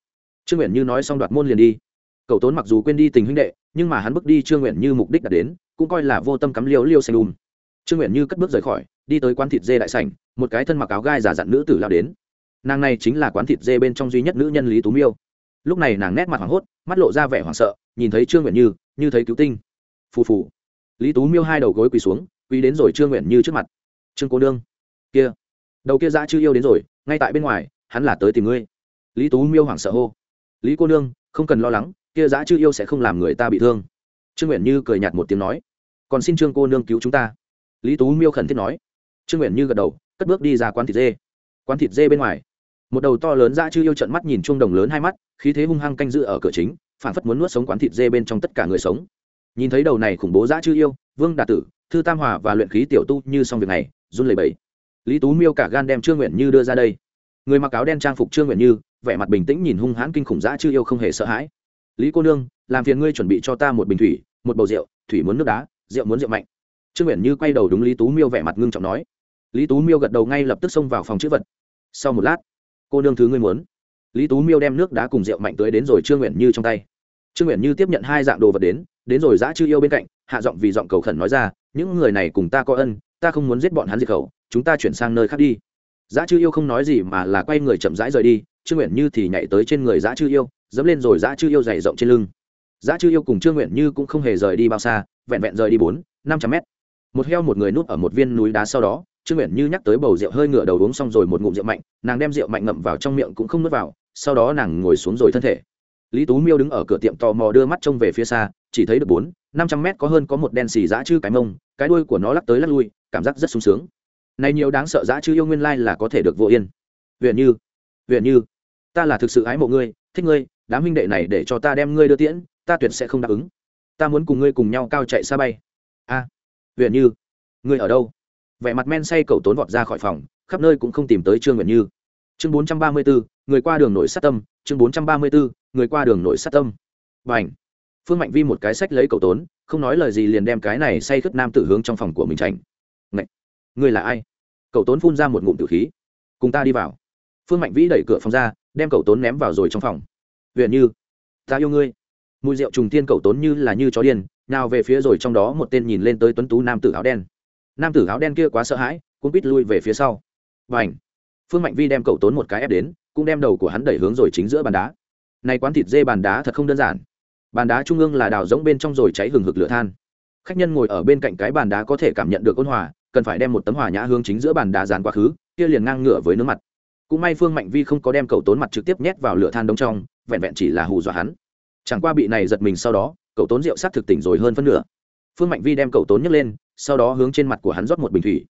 Trương nguyện như nói xong đoạt môn liền đi. Cậu tốn mặc dù quên đi tình huynh đệ, nhưng mà hắn bước đi trương nguyện như mục đích đã đến, cũng coi là vô tâm cắm liêu liêu xanh đùm trương nguyện như cất bước rời khỏi, đi tới quán thịt dê đại sảnh, một cái thân mặc áo gai giả dặn nữ tử lao đến. Nàng này chính là quán thịt dê bên trong duy nhất nữ nhân lý tú miêu. Lúc này nàng nét mặt hoảng hốt, mắt lộ ra vẻ hoảng sợ nhìn thấy trương nguyện như như thấy cứu tinh. Phù phù. Lý tú miêu hai đầu gối quỳ xuống, quỳ đến rồi trương nguyện như trước mặt. Trương cô nương. Kia. Đầu kia dã chưa yêu đến rồi, ngay tại bên ngoài, hắn là tới tìm ngươi. Lý tú miêu hoảng sợ hô. Lý cô nương, không cần lo lắng, kia dã chưa yêu sẽ không làm người ta bị thương. Trương nguyện như cười nhạt một tiếng nói. Còn xin trương cô nương cứu chúng ta. Lý tú miêu khẩn thiết nói. Trương nguyện như gật đầu, cất bước đi ra quán thịt dê. Quán thịt dê bên ngoài. Một đầu to lớn dã chưa yêu trận mắt nhìn chuông đồng lớn hai mắt, khí thế hung hăng canh giữ ở cửa chính phản phất muốn nuốt sống quán thịt dê bên trong tất cả người sống. Nhìn thấy đầu này khủng bố dã chưa yêu, vương đà tử, thư tam hòa và luyện khí tiểu tu như xong việc này, run lẩy bẩy. Lý tú miêu cả gan đem trương nguyện như đưa ra đây. Người mặc áo đen trang phục trương nguyện như, vẻ mặt bình tĩnh nhìn hung hãn kinh khủng dã chưa yêu không hề sợ hãi. Lý cô nương, làm phiền ngươi chuẩn bị cho ta một bình thủy, một bầu rượu, thủy muốn nước đá, rượu muốn rượu mạnh. Trương nguyện như quay đầu đúng lý tú miêu vẻ mặt ngưng trọng nói. Lý tú miêu gật đầu ngay lập tức xông vào phòng chữ vật. Sau một lát, cô nương thứ ngươi muốn lý tú miêu đem nước đá cùng rượu mạnh tới đến rồi trương nguyện như trong tay. Trương nguyện như tiếp nhận hai dạng đồ vật đến đến rồi giã chư yêu bên cạnh, hạ giọng vì giọng cầu khẩn nói ra, những người này cùng ta có ân, ta không muốn giết bọn hắn diệt khẩu, chúng ta chuyển sang nơi khác đi. Giã chư yêu không nói gì mà là quay người chậm rãi rời đi, trương nguyện như thì nhảy tới trên người giã chư yêu, dẫm lên rồi giã chư yêu dày rộng trên lưng. Giã chư yêu cùng trương nguyện như cũng không hề rời đi bao xa, vẹn vẹn rời đi bốn, năm trăm mét. Một heo một người núp ở một viên núi đá sau đó, trương nguyện như nhắc tới bầu rượu hơi ngửa đầu uống xong rồi một ngụm rượu mạnh, nàng đem rượu mạnh ngậm vào trong miệng cũng không nuốt vào sau đó nàng ngồi xuống rồi thân thể. Lý tú miêu đứng ở cửa tiệm tò mò đưa mắt trông về phía xa chỉ thấy được bốn năm trăm mét có hơn có một đen xì dã chư cái mông cái đuôi của nó lắc tới lắc lui cảm giác rất sung sướng. Này nhiều đáng sợ dã chư yêu nguyên lai là có thể được vô yên. Huyện như huyện như ta là thực sự ái mộ ngươi thích ngươi đám huynh đệ này để cho ta đem ngươi đưa tiễn ta tuyệt sẽ không đáp ứng. Ta muốn cùng ngươi cùng nhau cao chạy xa bay. A à, huyện như ngươi ở đâu? Vẻ mặt men say cậu tốn vọt ra khỏi phòng khắp nơi cũng không tìm tới trương nguyện như chương bốn trăm ba mươi bốn người qua đường nội sát tâm, chương bốn trăm ba mươi bốn người qua đường nội sát tâm. B à n h phương mạnh vi một cái sách lấy cậu tốn, không nói lời gì liền đem cái này say khất nam tử hướng trong phòng của mình tránh Ngậy! người là ai? Cậu tốn phun ra một ngụm tử khí. Cùng ta đi vào. Phương mạnh vĩ đẩy cửa phòng ra, đem cậu tốn ném vào rồi trong phòng. Huyện như! Ta yêu ngươi. Mùi rượu trùng tiên cậu tốn như là như chó điên, nào về phía rồi trong đó một tên nhìn lên tới tuấn tú nam tử áo đen. Nam tử áo đen kia quá sợ hãi cũng quýt lui về phía sau. Và ảnh phương mạnh vi đem cậu tốn một cái ép đến, cũng đem đầu của hắn đẩy hướng rồi chính giữa bàn đá. Này quán thịt dê bàn đá thật không đơn giản. Bàn đá trung ương là đào rỗng bên trong rồi cháy hừng hực lửa than. Khách nhân ngồi ở bên cạnh cái bàn đá có thể cảm nhận được ôn hòa, cần phải đem một tấm hòa nhã hướng chính giữa bàn đá dàn quá khứ, kia liền ngang ngửa với nước mặt. Cũng may phương mạnh vi không có đem cậu tốn mặt trực tiếp nhét vào lửa than đông trong, vẹn vẹn chỉ là hù dọa hắn. Chẳng qua bị này giật mình sau đó, cậu tốn rượu sát thực tỉnh rồi hơn phân nửa. Phương mạnh vi đem cậu tốn nhấc lên, sau đó hướng trên mặt của hắn rót một bình thủy.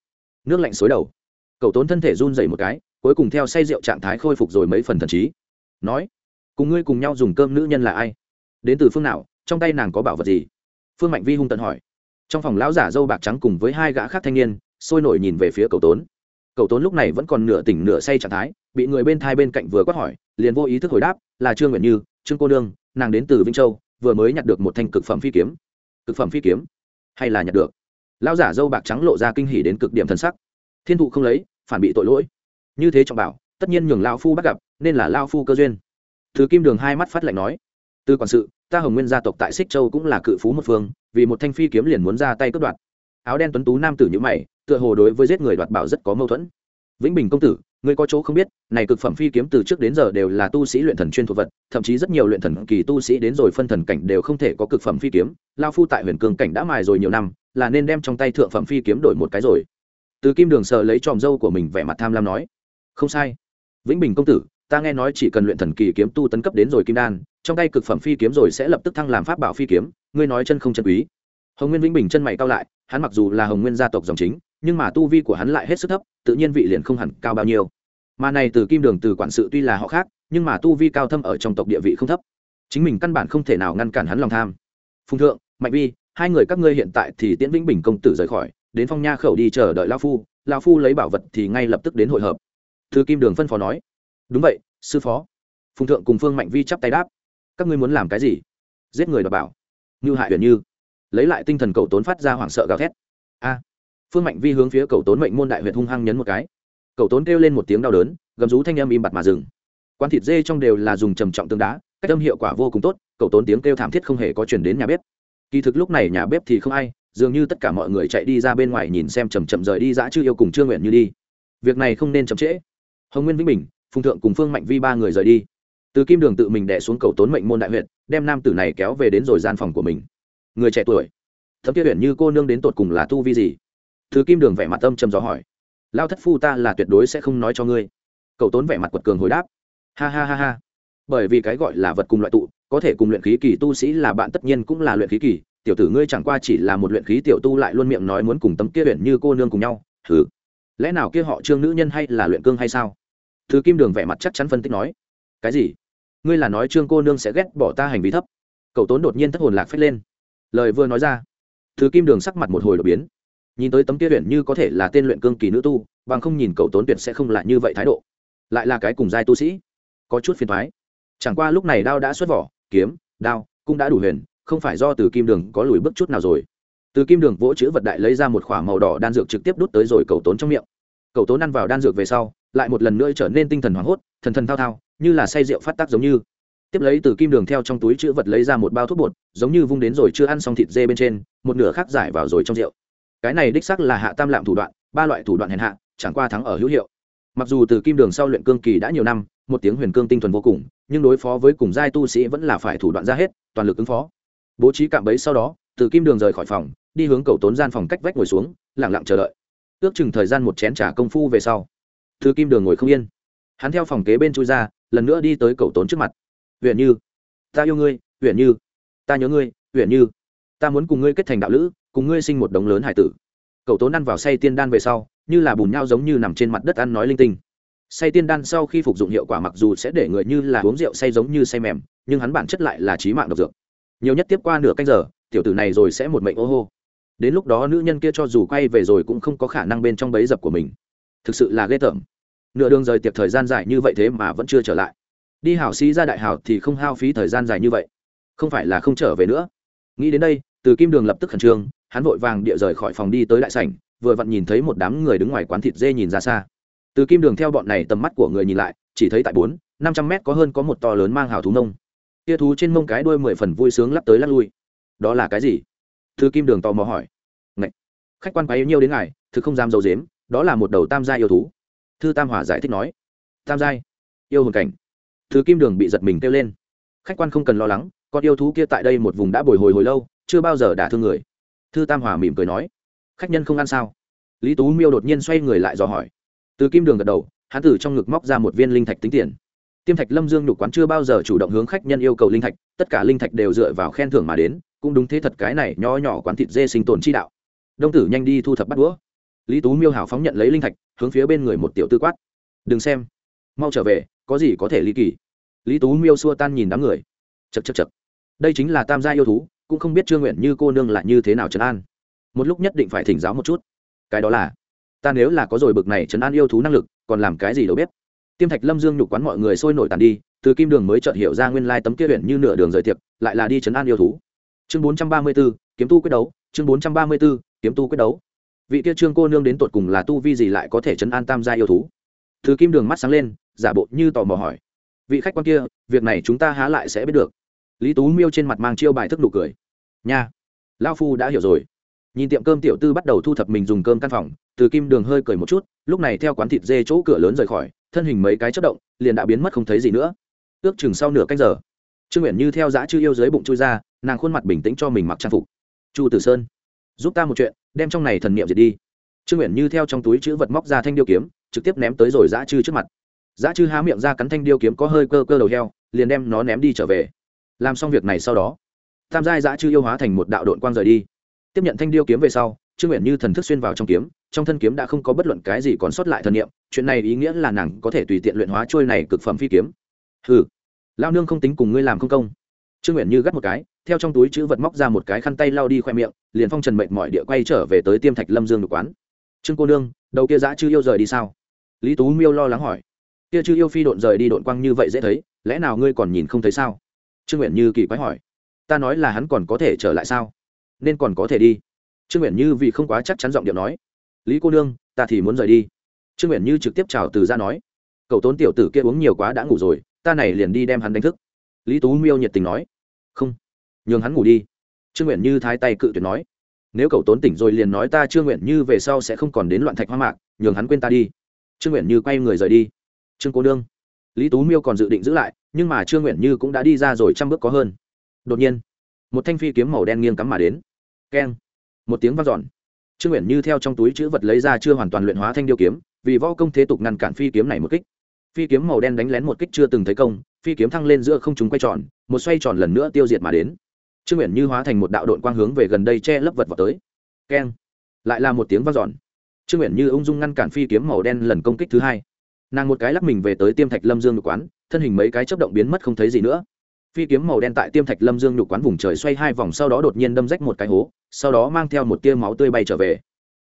Nước lạnh xối đầu. Cậu tốn thân thể run dày một cái cuối cùng theo say rượu trạng thái khôi phục rồi mấy phần thần trí. Nói, cùng ngươi cùng nhau dùng cơm nữ nhân là ai? Đến từ phương nào? Trong tay nàng có bảo vật gì? Phương mạnh vi hung tận hỏi. Trong phòng lão giả dâu bạc trắng cùng với hai gã khác thanh niên, sôi nổi nhìn về phía cầu tốn. Cầu tốn lúc này vẫn còn nửa tỉnh nửa say trạng thái, bị người bên thai bên cạnh vừa quát hỏi, liền vô ý thức hồi đáp, là trương nguyện như, trương cô nương, nàng đến từ vĩnh châu, vừa mới nhặt được một thanh cực phẩm phi kiếm. Cực phẩm phi kiếm? Hay là nhặt được? Lão giả dâu bạc trắng lộ ra kinh hỉ đến cực điểm thân sắc. Thiên thụ không lấy, phản bị tội lỗi như thế trọng bảo, tất nhiên nhường lao phu bắt gặp, nên là lao phu cơ duyên. Thứ kim đường hai mắt phát lạnh nói, từ quản sự, ta hồng nguyên gia tộc tại xích châu cũng là cự phú một phương, vì một thanh phi kiếm liền muốn ra tay cướp đoạt. Áo đen tuấn tú nam tử như mày, tựa hồ đối với giết người đoạt bảo rất có mâu thuẫn. Vĩnh bình công tử, ngươi có chỗ không biết, này cực phẩm phi kiếm từ trước đến giờ đều là tu sĩ luyện thần chuyên thuộc vật, thậm chí rất nhiều luyện thần kỳ tu sĩ đến rồi phân thần cảnh đều không thể có cực phẩm phi kiếm lao phu tại huyền cường cảnh đã mài rồi nhiều năm, là nên đem trong tay thượng phẩm phi kiếm đổi một cái rồi. Từ kim đường sợ lấy tròm dâu của mình vẻ mặt tham lam nói không sai. Vĩnh bình công tử, ta nghe nói chỉ cần luyện thần kỳ kiếm tu tấn cấp đến rồi kim đan, trong tay cực phẩm phi kiếm rồi sẽ lập tức thăng làm pháp bảo phi kiếm, ngươi nói chân không chân quý. Hồng nguyên vĩnh bình chân mày cao lại, hắn mặc dù là hồng nguyên gia tộc dòng chính, nhưng mà tu vi của hắn lại hết sức thấp, tự nhiên vị liền không hẳn cao bao nhiêu. Mà này từ kim đường từ quản sự tuy là họ khác, nhưng mà tu vi cao thâm ở trong tộc địa vị không thấp. Chính mình căn bản không thể nào ngăn cản hắn lòng tham. Phùng thượng, mạnh vi, hai người các ngươi hiện tại thì tiễn vĩnh bình công tử rời khỏi, đến phong nha khẩu đi chờ đợi lao phu lao phu lấy bảo vật thì ngay lập tức đến hội hợp thư kim đường phân phó nói. Đúng vậy, sư phó. Phùng thượng cùng phương mạnh vi chắp tay đáp. Các ngươi muốn làm cái gì? Giết người đọc bảo. Như hại huyền như. Lấy lại tinh thần cầu tốn phát ra hoảng sợ gào thét. A. Phương mạnh vi hướng phía cầu tốn mệnh môn đại huyện hung hăng nhấn một cái. Cầu tốn kêu lên một tiếng đau đớn, gầm rú thanh âm im bặt mà dừng. Quan thịt dê trong đều là dùng trầm trọng tương đá, cách âm hiệu quả vô cùng tốt, cầu tốn tiếng kêu thảm thiết không hề có chuyển đến nhà bếp. Kỳ thực lúc này nhà bếp thì không ai, dường như tất cả mọi người chạy đi ra bên ngoài nhìn xem chầm chậm rời đi dã chưa yêu cùng chưa nguyện như đi. Việc này không nên chậm trễ hồng nguyên vĩnh bình, phùng thượng cùng phương mạnh vi ba người rời đi. Từ kim đường tự mình đẻ xuống cầu tốn mệnh môn đại huyện đem nam tử này kéo về đến rồi gian phòng của mình. Người trẻ tuổi thấm kia huyện như cô nương đến tột cùng là tu vi gì? Từ kim đường vẻ mặt âm trầm gió hỏi. Lao thất phu ta là tuyệt đối sẽ không nói cho ngươi. Cậu tốn vẻ mặt quật cường hồi đáp. Ha ha ha ha. Bởi vì cái gọi là vật cùng loại tụ, có thể cùng luyện khí kỳ tu sĩ là bạn tất nhiên cũng là luyện khí kỳ, tiểu tử ngươi chẳng qua chỉ là một luyện khí tiểu tu lại luôn miệng nói muốn cùng tấm kia huyện như cô nương cùng nhau. Thử lẽ nào kia họ trương nữ nhân hay là luyện cương hay sao? Thứ kim đường vẻ mặt chắc chắn phân tích nói, cái gì? Ngươi là nói trương cô nương sẽ ghét bỏ ta hành vi thấp? Cậu tốn đột nhiên thất hồn lạc phách lên. Lời vừa nói ra, thứ kim đường sắc mặt một hồi đột biến. Nhìn tới tấm kia luyện như có thể là tên luyện cương kỳ nữ tu, bằng không nhìn cậu tốn tuyệt sẽ không lại như vậy thái độ. Lại là cái cùng giai tu sĩ, có chút phiền thoái chẳng qua lúc này đao đã xuất vỏ, kiếm, đao cũng đã đủ huyền, không phải do từ kim đường có lùi bước chút nào rồi. Từ kim đường vỗ chữ vật đại lấy ra một k h ỏ a màu đỏ đan dược trực tiếp đút tới rồi cầu tốn trong miệng. Cầu tốn ăn vào đan dược về sau lại một lần nữa trở nên tinh thần hoảng hốt, thần thần thao thao, như là say rượu phát tác giống như. Tiếp lấy từ kim đường theo trong túi chữ vật lấy ra một bao thuốc bột, giống như vung đến rồi chưa ăn xong thịt dê bên trên, một nửa khác giải vào rồi trong rượu. Cái này đích sắc là hạ tam lạm thủ đoạn, ba loại thủ đoạn hèn hạ, chẳng qua thắng ở hữu hiệu. Mặc dù từ kim đường sau luyện cương kỳ đã nhiều năm, một tiếng huyền cương tinh thuần vô cùng, nhưng đối phó với cùng giai tu sĩ vẫn là phải thủ đoạn ra hết, toàn lực ứng phó. Bố trí cạm bẫy sau đó, từ kim đường rời khỏi phòng, đi hướng cầu tốn gian phòng cách vách ngồi xuống lẳng lặng chờ đợi. Ước chừng thời gian một chén t công phu về sau thư kim đường ngồi không yên. Hắn theo phòng kế bên chui ra, lần nữa đi tới cầu tốn trước mặt. Huyện như, ta yêu ngươi huyện như, ta nhớ ngươi huyện như, ta muốn cùng ngươi kết thành đạo lữ, cùng ngươi sinh một đống lớn hải tử. Cầu tốn ăn vào say tiên đan về sau, như là bùn nhau giống như nằm trên mặt đất ăn nói linh tinh. Say tiên đan sau khi phục dụng hiệu quả mặc dù sẽ để người như là uống rượu say giống như say mềm, nhưng hắn bản chất lại là trí mạng độc dược. Nhiều nhất tiếp qua nửa canh giờ, tiểu tử này rồi sẽ một mệnh ô hô. Đến lúc đó nữ nhân kia cho dù quay về rồi cũng không có khả năng bên trong bấy dập của mình thực sự là ghê tởm. Nửa đường rời tiệc thời gian dài như vậy thế mà vẫn chưa trở lại. Đi hảo sĩ ra đại hảo thì không hao phí thời gian dài như vậy. Không phải là không trở về nữa. Nghĩ đến đây, từ kim đường lập tức khẩn trương, hắn vội vàng địa rời khỏi phòng đi tới đại sảnh, vừa vặn nhìn thấy một đám người đứng ngoài quán thịt dê nhìn ra xa. Từ kim đường theo bọn này tầm mắt của người nhìn lại, chỉ thấy tại bốn, năm trăm mét có hơn có một to lớn mang hào thú nông tia thú trên mông cái đuôi mười phần vui sướng lắp tới lắp lui. Đó là cái gì? Thư kim đường tò mò hỏi. Ngậy! khách quan quá yêu nhiêu đến ngài, thực không dám dầu dếm đó là một đầu tam gia yêu thú. Thư tam hỏa giải thích nói, tam giai, yêu hồn cảnh. Thư kim đường bị giật mình kêu lên. Khách quan không cần lo lắng, con yêu thú kia tại đây một vùng đã bồi hồi hồi lâu, chưa bao giờ đả thương người. Thư tam hòa mỉm cười nói, khách nhân không ăn sao? Lý tú miêu đột nhiên xoay người lại dò hỏi. Từ kim đường gật đầu, hắn từ trong ngực móc ra một viên linh thạch tính tiền. Tiêm thạch lâm dương nhục quán chưa bao giờ chủ động hướng khách nhân yêu cầu linh thạch, tất cả linh thạch đều dựa vào khen thưởng mà đến, cũng đúng thế thật cái này nho nhỏ quán thịt dê sinh tồn chi đạo. Đông tử nhanh đi thu thập bắt đũa lý tú miêu hào phóng nhận lấy linh thạch, hướng phía bên người một tiểu tư quát. Đừng xem. Mau trở về, có gì có thể ly kỳ. Lý tú miêu xua tan nhìn đám người. Chật chật chật đây chính là tam gia yêu thú, cũng không biết trương nguyện như cô nương là như thế nào trấn an. Một lúc nhất định phải thỉnh giáo một chút. Cái đó là, ta nếu là có rồi bực này trấn an yêu thú năng lực, còn làm cái gì đâu biết. Tiêm thạch lâm dương nhục quán mọi người sôi nổi tàn đi, từ kim đường mới chợt hiểu ra nguyên lai tấm kia huyện như nửa đường rời tiệc, lại là đi trấn an yêu thú. Chương bốn trăm ba mươi b ố kiếm tu quyết đấu, chương bốn trăm ba mươi b ố kiếm tu quyết đấu vị kia trương cô nương đến tột cùng là tu vi gì lại có thể chấn an tam gia yêu thú? Từ kim đường mắt sáng lên, giả bộ như tò mò hỏi. Vị khách quan kia, việc này chúng ta há lại sẽ biết được. Lý tú miêu trên mặt mang chiêu bài thức nụ cười. Nha lao phu đã hiểu rồi. Nhìn tiệm cơm tiểu tư bắt đầu thu thập mình dùng cơm căn phòng, từ kim đường hơi cười một chút, lúc này theo quán thịt dê chỗ cửa lớn rời khỏi, thân hình mấy cái chất động, liền đã biến mất không thấy gì nữa. Ước chừng sau nửa canh giờ, trương nguyện như theo dã chư yêu dưới bụng chui ra, nàng khuôn mặt bình tĩnh cho mình mặc trang phục. Chu tử sơn giúp ta một chuyện, đem trong này thần niệm diệt đi. Trương nguyện như theo trong túi chữ vật móc ra thanh điêu kiếm, trực tiếp ném tới rồi dã chư trước mặt. Dã chư há miệng ra cắn thanh điêu kiếm có hơi cơ cơ đầu heo, liền đem nó ném đi trở về. Làm xong việc này sau đó, tam giai dã chư yêu hóa thành một đạo đội quang rời đi. Tiếp nhận thanh điêu kiếm về sau, trương nguyện như thần thức xuyên vào trong kiếm, trong thân kiếm đã không có bất luận cái gì còn sót lại thần niệm, chuyện này ý nghĩa là nàng có thể tùy tiện luyện hóa trôi này cực phẩm phi kiếm. Hừ lao nương không tính cùng ngươi làm không công. Trương nguyện như gắt một cái theo trong túi chữ vật móc ra một cái khăn tay lao đi khoe miệng, liền phong trần mệnh mọi địa quay trở về tới tiêm thạch lâm dương được quán. Trương cô nương, đầu kia dã chư yêu rời đi sao? Lý tú miêu lo lắng hỏi. Kia chư yêu phi độn rời đi độn quang như vậy dễ thấy, lẽ nào ngươi còn nhìn không thấy sao? Trương nguyện như kỳ quái hỏi. Ta nói là hắn còn có thể trở lại sao? Nên còn có thể đi. Trương nguyện như vì không quá chắc chắn giọng điệu nói. Lý cô nương, ta thì muốn rời đi. Trương nguyện như trực tiếp chào từ ra nói. Cậu tốn tiểu tử kia uống nhiều quá đã ngủ rồi, ta này liền đi đem hắn đánh thức. Lý tú miêu nhiệt tình nói nhường hắn ngủ đi. Trương nguyện như thái tay cự tuyệt nói, nếu cậu tốn tỉnh rồi liền nói ta trương nguyện như về sau sẽ không còn đến loạn thạch hoa mạc, nhường hắn quên ta đi. Trương nguyện như quay người rời đi. Trương cô đương lý tú miêu còn dự định giữ lại, nhưng mà trương nguyện như cũng đã đi ra rồi trăm bước có hơn. Đột nhiên, một thanh phi kiếm màu đen nghiêng cắm mà đến. Keng, một tiếng v a n giòn trương nguyện như theo trong túi chữ vật lấy ra chưa hoàn toàn luyện hóa thanh điêu kiếm, vì võ công thế tục ngăn cản phi kiếm này một kích. Phi kiếm màu đen đánh lén một kích chưa từng thấy công, phi kiếm thăng lên giữa không chúng quay tròn, một xoay tròn lần nữa tiêu diệt mà đến trương nguyện như hóa thành một đạo đội quang hướng về gần đây che lấp vật vào tới. Keng. Lại là một tiếng v a n giòn trương nguyện như ung dung ngăn cản phi kiếm màu đen lần công kích thứ hai. Nàng một cái lắc mình về tới tiêm thạch lâm dương nhục quán, thân hình mấy cái chấp động biến mất không thấy gì nữa. Phi kiếm màu đen tại tiêm thạch lâm dương nhục quán vùng trời xoay hai vòng sau đó đột nhiên đâm rách một cái hố, sau đó mang theo một tia máu tươi bay trở về.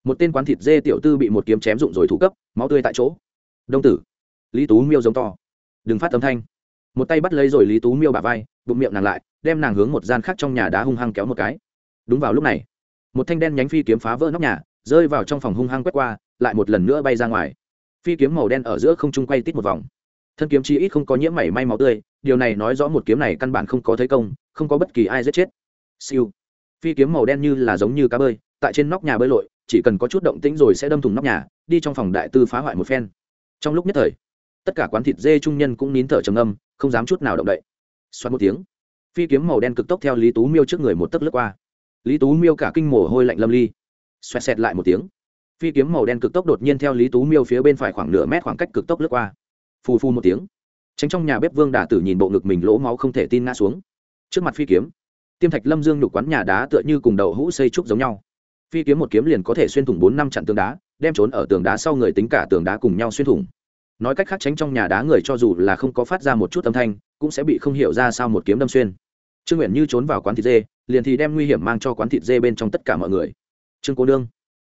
Một tên quán thịt dê tiểu tư bị một kiếm chém rụng rồi thủ cấp, máu tươi tại chỗ. Đông tử. Lý tú miêu giống to. Đừng phát âm thanh. Một tay bắt lấy rồi lý tú miêu bà vai, bụng miệng nàng lại đem nàng hướng một gian khác trong nhà đá hung hăng kéo một cái. Đúng vào lúc này, một thanh đen nhánh phi kiếm phá vỡ nóc nhà, rơi vào trong phòng hung hăng quét qua, lại một lần nữa bay ra ngoài. Phi kiếm màu đen ở giữa không trung quay tít một vòng. Thân kiếm chi ít không có nhiễm mảy may máu tươi, điều này nói rõ một kiếm này căn bản không có thấy công, không có bất kỳ ai giết chết. Siêu. Phi kiếm màu đen như là giống như cá bơi, tại trên nóc nhà bơi lội, chỉ cần có chút động tĩnh rồi sẽ đâm thùng nóc nhà, đi trong phòng đại tư phá hoại một phen. Trong lúc nhất thời, tất cả quán thịt dê trung nhân cũng nín thở trầm âm không dám chút nào động đậy. Xoát một tiếng phi kiếm màu đen cực tốc theo lý tú miêu trước người một tấc lướt qua. Lý tú miêu cả kinh mồ hôi lạnh lâm ly. Xoẹt xẹt lại một tiếng. Phi kiếm màu đen cực tốc đột nhiên theo lý tú miêu phía bên phải khoảng nửa mét khoảng cách cực tốc lướt qua. Phù phu một tiếng. Tránh trong nhà bếp vương đả tử nhìn bộ ngực mình lỗ máu không thể tin ngã xuống. Trước mặt phi kiếm, tiêm thạch lâm dương nhục quán nhà đá tựa như cùng đậu hũ xây trúc giống nhau. Phi kiếm một kiếm liền có thể xuyên thủng bốn năm chặn tường đá, đem trốn ở tường đá sau người tính cả tường đá cùng nhau xuyên thủng nói cách khác tránh trong nhà đá người cho dù là không có phát ra một chút âm thanh, cũng sẽ bị không hiểu ra sao một kiếm đâm xuyên. Trương nguyện như trốn vào quán thịt dê, liền thì đem nguy hiểm mang cho quán thịt dê bên trong tất cả mọi người. Trương cô đương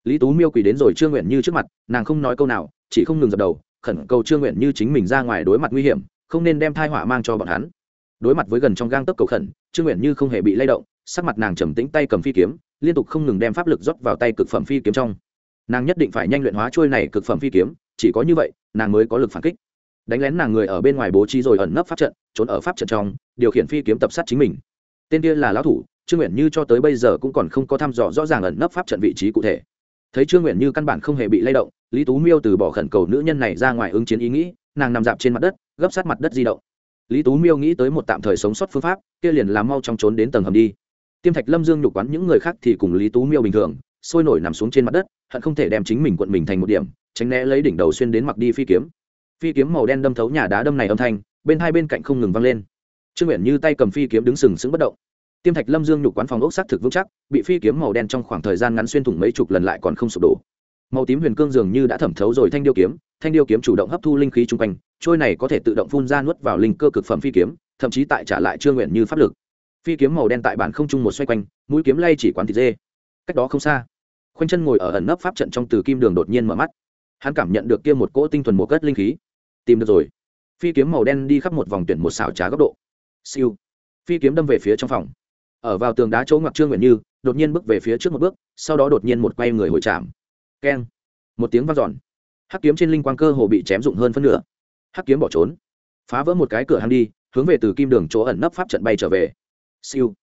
lý tú miêu quỳ đến rồi trương nguyện như trước mặt, nàng không nói câu nào, chỉ không ngừng dập đầu, khẩn cầu trương nguyện như chính mình ra ngoài đối mặt nguy hiểm, không nên đem thai họa mang cho bọn hắn. Đối mặt với gần trong gang tấc cầu khẩn, trương nguyện như không hề bị lay động, sắc mặt nàng trầm tĩnh tay cầm phi kiếm, liên tục không ngừng đem pháp lực rót vào tay cực phẩm phi kiếm trong. Nàng nhất định phải nhanh luyện hóa trôi này cực phẩm phi kiếm chỉ có như vậy, nàng mới có lực phản kích. Đánh lén nàng người ở bên ngoài bố trí rồi ẩn nấp pháp trận, trốn ở pháp trận trong, điều khiển phi kiếm tập sát chính mình. Tên kia là lão thủ, trương nguyện như cho tới bây giờ cũng còn không có thăm dò rõ ràng ẩn nấp pháp trận vị trí cụ thể. Thấy trương nguyện như căn bản không hề bị lay động, lý tú miêu từ bỏ khẩn cầu nữ nhân này ra ngoài ứng chiến ý nghĩ, nàng nằm dạp trên mặt đất, gấp sát mặt đất di động. Lý tú miêu nghĩ tới một tạm thời sống sót phương pháp, kia liền làm mau trong trốn đến tầng hầm đi. Tiêm thạch lâm dương nhục quán những người khác thì cùng lý tú miêu bình thường, sôi nổi nằm xuống trên mặt đất, hận không thể đem chính mình quận mình thành một điểm tránh né lấy đỉnh đầu xuyên đến mặc đi phi kiếm. Phi kiếm màu đen đâm thấu nhà đá đâm này âm thanh, bên hai bên cạnh không ngừng văng lên. Trương nguyện như tay cầm phi kiếm đứng sừng sững bất động. Tiêm thạch lâm dương nhục quán phòng ốc xác thực vững chắc, bị phi kiếm màu đen trong khoảng thời gian ngắn xuyên thủng mấy chục lần lại còn không sụp đổ. Màu tím huyền cương dường như đã thẩm thấu rồi thanh điêu kiếm, thanh điêu kiếm chủ động hấp thu linh khí chung quanh, trôi này có thể tự động phun ra nuốt vào linh cơ cực phẩm phi kiếm, thậm chí tại trả lại trương nguyện như pháp lực. Phi kiếm màu đen tại bản không trung một xoay quanh, mũi kiếm lay chỉ quán thịt dê. Cách đó không xa, khoanh chân ngồi ở ẩn nấp pháp trận trong từ kim đường đột nhiên mở mắt hắn cảm nhận được kia một cỗ tinh thuần một cất linh khí. Tìm được rồi. Phi kiếm màu đen đi khắp một vòng tuyển một xảo trá góc độ. Siêu. Phi kiếm đâm về phía trong phòng. Ở vào tường đá chỗ ngoặc trương nguyện như, đột nhiên bước về phía trước một bước, sau đó đột nhiên một quay người hồi chạm keng. Một tiếng vang dọn. Hắc kiếm trên linh quang cơ hồ bị chém dụng hơn phân nửa. Hắc kiếm bỏ trốn. Phá vỡ một cái cửa hàng đi, hướng về từ kim đường chỗ ẩn nấp pháp trận bay trở về. Siêu.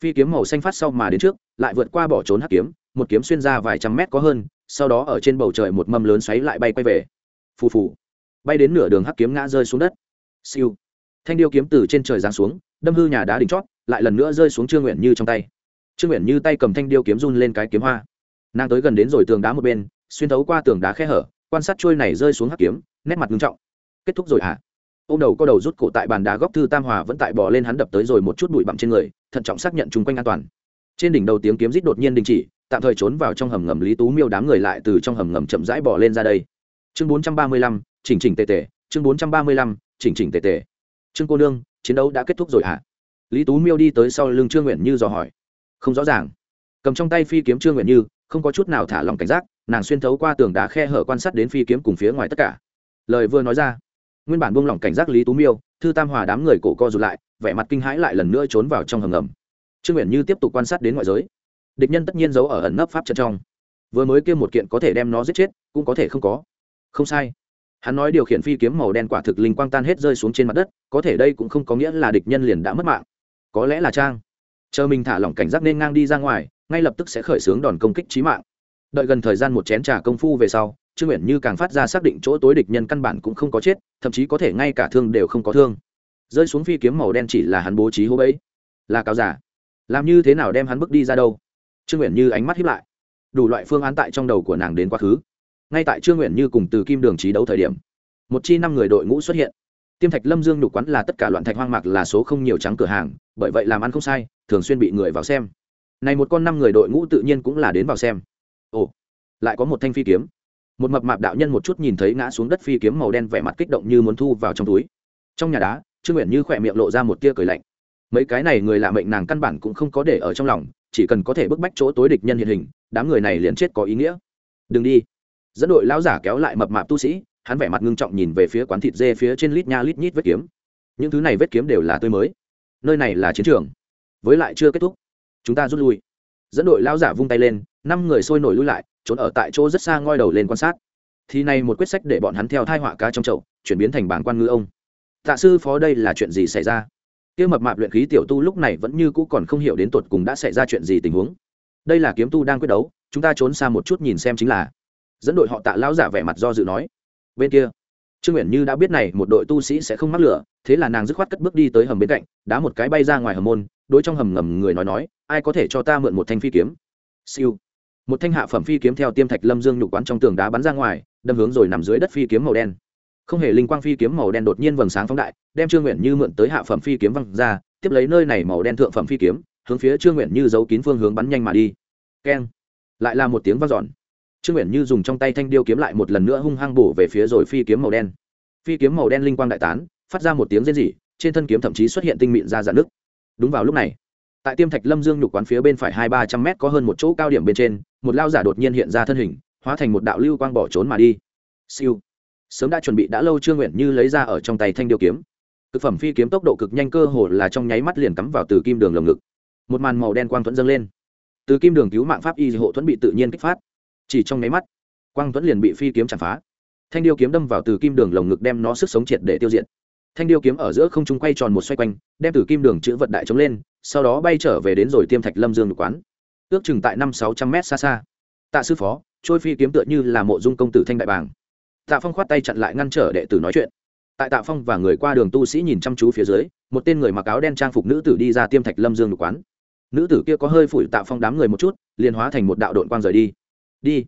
Phi kiếm màu xanh phát sau mà đến trước, lại vượt qua bỏ trốn hắc kiếm, một kiếm xuyên ra vài trăm mét có hơn sau đó ở trên bầu trời một mâm lớn xoáy lại bay quay về. Phù phù. Bay đến nửa đường hắc kiếm ngã rơi xuống đất. Siêu. Thanh điêu kiếm từ trên trời giáng xuống, đâm hư nhà đá đỉnh chót, lại lần nữa rơi xuống trương nguyện như trong tay. Trương nguyện như tay cầm thanh điêu kiếm run lên cái kiếm hoa. Nàng tới gần đến rồi tường đá một bên, xuyên thấu qua tường đá khe hở, quan sát trôi này rơi xuống hắc kiếm, nét mặt nghiêm trọng. Kết thúc rồi hả? Ô m đầu có đầu rút cổ tại bàn đá góc thư tam hòa vẫn tại bỏ lên hắn đập tới rồi một chút bụi bặm trên người, thận trọng xác nhận chung quanh an toàn. Trên đỉnh đầu tiếng kiếm rít đột nhiên đình chỉ tạm thời trốn vào trong hầm ngầm lý tú miêu đám người lại từ trong hầm ngầm chậm rãi bỏ lên ra đây. Chương bốn trăm ba mươi lăm, chỉnh chỉnh tề tề. Chương bốn trăm ba mươi lăm, chỉnh chỉnh tề tề. Trương cô nương, chiến đấu đã kết thúc rồi hả? Lý tú miêu đi tới sau lưng trương nguyện như dò hỏi. Không rõ ràng. Cầm trong tay phi kiếm trương nguyện như, không có chút nào thả lòng cảnh giác, nàng xuyên thấu qua tường đá khe hở quan sát đến phi kiếm cùng phía ngoài tất cả. Lời vừa nói ra, nguyên bản buông lỏng cảnh giác lý tú miêu, thư tam hòa đám người cổ co rụt lại, vẻ mặt kinh hãi lại lần nữa trốn vào trong hầm ngầm. Trương nguyện như tiếp tục quan sát đến ngoại giới địch nhân tất nhiên giấu ở ẩn nấp pháp trận trong. Vừa mới kêu một kiện có thể đem nó giết chết, cũng có thể không có. Không sai. Hắn nói điều khiển phi kiếm màu đen quả thực linh quang tan hết rơi xuống trên mặt đất, có thể đây cũng không có nghĩa là địch nhân liền đã mất mạng. Có lẽ là trang. Chờ mình thả lỏng cảnh giác nên ngang đi ra ngoài, ngay lập tức sẽ khởi xướng đòn công kích trí mạng. Đợi gần thời gian một chén trà công phu về sau, trương nguyện như càng phát ra xác định chỗ tối địch nhân căn bản cũng không có chết, thậm chí có thể ngay cả thương đều không có thương. Rơi xuống phi kiếm màu đen chỉ là hắn bố trí hô bẫy. Là cáo giả. Làm như thế nào đem hắn bước đi ra đâu? Trương nguyện như ánh mắt hiếp lại. Đủ loại phương án tại trong đầu của nàng đến quá khứ. Ngay tại trương nguyện như cùng từ kim đường trí đấu thời điểm, một chi năm người đội ngũ xuất hiện. Tiêm thạch lâm dương nhục quán là tất cả loạn thạch hoang mạc là số không nhiều trắng cửa hàng, bởi vậy làm ăn không sai, thường xuyên bị người vào xem. Này một con năm người đội ngũ tự nhiên cũng là đến vào xem. Ồ, lại có một thanh phi kiếm. Một mập mạp đạo nhân một chút nhìn thấy ngã xuống đất phi kiếm màu đen vẻ mặt kích động như muốn thu vào trong túi. Trong nhà đá, trương nguyện như khỏe miệng lộ ra một tia cười lạnh. Mấy cái này người lạ mệnh nàng căn bản cũng không có để ở trong lòng chỉ cần có thể bức bách chỗ tối địch nhân hiện hình, đám người này liền chết có ý nghĩa. Đừng đi. Dẫn đội lão giả kéo lại mập mạp tu sĩ, hắn vẻ mặt ngưng trọng nhìn về phía quán thịt dê phía trên lít nha lít nhít vết kiếm. Những thứ này vết kiếm đều là tươi mới. Nơi này là chiến trường. Với lại chưa kết thúc. Chúng ta rút lui. Dẫn đội lão giả vung tay lên, năm người sôi nổi lui lại, trốn ở tại chỗ rất xa ngoi đầu lên quan sát. Thì này một quyết sách để bọn hắn theo thai họa cá trong chậu, chuyển biến thành bảng quan ngư ông. Tạ sư phó đây là chuyện gì xảy ra? Kia mập mạp luyện khí tiểu tu lúc này vẫn như cũ còn không hiểu đến tột cùng đã xảy ra chuyện gì tình huống. Đây là kiếm tu đang quyết đấu, chúng ta trốn xa một chút nhìn xem chính là. Dẫn đội họ tạ lão giả vẻ mặt do dự nói. Bên kia, trương nguyện như đã biết này, một đội tu sĩ sẽ không mắc lửa, thế là nàng dứt khoát cất bước đi tới hầm bên cạnh, đá một cái bay ra ngoài hầm môn, đối trong hầm ngầm người nói nói, ai có thể cho ta mượn một thanh phi kiếm? Siêu. Một thanh hạ phẩm phi kiếm theo tiêm thạch lâm dương nhục quán trong tường đá bắn ra ngoài, đâm hướng rồi nằm dưới đất phi kiếm màu đen không hề linh quang phi kiếm màu đen đột nhiên vầng sáng phóng đại, đem trương nguyện như mượn tới hạ phẩm phi kiếm văng ra, tiếp lấy nơi này màu đen thượng phẩm phi kiếm, hướng phía trương nguyện như giấu kín phương hướng bắn nhanh mà đi. Keng. Lại là một tiếng vang dọn. Trương nguyện như dùng trong tay thanh điêu kiếm lại một lần nữa hung hăng bổ về phía rồi phi kiếm màu đen. Phi kiếm màu đen linh quang đại tán, phát ra một tiếng rên rỉ, trên thân kiếm thậm chí xuất hiện tinh mịn ra dạn nước đúng vào lúc này, tại tiêm thạch lâm dương nhục quán phía bên phải hai ba trăm mét có hơn một chỗ cao điểm bên trên, một lao giả đột nhiên hiện ra thân hình, hóa thành một đạo lưu quang bỏ trốn mà đi. Siêu sớm đã chuẩn bị đã lâu trương nguyện như lấy ra ở trong tay thanh điêu kiếm. Thực phẩm phi kiếm tốc độ cực nhanh cơ hồ là trong nháy mắt liền cắm vào từ kim đường lồng ngực. Một màn màu đen quang thuẫn dâng lên. Từ kim đường cứu mạng pháp y hộ thuẫn bị tự nhiên kích phát. Chỉ trong nháy mắt, quang thuẫn liền bị phi kiếm chặt phá. Thanh điêu kiếm đâm vào từ kim đường lồng ngực đem nó sức sống triệt để tiêu diệt. Thanh điêu kiếm ở giữa không trung quay tròn một xoay quanh, đem từ kim đường chữ vật đại chống lên, sau đó bay trở về đến rồi tiêm thạch lâm dương được quán. Ước chừng tại năm sáu trăm mét xa xa. Tạ sư phó, trôi phi kiếm tựa như là mộ dung công tử thanh đại bàng tạ phong khoát tay chặn lại ngăn trở đệ tử nói chuyện. Tại tạ phong và người qua đường tu sĩ nhìn chăm chú phía dưới, một tên người mặc áo đen trang phục nữ tử đi ra tiêm thạch lâm dương được quán. Nữ tử kia có hơi phủi tạ phong đám người một chút, liền hóa thành một đạo đội quang rời đi. Đi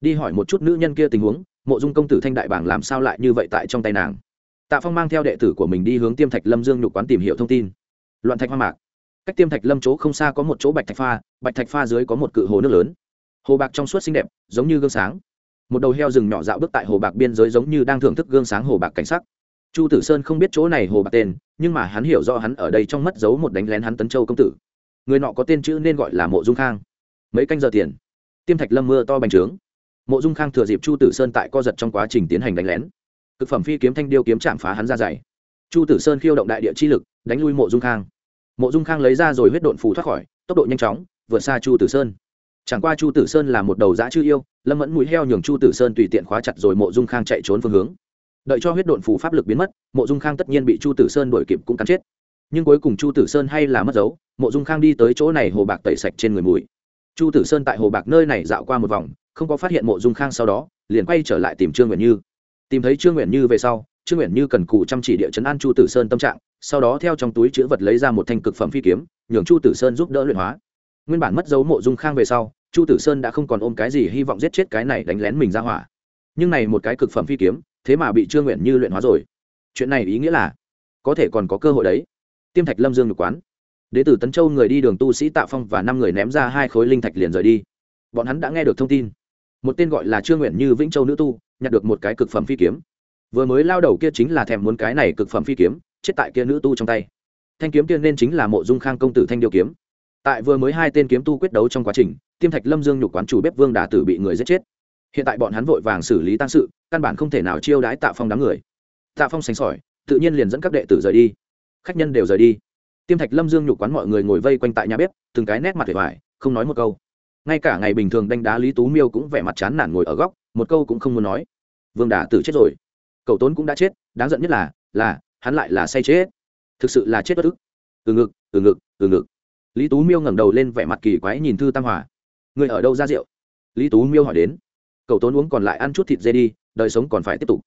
đi hỏi một chút nữ nhân kia tình huống, mộ dung công tử thanh đại bảng làm sao lại như vậy tại trong tay nàng? Tạ phong mang theo đệ tử của mình đi hướng tiêm thạch lâm dương nhục quán tìm hiểu thông tin. Loạn thạch hoa mạc. Cách tiêm thạch lâm chỗ không xa có một chỗ bạch thạch pha, bạch thạch pha dưới có một cự hồ nước lớn. Hồ bạc trong suốt xinh đẹp, giống như gương sáng một đầu heo rừng nhỏ dạo bước tại hồ bạc biên giới giống như đang thưởng thức gương sáng hồ bạc cảnh sắc. Chu tử sơn không biết chỗ này hồ bạc tên, nhưng mà hắn hiểu rõ hắn ở đây trong mất dấu một đánh lén hắn tấn châu công tử. Người nọ có tên chữ nên gọi là mộ dung khang. Mấy canh giờ tiền. Tiêm thạch lâm mưa to bành trướng. Mộ dung khang thừa dịp chu tử sơn tại co giật trong quá trình tiến hành đánh lén. Cực phẩm phi kiếm thanh điêu kiếm chạm phá hắn ra dày. Chu tử sơn khiêu động đại địa chi lực, đánh lui mộ dung khang. Mộ dung khang lấy ra rồi huyết độn phù thoát khỏi, tốc độ nhanh chóng, vượt xa chu tử sơn chẳng qua chu tử sơn là một đầu dã chư yêu, lâm mẫn mũi heo nhường chu tử sơn tùy tiện khóa chặt rồi mộ dung khang chạy trốn phương hướng. Đợi cho huyết độn phù pháp lực biến mất, mộ dung khang tất nhiên bị chu tử sơn đuổi kịp cũng cắn chết. Nhưng cuối cùng chu tử sơn hay là mất dấu, mộ dung khang đi tới chỗ này hồ bạc tẩy sạch trên người mùi. Chu tử sơn tại hồ bạc nơi này dạo qua một vòng, không có phát hiện mộ dung khang sau đó, liền quay trở lại tìm trương nguyện như. Tìm thấy trương nguyện như về sau, trương nguyện như cần cù chăm chỉ địa chấn an chu tử sơn tâm trạng, sau đó theo trong túi chữ vật lấy ra một thanh cực phẩm phi kiếm, nhường chu tử sơn giúp đỡ luyện hóa. Nguyên bản mất dấu mộ dung khang về sau chu tử sơn đã không còn ôm cái gì hy vọng giết chết cái này đánh lén mình ra hỏa. Nhưng này một cái cực phẩm phi kiếm, thế mà bị trương nguyện như luyện hóa rồi. Chuyện này ý nghĩa là, có thể còn có cơ hội đấy. Tiêm thạch lâm dương được quán. Đế tử tấn châu người đi đường tu sĩ tạ phong và năm người ném ra hai khối linh thạch liền rời đi. Bọn hắn đã nghe được thông tin. Một tên gọi là trương nguyện như vĩnh châu nữ tu, nhặt được một cái cực phẩm phi kiếm. Vừa mới lao đầu kia chính là thèm muốn cái này cực phẩm phi kiếm, chết tại kia nữ tu trong tay. Thanh kiếm kia nên chính là mộ dung khang công tử thanh điều kiếm. Tại vừa mới hai tên kiếm tu quyết đấu trong quá trình tiêm thạch lâm dương nhục quán chủ bếp vương đà tử bị người giết chết. Hiện tại bọn hắn vội vàng xử lý tăng sự, căn bản không thể nào chiêu đãi tạ phong đám người. Tạ phong sành sỏi, tự nhiên liền dẫn các đệ tử rời đi. Khách nhân đều rời đi. Tiêm thạch lâm dương nhục quán mọi người ngồi vây quanh tại nhà bếp, từng cái nét mặt vẻ vải không nói một câu. Ngay cả ngày bình thường đánh đá lý tú miêu cũng vẻ mặt chán nản ngồi ở góc, một câu cũng không muốn nói. Vương đà tử chết rồi. Cậu tốn cũng đã chết, đáng giận nhất là là, hắn lại là say chết. Thực sự là chết bất ức. Từ ngực từ ngực từ ngực. Lý tú miêu ngẩng đầu lên vẻ mặt kỳ quái nhìn thư tam hòa. Ngươi ở đâu ra rượu? Lý tú miêu hỏi đến. Cậu tốn uống còn lại ăn chút thịt dê đi đời sống còn phải tiếp tục.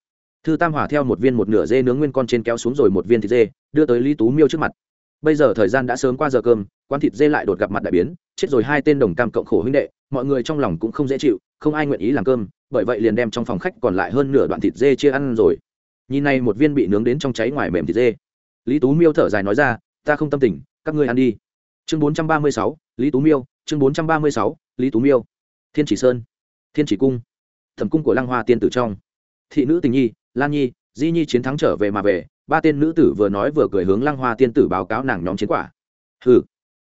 Thư tam hòa theo một viên một nửa dê nướng nguyên con trên kéo xuống rồi một viên thịt dê đưa tới lý tú miêu trước mặt. Bây giờ thời gian đã sớm qua giờ cơm quán thịt dê lại đột gặp mặt đại biến chết rồi hai tên đồng cam cộng khổ huynh đệ mọi người trong lòng cũng không dễ chịu không ai nguyện ý làm cơm bởi vậy liền đem trong phòng khách còn lại hơn nửa đoạn thịt dê chia ăn rồi. Nhìn này một viên bị nướng đến trong cháy ngoài mềm thịt dê. Lý tú miêu thở dài nói ra ta không tâm tình các ngươi ăn đi. Chương 436, lý tú miêu chương 436, lý tú miêu thiên chỉ sơn thiên chỉ cung thẩm cung của lăng hoa tiên tử trong thị nữ tình nhi lan nhi di nhi chiến thắng trở về mà về ba tên nữ tử vừa nói vừa cười hướng lăng hoa tiên tử báo cáo nàng nhóm chiến quả ừ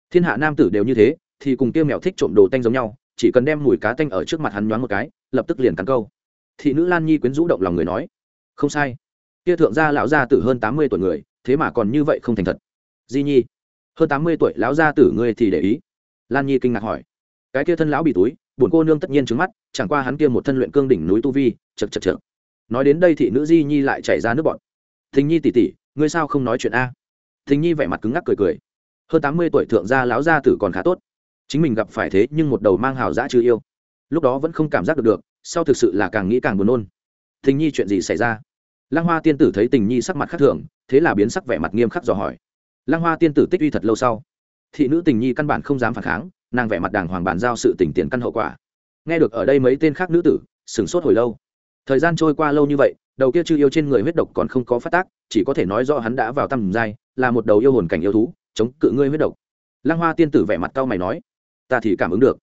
thiên hạ nam tử đều như thế thì cùng kia mèo thích trộm đồ tanh giống nhau chỉ cần đem mùi cá tanh ở trước mặt hắn nhoáng một cái lập tức liền cắn câu thị nữ lan nhi quyến rũ động lòng người nói không sai kia thượng gia lão gia tử hơn tám mươi tuổi người thế mà còn như vậy không thành thật di nhi hơn tám mươi tuổi lão gia tử ngươi thì để ý lan nhi kinh ngạc hỏi cái kia thân lão bị túi, buồn cô nương tất nhiên trứng mắt, chẳng qua hắn kia một thân luyện cương đỉnh núi tu vi chật chật chật nói đến đây thị nữ di nhi lại chảy ra nước bọn thình nhi tỉ tỉ ngươi sao không nói chuyện a? Thình nhi vẻ mặt cứng ngắc cười cười. Hơn tám mươi tuổi thượng gia lão gia tử còn khá tốt. Chính mình gặp phải thế nhưng một đầu mang hào giã chưa yêu. Lúc đó vẫn không cảm giác được được, sau thực sự là càng nghĩ càng buồn nôn. Thình nhi chuyện gì xảy ra? Lăng hoa tiên tử thấy tình nhi sắc mặt khác thường, thế là biến sắc vẻ mặt nghiêm khắc dò hỏi. Lăng hoa tiên tử tích uy thật lâu sau. Thị nữ tình nhi căn bản không dám phản kháng nàng vẻ mặt đàng hoàng bàn giao sự tình tiền căn hậu quả. Nghe được ở đây mấy tên khác nữ tử, sửng sốt hồi lâu. Thời gian trôi qua lâu như vậy, đầu kia chưa yêu trên người huyết độc còn không có phát tác, chỉ có thể nói rõ hắn đã vào tầm giai, là một đầu yêu hồn cảnh yêu thú, chống cự ngươi huyết độc. Lăng hoa tiên tử vẻ mặt cau mày nói, ta thì cảm ứng được.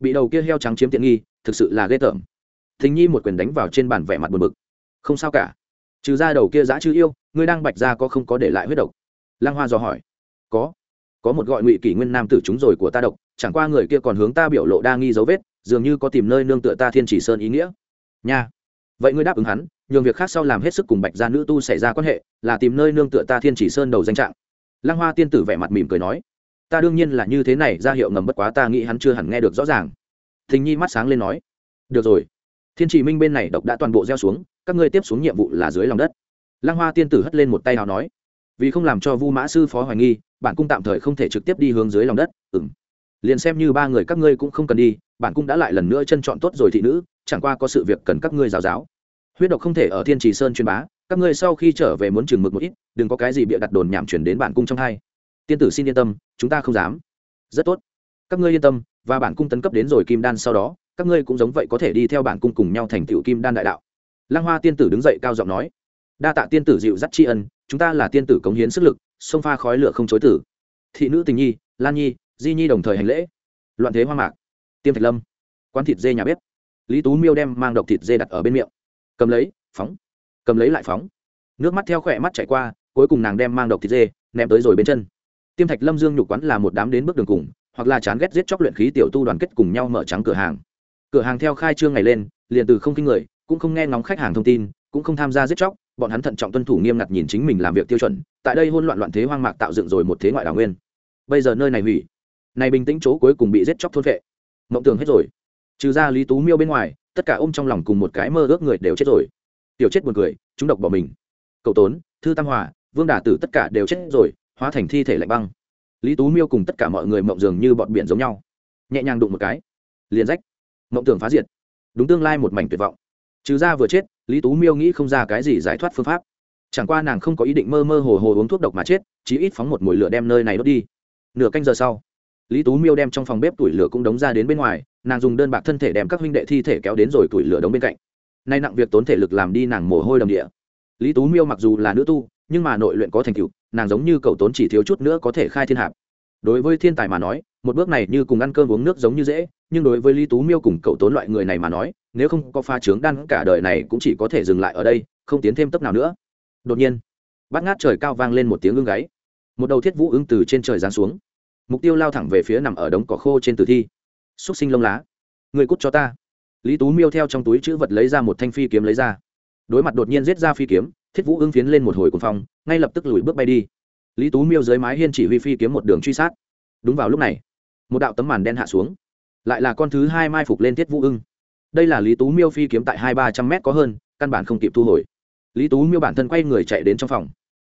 Bị đầu kia heo trắng chiếm tiện nghi, thực sự là ghê tởm. Thình nhi một quyền đánh vào trên bàn vẻ mặt buồn bực. Không sao cả. Trừ ra đầu kia giã chư yêu, ngươi đang bạch ra có không có để lại huyết độc? Lăng hoa dò hỏi. Có. Có một gọi ngụy kỷ nguyên nam tử chúng rồi của ta độc chẳng qua người kia còn hướng ta biểu lộ đa nghi dấu vết, dường như có tìm nơi nương tựa ta thiên chỉ sơn ý nghĩa. Nha. Vậy ngươi đáp ứng hắn, nhường việc khác sau làm hết sức cùng bạch gia nữ tu xảy ra quan hệ, là tìm nơi nương tựa ta thiên chỉ sơn đầu danh trạng. Lăng hoa tiên tử vẻ mặt mỉm cười nói, ta đương nhiên là như thế này, ra hiệu ngầm bất quá ta nghĩ hắn chưa hẳn nghe được rõ ràng. Thình nhi mắt sáng lên nói, được rồi. Thiên chỉ minh bên này độc đã toàn bộ gieo xuống, các ngươi tiếp xuống nhiệm vụ là dưới lòng đất. Lăng hoa tiên tử hất lên một tay nào nói, vì không làm cho vu mã sư phó hoài nghi, bản cung tạm thời không thể trực tiếp đi hướng dưới lòng đất. Ừng liền xem như ba người các ngươi cũng không cần đi bản cung đã lại lần nữa chân chọn tốt rồi thị nữ, chẳng qua có sự việc cần các ngươi giáo giáo. Huyết độc không thể ở thiên trì sơn truyền bá, các ngươi sau khi trở về muốn chừng mực một ít, đừng có cái gì bịa đặt đồn nhảm chuyển đến bản cung trong hai. Tiên tử xin yên tâm, chúng ta không dám. Rất tốt. Các ngươi yên tâm, và bản cung tấn cấp đến rồi kim đan sau đó, các ngươi cũng giống vậy có thể đi theo bản cung cùng nhau thành tựu kim đan đại đạo. Lăng hoa tiên tử đứng dậy cao giọng nói, đa tạ tiên tử dịu dắt tri ân, chúng ta là tiên tử cống hiến sức lực, sông pha khói lửa không chối tử. Thị nữ tình nhi, lan nhi di nhi đồng thời hành lễ. Loạn thế hoa mạc. Tiêm thạch lâm. Quán thịt dê nhà bếp. Lý tú miêu đem mang độc thịt dê đặt ở bên miệng. Cầm lấy, phóng. Cầm lấy lại phóng. Nước mắt theo khỏe mắt chạy qua, cuối cùng nàng đem mang độc thịt dê ném tới rồi bên chân. Tiêm thạch lâm dương nhục quán là một đám đến bước đường cùng, hoặc là chán ghét giết chóc luyện khí tiểu tu đoàn kết cùng nhau mở trắng cửa hàng. Cửa hàng theo khai trương ngày lên, liền từ không kinh người, cũng không nghe ngóng khách hàng thông tin, cũng không tham gia giết chóc, bọn hắn thận trọng tuân thủ nghiêm ngặt nhìn chính mình làm việc tiêu chuẩn, tại đây hôn loạn loạn thế hoang mạc tạo dựng rồi một thế ngoại đảo nguyên. Bây giờ nơi này hủy này bình tĩnh chỗ cuối cùng bị giết chóc thôn vệ mộng tưởng hết rồi. Trừ ra lý tú miêu bên ngoài, tất cả ôm trong lòng cùng một cái mơ ước người đều chết rồi. Tiểu chết buồn cười, chúng độc bỏ mình. Cậu tốn, thư tam hòa, vương đà tử tất cả đều chết rồi, hóa thành thi thể lạnh băng. Lý tú miêu cùng tất cả mọi người mộng dường như bọn biển giống nhau. Nhẹ nhàng đụng một cái, liền rách. Mộng tưởng phá diệt. Đúng tương lai một mảnh tuyệt vọng. Trừ ra vừa chết, lý tú miêu nghĩ không ra cái gì giải thoát phương pháp. Chẳng qua nàng không có ý định mơ mơ hồ hồ uống thuốc độc mà chết, chí ít phóng một mồi lửa đem nơi này đốt đi. Nửa canh giờ sau lý tú miêu đem trong phòng bếp tuổi lửa cũng đóng ra đến bên ngoài, nàng dùng đơn bạc thân thể đem các huynh đệ thi thể kéo đến rồi tuổi lửa đóng bên cạnh. Nay nặng việc tốn thể lực làm đi nàng mồ hôi đầm địa. Lý tú miêu mặc dù là nữ tu, nhưng mà nội luyện có thành tựu, nàng giống như cậu tốn chỉ thiếu chút nữa có thể khai thiên hạp. Đối với thiên tài mà nói, một bước này như cùng ăn cơm uống nước giống như dễ, nhưng đối với lý tú miêu cùng cậu tốn loại người này mà nói, nếu không có pha trướng đan cả đời này cũng chỉ có thể dừng lại ở đây, không tiến thêm tấp nào nữa. Đột nhiên, bát ngát trời cao vang lên một tiếng ưng gáy. Một đầu thiết vũ ưng từ trên trời giáng xuống mục tiêu lao thẳng về phía nằm ở đống cỏ khô trên tử thi. Xúc sinh lông lá. Người cút cho ta. Lý tú miêu theo trong túi chữ vật lấy ra một thanh phi kiếm lấy ra. Đối mặt đột nhiên giết ra phi kiếm, thiết vũ ưng phiến lên một hồi cuồng phong, ngay lập tức lùi bước bay đi. Lý tú miêu dưới mái hiên chỉ huy phi kiếm một đường truy sát. Đúng vào lúc này, một đạo tấm màn đen hạ xuống. Lại là con thứ hai mai phục lên thiết vũ ưng. Đây là lý tú miêu phi kiếm tại hai ba trăm mét có hơn, căn bản không kịp thu hồi. Lý tú miêu bản thân quay người chạy đến trong phòng.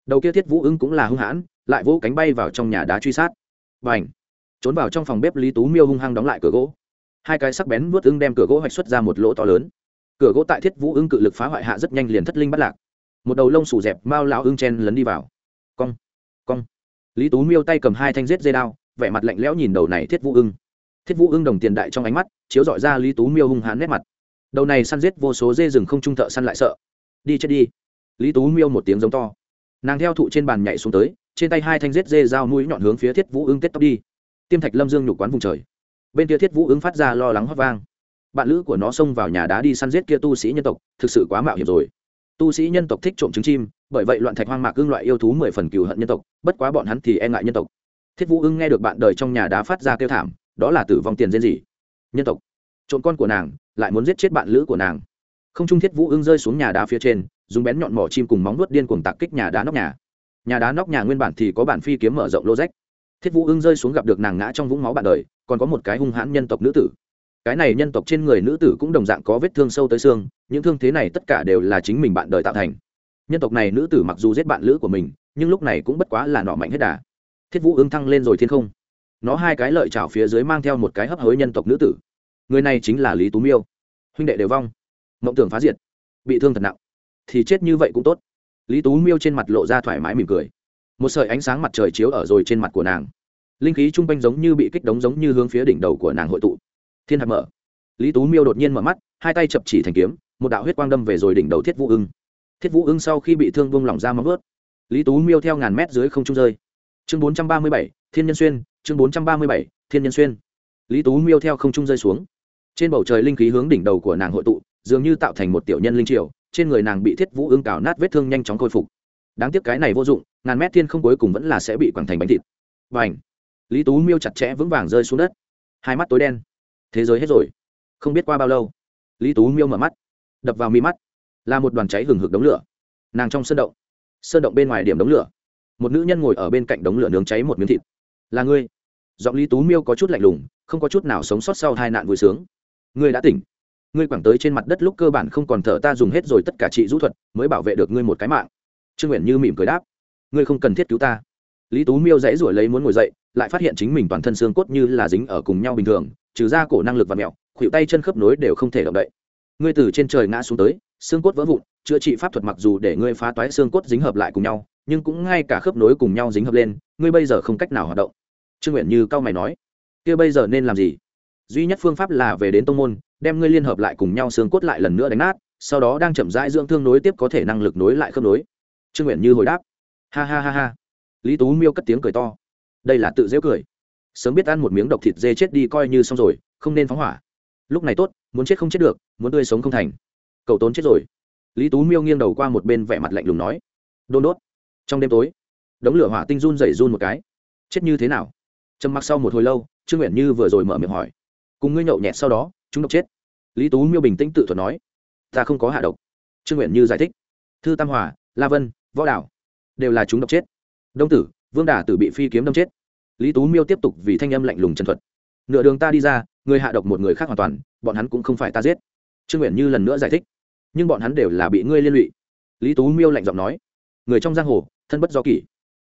Đầu kia thiết vũ ưng cũng là hung hãn, lại vỗ cánh bay vào trong nhà đá truy sát và ảnh. Trốn vào trong phòng bếp, lý tú miêu hung hăng đóng lại cửa gỗ. Hai cái sắc bén vớt ưng đem cửa gỗ hoạch xuất ra một lỗ to lớn. Cửa gỗ tại thiết vũ ưng cự lực phá hoại hạ rất nhanh liền thất linh bắt lạc. Một đầu lông sủ dẹp mao lão ưng chen lấn đi vào. Cong cong. Lý tú miêu tay cầm hai thanh rết dây đao, vẻ mặt lạnh lẽo nhìn đầu này thiết vũ ưng. Thiết vũ ưng đồng tiền đại trong ánh mắt, chiếu dọi ra lý tú miêu hung hãn nét mặt. Đầu này săn giết vô số dê rừng không trung thợ săn lại sợ. Đi chết đi. Lý tú miêu một tiếng giống to. Nàng theo thụ trên bàn nhảy xuống tới trên tay hai thanh rết dê dao mũi nhọn hướng phía thiết vũ ưng tết tóc đi. Tiêm thạch lâm dương nhục quán vùng trời. Bên kia thiết vũ ưng phát ra lo lắng hót vang. Bạn lữ của nó xông vào nhà đá đi săn giết kia tu sĩ nhân tộc, thực sự quá mạo hiểm rồi. Tu sĩ nhân tộc thích trộm trứng chim, bởi vậy loạn thạch hoang mạc ưng loại yêu thú mười phần cừu hận nhân tộc, bất quá bọn hắn thì e ngại nhân tộc. Thiết vũ ưng nghe được bạn đời trong nhà đá phát ra kêu thảm, đó là tử vong tiền riêng gì? Nhân tộc. Trộm con của nàng, lại muốn giết chết bạn lữ của nàng. Không trung thiết vũ ưng rơi xuống nhà đá phía trên, dùng bén nhọn mỏ chim cùng móng nuốt điên cuồng tạc kích nhà đá nóc nhà nhà đá nóc nhà nguyên bản thì có bản phi kiếm mở rộng lô rách. Thiết vũ ưng rơi xuống gặp được nàng ngã trong vũng máu bạn đời, còn có một cái hung hãn nhân tộc nữ tử. Cái này nhân tộc trên người nữ tử cũng đồng dạng có vết thương sâu tới xương, những thương thế này tất cả đều là chính mình bạn đời tạo thành. Nhân tộc này nữ tử mặc dù giết bạn lữ của mình, nhưng lúc này cũng bất quá là nọ mạnh hết đà. Thiết vũ ưng thăng lên rồi thiên không. Nó hai cái lợi chảo phía dưới mang theo một cái hấp hối nhân tộc nữ tử. Người này chính là lý tú miêu. Huynh đệ đều vong. Mộng tưởng phá diệt. Bị thương thật nặng. Thì chết như vậy cũng tốt lý tú miêu trên mặt lộ ra thoải mái mỉm cười. Một sợi ánh sáng mặt trời chiếu ở rồi trên mặt của nàng. Linh khí chung quanh giống như bị kích đống giống như hướng phía đỉnh đầu của nàng hội tụ. Thiên hạt mở. Lý tú miêu đột nhiên mở mắt, hai tay chập chỉ thành kiếm, một đạo huyết quang đâm về rồi đỉnh đầu thiết vũ ưng. Thiết vũ ưng sau khi bị thương vung lỏng ra móng ướt lý tú miêu theo ngàn mét dưới không trung rơi. Chương bốn trăm ba mươi bảy, thiên nhân xuyên, chương bốn trăm ba mươi bảy, thiên nhân xuyên. Lý tú miêu theo không trung rơi xuống. Trên bầu trời linh khí hướng đỉnh đầu của nàng hội tụ, dường như tạo thành một tiểu nhân linh triều trên người nàng bị thiết vũ ương cào nát vết thương nhanh chóng khôi phục. Đáng tiếc cái này vô dụng, ngàn mét thiên không cuối cùng vẫn là sẽ bị quẳng thành bánh thịt. Và ảnh lý tú miêu chặt chẽ vững vàng rơi xuống đất. Hai mắt tối đen. Thế giới hết rồi. Không biết qua bao lâu, lý tú miêu mở mắt, đập vào mi mắt. Là một đoàn cháy hừng hực đống lửa. Nàng trong sơn động sơn động bên ngoài điểm đống lửa. Một nữ nhân ngồi ở bên cạnh đống lửa nướng cháy một miếng thịt. Là ngươi. Giọng lý tú miêu có chút lạnh lùng, không có chút nào sống sót sau hai nạn vui sướng. Ngươi đã tỉnh ngươi quẳng tới trên mặt đất lúc cơ bản không còn thở ta dùng hết rồi tất cả trị rũ thuật, mới bảo vệ được ngươi một cái mạng. Trương nguyện như mỉm cười đáp. Ngươi không cần thiết cứu ta. Lý tú miêu dãy ruổi lấy muốn ngồi dậy, lại phát hiện chính mình toàn thân xương cốt như là dính ở cùng nhau bình thường, trừ ra cổ năng lực và mẹo, khuỷu tay chân khớp nối đều không thể động đậy. Ngươi từ trên trời ngã xuống tới, xương cốt vỡ vụn, chữa trị pháp thuật mặc dù để ngươi phá toái xương cốt dính hợp lại cùng nhau, nhưng cũng ngay cả khớp nối cùng nhau dính hợp lên, ngươi bây giờ không cách nào hoạt động. Trương nguyện như cao mày nói. Kia bây giờ nên làm gì? Duy nhất phương pháp là về đến tông môn đem ngươi liên hợp lại cùng nhau xương cốt lại lần nữa đánh nát, sau đó đang chậm rãi dưỡng thương nối tiếp có thể năng lực nối lại khớp nối. Trương nguyện như hồi đáp. Ha ha ha ha. Lý tú miêu cất tiếng cười to. Đây là tự dễ cười. Sớm biết ăn một miếng độc thịt dê chết đi coi như xong rồi, không nên phóng hỏa. Lúc này tốt, muốn chết không chết được, muốn tươi sống không thành. Cậu tốn chết rồi. Lý tú miêu nghiêng đầu qua một bên vẻ mặt lạnh lùng nói. Đôn đốt. Trong đêm tối, đống lửa hỏa tinh run rẩy run một cái. Chết như thế nào? Trầm mặc sau một hồi lâu, trương nguyện như vừa rồi mở miệng hỏi cùng ngươi nhậu nhẹt sau đó, chúng độc chết. Lý tú miêu bình tĩnh tự thuật nói, ta không có hạ độc. Trương nguyện như giải thích, thư tam hòa, la vân, võ đảo đều là chúng độc chết. Đông tử, vương đà tử bị phi kiếm đâm chết. Lý tú miêu tiếp tục vì thanh âm lạnh lùng chân thuật, nửa đường ta đi ra, người hạ độc một người khác hoàn toàn, bọn hắn cũng không phải ta giết. Trương nguyện như lần nữa giải thích, nhưng bọn hắn đều là bị ngươi liên lụy. Lý tú miêu lạnh giọng nói, người trong giang hồ, thân bất do kỷ.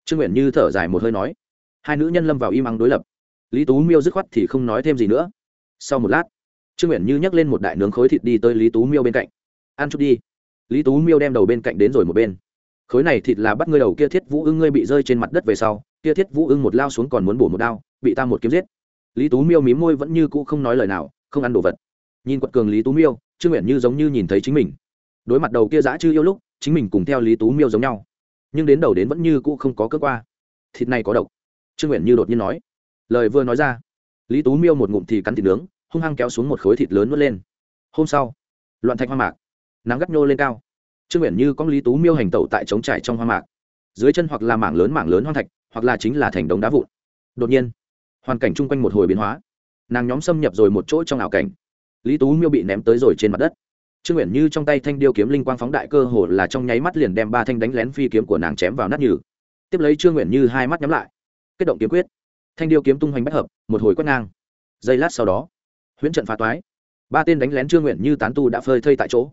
Trương nguyện như thở dài một hơi nói, hai nữ nhân lâm vào im ắng đối lập. Lý tú miêu dứt khoát thì không nói thêm gì nữa sau một lát, trương nguyện như nhấc lên một đại nướng khối thịt đi tới lý tú miêu bên cạnh. Ăn chút đi. Lý tú miêu đem đầu bên cạnh đến rồi một bên. Khối này thịt là bắt ngươi đầu kia thiết vũ ưng ngươi bị rơi trên mặt đất về sau, kia thiết vũ ưng một lao xuống còn muốn bổ một đao, bị ta một kiếm giết. Lý tú miêu mím môi vẫn như cũ không nói lời nào, không ăn đồ vật. Nhìn quật cường lý tú miêu, trương nguyện như giống như nhìn thấy chính mình. Đối mặt đầu kia giã chư yêu lúc, chính mình cùng theo lý tú miêu giống nhau. Nhưng đến đầu đến vẫn như cũ không có cơ qua. Thịt này có độc. Trương nguyện như đột nhiên nói. Lời vừa nói ra lý tú miêu một ngụm thì cắn thịt nướng, hung hăng kéo xuống một khối thịt lớn nuốt lên. Hôm sau, loạn thạch hoa mạc, nắng gắt nhô lên cao. Trương nguyện như con lý tú miêu hành tẩu tại trống trải trong hoa mạc. Dưới chân hoặc là mảng lớn mảng lớn hoang thạch, hoặc là chính là thành đống đá vụn. Đột nhiên, hoàn cảnh chung quanh một hồi biến hóa. Nàng nhóm xâm nhập rồi một chỗ trong ảo cảnh. Lý tú miêu bị ném tới rồi trên mặt đất. Trương nguyện như trong tay thanh điêu kiếm linh quang phóng đại cơ hồ là trong nháy mắt liền đem ba thanh đánh lén phi kiếm của nàng chém vào nát nhừ. Tiếp lấy trương nguyện như hai mắt nhắm lại, kết động kiếm quyết thanh điêu kiếm tung hoành bất hợp, một hồi quét ngang. Giây lát sau đó, huyễn trận phá toái. Ba tên đánh lén trương nguyện như tán tu đã phơi thây tại chỗ.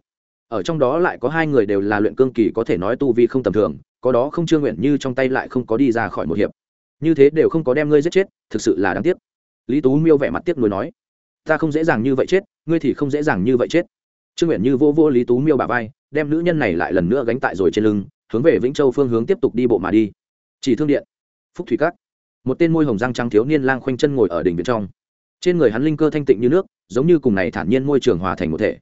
Ở trong đó lại có hai người đều là luyện cương kỳ có thể nói tu vi không tầm thường, có đó không trương nguyện như trong tay lại không có đi ra khỏi một hiệp. Như thế đều không có đem ngươi giết chết, thực sự là đáng tiếc. Lý tú miêu vẻ mặt tiếc nuối nói, ta không dễ dàng như vậy chết, ngươi thì không dễ dàng như vậy chết. Trương nguyện như vô vô lý tú miêu bà vai, đem nữ nhân này lại lần nữa gánh tại rồi trên lưng, hướng về vĩnh châu phương hướng tiếp tục đi bộ mà đi. Chỉ thương điện, phúc thủy cát một tên môi hồng răng trắng thiếu niên lang khoanh chân ngồi ở đỉnh viện trong. Trên người hắn linh cơ thanh tịnh như nước, giống như cùng này thản nhiên môi trường hòa thành một thể.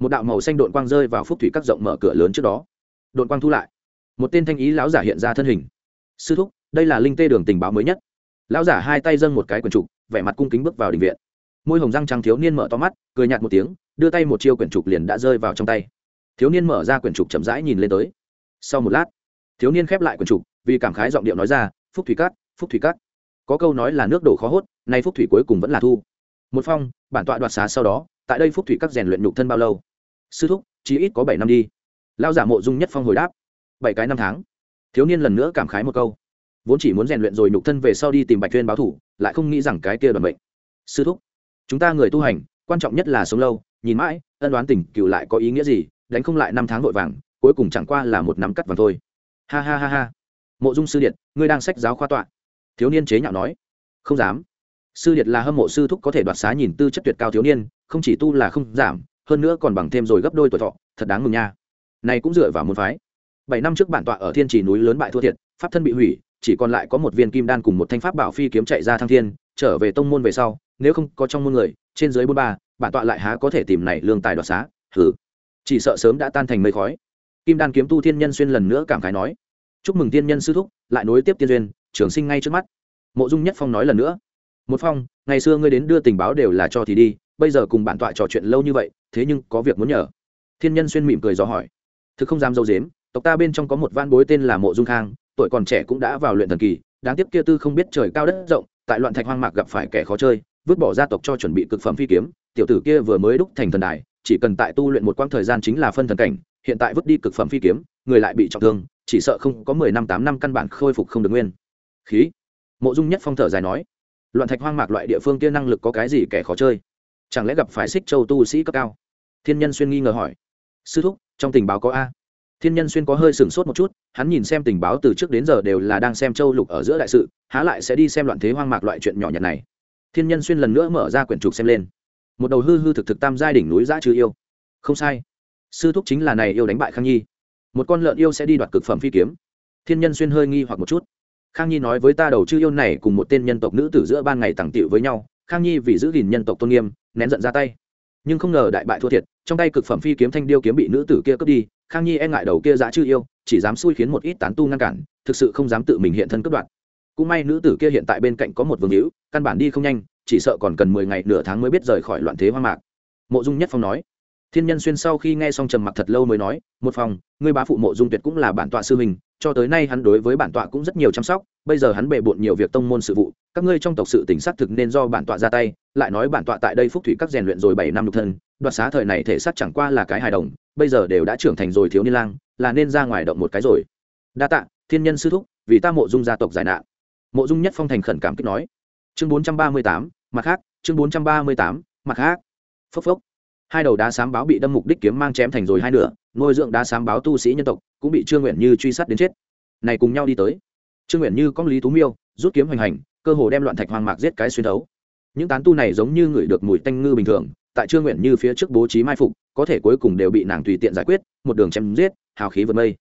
Một đạo màu xanh đột quang rơi vào phúc thủy các rộng mở cửa lớn trước đó. Đột quang thu lại. Một tên thanh ý lão giả hiện ra thân hình. Sư thúc, đây là linh tê đường tình báo mới nhất. Lão giả hai tay dâng một cái quần trục, vẻ mặt cung kính bước vào đình viện. Môi hồng răng trắng thiếu niên mở to mắt, cười nhạt một tiếng, đưa tay một chiêu quyển trục liền đã rơi vào trong tay. Thiếu niên mở ra quyển trục chậm rãi nhìn lên tới. Sau một lát, thiếu niên khép lại quyển trục, vì cảm khái giọng điệu nói ra, phúc thủy cát phúc thủy Cắt, có câu nói là nước đổ khó hốt nay phúc thủy cuối cùng vẫn là thu. Một phong bản tọa đoạt xá sau đó tại đây phúc thủy các rèn luyện nhục thân bao lâu? Sư thúc chí ít có bảy năm đi. Lao giả mộ dung nhất phong hồi đáp. Bảy cái năm tháng. Thiếu niên lần nữa cảm khái một câu. Vốn chỉ muốn rèn luyện rồi nhục thân về sau đi tìm bạch tuyên báo thủ lại không nghĩ rằng cái kia đoàn bệnh sư thúc chúng ta người tu hành quan trọng nhất là sống lâu nhìn mãi ân đoán tình cựu lại có ý nghĩa gì đánh không lại năm tháng vội vàng cuối cùng chẳng qua là một nắm cắt vàng thôi. Ha ha ha ha. Mộ dung sư điện ngươi đang sách giáo khoa tọa thiếu niên chế nhạo nói, không dám. Sư điệt là hâm mộ sư thúc có thể đoạt xá nhìn tư chất tuyệt cao thiếu niên, không chỉ tu là không giảm, hơn nữa còn bằng thêm rồi gấp đôi tuổi thọ, thật đáng mừng nha. Này cũng dựa vào môn phái. Bảy năm trước bản tọa ở thiên trì núi lớn bại thua thiệt, pháp thân bị hủy, chỉ còn lại có một viên kim đan cùng một thanh pháp bảo phi kiếm chạy ra thăng thiên, trở về tông môn về sau, nếu không có trong môn người, trên dưới bốn ba, bản tọa lại há có thể tìm này lương tài đoạt xá hử chỉ sợ sớm đã tan thành mây khói. Kim đan kiếm tu thiên nhân xuyên lần nữa cảm khái nói, chúc mừng tiên nhân sư thúc, lại nối tiếp tiên duyên trường sinh ngay trước mắt. Mộ dung nhất phong nói lần nữa, một phong, ngày xưa ngươi đến đưa tình báo đều là cho thì đi, bây giờ cùng bản tọa trò chuyện lâu như vậy, thế nhưng có việc muốn nhờ. Thiên nhân xuyên mỉm cười dò hỏi, thực không dám dâu dếm, tộc ta bên trong có một van bối tên là mộ dung khang, tuổi còn trẻ cũng đã vào luyện thần kỳ, đáng tiếc kia tư không biết trời cao đất rộng, tại loạn thạch hoang mạc gặp phải kẻ khó chơi, vứt bỏ gia tộc cho chuẩn bị cực phẩm phi kiếm, tiểu tử kia vừa mới đúc thành thần đài, chỉ cần tại tu luyện một quãng thời gian chính là phân thần cảnh, hiện tại vứt đi cực phẩm phi kiếm, người lại bị trọng thương, chỉ sợ không có mười năm tám năm căn bản khôi phục không được nguyên khí. Mộ dung nhất phong thở dài nói, loạn thạch hoang mạc loại địa phương kia năng lực có cái gì kẻ khó chơi? Chẳng lẽ gặp phải xích châu tu sĩ cấp cao? Thiên nhân xuyên nghi ngờ hỏi, sư thúc, trong tình báo có a? Thiên nhân xuyên có hơi sửng sốt một chút, hắn nhìn xem tình báo từ trước đến giờ đều là đang xem châu lục ở giữa đại sự, há lại sẽ đi xem loạn thế hoang mạc loại chuyện nhỏ nhặt này. Thiên nhân xuyên lần nữa mở ra quyển trục xem lên. Một đầu hư hư thực thực tam giai đỉnh núi giã chư yêu. Không sai. Sư thúc chính là này yêu đánh bại khang nhi. Một con lợn yêu sẽ đi đoạt cực phẩm phi kiếm. Thiên nhân xuyên hơi nghi hoặc một chút khang nhi nói với ta đầu chư yêu này cùng một tên nhân tộc nữ tử giữa ban ngày tàng tiệu với nhau, khang nhi vì giữ gìn nhân tộc tôn nghiêm, nén giận ra tay. Nhưng không ngờ đại bại thua thiệt, trong tay cực phẩm phi kiếm thanh điêu kiếm bị nữ tử kia cướp đi, khang nhi e ngại đầu kia dã chư yêu, chỉ dám xui khiến một ít tán tu ngăn cản, thực sự không dám tự mình hiện thân cướp đoạt. Cũng may nữ tử kia hiện tại bên cạnh có một vương hữu, căn bản đi không nhanh, chỉ sợ còn cần mười ngày nửa tháng mới biết rời khỏi loạn thế hoang mạc. Mộ dung nhất phong nói thiên nhân xuyên sau khi nghe xong trầm mặc thật lâu mới nói, một phòng, ngươi bá phụ mộ dung tuyệt cũng là bản tọa sư mình cho tới nay hắn đối với bản tọa cũng rất nhiều chăm sóc, bây giờ hắn bề bộn nhiều việc tông môn sự vụ, các ngươi trong tộc sự tỉnh xác thực nên do bản tọa ra tay, lại nói bản tọa tại đây phúc thủy các rèn luyện rồi bảy năm lục thân, đoạt xá thời này thể xác chẳng qua là cái hài đồng, bây giờ đều đã trưởng thành rồi thiếu niên lang, là nên ra ngoài động một cái rồi. Đa tạ, thiên nhân sư thúc, vì ta mộ dung gia tộc giải nạn. Mộ dung nhất phong thành khẩn cảm kích nói. Chương bốn trăm ba mươi tám, mặt khác, chương bốn trăm ba mươi tám, mặt khác. Phốc phốc hai đầu đá sám báo bị đâm mục đích kiếm mang chém thành rồi hai nửa, nuôi dưỡng đá sám báo tu sĩ nhân tộc cũng bị trương nguyện như truy sát đến chết. Này cùng nhau đi tới. Trương nguyện như con lý tú miêu, rút kiếm hoành hành, cơ hồ đem loạn thạch hoang mạc giết cái xuyên thấu. Những tán tu này giống như người được mùi tanh ngư bình thường, tại trương nguyện như phía trước bố trí mai phục, có thể cuối cùng đều bị nàng tùy tiện giải quyết, một đường chém giết, hào khí vượt mây.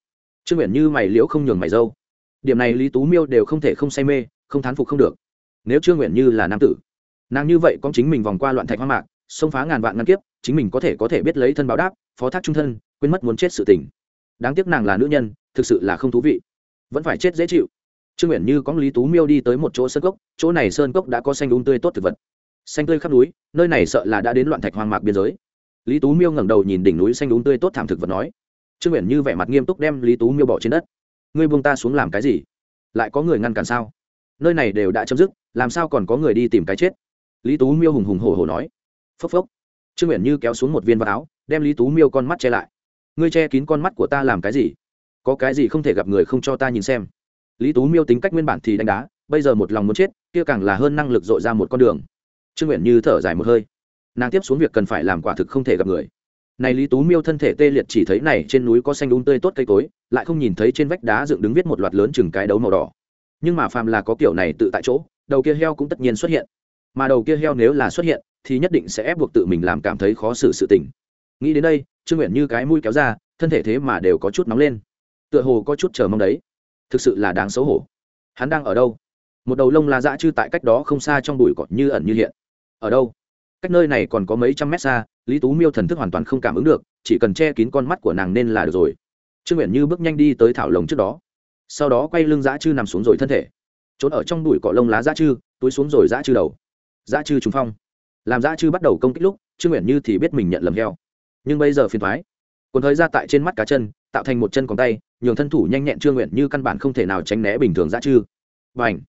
Trương nguyện như mày liễu không nhường mày dâu. Điểm này lý tú miêu đều không thể không say mê, không thán phục không được. Nếu trương nguyện như là nam tử, nàng như vậy có chính mình vòng qua loạn thạch hoang mạc xông phá ngàn vạn ngăn kiếp, chính mình có thể có thể biết lấy thân báo đáp, phó thác trung thân, quên mất muốn chết sự tình. Đáng tiếc nàng là nữ nhân, thực sự là không thú vị. Vẫn phải chết dễ chịu. Trương nguyện như có lý tú miêu đi tới một chỗ sơn cốc, chỗ này sơn cốc đã có xanh đúng tươi tốt thực vật. Xanh tươi khắp núi, nơi này sợ là đã đến loạn thạch hoang mạc biên giới. Lý tú miêu ngẩng đầu nhìn đỉnh núi xanh đúng tươi tốt thảm thực vật nói. Trương nguyện như vẻ mặt nghiêm túc đem lý tú miêu bỏ trên đất. Ngươi buông ta xuống làm cái gì? Lại có người ngăn cản sao? Nơi này đều đã chấm dứt, làm sao còn có người đi tìm cái chết? Lý tú miêu hùng hùng hổ hổ nói phốc phốc. Trương nguyện như kéo xuống một viên vào áo, đem lý tú miêu con mắt che lại. Ngươi che kín con mắt của ta làm cái gì? Có cái gì không thể gặp người không cho ta nhìn xem? Lý tú miêu tính cách nguyên bản thì đánh đá, bây giờ một lòng muốn chết, kia càng là hơn năng lực dội ra một con đường. Trương nguyện như thở dài một hơi. Nàng tiếp xuống việc cần phải làm quả thực không thể gặp người. Này lý tú miêu thân thể tê liệt chỉ thấy này trên núi có xanh đúng tươi tốt cây cối, lại không nhìn thấy trên vách đá dựng đứng viết một loạt lớn chừng cái đấu màu đỏ. Nhưng mà phàm là có kiểu này tự tại chỗ, đầu kia heo cũng tất nhiên xuất hiện. Mà đầu kia heo nếu là xuất hiện thì nhất định sẽ ép buộc tự mình làm cảm thấy khó xử sự tình. Nghĩ đến đây, trương nguyện như cái mũi kéo ra, thân thể thế mà đều có chút nóng lên. Tựa hồ có chút chờ mong đấy. Thực sự là đáng xấu hổ. Hắn đang ở đâu? Một đầu lông la dã chư tại cách đó không xa trong bụi cỏ như ẩn như hiện. Ở đâu? Cách nơi này còn có mấy trăm mét xa, lý tú miêu thần thức hoàn toàn không cảm ứng được, chỉ cần che kín con mắt của nàng nên là được rồi. Trương nguyện như bước nhanh đi tới thảo lồng trước đó. Sau đó quay lưng dã chư nằm xuống rồi thân thể. Trốn ở trong bụi cỏ lông lá dã chư, túi xuống rồi dã chư đầu. Dã chư trúng phong làm dã chư bắt đầu công kích lúc, trương nguyện như thì biết mình nhận lầm heo. Nhưng bây giờ phiền thoái. Quần thời ra tại trên mắt cá chân, tạo thành một chân còn tay, nhường thân thủ nhanh nhẹn trương nguyện như căn bản không thể nào tránh né bình thường dã chư. Và ảnh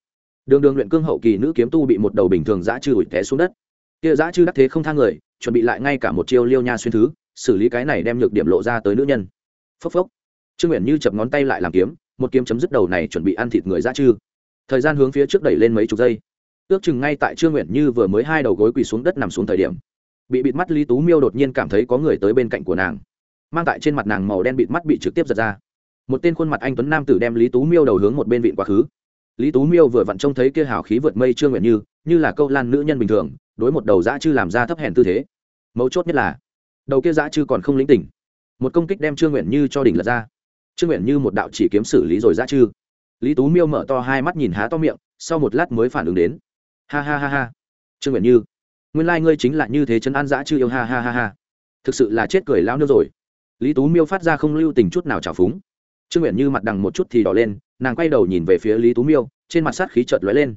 đường đường luyện cương hậu kỳ nữ kiếm tu bị một đầu bình thường dã chư ủi té xuống đất. Kia dã chư đắc thế không thang người, chuẩn bị lại ngay cả một chiêu liêu nha xuyên thứ, xử lý cái này đem nhược điểm lộ ra tới nữ nhân. Phốc phốc! Trương nguyện như chập ngón tay lại làm kiếm, một kiếm chấm dứt đầu này chuẩn bị ăn thịt người dã chư. Thời gian hướng phía trước đẩy lên mấy chục giây ước chừng ngay tại trương nguyện như vừa mới hai đầu gối quỳ xuống đất nằm xuống thời điểm. Bị bịt mắt lý tú miêu đột nhiên cảm thấy có người tới bên cạnh của nàng. Mang tại trên mặt nàng màu đen bịt mắt bị trực tiếp giật ra. Một tên khuôn mặt anh tuấn nam tử đem lý tú miêu đầu hướng một bên vịn quá khứ. Lý tú miêu vừa vặn trông thấy kia hào khí vượt mây trương nguyện như như là câu lan nữ nhân bình thường, đối một đầu dã chư làm ra thấp hèn tư thế. Mấu chốt nhất là, đầu kia dã chư còn không lĩnh tỉnh. Một công kích đem trương nguyện như cho đỉnh lật ra. Trương nguyện như một đạo chỉ kiếm xử lý rồi dã chư. Lý tú miêu mở to hai mắt nhìn há to miệng, sau một lát mới phản ứng đến ha ha ha ha. Trương nguyện như, nguyên lai、like、ngươi chính là như thế chân an dã chư yêu, ha ha ha ha. Thực sự là chết cười lao nương rồi. Lý tú miêu phát ra không lưu tình chút nào trào phúng. Trương nguyện như mặt đằng một chút thì đỏ lên, nàng quay đầu nhìn về phía lý tú miêu, trên mặt sát khí trợt lóe lên.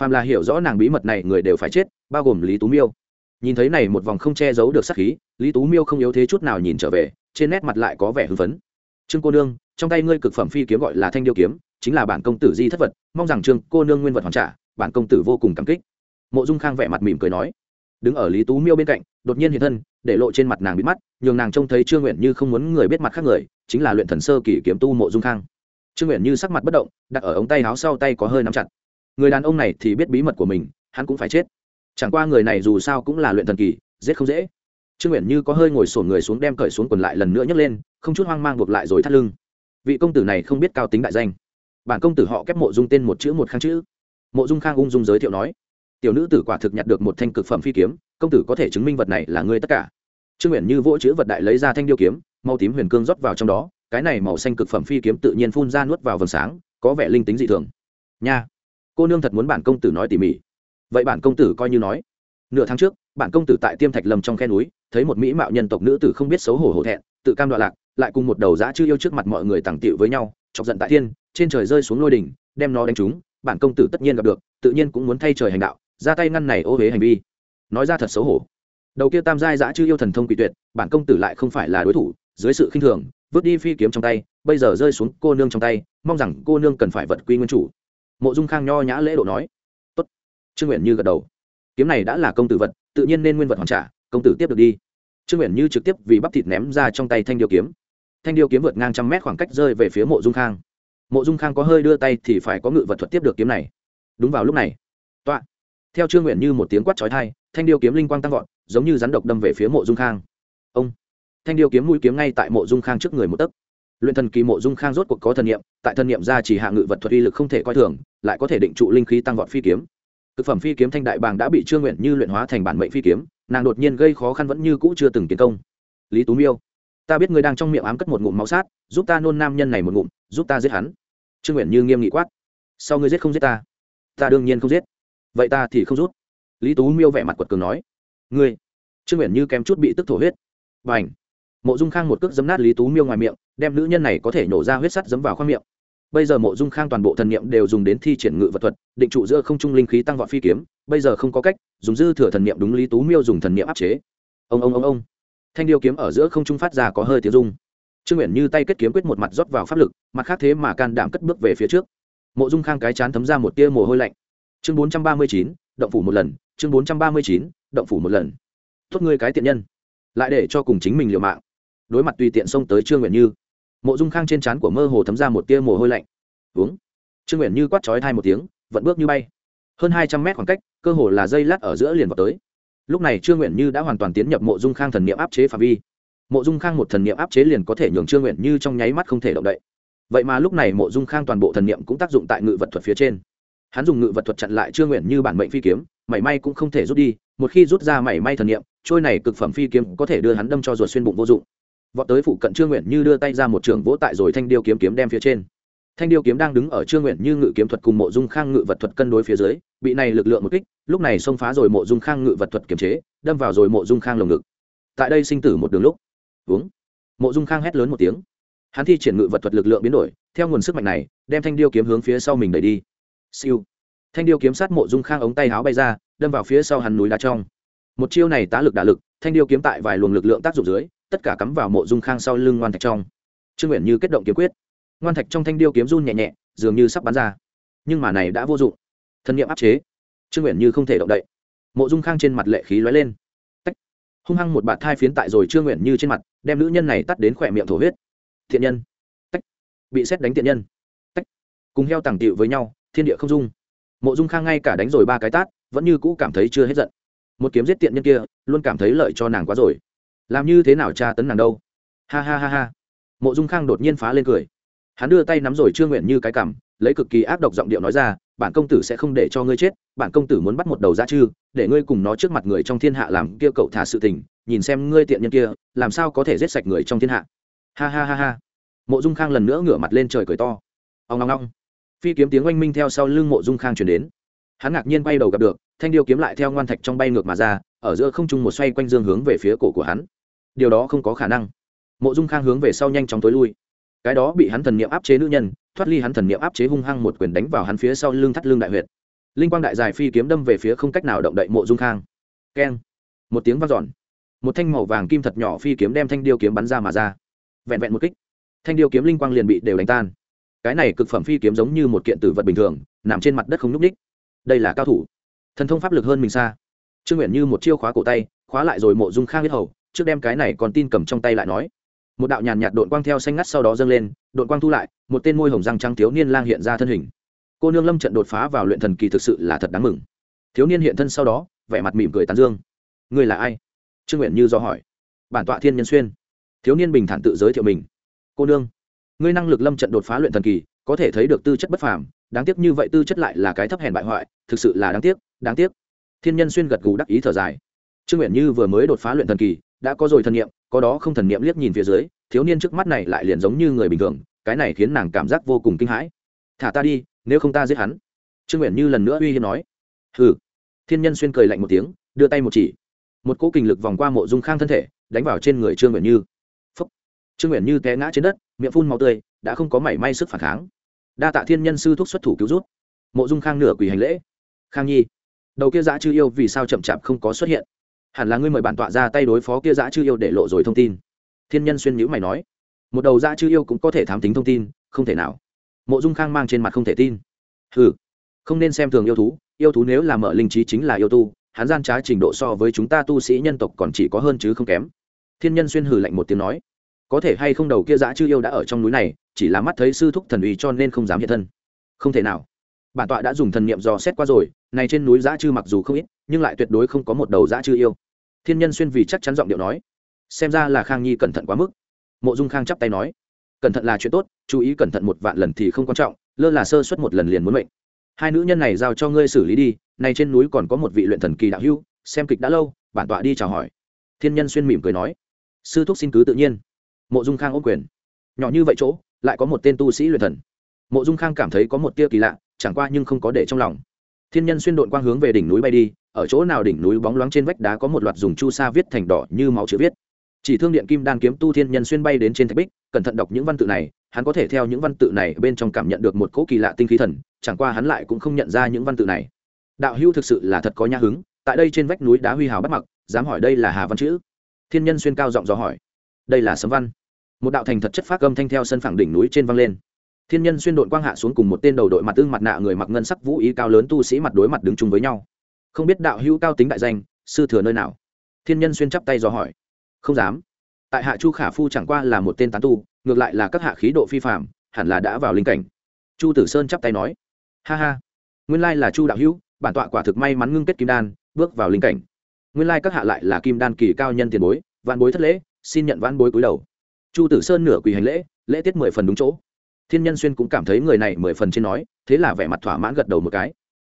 Phàm là hiểu rõ nàng bí mật này người đều phải chết, bao gồm lý tú miêu. Nhìn thấy này một vòng không che giấu được sát khí, lý tú miêu không yếu thế chút nào nhìn trở về, trên nét mặt lại có vẻ hưng phấn. Trương cô nương, trong tay ngươi cực phẩm phi kiếm gọi là thanh điêu kiếm, chính là bản công tử di thất vật, mong rằng trương cô nương nguyên vật hoàn trả bản công tử vô cùng cảm kích. Mộ dung khang vẻ mặt mỉm cười nói, đứng ở lý tú miêu bên cạnh, đột nhiên hiện thân, để lộ trên mặt nàng bị mắt, nhường nàng trông thấy trương nguyện như không muốn người biết mặt khác người, chính là luyện thần sơ kỷ kiếm tu mộ dung khang. Trương nguyện như sắc mặt bất động, đặt ở ống tay áo sau tay có hơi nắm chặt. Người đàn ông này thì biết bí mật của mình, hắn cũng phải chết. Chẳng qua người này dù sao cũng là luyện thần kỳ, giết không dễ. Trương nguyện như có hơi ngồi sổn người xuống đem cởi xuống quần lại lần nữa nhấc lên, không chút hoang mang buộc lại rồi thắt lưng. Vị công tử này không biết cao tính đại danh. Bản công tử họ kép mộ dung tên một chữ một khang chữ mộ dung khang ung dung giới thiệu nói, tiểu nữ tử quả thực nhặt được một thanh cực phẩm phi kiếm, công tử có thể chứng minh vật này là ngươi tất cả. Trương nguyện như vỗ chữ vật đại lấy ra thanh điêu kiếm, màu tím huyền cương rót vào trong đó, cái này màu xanh cực phẩm phi kiếm tự nhiên phun ra nuốt vào vầng sáng, có vẻ linh tính dị thường. Nha, cô nương thật muốn bản công tử nói tỉ mỉ. Vậy bản công tử coi như nói. Nửa tháng trước, bản công tử tại tiêm thạch lâm trong khe núi, thấy một mỹ mạo nhân tộc nữ tử không biết xấu hổ hổ thẹn, tự cam đoạn lạc, lại cùng một đầu dã chư yêu trước mặt mọi người tàng tiệu với nhau, chọc giận tại thiên, trên trời rơi xuống lôi đỉnh, đem nó đánh trúng bản công tử tất nhiên gặp được, tự nhiên cũng muốn thay trời hành đạo, ra tay ngăn này ô huế hành vi. Nói ra thật xấu hổ. Đầu kia tam giai giã chư yêu thần thông quỷ tuyệt, bản công tử lại không phải là đối thủ, dưới sự khinh thường, vứt đi phi kiếm trong tay, bây giờ rơi xuống cô nương trong tay, mong rằng cô nương cần phải vật quy nguyên chủ. Mộ dung khang nho nhã lễ độ nói. Tốt. Trương nguyện như gật đầu. Kiếm này đã là công tử vật, tự nhiên nên nguyên vật hoàn trả, công tử tiếp được đi. Trương nguyện như trực tiếp vì bắp thịt ném ra trong tay thanh điêu kiếm. Thanh điêu kiếm vượt ngang trăm mét khoảng cách rơi về phía mộ dung khang mộ dung khang có hơi đưa tay thì phải có ngự vật thuật tiếp được kiếm này. Đúng vào lúc này tọa theo trương nguyện như một tiếng quát trói thai thanh điêu kiếm linh quang tăng vọt, giống như rắn độc đâm về phía mộ dung khang. Ông. Thanh điêu kiếm mũi kiếm ngay tại mộ dung khang trước người một tấc. Luyện thần kỳ mộ dung khang rốt cuộc có thần niệm, tại thần niệm ra chỉ hạ ngự vật thuật uy lực không thể coi thường, lại có thể định trụ linh khí tăng vọt phi kiếm. Thực phẩm phi kiếm thanh đại bàng đã bị trương nguyện như luyện hóa thành bản mệnh phi kiếm, nàng đột nhiên gây khó khăn vẫn như cũ chưa từng tiến công. Lý tú miêu, ta biết ngươi đang trong miệng ám cất một ngụm máu sát, giúp ta nôn nam nhân này một ngụm, giúp ta giết hắn trương nguyện như nghiêm nghị quát, sau ngươi giết không giết ta? Ta đương nhiên không giết. Vậy ta thì không rút. Lý tú miêu vẻ mặt quật cường nói, ngươi. Trương nguyện như kém chút bị tức thổ huyết. Và ảnh mộ dung khang một cước dấm nát lý tú miêu ngoài miệng, đem nữ nhân này có thể nổ ra huyết sắt dấm vào khoang miệng. Bây giờ mộ dung khang toàn bộ thần niệm đều dùng đến thi triển ngự vật thuật, định trụ giữa không trung linh khí tăng vọt phi kiếm, bây giờ không có cách dùng dư thừa thần niệm đúng lý tú miêu dùng thần niệm áp chế. Ông ông ông ông. Thanh điêu kiếm ở giữa không trung phát ra có hơi tiếng rung trương nguyện như tay kết kiếm quyết một mặt rót vào pháp lực, mặt khác thế mà can đảm cất bước về phía trước. Mộ dung khang cái chán thấm ra một tia mồ hôi lạnh. Chương bốn trăm ba mươi chín, động phủ một lần, chương bốn trăm ba mươi chín, động phủ một lần. Tốt ngươi cái tiện nhân. Lại để cho cùng chính mình liều mạng. Đối mặt tùy tiện xông tới trương nguyện như, mộ dung khang trên trán của mơ hồ thấm ra một tia mồ hôi lạnh. Uống. Trương nguyện như quát chói thai một tiếng, vận bước như bay. Hơn hai trăm mét khoảng cách, cơ hồ là dây lát ở giữa liền vào tới. Lúc này trương nguyện như đã hoàn toàn tiến nhập mộ dung khang thần niệm áp chế phạm vi mộ dung khang một thần niệm áp chế liền có thể nhường trương nguyện như trong nháy mắt không thể động đậy. Vậy mà lúc này mộ dung khang toàn bộ thần niệm cũng tác dụng tại ngự vật thuật phía trên. Hắn dùng ngự vật thuật chặn lại trương nguyện như bản mệnh phi kiếm, mảy may cũng không thể rút đi, một khi rút ra mảy may thần niệm, trôi này cực phẩm phi kiếm có thể đưa hắn đâm cho ruột xuyên bụng vô dụng. Vọt tới phụ cận trương nguyện như đưa tay ra một trường vỗ tại rồi thanh điêu kiếm kiếm đem phía trên. Thanh điêu kiếm đang đứng ở trương nguyện như ngự kiếm thuật cùng mộ dung khang ngự vật thuật cân đối phía dưới, bị này lực lượng một kích, lúc này xông phá rồi mộ dung khang ngự vật thuật kiềm chế, đâm vào rồi mộ dung khang lồng ngực. Tại đây sinh tử một đường lúc uống. Mộ dung khang hét lớn một tiếng. Hắn thi triển ngự vật thuật lực lượng biến đổi, theo nguồn sức mạnh này, đem thanh điêu kiếm hướng phía sau mình đẩy đi. Siêu. Thanh điêu kiếm sát mộ dung khang ống tay áo bay ra, đâm vào phía sau hắn núi đá trong. Một chiêu này tá lực đả lực, thanh điêu kiếm tại vài luồng lực lượng tác dụng dưới, tất cả cắm vào mộ dung khang sau lưng ngoan thạch trong. Trương nguyện như kết động kiếm quyết. Ngoan thạch trong thanh điêu kiếm run nhẹ nhẹ, dường như sắp bắn ra. Nhưng mà này đã vô dụng. Thân nhiệm áp chế. Trương nguyện như không thể động đậy. Mộ dung khang trên mặt lệ khí lóe lên hung hăng một bạt thai phiến tại rồi chưa nguyện như trên mặt, đem nữ nhân này tắt đến khỏe miệng thổ huyết. Thiện nhân. Tách. bị xét đánh thiện nhân. Tách. cùng heo tàng tiệu với nhau, thiên địa không dung. Mộ dung khang ngay cả đánh rồi ba cái tát, vẫn như cũ cảm thấy chưa hết giận. Một kiếm giết tiện nhân kia, luôn cảm thấy lợi cho nàng quá rồi. Làm như thế nào tra tấn nàng đâu? Ha ha ha ha. Mộ dung khang đột nhiên phá lên cười. Hắn đưa tay nắm rồi chưa nguyện như cái cảm lấy cực kỳ ác độc giọng điệu nói ra, bản công tử sẽ không để cho ngươi chết, bản công tử muốn bắt một đầu ra chư, để ngươi cùng nó trước mặt người trong thiên hạ làm kia cậu thả sự tình, nhìn xem ngươi tiện nhân kia, làm sao có thể giết sạch người trong thiên hạ. Ha ha ha ha. Mộ dung khang lần nữa ngửa mặt lên trời cười to. Ông ngong ngong phi kiếm tiếng oanh minh theo sau lưng mộ dung khang chuyển đến. Hắn ngạc nhiên bay đầu gặp được, thanh điêu kiếm lại theo ngoan thạch trong bay ngược mà ra, ở giữa không trung một xoay quanh dương hướng về phía cổ của hắn. Điều đó không có khả năng. Mộ dung khang hướng về sau nhanh chóng tối lui. Cái đó bị hắn thần niệm áp chế nữ nhân thoát ly hắn thần niệm áp chế hung hăng một quyền đánh vào hắn phía sau lưng thắt lưng đại huyệt. Linh quang đại dài phi kiếm đâm về phía không cách nào động đậy mộ dung khang. Keng. Một tiếng vang dọn. Một thanh màu vàng kim thật nhỏ phi kiếm đem thanh điêu kiếm bắn ra mà ra. Vẹn vẹn một kích, thanh điêu kiếm linh quang liền bị đều đánh tan. Cái này cực phẩm phi kiếm giống như một kiện tử vật bình thường, nằm trên mặt đất không n ú c ních đây là cao thủ. Thần thông pháp lực hơn mình xa. Trương nguyện như một chiêu khóa cổ tay, khóa lại rồi mộ dung khang biết hầu, trước đem cái này còn tin cầm trong tay lại nói một đạo nhàn nhạt đội quang theo xanh ngắt sau đó dâng lên đội quang thu lại, một tên môi hồng răng trắng thiếu niên lang hiện ra thân hình. Cô nương lâm trận đột phá vào luyện thần kỳ thực sự là thật đáng mừng. Thiếu niên hiện thân sau đó, vẻ mặt mỉm cười tán dương. Ngươi là ai? Trương nguyện như do hỏi. Bản tọa thiên nhân xuyên. Thiếu niên bình thản tự giới thiệu mình. Cô nương, ngươi năng lực lâm trận đột phá luyện thần kỳ, có thể thấy được tư chất bất phàm, đáng tiếc như vậy tư chất lại là cái thấp hèn bại hoại, thực sự là đáng tiếc đáng tiếc. Thiên nhân xuyên gật gù đắc ý thở dài. Trương nguyện như vừa mới đột phá luyện thần kỳ đã có rồi thần niệm, có đó không thần niệm liếc nhìn phía dưới, thiếu niên trước mắt này lại liền giống như người bình thường, cái này khiến nàng cảm giác vô cùng kinh hãi. Thả ta đi, nếu không ta giết hắn. Trương nguyện như lần nữa uy hiếp nói. Hừ. Thiên nhân xuyên cười lạnh một tiếng, đưa tay một chỉ. Một cỗ kình lực vòng qua mộ dung khang thân thể, đánh vào trên người trương nguyện như. Phúc. trương nguyện như té ngã trên đất, miệng phun màu tươi, đã không có mảy may sức phản kháng. Đa tạ thiên nhân sư thúc xuất thủ cứu rút mộ dung khang nửa quỳ hành lễ. Khang nhi, đầu kia dã chư yêu vì sao chậm chạp không có xuất hiện? Hẳn là ngươi mời bản tọa ra tay đối phó kia dã chư yêu để lộ rồi thông tin. Thiên nhân xuyên nhữ mày nói. Một đầu dã chư yêu cũng có thể thám tính thông tin, không thể nào. Mộ dung khang mang trên mặt không thể tin. Ừ không nên xem thường yêu thú yêu thú nếu là mở linh trí chính là yêu tu, hắn gian trá trình độ so với chúng ta tu sĩ nhân tộc còn chỉ có hơn chứ không kém. Thiên nhân xuyên hừ lạnh một tiếng nói. Có thể hay không đầu kia dã chư yêu đã ở trong núi này, chỉ là mắt thấy sư thúc thần uy cho nên không dám hiện thân. Không thể nào. Bản tọa đã dùng thần niệm dò xét qua rồi này trên núi dã chư mặc dù không ít, nhưng lại tuyệt đối không có một đầu dã chư yêu. Thiên nhân xuyên vì chắc chắn giọng điệu nói. Xem ra là khang nhi cẩn thận quá mức. Mộ dung khang chắp tay nói. Cẩn thận là chuyện tốt, chú ý cẩn thận một vạn lần thì không quan trọng, lơ là sơ suất một lần liền muốn mệnh. Hai nữ nhân này giao cho ngươi xử lý đi, này trên núi còn có một vị luyện thần kỳ đạo hưu xem kịch đã lâu, bản tọa đi chào hỏi. Thiên nhân xuyên mỉm cười nói. Sư thúc xin cứ tự nhiên. Mộ dung khang ôm quyền. Nhỏ như vậy chỗ, lại có một tên tu sĩ luyện thần. Mộ dung khang cảm thấy có một tia kỳ lạ, chẳng qua nhưng không có để trong lòng thiên nhân xuyên đội quang hướng về đỉnh núi bay đi, ở chỗ nào đỉnh núi bóng loáng trên vách đá có một loạt dùng chu sa viết thành đỏ như máu chữ viết. Chỉ thương điện kim đan kiếm tu thiên nhân xuyên bay đến trên thạch bích, cẩn thận đọc những văn tự này, hắn có thể theo những văn tự này bên trong cảm nhận được một cỗ kỳ lạ tinh khí thần, chẳng qua hắn lại cũng không nhận ra những văn tự này. Đạo hưu thực sự là thật có nhã hứng, tại đây trên vách núi đá huy hào bắt mặc, dám hỏi đây là hà văn chữ? Thiên nhân xuyên cao giọng dò hỏi. Đây là sấm văn. Một đạo thành thật chất phát âm thanh theo sân phẳng đỉnh núi trên văng lên thiên nhân xuyên đội quang hạ xuống cùng một tên đầu đội mặt tương mặt nạ người mặc ngân sắc vũ ý cao lớn tu sĩ mặt đối mặt đứng chung với nhau. Không biết đạo hữu cao tính đại danh, sư thừa nơi nào? Thiên nhân xuyên chắp tay dò hỏi. Không dám. Tại hạ chu khả phu chẳng qua là một tên tán tu, ngược lại là các hạ khí độ phi phạm hẳn là đã vào linh cảnh. Chu tử sơn chắp tay nói. Ha ha. Nguyên lai là chu đạo hữu, bản tọa quả thực may mắn ngưng kết kim đan, bước vào linh cảnh. Nguyên lai các hạ lại là kim đan kỳ cao nhân tiền bối, vạn bối thất lễ, xin nhận vạn bối cúi đầu. Chu tử sơn nửa quỳ hành lễ lễ tiết mười phần đúng chỗ thiên nhân xuyên cũng cảm thấy người này mười phần trên nói, thế là vẻ mặt thỏa mãn gật đầu một cái.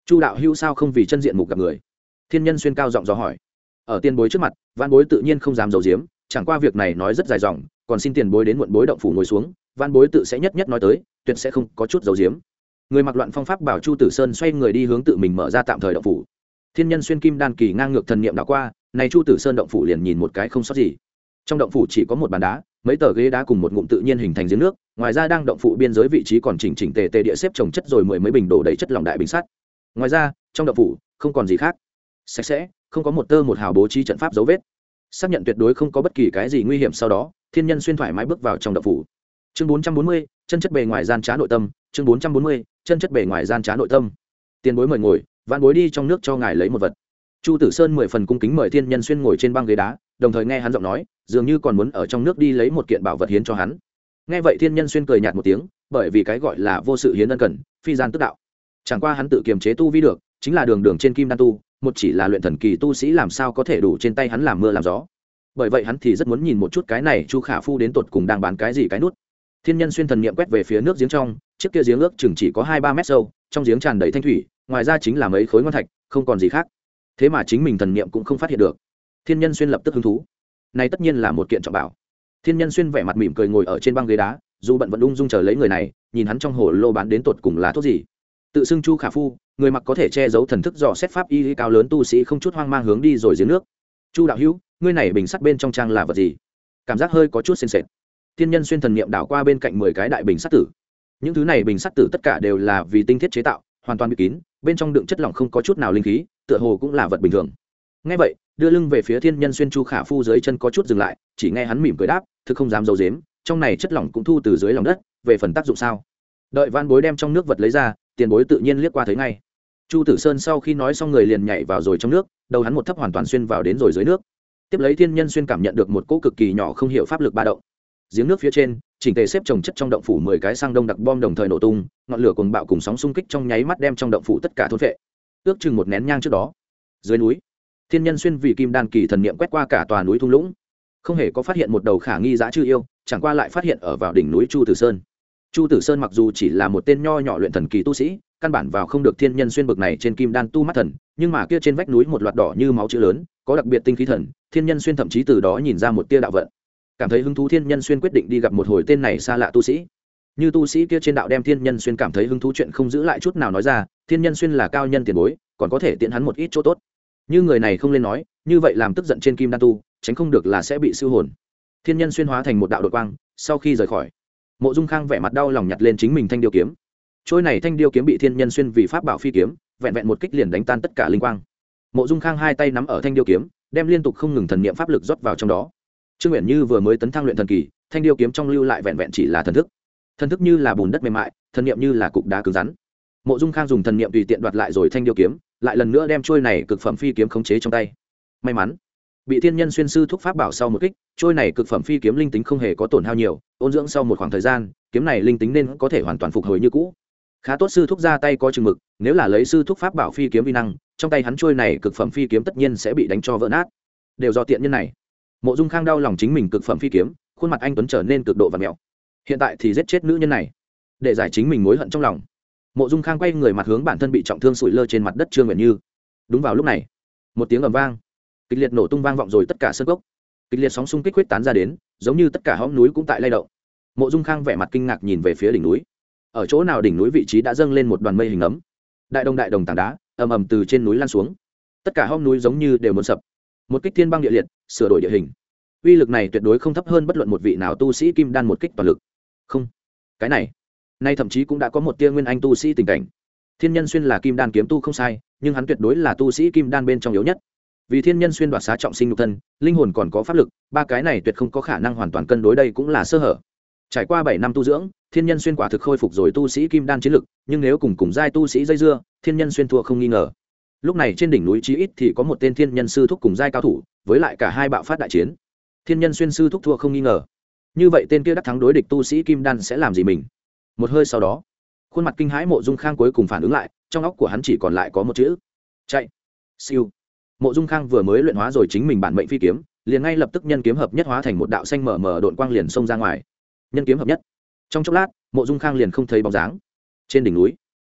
Chu đạo hữu sao không vì chân diện mục gặp người? Thiên nhân xuyên cao giọng dò hỏi. Ở tiền bối trước mặt văn bối tự nhiên không dám giấu giếm, chẳng qua việc này nói rất dài dòng, còn xin tiền bối đến muộn bối động phủ ngồi xuống văn bối tự sẽ nhất nhất nói tới, tuyệt sẽ không có chút giấu giếm. Người mặc loạn phong pháp bảo chu tử sơn xoay người đi hướng tự mình mở ra tạm thời động phủ. Thiên nhân xuyên kim đan kỳ ngang ngược thần niệm đã qua, này chu tử sơn động phủ liền nhìn một cái không sót gì. Trong động phủ chỉ có một bàn đá mấy tờ ghế đá cùng một ngụm tự nhiên hình thành giếng nước, ngoài ra đang động phủ biên giới vị trí còn chỉnh chỉnh tề tề địa xếp trồng chất rồi mười mấy bình đổ đầy chất lỏng đại bình sắt. Ngoài ra, trong động phủ không còn gì khác. Sạch sẽ, không có một tơ một hào bố trí trận pháp dấu vết. Xác nhận tuyệt đối không có bất kỳ cái gì nguy hiểm sau đó, thiên nhân xuyên thoải mái bước vào trong động phủ. Chương bốn trăm bốn mươi, chân chất bề ngoài gian trá nội tâm. Chương bốn trăm bốn mươi, chân chất bề ngoài gian trá nội tâm. Tiền bối mời ngồi, vạn bối đi trong nước cho ngài lấy một vật. Chu tử sơn mười phần cung kính mời thiên nhân xuyên ngồi trên băng ghế đá đồng thời nghe hắn giọng nói, dường như còn muốn ở trong nước đi lấy một kiện bảo vật hiến cho hắn. Nghe vậy thiên nhân xuyên cười nhạt một tiếng, bởi vì cái gọi là vô sự hiến ân cần, phi gian tức đạo. Chẳng qua hắn tự kiềm chế tu vi được, chính là đường đường trên kim đan tu, một chỉ là luyện thần kỳ tu sĩ làm sao có thể đủ trên tay hắn làm mưa làm gió. Bởi vậy hắn thì rất muốn nhìn một chút cái này chu khả phu đến tột cùng đang bán cái gì cái nút. Thiên nhân xuyên thần niệm quét về phía nước giếng trong, chiếc kia giếng ước chừng chỉ có hai ba mét sâu, trong giếng tràn đầy thanh thủy, ngoài ra chính là mấy khối ngon thạch, không còn gì khác. Thế mà chính mình thần niệm cũng không phát hiện được thiên nhân xuyên lập tức hứng thú. Này tất nhiên là một kiện trọng bảo. Thiên nhân xuyên vẻ mặt mỉm cười ngồi ở trên băng ghế đá, dù bận vẫn ung dung chờ lấy người này, nhìn hắn trong hồ lô bán đến tột cùng là thuốc gì. Tự xưng chu khả phu, người mặc có thể che giấu thần thức dò xét pháp y cao lớn tu sĩ không chút hoang mang hướng đi rồi giếng nước. Chu đạo hữu, ngươi này bình sắt bên trong trang là vật gì? Cảm giác hơi có chút xen sệt. Thiên nhân xuyên thần niệm đảo qua bên cạnh mười cái đại bình sắt tử. Những thứ này bình sắt tử tất cả đều là vì tinh thiết chế tạo, hoàn toàn bị kín, bên trong đựng chất lỏng không có chút nào linh khí, tựa hồ cũng là vật bình thường ngay vậy, đưa lưng về phía thiên nhân xuyên chu khả phu dưới chân có chút dừng lại, chỉ nghe hắn mỉm cười đáp, thực không dám d i dếm trong này chất lỏng cũng thu từ dưới lòng đất, về phần tác dụng sao? Đợi van bối đem trong nước vật lấy ra, tiền bối tự nhiên liếc qua thấy ngay. Chu tử sơn sau khi nói xong người liền nhảy vào rồi trong nước, đầu hắn một thấp hoàn toàn xuyên vào đến rồi dưới nước. Tiếp lấy thiên nhân xuyên cảm nhận được một cỗ cực kỳ nhỏ không hiểu pháp lực ba động. Giếng nước phía trên, chỉnh tề xếp trồng chất trong động phủ mười cái sang đông đặc bom đồng thời nổ tung, ngọn lửa cùng bạo cùng sóng xung kích trong nháy mắt đem trong động phủ tất cả thôn vệ ước chừng một nén nhang trước đó, dưới núi thiên nhân xuyên vì kim đan kỳ thần niệm quét qua cả tòa núi thung lũng. Không hề có phát hiện một đầu khả nghi dã chư yêu, chẳng qua lại phát hiện ở vào đỉnh núi chu tử sơn. Chu tử sơn mặc dù chỉ là một tên nho nhỏ luyện thần kỳ tu sĩ, căn bản vào không được thiên nhân xuyên bực này trên kim đan tu mắt thần, nhưng mà kia trên vách núi một loạt đỏ như máu chữ lớn, có đặc biệt tinh khí thần, thiên nhân xuyên thậm chí từ đó nhìn ra một tia đạo vận. Cảm thấy hứng thú thiên nhân xuyên quyết định đi gặp một hồi tên này xa lạ tu sĩ. Như tu sĩ kia trên đạo đem thiên nhân xuyên cảm thấy hứng thú chuyện không giữ lại chút nào nói ra, thiên nhân xuyên là cao nhân tiền bối, còn có thể tiện hắn một ít chỗ tốt như người này không lên nói, như vậy làm tức giận trên kim đan tu, tránh không được là sẽ bị siêu hồn. Thiên nhân xuyên hóa thành một đạo đội quang, sau khi rời khỏi, mộ dung khang vẻ mặt đau lòng nhặt lên chính mình thanh điêu kiếm. Trôi này thanh điêu kiếm bị thiên nhân xuyên vì pháp bảo phi kiếm, vẹn vẹn một kích liền đánh tan tất cả linh quang. Mộ dung khang hai tay nắm ở thanh điêu kiếm, đem liên tục không ngừng thần niệm pháp lực rót vào trong đó. Trương nguyện như vừa mới tấn thăng luyện thần kỳ, thanh điêu kiếm trong lưu lại vẹn vẹn chỉ là thần thức. Thần thức như là bùn đất mềm mại, thần niệm như là cục đá cứng rắn. Mộ dung khang dùng thần niệm tùy tiện đoạt lại rồi thanh điêu kiếm lại lần nữa đem trôi này cực phẩm phi kiếm khống chế trong tay. May mắn, bị thiên nhân xuyên sư thúc pháp bảo sau một kích, trôi này cực phẩm phi kiếm linh tính không hề có tổn hao nhiều, ôn dưỡng sau một khoảng thời gian, kiếm này linh tính nên có thể hoàn toàn phục hồi như cũ. Khá tốt sư thúc ra tay có chừng mực, nếu là lấy sư thúc pháp bảo phi kiếm vi năng, trong tay hắn trôi này cực phẩm phi kiếm tất nhiên sẽ bị đánh cho vỡ nát. Đều do tiện nhân này. Mộ dung khang đau lòng chính mình cực phẩm phi kiếm, khuôn mặt anh tuấn trở nên cực độ và mẹo. Hiện tại thì giết chết nữ nhân này, để giải chính mình mối hận trong lòng mộ dung khang quay người mặt hướng bản thân bị trọng thương sụi lơ trên mặt đất trương nguyện như đúng vào lúc này một tiếng ầm vang kịch liệt nổ tung vang vọng rồi tất cả sân gốc kịch liệt sóng xung kích huyết tán ra đến giống như tất cả hõm núi cũng tại lay động mộ dung khang vẻ mặt kinh ngạc nhìn về phía đỉnh núi ở chỗ nào đỉnh núi vị trí đã dâng lên một đoàn mây hình ấm đại đồng đại đồng tảng đá ầm ầm từ trên núi lan xuống tất cả hõm núi giống như đều muốn sập một kích thiên băng địa liệt sửa đổi địa hình uy lực này tuyệt đối không thấp hơn bất luận một vị nào tu sĩ kim đan một kích toàn lực không cái này nay thậm chí cũng đã có một tia nguyên anh tu sĩ tình cảnh. Thiên nhân xuyên là kim đan kiếm tu không sai, nhưng hắn tuyệt đối là tu sĩ kim đan bên trong yếu nhất. Vì thiên nhân xuyên đoạt xá trọng sinh nhục thân, linh hồn còn có pháp lực, ba cái này tuyệt không có khả năng hoàn toàn cân đối đây cũng là sơ hở. Trải qua bảy năm tu dưỡng, thiên nhân xuyên quả thực khôi phục rồi tu sĩ kim đan chiến lực, nhưng nếu cùng cùng giai tu sĩ dây dưa, thiên nhân xuyên thua không nghi ngờ. Lúc này trên đỉnh núi chí ít thì có một tên thiên nhân sư thúc cùng giai cao thủ, với lại cả hai bạo phát đại chiến. Thiên nhân xuyên sư thúc thua không nghi ngờ. Như vậy tên kia đắc thắng đối địch tu sĩ kim đan sẽ làm gì mình? Một hơi sau đó, khuôn mặt kinh hãi mộ dung khang cuối cùng phản ứng lại, trong óc của hắn chỉ còn lại có một chữ, chạy. Siêu. Mộ dung khang vừa mới luyện hóa rồi chính mình bản mệnh phi kiếm, liền ngay lập tức nhân kiếm hợp nhất hóa thành một đạo xanh mở mở đội quang liền xông ra ngoài. Nhân kiếm hợp nhất. Trong chốc lát, mộ dung khang liền không thấy bóng dáng. Trên đỉnh núi,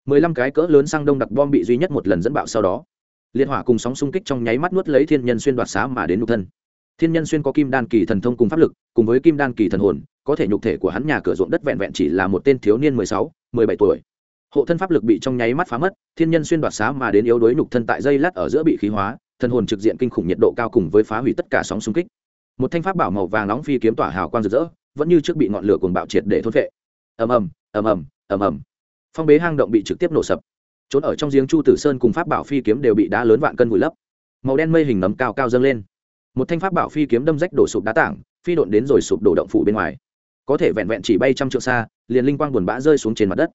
mười lăm cái cỡ lớn sang đông đặc bom bị duy nhất một lần dẫn bạo sau đó, liên hỏa cùng sóng xung kích trong nháy mắt nuốt lấy thiên nhân xuyên đoạt xá mà đến nụ thân. Thiên nhân xuyên có kim đan kỳ thần thông cùng pháp lực cùng với kim đan kỳ thần hồn, có thể nhục thể của hắn nhà cửa ruộng đất vẹn vẹn chỉ là một tên thiếu niên mười sáu, mười bảy tuổi. Hộ thân pháp lực bị trong nháy mắt phá mất, thiên nhân xuyên đoạt xá mà đến yếu đuối nhục thân tại dây lát ở giữa bị khí hóa, thần hồn trực diện kinh khủng nhiệt độ cao cùng với phá hủy tất cả sóng xung kích. Một thanh pháp bảo màu vàng nóng phi kiếm tỏa hào quang rực rỡ, vẫn như trước bị ngọn lửa cuồng bạo triệt để thôn vệ ầm ầm ầm ầm ầm ầm. Phong bế hang động bị trực tiếp nổ sập. Trốn ở trong giếng chu tử sơn cùng pháp bảo phi kiếm đều bị đá lớn vạn cân vùi lấp. Màu đen mây hình nấm cao cao dâng lên. Một thanh pháp bảo phi kiếm đâm rách đổ sụp đá tảng phi độn đến rồi sụp đổ động phủ bên ngoài. Có thể vẹn vẹn chỉ bay trăm trượng xa, liền linh quang buồn bã rơi xuống trên mặt đất.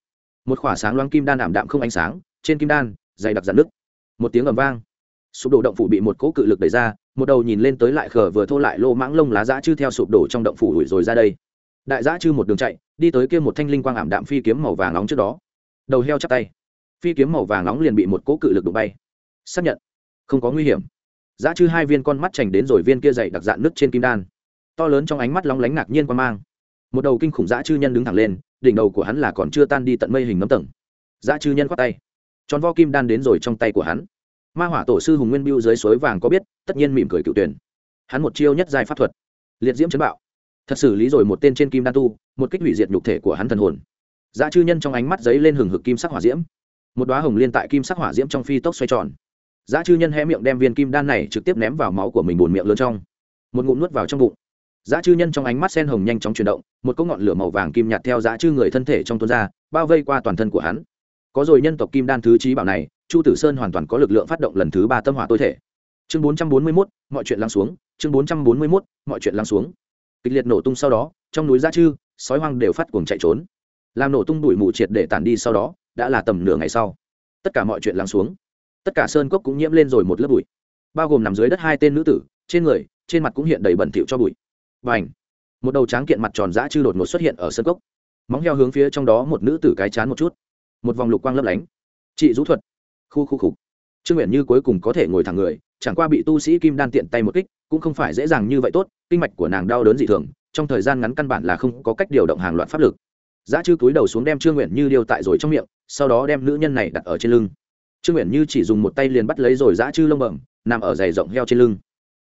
Một khỏa sáng loáng kim đan ảm đạm không ánh sáng, trên kim đan, dày đặc dạn nước một tiếng ầm vang. Sụp đổ động phủ bị một cỗ cự lực đẩy ra, một đầu nhìn lên tới lại khờ vừa thô lại lô mãng lông lá dã chư theo sụp đổ trong động phủ đuổi rồi ra đây. Đại dã chư một đường chạy, đi tới kia một thanh linh quang ảm đạm phi kiếm màu vàng nóng trước đó. Đầu heo chắp tay. Phi kiếm màu vàng nóng liền bị một cỗ cự lực đụng bay. Xác nhận. Không có nguy hiểm. Dã chư hai viên con mắt chành đến rồi viên kia dày đặc dạn nứt trên kim đan to lớn trong ánh mắt lóng lánh ngạc nhiên quan mang. Một đầu kinh khủng dã chư nhân đứng thẳng lên, đỉnh đầu của hắn là còn chưa tan đi tận mây hình nấm tầng. Dã chư nhân khoát tay. Tròn vo kim đan đến rồi trong tay của hắn. Ma hỏa tổ sư hùng nguyên biêu dưới suối vàng có biết, tất nhiên mỉm cười cựu tuyển. Hắn một chiêu nhất giai pháp thuật. Liệt diễm chấn bạo. Thật xử lý rồi một tên trên kim đan tu, một kích hủy diệt nhục thể của hắn thần hồn. Dã chư nhân trong ánh mắt giấy lên hừng hực kim sắc hỏa diễm. Một đoá hồng liên tại kim sắc hỏa diễm trong phi tốc xoay tròn. Dã chư nhân hé miệng đem viên kim đan này trực tiếp ném vào máu của mình bùn miệng lớn trong. Một ngụm nuốt vào trong bụng dã chư nhân trong ánh mắt sen hồng nhanh chóng chuyển động, một cỗ ngọn lửa màu vàng kim nhạt theo dã chư người thân thể trong tuôn ra, bao vây qua toàn thân của hắn. Có rồi nhân tộc kim đan thứ trí bảo này, chu tử sơn hoàn toàn có lực lượng phát động lần thứ ba tâm hỏa tối thể. Chương bốn trăm bốn mươi mốt, mọi chuyện lắng xuống. Chương bốn trăm bốn mươi mốt, mọi chuyện lắng xuống. Kịch liệt nổ tung sau đó, trong núi giá chư, sói hoang đều phát cuồng chạy trốn. Làm nổ tung đuổi mù triệt để tản đi sau đó, đã là tầm nửa ngày sau. Tất cả mọi chuyện lắng xuống. Tất cả sơn cốc cũng nhiễm lên rồi một lớp bụi. Bao gồm nằm dưới đất hai tên nữ tử, trên người, trên mặt cũng hiện đầy bẩn thỉu cho bụi và ảnh. Một đầu tráng kiện mặt tròn dã chư đột ngột xuất hiện ở sân cốc. Móng heo hướng phía trong đó một nữ tử cái chán một chút. Một vòng lục quang lấp lánh. Chị rũ thuật. Khu khu khục. Trương nguyện như cuối cùng có thể ngồi thẳng người, chẳng qua bị tu sĩ kim đan tiện tay một kích, cũng không phải dễ dàng như vậy tốt, kinh mạch của nàng đau đớn dị thường, trong thời gian ngắn căn bản là không có cách điều động hàng loạt pháp lực. Giá chư cúi đầu xuống đem trương nguyện như điêu tại rồi trong miệng, sau đó đem nữ nhân này đặt ở trên lưng. Trương nguyện như chỉ dùng một tay liền bắt lấy rồi giá chư lông bẩm, nằm ở giày rộng heo trên lưng.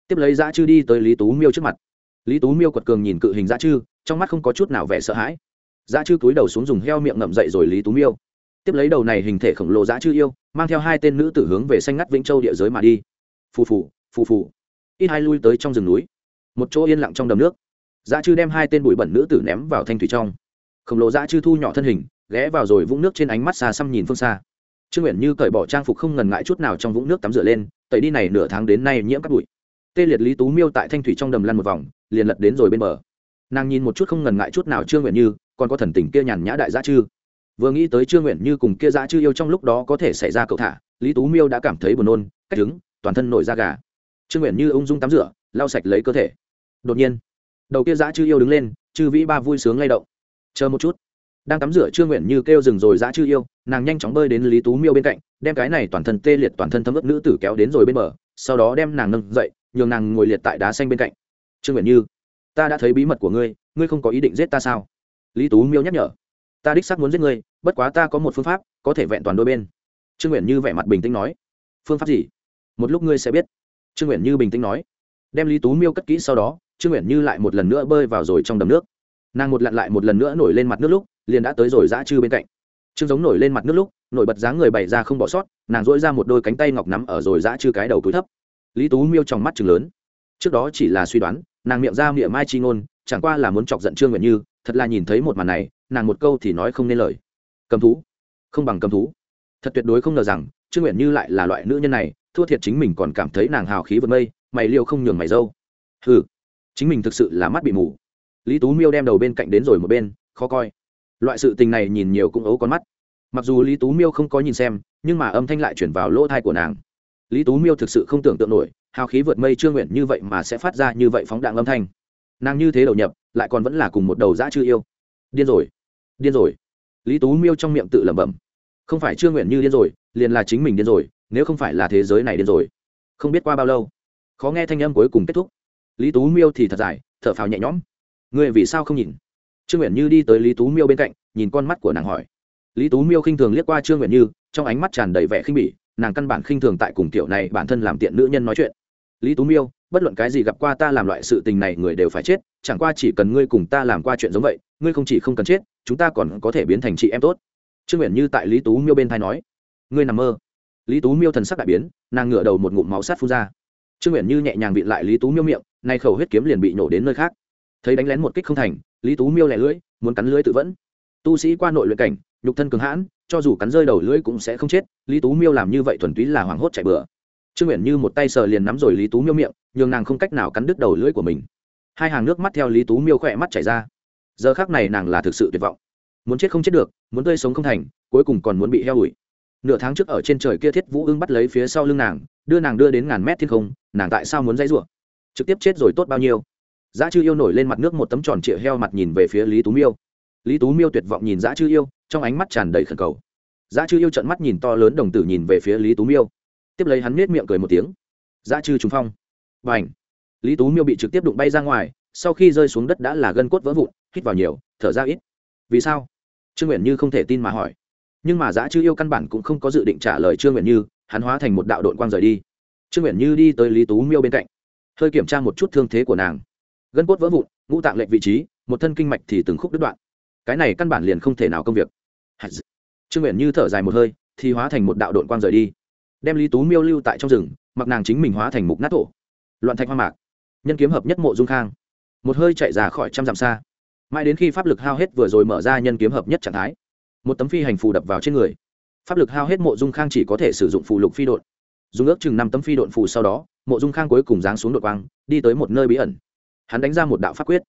Tiếp lấy giá chư đi tới lý tú miêu trước mặt lý tú miêu quật cường nhìn cự hình dã chư, trong mắt không có chút nào vẻ sợ hãi. Dã chư cúi đầu xuống dùng heo miệng ngậm dậy rồi lý tú miêu. Tiếp lấy đầu này hình thể khổng lồ dã chư yêu, mang theo hai tên nữ tử hướng về xanh ngắt vĩnh châu địa giới mà đi. Phù phù phù phù. Ít hai lui tới trong rừng núi. Một chỗ yên lặng trong đầm nước. Dã chư đem hai tên bụi bẩn nữ tử ném vào thanh thủy trong. Khổng lồ dã chư thu nhỏ thân hình, ghé vào rồi vũng nước trên ánh mắt xa xăm nhìn phương xa. Trương nguyện như cởi bỏ trang phục không ngần ngại chút nào trong vũng nước tắm rửa lên, tẩy đi này nửa tháng đến nay nhiễm các bụi. Tê liệt lý tú miêu tại thanh thủy trong đầm lăn một vòng liền lật đến rồi bên bờ. Nàng nhìn một chút không ngần ngại chút nào trương nguyện như, còn có thần tình kia nhàn nhã đại dã chư. Vừa nghĩ tới trương nguyện như cùng kia dã chư yêu trong lúc đó có thể xảy ra cậu thả, lý tú miêu đã cảm thấy buồn nôn, cách đứng, toàn thân nổi da gà. Trương nguyện như ung dung tắm rửa, lau sạch lấy cơ thể. Đột nhiên, đầu kia dã chư yêu đứng lên, chư vĩ ba vui sướng lay động. Chờ một chút. Đang tắm rửa trương nguyện như kêu dừng rồi dã chư yêu, nàng nhanh chóng bơi đến lý tú miêu bên cạnh, đem cái này toàn thân tê liệt toàn thân thấm ướt nữ tử kéo đến rồi bên bờ, sau đó đem nàng nâng dậy, nhường nàng ngồi liệt tại đá xanh bên cạnh trương nguyện như, ta đã thấy bí mật của ngươi ngươi không có ý định giết ta sao? Lý tú miêu nhắc nhở, ta đích xác muốn giết ngươi, bất quá ta có một phương pháp, có thể vẹn toàn đôi bên. Trương nguyện như vẻ mặt bình tĩnh nói, phương pháp gì? Một lúc ngươi sẽ biết. Trương nguyện như bình tĩnh nói, đem lý tú miêu cất kỹ sau đó, trương nguyện như lại một lần nữa bơi vào rồi trong đầm nước. Nàng một lặn lại một lần nữa nổi lên mặt nước lúc, liền đã tới rồi dã chư bên cạnh. Trương giống nổi lên mặt nước lúc, nổi bật dáng người bày ra không bỏ sót, nàng dỗi ra một đôi cánh tay ngọc nắm ở rồi dã chư cái đầu túi thấp. Lý tú miêu trong mắt chừng lớn. Trước đó chỉ là suy đoán nàng miệng ra miệng mai chi ngôn, chẳng qua là muốn chọc giận trương nguyện như, thật là nhìn thấy một màn này, nàng một câu thì nói không nên lời. Cầm thú. Không bằng cầm thú. Thật tuyệt đối không ngờ rằng, trương nguyện như lại là loại nữ nhân này, thua thiệt chính mình còn cảm thấy nàng hào khí vượt mây, mày liêu không nhường mày dâu. Ừ chính mình thực sự là mắt bị mù. Lý tú miêu đem đầu bên cạnh đến rồi một bên, khó coi. Loại sự tình này nhìn nhiều cũng ấu con mắt. Mặc dù lý tú miêu không có nhìn xem, nhưng mà âm thanh lại chuyển vào lỗ thai của nàng. Lý tú miêu thực sự không tưởng tượng nổi hào khí vượt mây trương nguyện như vậy mà sẽ phát ra như vậy phóng đạn âm thanh. Nàng như thế đầu nhập, lại còn vẫn là cùng một đầu dã chưa yêu. Điên rồi điên rồi. Lý tú miêu trong miệng tự lẩm bẩm. Không phải trương nguyện như điên rồi, liền là chính mình điên rồi, nếu không phải là thế giới này điên rồi. Không biết qua bao lâu, khó nghe thanh âm cuối cùng kết thúc. Lý tú miêu thì thật dài, thở phào nhẹ nhõm. Người vì sao không nhìn? Trương nguyện như đi tới lý tú miêu bên cạnh, nhìn con mắt của nàng hỏi. Lý tú miêu khinh thường liếc qua trương nguyện như, trong ánh mắt tràn đầy vẻ khinh bỉ, nàng căn bản khinh thường tại cùng tiểu này bản thân làm tiện nữ nhân nói chuyện lý tú miêu, bất luận cái gì gặp qua ta làm loại sự tình này người đều phải chết, chẳng qua chỉ cần ngươi cùng ta làm qua chuyện giống vậy, ngươi không chỉ không cần chết, chúng ta còn có thể biến thành chị em tốt. Trương nguyện như tại lý tú miêu bên thai nói, ngươi nằm mơ. Lý tú miêu thần sắc đại biến, nàng ngửa đầu một ngụm máu sát phun ra. Trương nguyện như nhẹ nhàng vịn lại lý tú miêu miệng, nay khẩu huyết kiếm liền bị nổ đến nơi khác. Thấy đánh lén một kích không thành, lý tú miêu lẻ lưỡi, muốn cắn lưỡi tự vẫn. Tu sĩ qua nội luyện cảnh, nhục thân cường hãn, cho dù cắn rơi đầu lưỡi cũng sẽ không chết, lý tú miêu làm như vậy thuần túy là hoảng hốt chạy bừa trương nguyện như một tay sờ liền nắm rồi lý tú miêu miệng, nhường nàng không cách nào cắn đứt đầu lưỡi của mình. Hai hàng nước mắt theo lý tú miêu khỏe mắt chảy ra. Giờ khác này nàng là thực sự tuyệt vọng. Muốn chết không chết được, muốn tươi sống không thành, cuối cùng còn muốn bị heo ủi. Nửa tháng trước ở trên trời kia thiết vũ ưng bắt lấy phía sau lưng nàng, đưa nàng đưa đến ngàn mét thiên không, nàng tại sao muốn dãy rủa? Trực tiếp chết rồi tốt bao nhiêu? Giá chư yêu nổi lên mặt nước một tấm tròn trịa heo mặt nhìn về phía lý tú miêu. Lý tú miêu tuyệt vọng nhìn giá chư yêu, trong ánh mắt tràn đầy khẩn cầu. Giá chư yêu trận mắt nhìn to lớn đồng tử nhìn về phía lý tú miêu tiếp lấy hắn nết miệng cười một tiếng. Dã trừ trùng phong. Và ảnh lý tú miêu bị trực tiếp đụng bay ra ngoài, sau khi rơi xuống đất đã là gân cốt vỡ vụn, hít vào nhiều, thở ra ít. Vì sao? Trương nguyện như không thể tin mà hỏi. Nhưng mà dã chư yêu căn bản cũng không có dự định trả lời trương nguyện như, hắn hóa thành một đạo đội quang rời đi. Trương nguyện như đi tới lý tú miêu bên cạnh, hơi kiểm tra một chút thương thế của nàng. Gân cốt vỡ vụn, ngũ tạng lệnh vị trí, một thân kinh mạch thì từng khúc đứt đoạn. Cái này căn bản liền không thể nào công việc. Trương nguyện như thở dài một hơi, thì hóa thành một đạo đội quang rời đi đem lý tú miêu lưu tại trong rừng, mặc nàng chính mình hóa thành mục nát thổ. Loạn thạch hoa mạc. Nhân kiếm hợp nhất mộ dung khang. Một hơi chạy ra khỏi trăm dặm xa. Mãi đến khi pháp lực hao hết vừa rồi mở ra nhân kiếm hợp nhất trạng thái, một tấm phi hành phù đập vào trên người. Pháp lực hao hết mộ dung khang chỉ có thể sử dụng phù lục phi đột dùng ước chừng năm tấm phi đột phù sau đó, mộ dung khang cuối cùng giáng xuống đột quang, đi tới một nơi bí ẩn. Hắn đánh ra một đạo pháp quyết.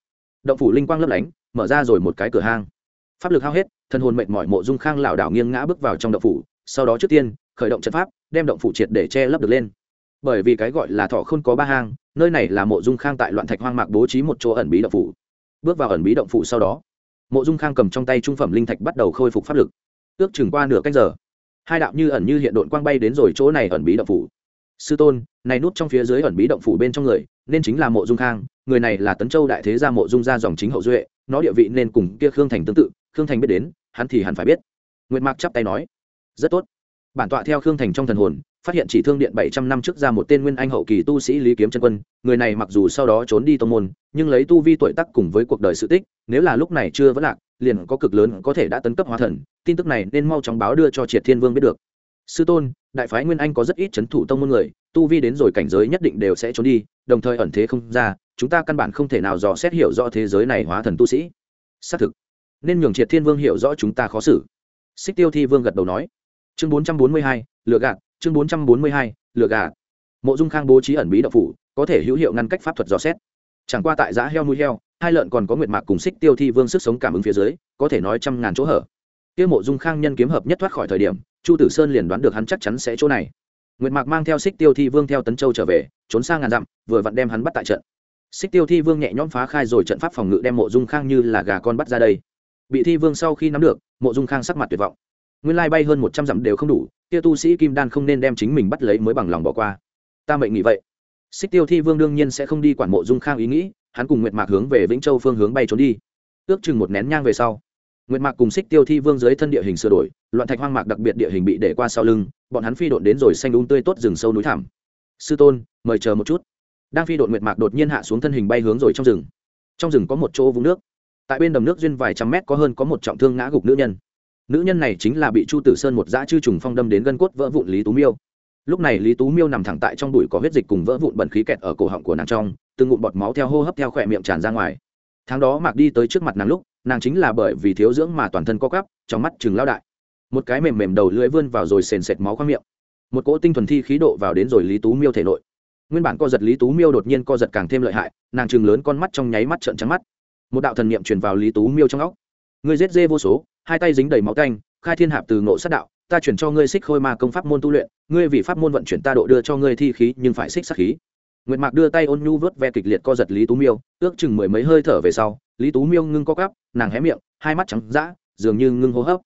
Động phủ linh quang lấp lánh, mở ra rồi một cái cửa hang. Pháp lực hao hết, thân hồn mệt mỏi mộ dung khang lảo đảo nghiêng ngã bước vào trong động phủ, sau đó trước tiên, khởi động trận pháp đem động phủ triệt để che lấp được lên. Bởi vì cái gọi là thọ không có ba hang, nơi này là mộ dung khang tại loạn thạch hoang mạc bố trí một chỗ ẩn bí động phủ. Bước vào ẩn bí động phủ sau đó, mộ dung khang cầm trong tay trung phẩm linh thạch bắt đầu khôi phục pháp lực. Ước chừng qua nửa canh giờ, hai đạo như ẩn như hiện đội quang bay đến rồi chỗ này ẩn bí động phủ. Sư tôn, này nút trong phía dưới ẩn bí động phủ bên trong người, nên chính là mộ dung khang, người này là tấn châu đại thế gia mộ dung gia dòng chính hậu duệ, nó địa vị nên cùng kia khương thành tương tự, khương thành biết đến, hắn thì hẳn phải biết. Nguyệt mạc chắp tay nói, rất tốt bản tọa theo khương thành trong thần hồn, phát hiện chỉ thương điện bảy trăm năm trước ra một tên nguyên anh hậu kỳ tu sĩ lý kiếm chân quân, người này mặc dù sau đó trốn đi tông môn, nhưng lấy tu vi tuổi tắc cùng với cuộc đời sự tích, nếu là lúc này chưa vẫn lạc, liền có cực lớn có thể đã tấn cấp hóa thần, tin tức này nên mau chóng báo đưa cho triệt thiên vương biết được. Sư tôn, đại phái nguyên anh có rất ít c h ấ n thủ tông môn người, tu vi đến rồi cảnh giới nhất định đều sẽ trốn đi, đồng thời ẩn thế không ra, chúng ta căn bản không thể nào dò xét hiểu rõ thế giới này hóa thần tu sĩ. Xác thực. Nên nhường triệt thiên vương hiểu rõ chúng ta khó xử. Xích tiêu thi vương gật đầu nói chương bốn trăm bốn mươi hai lựa gạt. Chương bốn trăm bốn mươi hai lựa gạt. Mộ dung khang bố trí ẩn bí đậu phủ, có thể hữu hiệu ngăn cách pháp thuật dò xét. Chẳng qua tại giã heo nuôi heo, hai lợn còn có nguyệt mạc cùng xích tiêu thi vương sức sống cảm ứng phía dưới, có thể nói trăm ngàn chỗ hở. Kia mộ dung khang nhân kiếm hợp nhất thoát khỏi thời điểm, chu tử sơn liền đoán được hắn chắc chắn sẽ chỗ này. Nguyệt mạc mang theo xích tiêu thi vương theo tấn châu trở về, trốn sang ngàn dặm, vừa vặn đem hắn bắt tại trận. Xích tiêu thi vương nhẹ nhõm phá khai rồi trận pháp phòng ngự đem mộ dung khang như là gà con bắt ra đây. Bị thi vương sau khi nắm được, mộ dung khang sắc mặt tuyệt vọng nguyên lai bay hơn một trăm dặm đều không đủ, kia tu sĩ kim đan không nên đem chính mình bắt lấy mới bằng lòng bỏ qua. Ta mệnh nghĩ vậy. Xích tiêu thi vương đương nhiên sẽ không đi quản mộ dung khang ý nghĩ, hắn cùng nguyệt mạc hướng về vĩnh châu phương hướng bay trốn đi. Ước chừng một nén nhang về sau, nguyệt mạc cùng xích tiêu thi vương dưới thân địa hình sửa đổi, loạn thạch hoang mạc đặc biệt địa hình bị để qua sau lưng, bọn hắn phi đột đến rồi xanh đúng tươi tốt rừng sâu núi thảm sư tôn, mời chờ một chút. Đang phi đột nguyệt mạc đột nhiên hạ xuống thân hình bay hướng rồi trong rừng. Trong rừng có một chỗ vũng nước. Tại bên đầm nước duyên vài trăm mét có hơn có một trọng thương ngã gục nữ nhân nữ nhân này chính là bị chu tử sơn một dã chư trùng phong đâm đến gân cốt vỡ vụn lý tú miêu. Lúc này lý tú miêu nằm thẳng tại trong bụi có huyết dịch cùng vỡ vụn bẩn khí kẹt ở cổ họng của nàng trong, từng ngụm bọt máu theo hô hấp theo khỏe miệng tràn ra ngoài. Tháng đó mạc đi tới trước mặt nàng lúc, nàng chính là bởi vì thiếu dưỡng mà toàn thân co cắp trong mắt chừng lao đại. Một cái mềm mềm đầu lưỡi vươn vào rồi sền sệt máu khoang miệng. Một cỗ tinh thuần thi khí độ vào đến rồi lý tú miêu thể nội. Nguyên bản co giật lý tú miêu đột nhiên co giật càng thêm lợi hại, nàng chừng lớn con mắt trong nháy mắt trợn trắng mắt. Một đạo thần niệm truyền vào lý tú miêu trong óc. Ngươi giết dê vô số hai tay dính đầy máu canh khai thiên hạp từ ngộ sát đạo, ta chuyển cho ngươi xích khôi ma công pháp môn tu luyện, ngươi vì pháp môn vận chuyển ta độ đưa cho ngươi thi khí nhưng phải xích sát khí. Nguyệt mạc đưa tay ôn nhu vớt ve kịch liệt co giật lý tú miêu, ước chừng mười mấy hơi thở về sau, lý tú miêu ngưng co cắp, nàng hé miệng, hai mắt trắng d dường như ngưng hô hấp.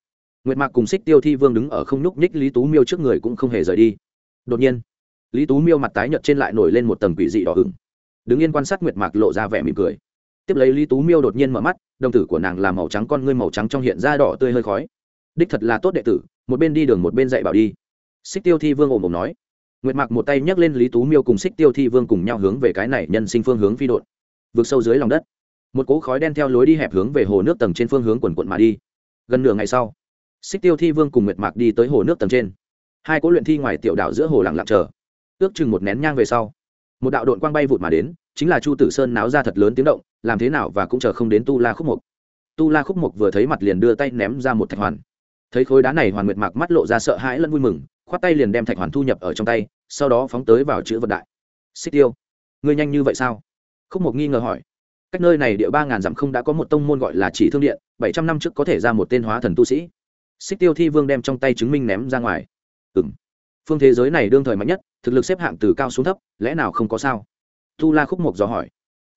Nguyệt mạc cùng xích tiêu thi vương đứng ở không nhúc nhích lý tú miêu trước người cũng không hề rời đi. Đột nhiên, lý tú miêu mặt tái nhợt trên lại nổi lên một tầng quỷ dị đỏ ửng. Đứng yên quan sát nguyệt mạc lộ ra vẻ mỉm cười tiếp lấy lý tú miêu đột nhiên mở mắt, đồng tử của nàng là màu trắng con ngươi màu trắng trong hiện ra đỏ tươi hơi khói. Đích thật là tốt đệ tử, một bên đi đường một bên dạy bảo đi. Xích tiêu thi vương ồm ồm nói. Nguyệt mạc một tay nhấc lên lý tú miêu cùng xích tiêu thi vương cùng nhau hướng về cái này nhân sinh phương hướng phi đột vượt sâu dưới lòng đất, một cỗ khói đen theo lối đi hẹp hướng về hồ nước tầng trên phương hướng quần quận mà đi. Gần nửa ngày sau, xích tiêu thi vương cùng nguyệt mạc đi tới hồ nước tầng trên. Hai cỗ luyện thi ngoài tiểu đảo giữa hồ lặng lặng chờ. Ước chừng một nén nhang về sau, một đạo đội quang bay vụt mà đến chính là chu tử sơn náo ra thật lớn tiếng động, làm thế nào và cũng chờ không đến tu la khúc mục. Tu la khúc mục vừa thấy mặt liền đưa tay ném ra một thạch hoàn. Thấy khối đá này hoàn nguyệt mạc mắt lộ ra sợ hãi lẫn vui mừng, khoát tay liền đem thạch hoàn thu nhập ở trong tay, sau đó phóng tới vào chữ vật đại. Xích tiêu, ngươi nhanh như vậy sao? Khúc mục nghi ngờ hỏi. Cách nơi này địa ba ngàn dặm không đã có một tông môn gọi là chỉ thương điện, bảy trăm năm trước có thể ra một tên hóa thần tu sĩ. Xích tiêu thi vương đem trong tay chứng minh ném ra ngoài. Ừ m phương thế giới này đương thời mạnh nhất, thực lực xếp hạng từ cao xuống thấp, lẽ nào không có sao? Tu la khúc mộc dò hỏi.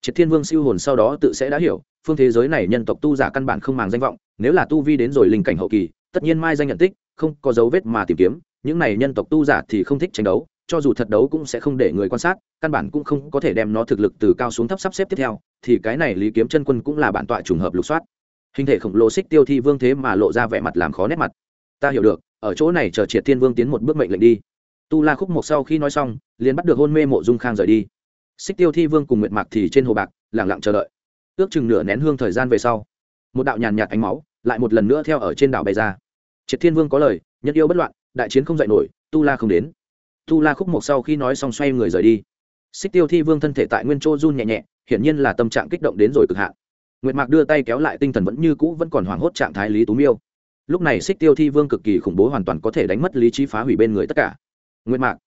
Triệt thiên vương siêu hồn sau đó tự sẽ đã hiểu, phương thế giới này nhân tộc tu giả căn bản không màng danh vọng, nếu là tu vi đến rồi linh cảnh hậu kỳ, tất nhiên mai danh nhận tích, không có dấu vết mà tìm kiếm, những này nhân tộc tu giả thì không thích tranh đấu, cho dù thật đấu cũng sẽ không để người quan sát, căn bản cũng không có thể đem nó thực lực từ cao xuống thấp sắp xếp tiếp theo, thì cái này lý kiếm chân quân cũng là bản tọa trùng hợp lục soát. Hình thể khổng lồ xích tiêu thi vương thế mà lộ ra vẻ mặt làm khó nét mặt. Ta hiểu được, ở chỗ này chờ triệt thiên vương tiến một bước mệnh lệnh đi. Tu la khúc một sau khi nói xong, liền bắt được hôn mê mộ dung khang rời đi xích tiêu thi vương cùng nguyệt mạc thì trên hồ bạc lẳng lặng chờ đợi. Ước chừng nửa nén hương thời gian về sau, một đạo nhàn nhạt ánh máu lại một lần nữa theo ở trên đảo bay ra. Triệt thiên vương có lời nhân yêu bất loạn, đại chiến không dạy nổi, tu la không đến. Tu la khúc một sau khi nói xong xoay người rời đi. Xích tiêu thi vương thân thể tại nguyên chỗ run nhẹ nhẹ, hiển nhiên là tâm trạng kích động đến rồi cực hạn. Nguyệt mạc đưa tay kéo lại tinh thần vẫn như cũ vẫn còn hoảng hốt trạng thái lý tú miêu. Lúc này xích tiêu thi vương cực kỳ khủng bố hoàn toàn có thể đánh mất lý trí phá hủy bên người tất cả. Nguyệt mạc,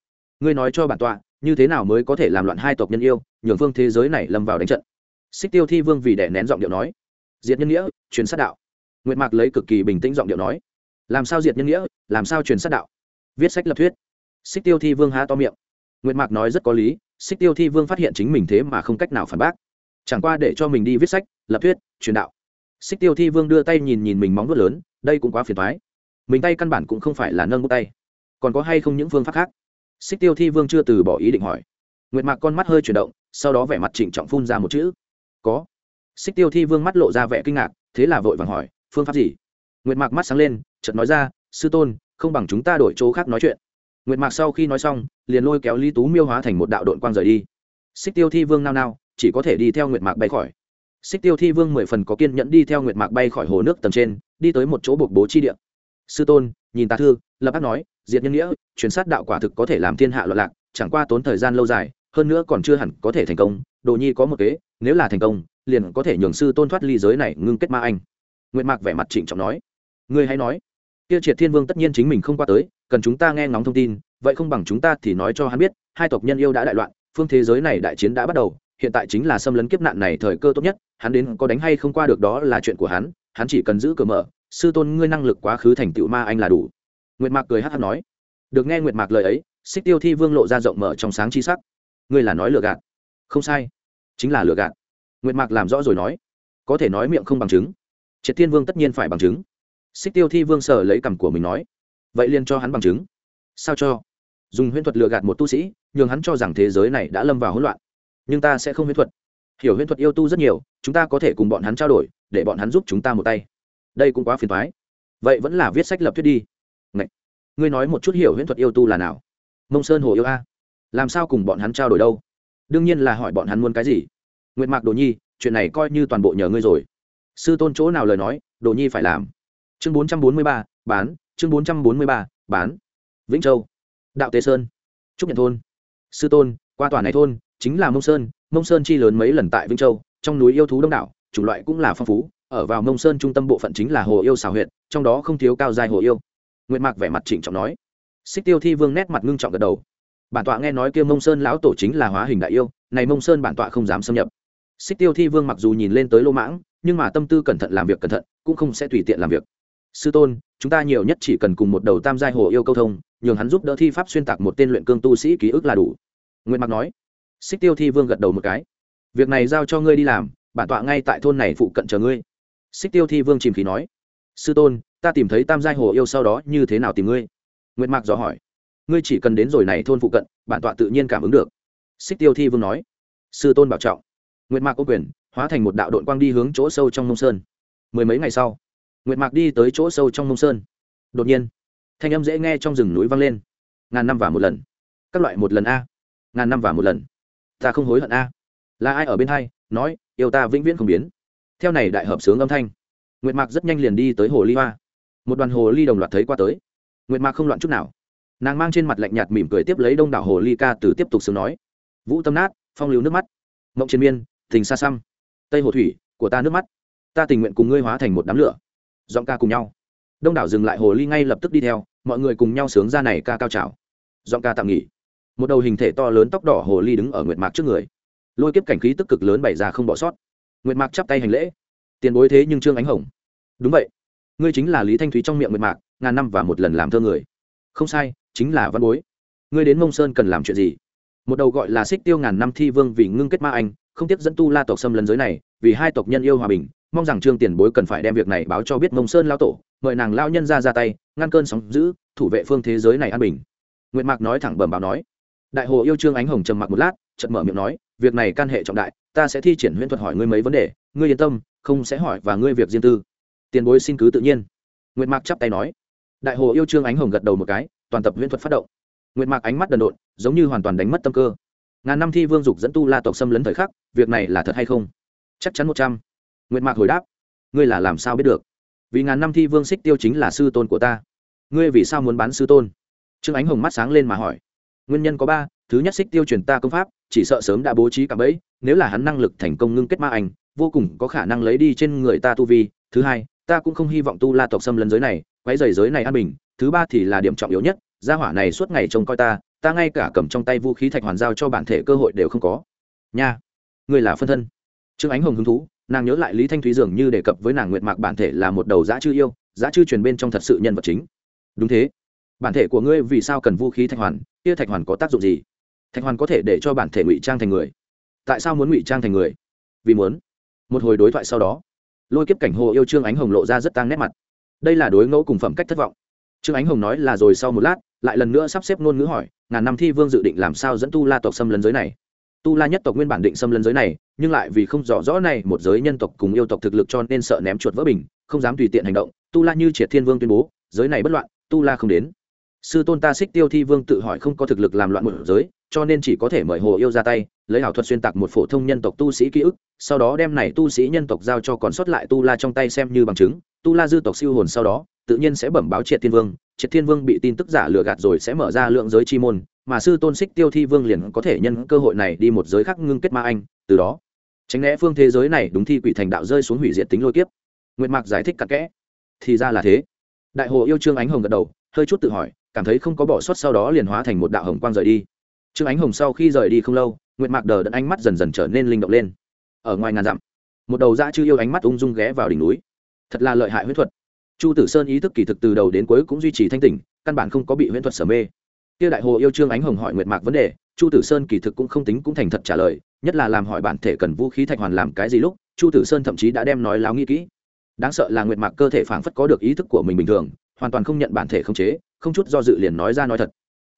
ngươi nói cho bản tọa như thế nào mới có thể làm loạn hai tộc nhân yêu, nhường phương thế giới này lâm vào đánh trận. Xích tiêu thi vương vì đẻ nén giọng điệu nói, diệt nhân nghĩa, truyền sát đạo. Nguyệt mạc lấy cực kỳ bình tĩnh giọng điệu nói, làm sao diệt nhân nghĩa, làm sao truyền sát đạo? Viết sách lập thuyết. Xích tiêu thi vương há to miệng. Nguyệt mạc nói rất có lý, xích tiêu thi vương phát hiện chính mình thế mà không cách nào phản bác. Chẳng qua để cho mình đi viết sách, lập thuyết, truyền đạo. Xích tiêu thi vương đưa tay nhìn nhìn mình móng vuốt lớn, đây cũng quá phiền thoái mình tay căn bản cũng không phải là nâng bút tay. Còn có hay không những phương pháp khác? Xích tiêu thi vương chưa từ bỏ ý định hỏi. Nguyệt mạc con mắt hơi chuyển động, sau đó vẻ mặt trịnh trọng phun ra một chữ. Có. Xích tiêu thi vương mắt lộ ra vẻ kinh ngạc, thế là vội vàng hỏi, phương pháp gì? Nguyệt mạc mắt sáng lên, chợt nói ra, sư tôn, không bằng chúng ta đổi chỗ khác nói chuyện. Nguyệt mạc sau khi nói xong, liền lôi kéo lý tú miêu hóa thành một đạo đội quang rời đi. Xích tiêu thi vương nao nao, chỉ có thể đi theo nguyệt mạc bay khỏi. Xích tiêu thi vương mười phần có kiên nhẫn đi theo nguyệt mạc bay khỏi hồ nước tầng trên, đi tới một chỗ buộc bố chi địa. Sư tôn, nhìn ta thư, lập ác nói diệt nhân nghĩa chuyển sát đạo quả thực có thể làm thiên hạ loạn lạc, chẳng qua tốn thời gian lâu dài, hơn nữa còn chưa hẳn có thể thành công, đồ nhi có một kế, nếu là thành công, liền có thể nhường sư tôn thoát ly giới này ngưng kết ma anh. Nguyệt mạc vẻ mặt trịnh trọng nói. Ngươi hãy nói. Kia triệt thiên vương tất nhiên chính mình không qua tới, cần chúng ta nghe ngóng thông tin, vậy không bằng chúng ta thì nói cho hắn biết, hai tộc nhân yêu đã đại loạn, phương thế giới này đại chiến đã bắt đầu, hiện tại chính là xâm lấn kiếp nạn này thời cơ tốt nhất, hắn đến có đánh hay không qua được đó là chuyện của hắn hắn chỉ cần giữ cửa mở, sư tôn ngươi năng lực quá khứ thành tựu ma anh là đủ nguyệt mạc cười hát hát nói. Được nghe nguyệt mạc lời ấy, xích tiêu thi vương lộ ra rộng mở trong sáng chi sắc. Ngươi là nói lừa gạt. Không sai. Chính là lừa gạt. Nguyệt mạc làm rõ rồi nói. Có thể nói miệng không bằng chứng. Triệt thiên vương tất nhiên phải bằng chứng. Xích tiêu thi vương sở lấy cằm của mình nói. Vậy liền cho hắn bằng chứng. Sao cho? Dùng huyễn thuật lừa gạt một tu sĩ, nhường hắn cho rằng thế giới này đã lâm vào hỗn loạn. Nhưng ta sẽ không huyễn thuật. Hiểu huyễn thuật yêu tu rất nhiều, chúng ta có thể cùng bọn hắn trao đổi, để bọn hắn giúp chúng ta một tay. Đây cũng quá phiền thoái vậy vẫn là viết sách lập thuyết đi. Ngậy! ngươi nói một chút hiểu huyễn thuật yêu tu là nào? Mông sơn hồ yêu a. Làm sao cùng bọn hắn trao đổi đâu? Đương nhiên là hỏi bọn hắn muốn cái gì. Nguyệt mạc đồ nhi, chuyện này coi như toàn bộ nhờ ngươi rồi. Sư tôn chỗ nào lời nói, đồ nhi phải làm. Chương bốn trăm bốn mươi ba, bán. Chương bốn trăm bốn mươi ba, bán. Vĩnh châu. Đạo tế sơn. Trúc nhận thôn. Sư tôn, qua tòa này thôn, chính là mông sơn. Mông sơn chi lớn mấy lần tại vĩnh châu, trong núi yêu thú đông đảo, chủng loại cũng là phong phú. Ở vào mông sơn trung tâm bộ phận chính là hồ yêu xào huyện trong đó không thiếu cao dài hồ yêu nguyệt mạc vẻ mặt trịnh trọng nói. Xích tiêu thi vương nét mặt ngưng trọng gật đầu. Bản tọa nghe nói kia mông sơn lão tổ chính là hóa hình đại yêu, này mông sơn bản tọa không dám xâm nhập. Xích tiêu thi vương mặc dù nhìn lên tới lô mãng, nhưng mà tâm tư cẩn thận làm việc cẩn thận, cũng không sẽ tùy tiện làm việc. Sư tôn, chúng ta nhiều nhất chỉ cần cùng một đầu tam giai hồ yêu câu thông, nhường hắn giúp đỡ thi pháp xuyên tạc một tên luyện cương tu sĩ ký ức là đủ. Nguyệt mặc nói. Xích tiêu thi vương gật đầu một cái. Việc này giao cho ngươi đi làm, bản tọa ngay tại thôn này phụ cận chờ ngươi. Xích tiêu thi vương chìm khí nói. Sư tôn ta tìm thấy tam giai hồ yêu sau đó như thế nào tìm ngươi? Nguyệt mạc dò hỏi. Ngươi chỉ cần đến rồi này thôn phụ cận, bản tọa tự nhiên cảm ứng được. Xích tiêu thi vương nói. Sư tôn bảo trọng. Nguyệt mạc có quyền, hóa thành một đạo đội quang đi hướng chỗ sâu trong nông sơn. Mười mấy ngày sau, nguyệt mạc đi tới chỗ sâu trong nông sơn. Đột nhiên, thanh âm dễ nghe trong rừng núi vang lên. Ngàn năm và một lần. Các loại một lần a. Ngàn năm và một lần. Ta không hối hận a. Là ai ở bên hai, nói, yêu ta vĩnh viễn không biến. Theo này đại hợp sướng âm thanh, nguyệt mạc rất nhanh liền đi tới hồ ly hoa một đoàn hồ ly đồng loạt thấy qua tới. Nguyệt mạc không loạn chút nào. Nàng mang trên mặt lạnh nhạt mỉm cười tiếp lấy đông đảo hồ ly ca từ tiếp tục sướng nói. Vũ tâm nát, phong lưu nước mắt. Mộng chiến miên, tình xa xăm. Tây hồ thủy, của ta nước mắt. Ta tình nguyện cùng ngươi hóa thành một đám lửa. Giọng ca cùng nhau. Đông đảo dừng lại hồ ly ngay lập tức đi theo, mọi người cùng nhau sướng ra này ca cao trào. Giọng ca tạm nghỉ. Một đầu hình thể to lớn tóc đỏ hồ ly đứng ở nguyệt mạc trước người. Lôi kiếp cảnh khí tức cực lớn bày ra không bỏ sót. Nguyệt mạc chắp tay hành lễ. Tiền bối thế nhưng trương ánh hồng. Đúng vậy ngươi chính là lý thanh thúy trong miệng nguyệt mạc, ngàn năm và một lần làm thơ người. Không sai, chính là văn bối. Ngươi đến mông sơn cần làm chuyện gì? Một đầu gọi là xích tiêu ngàn năm thi vương vì ngưng kết ma anh, không tiếp dẫn tu la tộc xâm lấn giới này, vì hai tộc nhân yêu hòa bình, mong rằng trương tiền bối cần phải đem việc này báo cho biết mông sơn lao tổ, mời nàng lao nhân ra ra tay, ngăn cơn sóng giữ thủ vệ phương thế giới này an bình. Nguyệt mạc nói thẳng bẩm báo nói. Đại hồ yêu trương ánh hồng trầm mặc một lát, chợt mở miệng nói, việc này can hệ trọng đại, ta sẽ thi triển huyễn thuật hỏi ngươi mấy vấn đề, ngươi yên tâm, không sẽ hỏi và ngươi việc riêng tư tiền bối xin cứ tự nhiên. Nguyệt mạc chắp tay nói. Đại hồ yêu trương ánh hồng gật đầu một cái, toàn tập huyễn thuật phát động. Nguyệt mạc ánh mắt đần độn, giống như hoàn toàn đánh mất tâm cơ. Ngàn năm thi vương dục dẫn tu la tộc xâm lấn thời khắc, việc này là thật hay không? Chắc chắn một trăm. Nguyệt mạc hồi đáp. Ngươi là làm sao biết được? Vì ngàn năm thi vương xích tiêu chính là sư tôn của ta. Ngươi vì sao muốn bán sư tôn? Trương ánh hồng mắt sáng lên mà hỏi. Nguyên nhân có ba, thứ nhất xích tiêu truyền ta công pháp, chỉ sợ sớm đã bố trí cả bẫy, nếu là hắn năng lực thành công ngưng kết ma ảnh, vô cùng có khả năng lấy đi trên người ta tu vi. Thứ hai ta cũng không hy vọng tu la tộc xâm lấn giới này quái dày giới này an bình, thứ ba thì là điểm trọng yếu nhất, gia hỏa này suốt ngày trông coi ta ta ngay cả cầm trong tay vũ khí thạch hoàn giao cho bản thể cơ hội đều không có. Nha ngươi là phân thân. Trương ánh hồng hứng thú, nàng nhớ lại lý thanh thúy dường như đề cập với nàng nguyệt mạc bản thể là một đầu giã chư yêu giã chư truyền bên trong thật sự nhân vật chính. Đúng thế. Bản thể của ngươi vì sao cần vũ khí thạch hoàn, kia thạch hoàn có tác dụng gì? Thạch hoàn có thể để cho bản thể ngụy trang thành người. Tại sao muốn ngụy trang thành người? Vì muốn. Một hồi đối thoại sau đó lôi kiếp cảnh hồ yêu trương ánh hồng lộ ra rất tăng nét mặt. Đây là đối ngẫu cùng phẩm cách thất vọng. Trương ánh hồng nói là rồi sau một lát, lại lần nữa sắp xếp ngôn ngữ hỏi, ngàn năm thi vương dự định làm sao dẫn tu la tộc xâm lấn giới này? Tu la nhất tộc nguyên bản định xâm lấn giới này, nhưng lại vì không rõ rõ này một giới nhân tộc cùng yêu tộc thực lực cho nên sợ ném chuột vỡ bình, không dám tùy tiện hành động. Tu la như triệt thiên vương tuyên bố, giới này bất loạn, tu la không đến sư tôn ta xích tiêu thi vương tự hỏi không có thực lực làm loạn một giới, cho nên chỉ có thể mời hồ yêu ra tay, lấy ảo thuật xuyên tạc một phổ thông nhân tộc tu sĩ ký ức, sau đó đem này tu sĩ nhân tộc giao cho còn sót lại tu la trong tay xem như bằng chứng. Tu la dư tộc siêu hồn sau đó, tự nhiên sẽ bẩm báo triệt thiên vương. Triệt thiên vương bị tin tức giả lừa gạt rồi sẽ mở ra lượng giới chi môn, mà sư tôn xích tiêu thi vương liền có thể nhân cơ hội này đi một giới khác ngưng kết ma anh, từ đó, tránh lẽ phương thế giới này đúng thi quỷ thành đạo rơi xuống hủy diệt tính lôi kiếp. Nguyệt mạc giải thích cặn kẽ. Thì ra là thế. Đại hồ yêu trương ánh hồng gật đầu, hơi chút tự hỏi cảm thấy không có bỏ sót sau đó liền hóa thành một đạo hồng quang rời đi. Trương ánh hồng sau khi rời đi không lâu, nguyệt mạc đờ đẫn ánh mắt dần dần trở nên linh động lên. Ở ngoài ngàn dặm, một đầu dã chư yêu ánh mắt ung dung ghé vào đỉnh núi. Thật là lợi hại huyễn thuật. Chu tử sơn ý thức kỳ thực từ đầu đến cuối cũng duy trì thanh tỉnh, căn bản không có bị huyễn thuật sở mê. Kia đại hồ yêu trương ánh hồng hỏi nguyệt mạc vấn đề, chu tử sơn kỳ thực cũng không tính cũng thành thật trả lời, nhất là làm hỏi bản thể cần vũ khí thạch hoàn làm cái gì lúc, chu tử sơn thậm chí đã đem nói láo nghĩ kỹ. Đáng sợ là nguyệt mạc cơ thể phảng phất có được ý thức của mình bình thường, hoàn toàn không nhận bản thể không chế không chút do dự liền nói ra nói thật.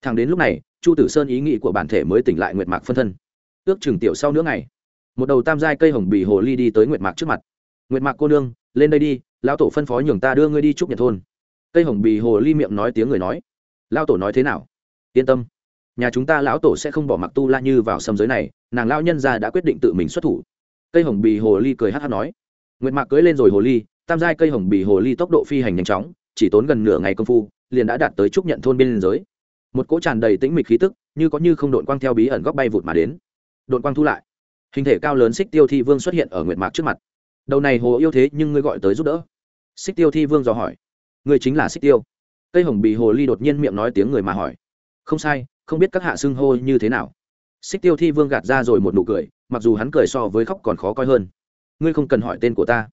Thằng đến lúc này, chu tử sơn ý nghĩ của bản thể mới tỉnh lại nguyệt mạc phân thân. Ước chừng tiểu sau nữa ngày, một đầu tam giai cây hồng bì hồ ly đi tới nguyệt mạc trước mặt. Nguyệt mạc cô nương, lên đây đi, lão tổ phân phó nhường ta đưa ngươi đi chúc nhật thôn. Cây hồng bì hồ ly miệng nói tiếng người nói. Lão tổ nói thế nào? Yên tâm, nhà chúng ta lão tổ sẽ không bỏ mặc tu la như vào sầm giới này, nàng lão nhân gia đã quyết định tự mình xuất thủ. Cây hồng bì hồ ly cười hát hát nói. Nguyệt mạc cưỡi lên rồi hồ ly, tam giai cây hồng bì hồ ly tốc độ phi hành nhanh chóng, chỉ tốn gần nửa ngày công phu liền đã đạt tới trúc nhận thôn biên giới. Một cỗ tràn đầy tĩnh mịch khí tức, như có như không đội quang theo bí ẩn góc bay vụt mà đến. Đội quang thu lại. Hình thể cao lớn xích tiêu thi vương xuất hiện ở nguyệt mạc trước mặt. Đầu này hồ yêu thế nhưng ngươi gọi tới giúp đỡ. Xích tiêu thi vương dò hỏi. Ngươi chính là xích tiêu. Cây hồng bì hồ ly đột nhiên miệng nói tiếng người mà hỏi. Không sai, không biết các hạ xưng hô như thế nào. Xích tiêu thi vương gạt ra rồi một nụ cười, mặc dù hắn cười so với khóc còn khó coi hơn. Ngươi không cần hỏi tên của ta.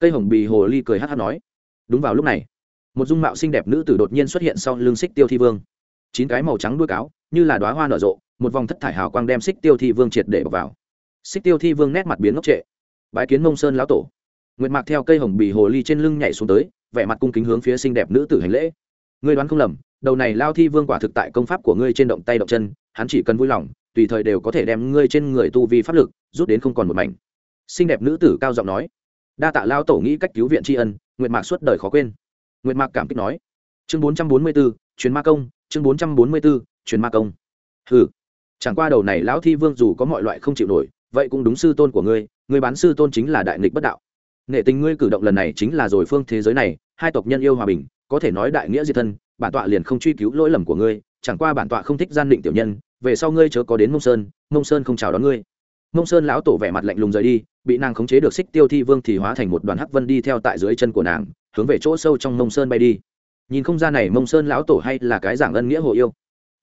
Cây hồng bì hồ ly cười hát hát nói. Đúng vào lúc này một dung mạo xinh đẹp nữ tử đột nhiên xuất hiện sau lưng xích tiêu thi vương. Chín cái màu trắng đuôi cáo, như là đoá hoa nở rộ, một vòng thất thải hào quang đem xích tiêu thi vương triệt để bọc vào. Xích tiêu thi vương nét mặt biến ngốc trệ. Bái kiến mông sơn lão tổ. Nguyệt mạc theo cây hồng bì hồ ly trên lưng nhảy xuống tới, vẻ mặt cung kính hướng phía xinh đẹp nữ tử hành lễ. Ngươi đoán không lầm, đầu này lao thi vương quả thực tại công pháp của ngươi trên động tay động chân, hắn chỉ cần vui lòng, tùy thời đều có thể đem ngươi trên người tu vi pháp lực, rút đến không còn một mảnh. Xinh đẹp nữ tử cao giọng nói. Đa tạ lao tổ nghĩ cách cứu viện tri ân, nguyệt mạc suốt đời khó quên nguyệt mạc cảm kích nói. Chương bốn trăm bốn mươi b ố chuyến ma công, chương bốn trăm bốn mươi b ố chuyến ma công. Hừ, chẳng qua đầu này lão thi vương dù có mọi loại không chịu nổi, vậy cũng đúng sư tôn của ngươi Ngươi bán sư tôn chính là đại nghịch bất đạo. Nghệ tình ngươi cử động lần này chính là rồi phương thế giới này, hai tộc nhân yêu hòa bình, có thể nói đại nghĩa diệt thân, bản tọa liền không truy cứu lỗi lầm của ngươi, chẳng qua bản tọa không thích gian định tiểu nhân, về sau ngươi chớ có đến mông sơn mông sơn không chào đón ngươi. Mông sơn lão tổ vẻ mặt lạnh lùng rời đi bị nàng khống chế được xích tiêu thi vương thì hóa thành một đoàn hắc vân đi theo tại dưới chân của nàng, hướng về chỗ sâu trong mông sơn bay đi. Nhìn không ra này mông sơn lão tổ hay là cái giảng ân nghĩa hồ yêu.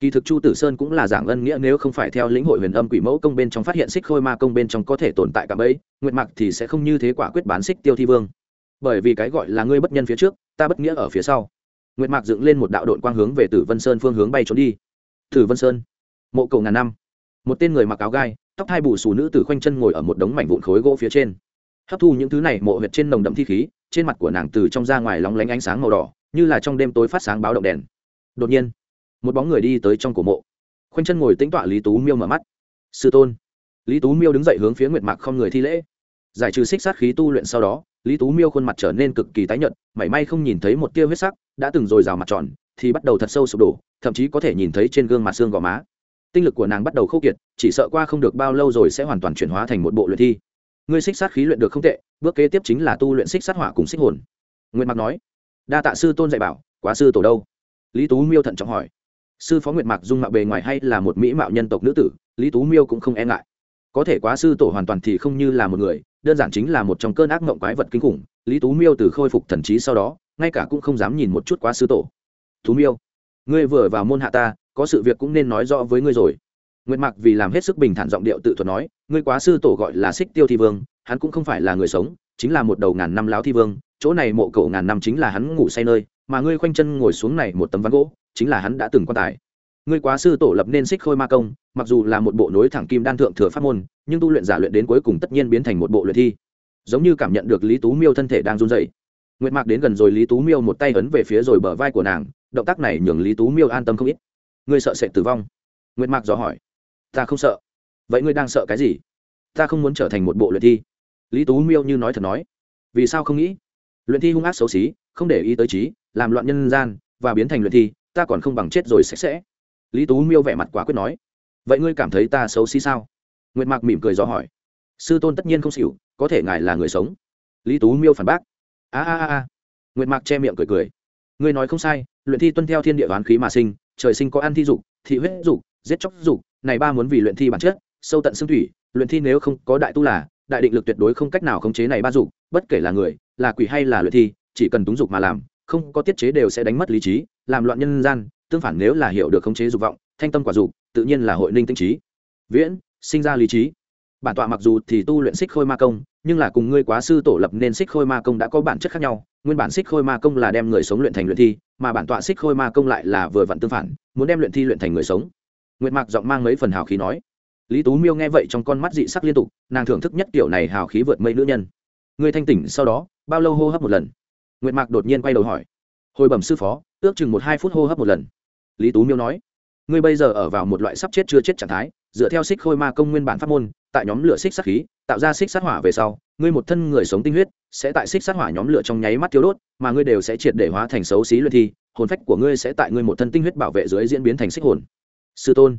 Kỳ thực chu tử sơn cũng là giảng ân nghĩa nếu không phải theo lĩnh hội huyền âm quỷ mẫu công bên trong phát hiện xích khôi ma công bên trong có thể tồn tại cả bẫy nguyệt mặc thì sẽ không như thế quả quyết bán xích tiêu thi vương. Bởi vì cái gọi là ngươi bất nhân phía trước, ta bất nghĩa ở phía sau. Nguyệt mạc dựng lên một đạo đội quang hướng về tử vân sơn phương hướng bay trốn đi. Tử vân sơn, mộ cầu ngàn năm. Một tên người mặc áo gai tóc hai bù xù nữ tử khoanh chân ngồi ở một đống mảnh vụn khối gỗ phía trên. Hấp thu những thứ này mộ huyệt trên nồng đậm thi khí, trên mặt của nàng từ trong ra ngoài lóng lánh ánh sáng màu đỏ, như là trong đêm tối phát sáng báo động đèn. Đột nhiên, một bóng người đi tới trong cổ mộ. Khoanh chân ngồi tính tọa lý tú miêu mở mắt. Sư tôn. Lý tú miêu đứng dậy hướng phía nguyệt mạc không người thi lễ. Giải trừ xích sát khí tu luyện sau đó, lý tú miêu khuôn mặt trở nên cực kỳ tái nhợt, mảy may không nhìn thấy một tia huyết sắc, đã từng rồi rào mặt tròn, thì bắt đầu thật sâu sụp đổ, thậm chí có thể nhìn thấy trên gương mặt xương gò má tinh lực của nàng bắt đầu khô kiệt, chỉ sợ qua không được bao lâu rồi sẽ hoàn toàn chuyển hóa thành một bộ luyện thi. Ngươi xích sát khí luyện được không tệ, bước kế tiếp chính là tu luyện xích sát hỏa cùng xích hồn. Nguyệt mạc nói. Đa tạ sư tôn dạy bảo, quá sư tổ đâu? Lý tú miêu thận trọng hỏi. Sư phó nguyệt mạc dung mạo bề ngoài hay là một mỹ mạo nhân tộc nữ tử, lý tú miêu cũng không e ngại. Có thể quá sư tổ hoàn toàn thì không như là một người, đơn giản chính là một trong cơn ác mộng quái vật kinh khủng, lý tú miêu từ khôi phục thần trí sau đó, ngay cả cũng không dám nhìn một chút quá sư tổ. Tú miêu, ngươi vừa vào môn hạ ta có sự việc cũng nên nói rõ với ngươi rồi. Nguyệt mạc vì làm hết sức bình thản giọng điệu tự thuật nói, ngươi quá sư tổ gọi là xích tiêu thi vương, hắn cũng không phải là người sống, chính là một đầu ngàn năm láo thi vương, chỗ này mộ cậu ngàn năm chính là hắn ngủ say nơi, mà ngươi khoanh chân ngồi xuống này một tấm ván gỗ, chính là hắn đã từng quan tài. Ngươi quá sư tổ lập nên xích khôi ma công, mặc dù là một bộ nối thẳng kim đan thượng thừa pháp môn, nhưng tu luyện giả luyện đến cuối cùng tất nhiên biến thành một bộ luyện thi. Giống như cảm nhận được lý tú miêu thân thể đang run dậy nguyệt mạc đến gần rồi lý tú miêu một tay ấn về phía rồi bờ vai của nàng, động tác này nhường lý tú miêu an tâm không ít ngươi sợ sẽ tử vong? Nguyệt mạc dò hỏi. Ta không sợ. Vậy ngươi đang sợ cái gì? Ta không muốn trở thành một bộ luyện thi. Lý tú miêu như nói thật nói. Vì sao không nghĩ? Luyện thi hung ác xấu xí, không để ý tới trí, làm loạn nhân gian, và biến thành luyện thi, ta còn không bằng chết rồi sạch sẽ. Lý tú miêu vẻ mặt quả quyết nói. Vậy ngươi cảm thấy ta xấu xí sao? Nguyệt mạc mỉm cười dò hỏi. Sư tôn tất nhiên không xỉu, có thể ngài là người sống. Lý tú miêu phản bác. A a a nguyệt mạc che miệng cười cười. Ngươi nói không sai, luyện thi tuân theo thiên địa đoán khí mà sinh trời sinh có ăn thi dục, thị huyết dục, giết chóc dục, này ba muốn vì luyện thi bản chất, sâu tận xương thủy, luyện thi nếu không có đại tu là, đại định lực tuyệt đối không cách nào khống chế này ba dục, bất kể là người, là quỷ hay là luyện thi, chỉ cần túng dục mà làm, không có tiết chế đều sẽ đánh mất lý trí, làm loạn nhân gian, tương phản nếu là hiểu được khống chế dục vọng, thanh tâm quả dục, tự nhiên là hội ninh tinh trí. Viễn, sinh ra lý trí. Bản tọa mặc dù thì tu luyện xích khôi ma công, nhưng là cùng ngươi quá sư tổ lập nên xích khôi ma công đã có bản chất khác nhau nguyên bản xích khôi ma công là đem người sống luyện thành luyện thi, mà bản tọa xích khôi ma công lại là vừa vặn tương phản, muốn đem luyện thi luyện thành người sống. Nguyệt mạc giọng mang mấy phần hào khí nói. Lý tú miêu nghe vậy trong con mắt dị sắc liên tục, nàng thưởng thức nhất kiểu này hào khí vượt mây nữ nhân. Ngươi thanh tỉnh sau đó, bao lâu hô hấp một lần? Nguyệt mạc đột nhiên quay đầu hỏi. Hồi bẩm sư phó, ước chừng một hai phút hô hấp một lần. Lý tú miêu nói. Ngươi bây giờ ở vào một loại sắp chết chưa chết trạng thái, dựa theo xích khôi ma công nguyên bản pháp môn, tại nhóm lửa xích sát khí, tạo ra xích sát hỏa về sau ngươi một thân người sống tinh huyết, sẽ tại xích sát hỏa nhóm lửa trong nháy mắt thiếu đốt, mà ngươi đều sẽ triệt để hóa thành xấu xí luyện thi, hồn phách của ngươi sẽ tại ngươi một thân tinh huyết bảo vệ dưới diễn biến thành xích hồn. Sư tôn.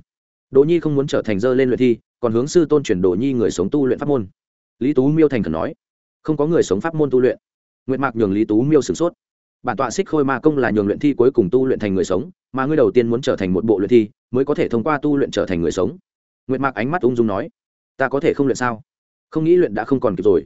Đỗ nhi không muốn trở thành dơ lên luyện thi, còn hướng sư tôn chuyển đỗ nhi người sống tu luyện pháp môn. Lý tú miêu thành khẩn nói. Không có người sống pháp môn tu luyện. Nguyệt mạc nhường lý tú miêu sửng sốt. Bản tọa xích khôi ma công là nhường luyện thi cuối cùng tu luyện thành người sống, mà ngươi đầu tiên muốn trở thành một bộ luyện thi, mới có thể thông qua tu luyện trở thành người sống. Nguyệt mạc ánh mắt ung dung nói. Ta có thể không luyện sao? Không nghĩ luyện đã không còn kịp rồi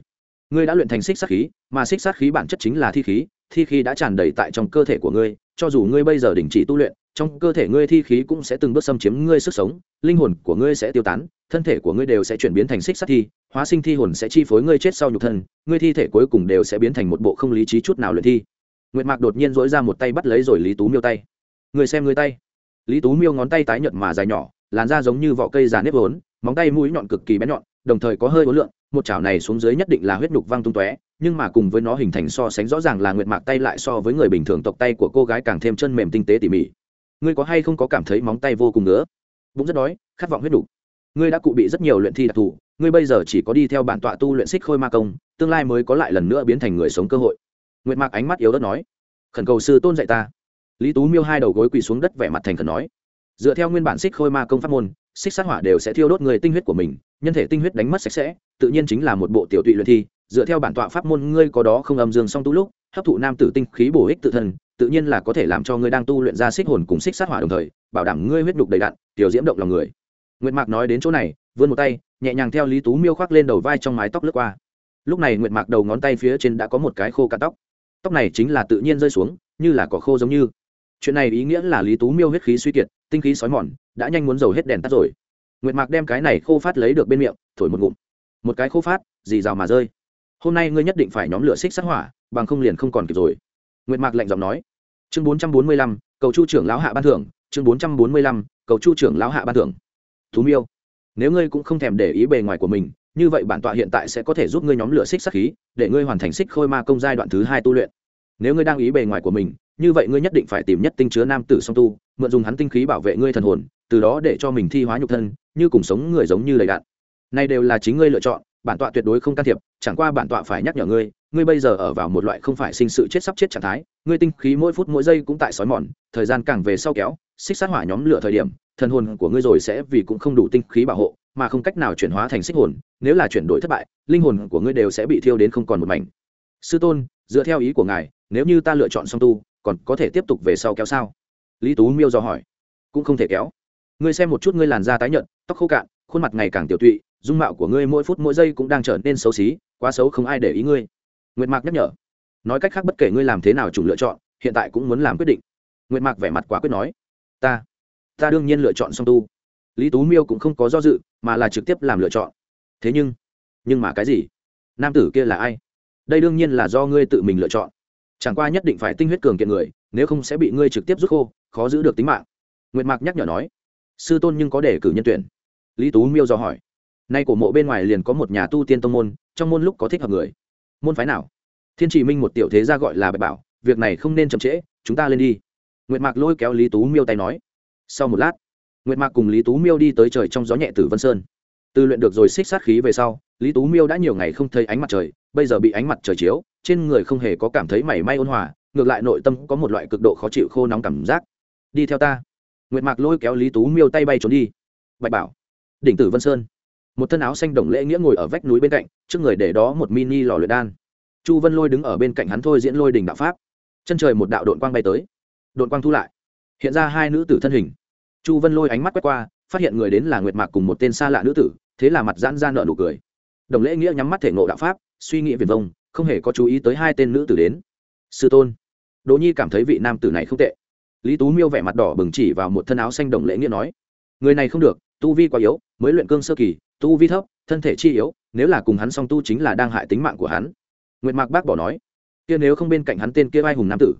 ngươi đã luyện thành xích sát khí, mà xích sát khí bản chất chính là thi khí thi khí đã tràn đầy tại trong cơ thể của ngươi, cho dù ngươi bây giờ đình chỉ tu luyện, trong cơ thể ngươi thi khí cũng sẽ từng bước xâm chiếm ngươi sức sống, linh hồn của ngươi sẽ tiêu tán, thân thể của ngươi đều sẽ chuyển biến thành xích sát thi, hóa sinh thi hồn sẽ chi phối ngươi chết sau nhục thân, ngươi thi thể cuối cùng đều sẽ biến thành một bộ không lý trí chút nào luyện thi. Nguyệt mạc đột nhiên dỗi ra một tay bắt lấy rồi lý tú miêu tay. Người xem ngươi tay. Lý tú miêu ngón tay tái nhợt mà dài nhỏ, làn da giống như vỏ cây già nếp vốn, móng tay mũi nhọn cực kỳ bé nhọn đồng thời có hơi ố lượng, một chảo này xuống dưới nhất định là huyết nhục văng tung tóe, nhưng mà cùng với nó hình thành so sánh rõ ràng là nguyệt mạc tay lại so với người bình thường tộc tay của cô gái càng thêm chân mềm tinh tế tỉ mỉ. Ngươi có hay không có cảm thấy móng tay vô cùng nữa bụng rất đói, khát vọng huyết nhục. Ngươi đã cụ bị rất nhiều luyện thi đặc thù, ngươi bây giờ chỉ có đi theo bản tọa tu luyện xích khôi ma công, tương lai mới có lại lần nữa biến thành người sống cơ hội. Nguyệt mạc ánh mắt yếu đất nói. Khẩn cầu sư tôn dạy ta. Lý tú miêu hai đầu gối quỳ xuống đất vẻ mặt thành khẩn nói. Dựa theo nguyên bản xích khôi ma công pháp môn xích sát hỏa đều sẽ thiêu đốt người tinh huyết của mình, nhân thể tinh huyết đánh mất sạch sẽ, tự nhiên chính là một bộ tiểu tụy luyện thi, dựa theo bản tọa pháp môn ngươi có đó không âm dương song tu lúc, hấp thụ nam tử tinh khí bổ ích tự thân, tự nhiên là có thể làm cho ngươi đang tu luyện ra xích hồn cùng xích sát hỏa đồng thời, bảo đảm ngươi huyết đục đầy đặn, tiểu diễm động lòng người. Nguyệt mạc nói đến chỗ này, vươn một tay, nhẹ nhàng theo lý tú miêu khoác lên đầu vai trong mái tóc lướt qua. Lúc này nguyệt mạc đầu ngón tay phía trên đã có một cái khô cạn tóc. Tóc này chính là tự nhiên rơi xuống, như là cỏ khô giống như. Chuyện này ý nghĩa là lý tú miêu huyết khí suy kiệt tinh khí sói mòn, đã nhanh muốn dầu hết đèn tắt rồi. Nguyệt mạc đem cái này khô phát lấy được bên miệng, thổi một ngụm. Một cái khô phát, dì rào mà rơi. Hôm nay ngươi nhất định phải nhóm lửa xích sát hỏa, bằng không liền không còn kịp rồi. Nguyệt mạc lạnh giọng nói. Chương bốn trăm bốn mươi lăm, cầu chu trưởng lão hạ ban thưởng. Chương bốn trăm bốn mươi lăm, cầu chu trưởng lão hạ ban thưởng. Thú miêu. Nếu ngươi cũng không thèm để ý bề ngoài của mình, như vậy bản tọa hiện tại sẽ có thể giúp ngươi nhóm lửa xích sát khí, để ngươi hoàn thành xích khôi ma công giai đoạn thứ hai tu luyện. Nếu ngươi đang ý bề ngoài của mình như vậy ngươi nhất định phải tìm nhất tinh chứa nam tử song tu, mượn dùng hắn tinh khí bảo vệ ngươi thần hồn, từ đó để cho mình thi hóa nhục thân, như cùng sống người giống như lầy đạn. Này đều là chính ngươi lựa chọn, bản tọa tuyệt đối không can thiệp, chẳng qua bản tọa phải nhắc nhở ngươi ngươi bây giờ ở vào một loại không phải sinh sự chết sắp chết trạng thái, ngươi tinh khí mỗi phút mỗi giây cũng tại sói mòn, thời gian càng về sau kéo, xích sát hỏa nhóm lửa thời điểm, thần hồn của ngươi rồi sẽ vì cũng không đủ tinh khí bảo hộ, mà không cách nào chuyển hóa thành xích hồn, nếu là chuyển đổi thất bại, linh hồn của ngươi đều sẽ bị thiêu đến không còn một mảnh. Sư tôn, dựa theo ý của ngài, nếu như ta lựa chọn song tu còn có thể tiếp tục về sau kéo sao? Lý tú miêu do hỏi. Cũng không thể kéo. Ngươi xem một chút ngươi làn da tái nhợt, tóc khô cạn, khuôn mặt ngày càng tiểu tụy, dung mạo của ngươi mỗi phút mỗi giây cũng đang trở nên xấu xí, quá xấu không ai để ý ngươi. Nguyệt mạc nhắc nhở. Nói cách khác bất kể ngươi làm thế nào chủ lựa chọn, hiện tại cũng muốn làm quyết định. Nguyệt mạc vẻ mặt quả quyết nói. Ta ta đương nhiên lựa chọn song tu. Lý tú miêu cũng không có do dự, mà là trực tiếp làm lựa chọn. Thế nhưng nhưng mà cái gì? Nam tử kia là ai? Đây đương nhiên là do ngươi tự mình lựa chọn chẳng qua nhất định phải tinh huyết cường kiện người, nếu không sẽ bị ngươi trực tiếp rút khô, khó giữ được tính mạng. Nguyệt mạc nhắc nhở nói. Sư tôn nhưng có để cử nhân tuyển. Lý tú miêu do hỏi. Nay cổ mộ bên ngoài liền có một nhà tu tiên tông môn, trong môn lúc có thích hợp người. Môn phái nào? Thiên chỉ minh một tiểu thế gia gọi là bạch bảo, việc này không nên chậm trễ, chúng ta lên đi. Nguyệt mạc lôi kéo lý tú miêu tay nói. Sau một lát, nguyệt mạc cùng lý tú miêu đi tới trời trong gió nhẹ tử vân sơn. Từ luyện được rồi xích sát khí về sau, lý tú miêu đã nhiều ngày không thấy ánh mặt trời, bây giờ bị ánh mặt trời chiếu trên người không hề có cảm thấy mảy may ôn hòa, ngược lại nội tâm có một loại cực độ khó chịu khô nóng cảm giác. Đi theo ta. Nguyệt mạc lôi kéo lý tú miêu tay bay trốn đi. Bạch bảo. Đỉnh tử vân sơn. Một thân áo xanh đồng lễ nghĩa ngồi ở vách núi bên cạnh, trước người để đó một mini lò luyện đan. Chu vân lôi đứng ở bên cạnh hắn thôi diễn lôi đình đạo pháp. Chân trời một đạo đội quang bay tới. Đội quang thu lại. Hiện ra hai nữ tử thân hình. Chu vân lôi ánh mắt quét qua, phát hiện người đến là nguyệt mạc cùng một tên xa lạ nữ tử, thế là mặt giãn ra nợ nụ cười. Đồng lễ nghĩa nhắm mắt thể ngộ đạo pháp, suy nghĩ viền vông không hề có chú ý tới hai tên nữ tử đến. Sư tôn. Đỗ nhi cảm thấy vị nam tử này không tệ. Lý tú miêu vẻ mặt đỏ bừng chỉ vào một thân áo xanh đồng lễ nghĩa nói, người này không được, tu vi quá yếu, mới luyện cương sơ kỳ, tu vi thấp, thân thể chi yếu, nếu là cùng hắn song tu chính là đang hại tính mạng của hắn. Nguyệt mạc bác bỏ nói, kia nếu không bên cạnh hắn tên kia vai hùng nam tử.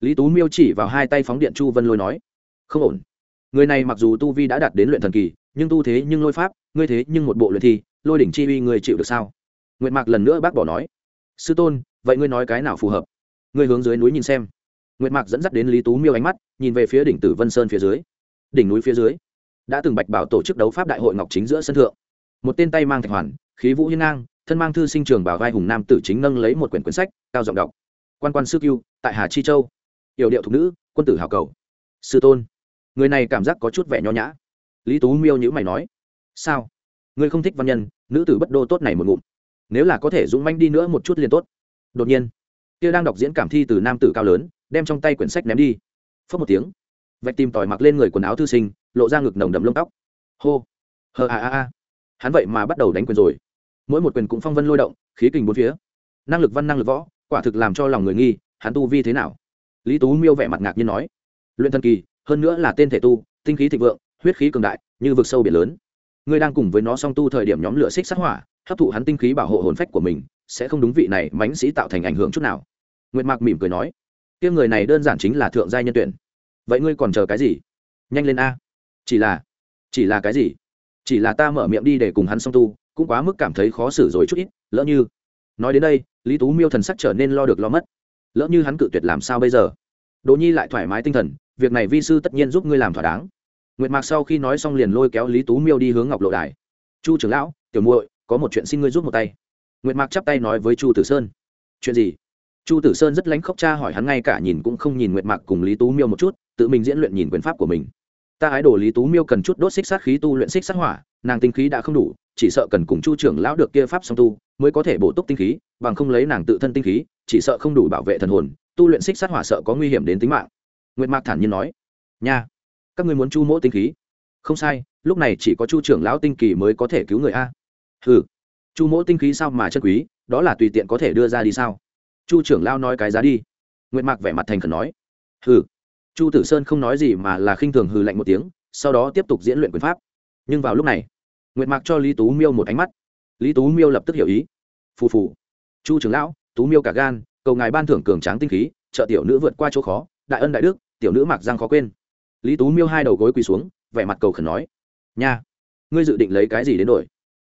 Lý tú miêu chỉ vào hai tay phóng điện chu vân lôi nói, không ổn. Người này mặc dù tu vi đã đạt đến luyện thần kỳ, nhưng tu thế nhưng lôi pháp, ngươi thế nhưng một bộ luyện thi, lôi đỉnh chi uy người chịu được sao? Nguyệt mạc lần nữa bác bỏ nói sư tôn, vậy ngươi nói cái nào phù hợp? Ngươi hướng dưới núi nhìn xem. Nguyệt mạc dẫn dắt đến lý tú miêu ánh mắt, nhìn về phía đỉnh tử vân sơn phía dưới. Đỉnh núi phía dưới, đã từng bạch bảo tổ chức đấu pháp đại hội ngọc chính giữa sân thượng. Một tên tay mang thạch hoàn, khí vũ hiên ngang, thân mang thư sinh trường bảo vai hùng nam tử chính nâng lấy một quyển quyển sách, cao giọng đọc. Quan quan sư cưu, tại hà chi châu yểu điệu thục nữ, quân tử hào cầu. Sư tôn. Người này cảm giác có chút vẻ nho nhã. Lý tú miêu nhữ mày nói, sao? Ngươi không thích văn nhân, nữ tử bất đô tốt này một ngụm nếu là có thể dũng manh đi nữa một chút liền tốt. Đột nhiên, kia đang đọc diễn cảm thi từ nam tử cao lớn, đem trong tay quyển sách ném đi. Phớt một tiếng, vạch tìm tỏi mặc lên người quần áo thư sinh, lộ ra ngực nồng đậm lông tóc. Hô, hờ a a a. Hắn vậy mà bắt đầu đánh quyền rồi. Mỗi một quyền cũng phong vân lôi động, khí kình bốn phía. Năng lực văn, năng lực võ, quả thực làm cho lòng người nghi, hắn tu vi thế nào? Lý tú miêu vẻ mặt ngạc nhiên nói. Luyện thần kỳ, hơn nữa là tên thể tu, tinh khí thịnh vượng, huyết khí cường đại, như vực sâu biển lớn. Ngươi đang cùng với nó song tu thời điểm nhóm lửa xích sát hỏa hấp thụ hắn tinh khí bảo hộ hồn phách của mình, sẽ không đúng vị này mãnh sĩ tạo thành ảnh hưởng chút nào. Nguyệt mạc mỉm cười nói tiêm người này đơn giản chính là thượng giai nhân tuyển. Vậy ngươi còn chờ cái gì? Nhanh lên a. Chỉ là chỉ là cái gì? Chỉ là ta mở miệng đi để cùng hắn song tu, cũng quá mức cảm thấy khó xử rồi chút ít, lỡ như. Nói đến đây, lý tú miêu thần sắc trở nên lo được lo mất. Lỡ như hắn cự tuyệt làm sao bây giờ? Đỗ nhi lại thoải mái tinh thần, việc này vi sư tất nhiên giúp ngươi làm thỏa đáng. Nguyệt mạc sau khi nói xong liền lôi kéo lý tú miêu đi hướng ngọc lộ đài. Chu trưởng lão, tiểu muội có một chuyện xin ngươi giúp một tay. Nguyệt mạc chắp tay nói với chu tử sơn. Chuyện gì? Chu tử sơn rất lánh khóc cha hỏi hắn ngay cả nhìn cũng không nhìn nguyệt mạc cùng lý tú miêu một chút, tự mình diễn luyện nhìn quyền pháp của mình. Ta ái đồ lý tú miêu cần chút đốt xích sát khí tu luyện xích sát hỏa, nàng tinh khí đã không đủ, chỉ sợ cần cùng chu trưởng lão được kia pháp song tu mới có thể bổ túc tinh khí, bằng không lấy nàng tự thân tinh khí, chỉ sợ không đủ bảo vệ thần hồn, tu luyện xích sát hỏa sợ có nguy hiểm đến tính mạng. Nguyệt mạc thản nhiên nói. Nha, các ngươi muốn chu mỗ tinh khí? Không sai, lúc này chỉ có chu trưởng lão tinh kỳ mới có thể cứu người a ừ chu mỗ tinh khí sao mà chân quý, đó là tùy tiện có thể đưa ra đi sao? Chu trưởng lão nói cái giá đi. Nguyệt mạc vẻ mặt thành khẩn nói. Hừ. Chu tử sơn không nói gì mà là khinh thường hừ lạnh một tiếng, sau đó tiếp tục diễn luyện quyền pháp. Nhưng vào lúc này, nguyệt mạc cho lý tú miêu một ánh mắt. Lý tú miêu lập tức hiểu ý. Phù phù. Chu trưởng lão, tú miêu cả gan, cầu ngài ban thưởng cường tráng tinh khí, trợ tiểu nữ vượt qua chỗ khó, đại ân đại đức, tiểu nữ mặc giang khó quên. Lý tú miêu hai đầu gối quỳ xuống, vẻ mặt cầu khẩn nói. Nha, ngươi dự định lấy cái gì đến đổi?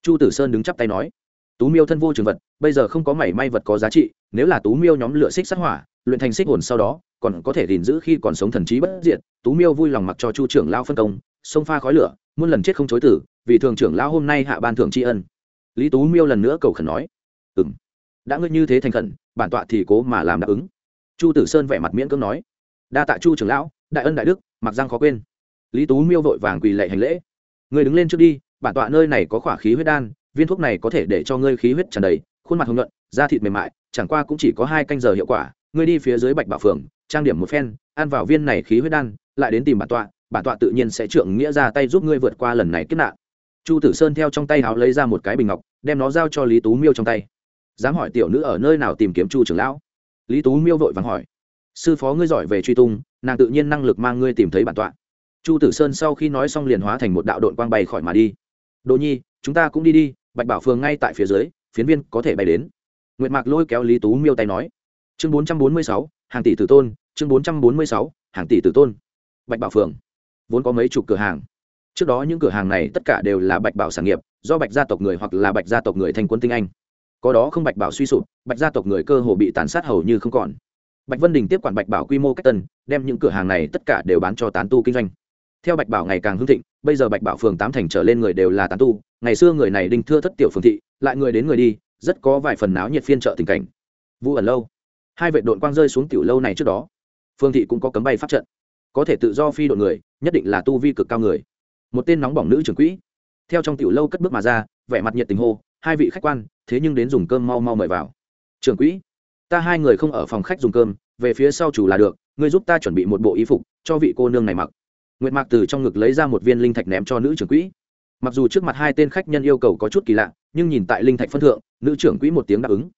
Chu tử sơn đứng chắp tay nói, tú miêu thân vô trường vật, bây giờ không có mảy may vật có giá trị, nếu là tú miêu nhóm lựa xích sát hỏa, luyện thành xích hồn sau đó, còn có thể gìn giữ khi còn sống thần trí bất diệt. Tú miêu vui lòng mặc cho chu trưởng lao phân công, xông pha khói lửa, muôn lần chết không chối tử vì thường trưởng lao hôm nay hạ ban thưởng tri ân. Lý tú miêu lần nữa cầu khẩn nói ừ m đã ngươi như thế thành khẩn, bản tọa thì cố mà làm đáp ứng. Chu tử sơn vẻ mặt miễn cưỡng nói, đa tạ chu trưởng lão, đại ân đại đức, mặc giang khó quên. Lý tú miêu vội vàng quỳ lệ hành lễ người đứng lên trước đi bản tọa nơi này có khỏa khí huyết đan, viên thuốc này có thể để cho ngươi khí huyết tràn đầy, khuôn mặt hồng nhuận, da thịt mềm mại, chẳng qua cũng chỉ có hai canh giờ hiệu quả, ngươi đi phía dưới bạch bảo phường trang điểm một phen, ăn vào viên này khí huyết đan, lại đến tìm bản tọa bản tọa tự nhiên sẽ trượng nghĩa ra tay giúp ngươi vượt qua lần này kiếp nạn. Chu tử sơn theo trong tay háo lấy ra một cái bình ngọc, đem nó giao cho lý tú miêu trong tay. Dám hỏi tiểu nữ ở nơi nào tìm kiếm chu trưởng lão? Lý tú miêu vội vàng hỏi. Sư phó ngươi giỏi về truy tung, nàng tự nhiên năng lực mang ngươi tìm thấy bản tọa. Chu tử sơn sau khi nói xong liền hóa thành một đạo đội quang bay khỏi mà đi đồ nhi, chúng ta cũng đi đi, bạch bảo phường ngay tại phía dưới, phiến viên có thể bay đến. Nguyệt mạc lôi kéo lý tú miêu tay nói. Chương bốn trăm bốn mươi sáu, hàng tỷ tử tôn, chương bốn trăm bốn mươi sáu, hàng tỷ tử tôn. Bạch bảo phường. Vốn có mấy chục cửa hàng. Trước đó những cửa hàng này tất cả đều là bạch bảo sản nghiệp, do bạch gia tộc người hoặc là bạch gia tộc người thành quân tinh anh. Có đó không bạch bảo suy sụp, bạch gia tộc người cơ hồ bị tàn sát hầu như không còn. Bạch vân đình tiếp quản bạch bảo quy mô cách tân, đem những cửa hàng này tất cả đều bán cho tán tu kinh doanh theo bạch bảo ngày càng hưng thịnh, bây giờ bạch bảo phường tám thành trở lên người đều là tán tu. Ngày xưa người này đinh thưa thất tiểu phường thị, lại người đến người đi, rất có vài phần náo nhiệt phiên trợ tình cảnh. Vu ẩn lâu, hai vệ đội quang rơi xuống tiểu lâu này trước đó. Phương thị cũng có cấm bay pháp trận. Có thể tự do phi đội người, nhất định là tu vi cực cao người. Một tên nóng bỏng nữ trưởng quỹ. Theo trong tiểu lâu cất bước mà ra, vẻ mặt nhiệt tình hô, hai vị khách quan, thế nhưng đến dùng cơm mau mau mời vào. Trưởng quỹ, ta hai người không ở phòng khách dùng cơm, về phía sau chủ là được, ngươi giúp ta chuẩn bị một bộ y phục, cho vị cô nương này mặc nguyệt mạc từ trong ngực lấy ra một viên linh thạch ném cho nữ trưởng quỹ. Mặc dù trước mặt hai tên khách nhân yêu cầu có chút kỳ lạ, nhưng nhìn tại linh thạch phân thượng, nữ trưởng quỹ một tiếng đáp ứng.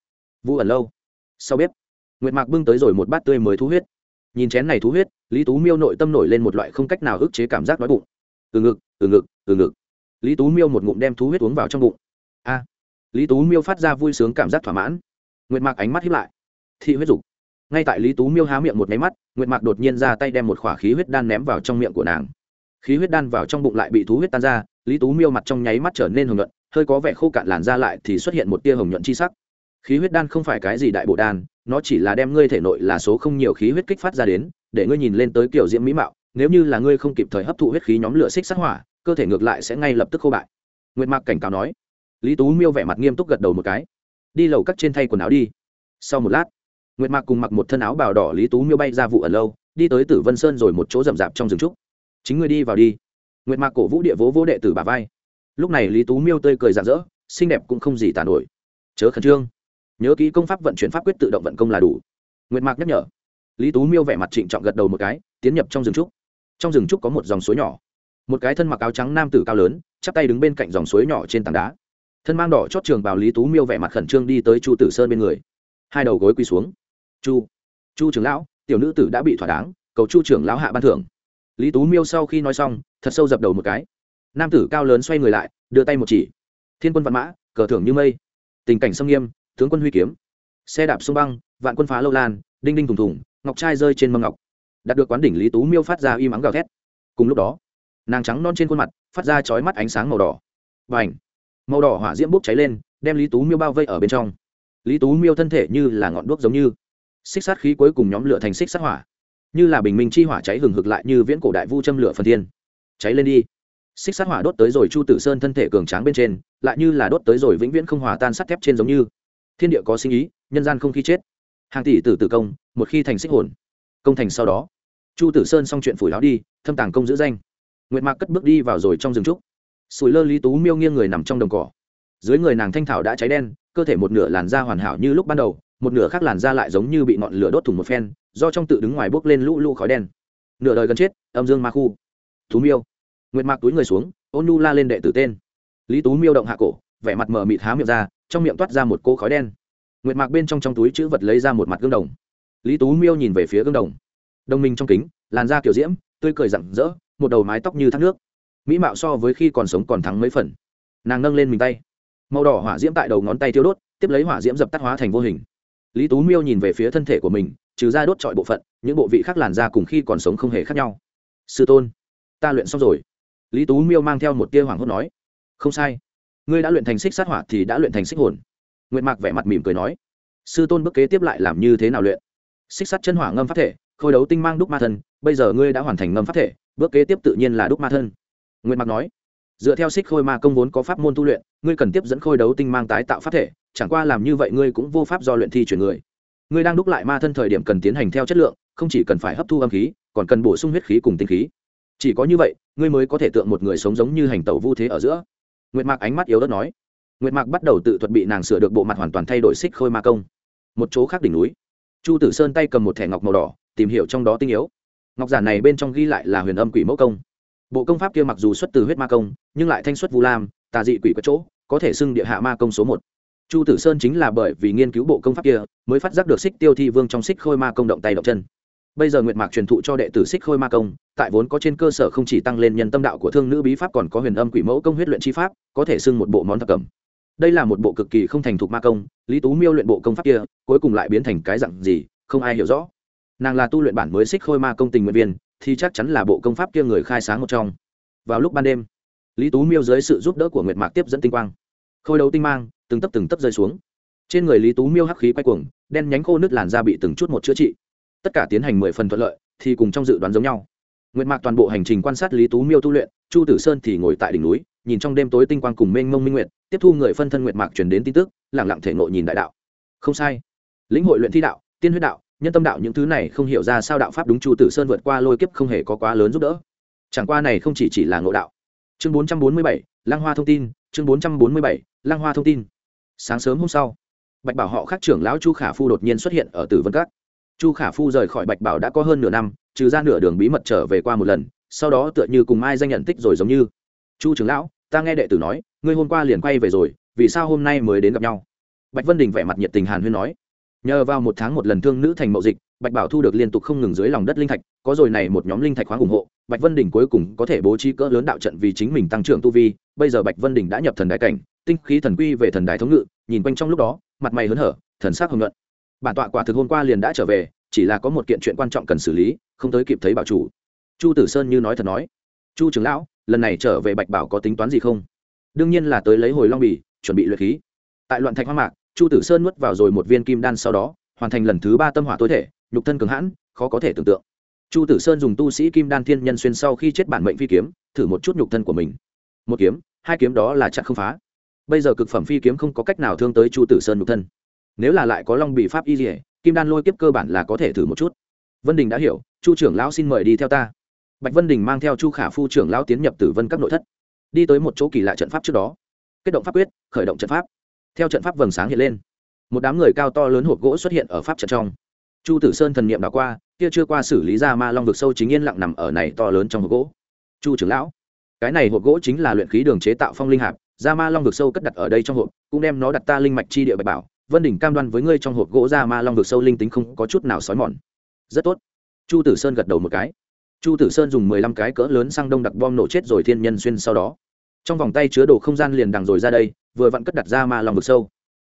Vu ẩn lâu. Sau bếp, nguyệt mạc bưng tới rồi một bát tươi mới thú huyết. Nhìn chén này thú huyết, lý tú miêu nội tâm nổi lên một loại không cách nào ức chế cảm giác đói bụng. Từ ngực từ ngực từ ngực. Lý tú miêu một ngụm đem thú huyết uống vào trong bụng. A. Lý tú miêu phát ra vui sướng cảm giác thỏa mãn. Nguyệt mạc ánh mắt hiếp lại. Thị huyết dục ngay tại lý tú miêu há miệng một máy mắt, nguyệt mạc đột nhiên ra tay đem một khỏa khí huyết đan ném vào trong miệng của nàng. Khí huyết đan vào trong bụng lại bị thú huyết tan ra, lý tú miêu mặt trong nháy mắt trở nên hồng nhuận, hơi có vẻ khô cạn làn ra lại thì xuất hiện một tia hồng nhuận chi sắc. Khí huyết đan không phải cái gì đại bộ đan, nó chỉ là đem ngươi thể nội là số không nhiều khí huyết kích phát ra đến, để ngươi nhìn lên tới kiểu diễm mỹ mạo, nếu như là ngươi không kịp thời hấp thụ huyết khí nhóm lửa xích sát hỏa, cơ thể ngược lại sẽ ngay lập tức khô bại. Nguyệt mạc cảnh cáo nói. Lý tú miêu vẻ mặt nghiêm túc gật đầu một cái. Đi lầu cắt trên thay quần áo đi. Sau một lát nguyệt mạc cùng mặc một thân áo bào đỏ lý tú miêu bay ra vụ ở lâu, đi tới tử vân sơn rồi một chỗ rậm rạp trong rừng trúc. Chính ngươi đi vào đi. Nguyệt mạc cổ vũ địa vỗ vỗ đệ tử bà vai. Lúc này lý tú miêu tươi cười rạng rỡ, xinh đẹp cũng không gì tàn nổi. Chớ khẩn trương. Nhớ kỹ công pháp vận chuyển pháp quyết tự động vận công là đủ. Nguyệt mạc nhắc nhở. Lý tú miêu vẻ mặt trịnh trọng gật đầu một cái, tiến nhập trong rừng trúc. Trong rừng trúc có một dòng suối nhỏ. Một cái thân mặc áo trắng nam tử cao lớn, chắp tay đứng bên cạnh dòng suối nhỏ trên tảng đá. Thân mang đỏ chót trường bào lý tú miêu vẻ mặt khẩn trương đi tới chu tử sơn bên người. Hai đầu gối quỳ xuống chu chu trưởng lão tiểu nữ tử đã bị thỏa đáng cầu chu trưởng lão hạ ban thưởng lý tú miêu sau khi nói xong thật sâu dập đầu một cái nam tử cao lớn xoay người lại đưa tay một chỉ thiên quân vạn mã cờ thưởng như mây tình cảnh xâm nghiêm tướng quân huy kiếm xe đạp sông băng vạn quân phá lâu lan đinh đinh thùng thùng ngọc trai rơi trên mâm ngọc đạt được quán đỉnh lý tú miêu phát ra y mắng gào thét cùng lúc đó nàng trắng non trên khuôn mặt phát ra chói mắt ánh sáng màu đỏ và ảnh màu đỏ hỏa diễm bốc cháy lên đem lý tú miêu bao vây ở bên trong lý tú miêu thân thể như là ngọn đuốc giống như xích sát khí cuối cùng nhóm lửa thành xích sát hỏa. Như là bình minh chi hỏa cháy hừng hực lại như viễn cổ đại vu châm lửa phần thiên. Cháy lên đi. Xích sát hỏa đốt tới rồi chu tử sơn thân thể cường tráng bên trên, lại như là đốt tới rồi vĩnh viễn không hòa tan sắt thép trên giống như. Thiên địa có sinh ý, nhân gian không khi chết. Hàng tỷ tử tử công, một khi thành xích hồn. Công thành sau đó. Chu tử sơn xong chuyện phủi láo đi, thâm tàng công giữ danh. Nguyệt mạc cất bước đi vào rồi trong rừng trúc. Sùi lơ lý tú miêu nghiêng người nằm trong đồng cỏ. Dưới người nàng thanh thảo đã cháy đen, cơ thể một nửa làn da hoàn hảo như lúc ban đầu một nửa khác làn da lại giống như bị ngọn lửa đốt thủng một phen, do trong tự đứng ngoài bốc lên lũ lũ khói đen. Nửa đời gần chết, âm dương ma khu. Thú miêu. Nguyệt mạc túi người xuống, ôn nu la lên đệ tử tên. Lý tú miêu động hạ cổ, vẻ mặt mờ mịt há miệng ra, trong miệng toát ra một cô khói đen. Nguyệt mạc bên trong trong túi chữ vật lấy ra một mặt gương đồng. Lý tú miêu nhìn về phía gương đồng. Đồng minh trong kính, làn da kiểu diễm, tươi cười rặng rỡ, một đầu mái tóc như thác nước. Mỹ mạo so với khi còn sống còn thắng mấy phần. Nàng nâng lên mình tay. Màu đỏ hỏa diễm tại đầu ngón tay thiêu đốt, tiếp lấy hỏa diễm dập tắt hóa thành vô hình lý tú miêu nhìn về phía thân thể của mình, trừ ra đốt trọi bộ phận, những bộ vị khác làn da cùng khi còn sống không hề khác nhau. Sư tôn, ta luyện xong rồi. Lý tú miêu mang theo một tia hoảng hốt nói. Không sai. Ngươi đã luyện thành xích sát hỏa thì đã luyện thành xích hồn. Nguyệt mạc vẻ mặt mỉm cười nói. Sư tôn bước kế tiếp lại làm như thế nào luyện? Xích sắt chân hỏa ngâm pháp thể, khôi đấu tinh mang đúc ma thân, bây giờ ngươi đã hoàn thành ngâm pháp thể, bước kế tiếp tự nhiên là đúc ma thân. Nguyệt mạc nói dựa theo xích khôi ma công vốn có pháp môn tu luyện, ngươi cần tiếp dẫn khôi đấu tinh mang tái tạo pháp thể, chẳng qua làm như vậy ngươi cũng vô pháp do luyện thi chuyển người. Ngươi đang đúc lại ma thân thời điểm cần tiến hành theo chất lượng, không chỉ cần phải hấp thu âm khí, còn cần bổ sung huyết khí cùng tinh khí. Chỉ có như vậy, ngươi mới có thể tượng một người sống giống như hành tẩu vu thế ở giữa. Nguyệt mạc ánh mắt yếu đất nói. Nguyệt mạc bắt đầu tự thuật bị nàng sửa được bộ mặt hoàn toàn thay đổi xích khôi ma công. Một chỗ khác đỉnh núi, chu tử sơn tay cầm một thẻ ngọc màu đỏ, tìm hiểu trong đó tinh yếu. Ngọc giản này bên trong ghi lại là huyền âm quỷ mẫu công bộ công pháp kia mặc dù xuất từ huyết ma công, nhưng lại thanh xuất vu lam, tà dị quỷ có chỗ, có thể xưng địa hạ ma công số một. Chu tử sơn chính là bởi vì nghiên cứu bộ công pháp kia, mới phát giác được xích tiêu thi vương trong xích khôi ma công động tay động chân. Bây giờ nguyệt mạc truyền thụ cho đệ tử xích khôi ma công, tại vốn có trên cơ sở không chỉ tăng lên nhân tâm đạo của thương nữ bí pháp còn có huyền âm quỷ mẫu công huyết luyện chi pháp, có thể xưng một bộ món thập cẩm. Đây là một bộ cực kỳ không thành thục ma công, lý tú miêu luyện bộ công pháp kia, cuối cùng lại biến thành cái dặn gì, không ai hiểu rõ. Nàng là tu luyện bản mới xích khôi ma công tình nguyện viên thì chắc chắn là bộ công pháp kia người khai sáng một trong. Vào lúc ban đêm, lý tú miêu dưới sự giúp đỡ của nguyệt mạc tiếp dẫn tinh quang. Khôi đấu tinh mang, từng tấp từng tấp rơi xuống. Trên người lý tú miêu hắc khí quay cuồng, đen nhánh khô nước làn da bị từng chút một chữa trị. Tất cả tiến hành mười phần thuận lợi, thì cùng trong dự đoán giống nhau. Nguyệt mạc toàn bộ hành trình quan sát lý tú miêu tu luyện, chu tử sơn thì ngồi tại đỉnh núi, nhìn trong đêm tối tinh quang cùng mênh mông minh nguyệt, tiếp thu người phân thân nguyệt mạc truyền đến tin tức lẳng lặng thể ngộ nhìn đại đạo. Không sai. Lĩnh hội luyện thi đạo, tiên huyết đạo nhân tâm đạo những thứ này không hiểu ra sao đạo pháp đúng chu tử sơn vượt qua lôi kiếp không hề có quá lớn giúp đỡ. Chẳng qua này không chỉ chỉ là ngộ đạo. Chương bốn trăm bốn mươi bảy lang hoa thông tin, chương bốn trăm bốn mươi bảy lang hoa thông tin. Sáng sớm hôm sau, bạch bảo họ khác trưởng lão chu khả phu đột nhiên xuất hiện ở tử vân các. Chu khả phu rời khỏi bạch bảo đã có hơn nửa năm, trừ ra nửa đường bí mật trở về qua một lần, sau đó tựa như cùng ai danh nhận tích rồi giống như. Chu trưởng lão, ta nghe đệ tử nói, ngươi hôm qua liền quay về rồi, vì sao hôm nay mới đến gặp nhau? Bạch vân đình vẻ mặt nhiệt tình hàn huyên nói nhờ vào một tháng một lần thương nữ thành mậu dịch, bạch bảo thu được liên tục không ngừng dưới lòng đất linh thạch, có rồi này một nhóm linh thạch khoáng ủng hộ, bạch vân đình cuối cùng có thể bố trí cỡ lớn đạo trận vì chính mình tăng trưởng tu vi. Bây giờ bạch vân đình đã nhập thần đại cảnh, tinh khí thần quy về thần đại thống ngự, nhìn quanh trong lúc đó, mặt mày hớn hở, thần sắc hồng luận bản tọa quả thực hôm qua liền đã trở về, chỉ là có một kiện chuyện quan trọng cần xử lý, không tới kịp thấy bảo chủ. Chu tử sơn như nói thật nói, chu trưởng lão, lần này trở về bạch bảo có tính toán gì không? Đương nhiên là tới lấy hồi long bì, chuẩn bị luyện khí. Tại loạn thạch hoa mạc chu tử sơn nuốt vào rồi một viên kim đan sau đó, hoàn thành lần thứ ba tâm hỏa tối thể, nhục thân cường hãn, khó có thể tưởng tượng. Chu tử sơn dùng tu sĩ kim đan thiên nhân xuyên sau khi chết bản mệnh phi kiếm, thử một chút nhục thân của mình. Một kiếm, hai kiếm đó là chặt không phá. Bây giờ cực phẩm phi kiếm không có cách nào thương tới chu tử sơn nhục thân. Nếu là lại có long bị pháp y dỉa kim đan lôi kiếp cơ bản là có thể thử một chút. Vân đình đã hiểu, chu trưởng lão xin mời đi theo ta. Bạch vân đình mang theo chu khả phu trưởng lão tiến nhập tử vân các nội thất. Đi tới một chỗ kỳ lạ trận pháp trước đó. Kết động pháp quyết, khởi động trận pháp theo trận pháp vầng sáng hiện lên. Một đám người cao to lớn hộp gỗ xuất hiện ở pháp trận trong. Chu tử sơn thần n i ệ m qua, kia chưa qua xử lý ra ma long vực sâu chính yên lặng nằm ở này to lớn trong hộp gỗ. Chu trưởng lão, cái này hộp gỗ chính là luyện khí đường chế tạo phong linh hạp, ra ma long vực sâu cất đặt ở đây trong hộp, cũng đem nó đặt ta linh mạch chi địa bạch bảo. Vân đỉnh cam đoan với ngươi trong hộp gỗ ra ma long vực sâu linh tính không có chút nào xói mòn. Rất tốt. Chu tử sơn gật đầu một cái. Chu tử sơn dùng mười lăm cái cỡ lớn sang đông đặc bom nổ chết rồi thiên nhân xuyên sau đó trong vòng tay chứa đồ không gian liền đằng rồi ra đây, vừa vặn cất đặt ra ma lòng vực sâu.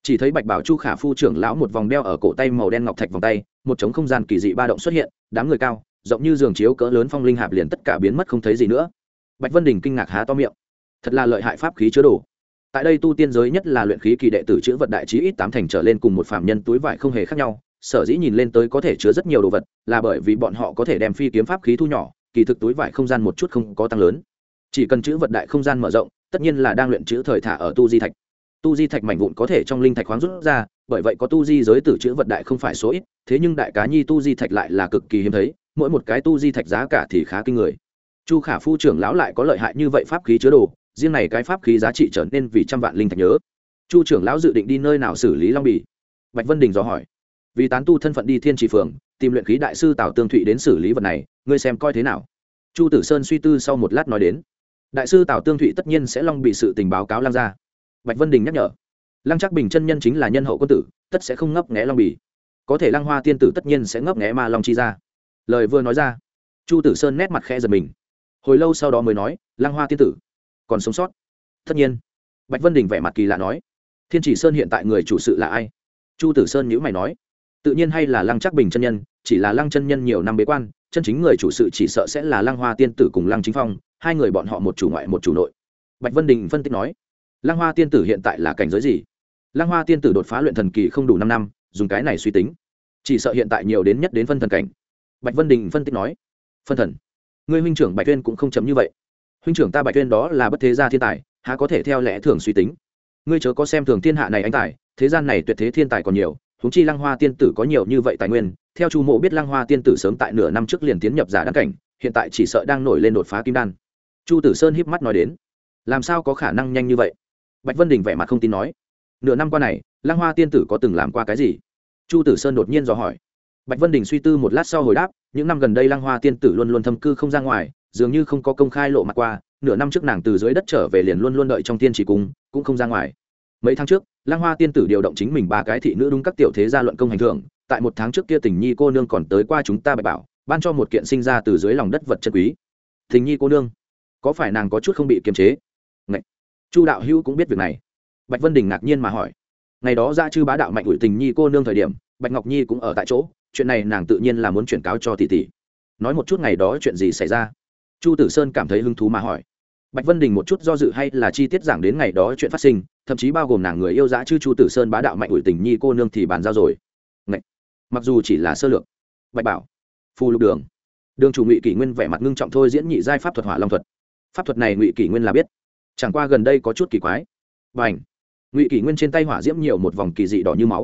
Chỉ thấy bạch bảo chu khả phu trưởng lão một vòng đeo ở cổ tay màu đen ngọc thạch vòng tay, một trống không gian kỳ dị ba động xuất hiện, đám người cao, rộng như giường chiếu cỡ lớn phong linh hạp liền tất cả biến mất không thấy gì nữa. Bạch vân đình kinh ngạc há to miệng. Thật là lợi hại pháp khí chứa đồ. Tại đây tu tiên giới nhất là luyện khí kỳ đệ tử chữ vật đại trí ít tám thành trở lên cùng một phạm nhân túi vải không hề khác nhau, sở dĩ nhìn lên tới có thể chứa rất nhiều đồ vật, là bởi vì bọn họ có thể đem phi kiếm pháp khí thu nhỏ, kỳ thực túi vải không gian một chút không có tăng lớn chỉ cần chữ vật đại không gian mở rộng, tất nhiên là đang luyện chữ thời thả ở tu di thạch. Tu di thạch mảnh vụn có thể trong linh thạch khoáng rút ra, bởi vậy có tu di giới tử chữ vật đại không phải số ít, thế nhưng đại cá nhi tu di thạch lại là cực kỳ hiếm thấy, mỗi một cái tu di thạch giá cả thì khá kinh người. Chu khả phu trưởng lão lại có lợi hại như vậy pháp khí chứa đồ, riêng này cái pháp khí giá trị trở nên vì trăm vạn linh thạch nhớ. Chu trưởng lão dự định đi nơi nào xử lý long bì? Bạch vân đình dò hỏi. Vì tán tu thân phận đi thiên trì phường, tìm luyện khí đại sư tào tương thụy đến xử lý vật này, ngươi xem coi thế nào? Chu tử sơn suy tư sau một lát nói đến đại sư tào tương thụy tất nhiên sẽ long bị sự tình báo cáo lăng ra bạch vân đình nhắc nhở lăng chắc bình chân nhân chính là nhân hậu quân tử tất sẽ không ngấp nghẽ long bì có thể lăng hoa tiên tử tất nhiên sẽ ngấp nghẽ ma long chi ra lời vừa nói ra chu tử sơn nét mặt khẽ giật mình hồi lâu sau đó mới nói lăng hoa tiên tử còn sống sót tất nhiên bạch vân đình vẻ mặt kỳ lạ nói thiên chỉ sơn hiện tại người chủ sự là ai chu tử sơn nhữ mày nói tự nhiên hay là lăng chắc bình chân nhân chỉ là lăng chân nhân nhiều năm bế quan chân chính người chủ sự chỉ sợ sẽ là lăng hoa tiên tử cùng lăng chính phong hai người bọn họ một chủ ngoại một chủ nội. Bạch vân đình phân tích nói, lăng hoa tiên tử hiện tại là cảnh giới gì? Lăng hoa tiên tử đột phá luyện thần kỳ không đủ năm năm, dùng cái này suy tính, chỉ sợ hiện tại nhiều đến nhất đến phân thần cảnh. Bạch vân đình phân tích nói, phân thần? Người huynh trưởng bạch tuyên cũng không chấm như vậy. Huynh trưởng ta bạch tuyên đó là bất thế gia thiên tài, há có thể theo lẽ thường suy tính? Ngươi chớ có xem thường thiên hạ này anh tài, thế gian này tuyệt thế thiên tài còn nhiều, huống chi lăng hoa tiên tử có nhiều như vậy tài nguyên, theo chu mộ biết lăng hoa tiên tử sớm tại nửa năm trước liền tiến nhập giả đăng cảnh, hiện tại chỉ sợ đang nổi lên đột phá kim đan chu tử sơn híp mắt nói đến, làm sao có khả năng nhanh như vậy? Bạch vân đình vẻ mặt không tin nói, nửa năm qua này Lang hoa tiên tử có từng làm qua cái gì? Chu tử sơn đột nhiên dò hỏi. Bạch vân đình suy tư một lát sau hồi đáp, những năm gần đây Lang hoa tiên tử luôn luôn thâm cư không ra ngoài, dường như không có công khai lộ mặt qua, nửa năm trước nàng từ dưới đất trở về liền luôn luôn đợi trong tiên chỉ cung, cũng không ra ngoài. Mấy tháng trước Lang hoa tiên tử điều động chính mình ba cái thị nữ đúng các tiểu thế gia luận công hành thưởng, tại một tháng trước kia tình nhi cô nương còn tới qua chúng ta bạch bảo, ban cho một kiện sinh ra từ dưới lòng đất vật chân quý. Tình nhi cô nương? Có phải nàng có chút không bị kiềm chế? Ngậy! chu đạo hữu cũng biết việc này. Bạch vân đình ngạc nhiên mà hỏi. Ngày đó ra chư bá đạo mạnh ủi tình nhi cô nương thời điểm, bạch ngọc nhi cũng ở tại chỗ, chuyện này nàng tự nhiên là muốn chuyển cáo cho tỷ tỷ. Nói một chút ngày đó chuyện gì xảy ra? Chu tử sơn cảm thấy hứng thú mà hỏi. Bạch vân đình một chút do dự hay là chi tiết giảng đến ngày đó chuyện phát sinh, thậm chí bao gồm nàng người yêu dã chư chu tử sơn bá đạo mạnh ủi tình nhi cô nương thì bàn giao rồi. Ngậy! mặc dù chỉ là sơ lược. Bạch bảo. Phù lục đường. Đường chủ ngụy kỷ nguyên vẻ mặt ngưng trọng thôi diễn nhị giai pháp thuật hỏa long thuật pháp thuật này ngụy kỷ nguyên là biết. Chẳng qua gần đây có chút kỳ quái. B à n h ngụy kỷ nguyên trên tay hỏa diễm nhiều một vòng kỳ dị đỏ như máu.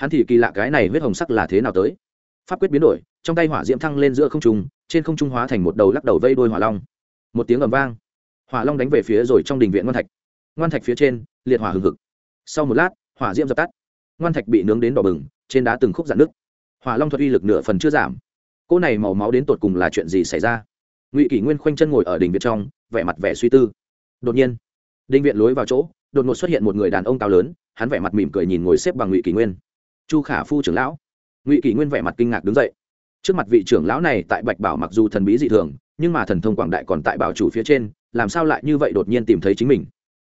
Hắn thì kỳ lạ cái này huyết hồng sắc là thế nào tới? Pháp quyết biến đổi, trong tay hỏa diễm thăng lên giữa không trung, trên không trung hóa thành một đầu lắc đầu vây đôi hỏa long. Một tiếng ầm vang. Hỏa long đánh về phía rồi trong đình viện ngoan thạch. Ngoan thạch phía trên, liệt hỏa hừng hực. Sau một lát, hỏa diễm dập tắt. Ngoan thạch bị nướng đến đỏ bừng, trên đá từng khúc dạn nước hỏa long thuật uy lực nửa phần chưa giảm. Cỗ này màu máu đến tột cùng là chuyện gì xảy ra? Ngụy kỷ nguyên khoanh chân ngồi ở đình viện trong vẻ mặt vẻ suy tư. Đột nhiên, đinh viện lối vào chỗ, đột ngột xuất hiện một người đàn ông cao lớn, hắn vẻ mặt mỉm cười nhìn ngồi xếp bằng ngụy kỷ nguyên. Chu khả phu trưởng lão. Ngụy kỷ nguyên vẻ mặt kinh ngạc đứng dậy. Trước mặt vị trưởng lão này tại bạch bảo mặc dù thần bí dị thường, nhưng mà thần thông quảng đại còn tại bảo chủ phía trên, làm sao lại như vậy đột nhiên tìm thấy chính mình?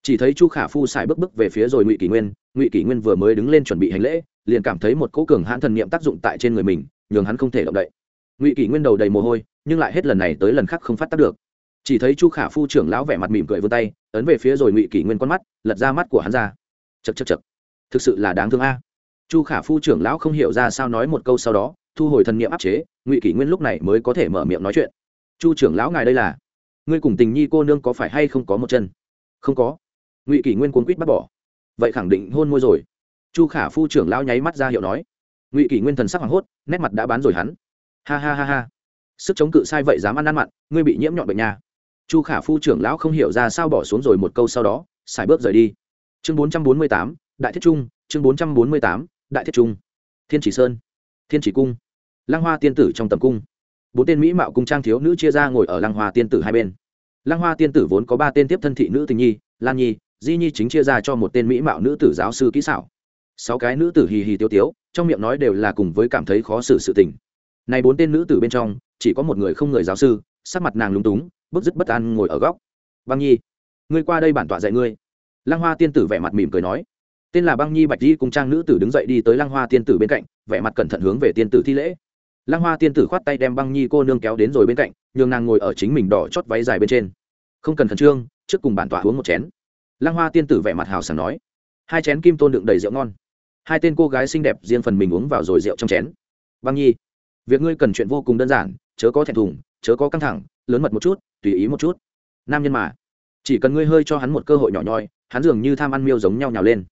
Chỉ thấy chu khả phu xài bước bước về phía rồi ngụy kỷ nguyên, ngụy kỷ nguyên vừa mới đứng lên chuẩn bị hành lễ, liền cảm thấy một cỗ cường hãn thần niệm tác dụng tại trên người mình, nhường hắn không thể động đậy. Ngụy kỷ nguyên đầu đầy mồ hôi, nhưng lại hết lần này tới lần khác không phát tác được chỉ thấy chu khả phu trưởng lão vẻ mặt mỉm cười vươn tay, ấn về phía rồi ngụy kỷ nguyên con mắt, lật ra mắt của hắn ra. Chật chật chật thực sự là đáng thương a. Chu khả phu trưởng lão không hiểu ra sao nói một câu sau đó, thu hồi thần niệm áp chế, ngụy kỷ nguyên lúc này mới có thể mở miệng nói chuyện. Chu trưởng lão ngài đây là? Ngươi cùng tình nhi cô nương có phải hay không có một chân? Không có. Ngụy kỷ nguyên cuốn quýt bắt bỏ. Vậy khẳng định hôn môi rồi. Chu khả phu trưởng lão nháy mắt ra hiệu nói. Ngụy kỷ nguyên thần sắc hoảng hốt, nét mặt đã bán rồi hắn. Ha ha ha ha. Sức chống cự sai vậy dám ăn ăn mặn, ngươi bị nhiễm nhọn bệnh nhà chu khả phu trưởng lão không hiểu ra sao bỏ xuống rồi một câu sau đó, xài bước rời đi. Chương bốn trăm bốn mươi tám, đại thiết trung, chương bốn trăm bốn mươi tám, đại thiết trung. Thiên chỉ sơn, thiên chỉ cung, lăng hoa tiên tử trong tầm cung. Bốn tên mỹ mạo cung trang thiếu nữ chia ra ngồi ở lăng hoa tiên tử hai bên. Lăng hoa tiên tử vốn có ba tên tiếp thân thị nữ tình nhi, lan nhi, di nhi chính chia ra cho một tên mỹ mạo nữ tử giáo sư kỹ xảo. Sáu cái nữ tử hì hì tiêu tiếu, trong miệng nói đều là cùng với cảm thấy khó xử sự tình. Này bốn tên nữ tử bên trong, chỉ có một người không người giáo sư, sắc mặt nàng lúng túng bức dứt bất an ngồi ở góc. Băng nhi, ngươi qua đây bản tọa dạy ngươi. Lăng hoa tiên tử vẻ mặt mỉm cười nói. Tên là băng nhi bạch di cùng trang nữ tử đứng dậy đi tới lăng hoa tiên tử bên cạnh, vẻ mặt cẩn thận hướng về tiên tử thi lễ. Lăng hoa tiên tử khoát tay đem băng nhi cô nương kéo đến rồi bên cạnh, nhường nàng ngồi ở chính mình đỏ chót váy dài bên trên. Không cần khẩn trương, trước cùng bản tọa uống một chén. Lăng hoa tiên tử vẻ mặt hào sảng nói. Hai chén kim tôn đựng đầy rượu ngon. Hai tên cô gái xinh đẹp riêng phần mình uống vào rồi rượu trong chén. Băng nhi, việc ngươi cần chuyện vô cùng đơn giản, chớ có thẹn thùng, chớ có căng thẳng lớn mật một chút, tùy ý một chút. Nam nhân mà. Chỉ cần ngươi hơi cho hắn một cơ hội nhỏ nhoi, hắn dường như tham ăn miêu giống nhau nhào lên.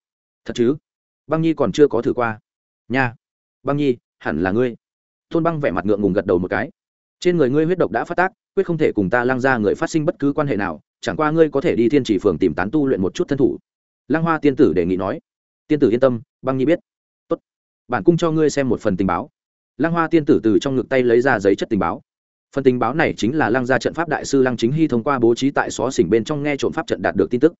Thật chứ? Băng nhi còn chưa có thử qua. Nha. Băng nhi, hẳn là ngươi. Tôn băng vẻ mặt ngượng ngùng gật đầu một cái. Trên người ngươi huyết độc đã phát tác, quyết không thể cùng ta lăng ra người phát sinh bất cứ quan hệ nào, chẳng qua ngươi có thể đi thiên chỉ phường tìm tán tu luyện một chút thân thủ. Lăng hoa tiên tử đề nghị nói. Tiên tử yên tâm, băng nhi biết. Tốt. Bản cung cho ngươi xem một phần tình báo. Lăng hoa tiên tử từ trong ngực tay lấy ra giấy chất tình báo phần tình báo này chính là lăng gia trận pháp đại sư lăng chính hy thông qua bố trí tại xó xỉnh bên trong nghe trộm pháp trận đạt được tin tức.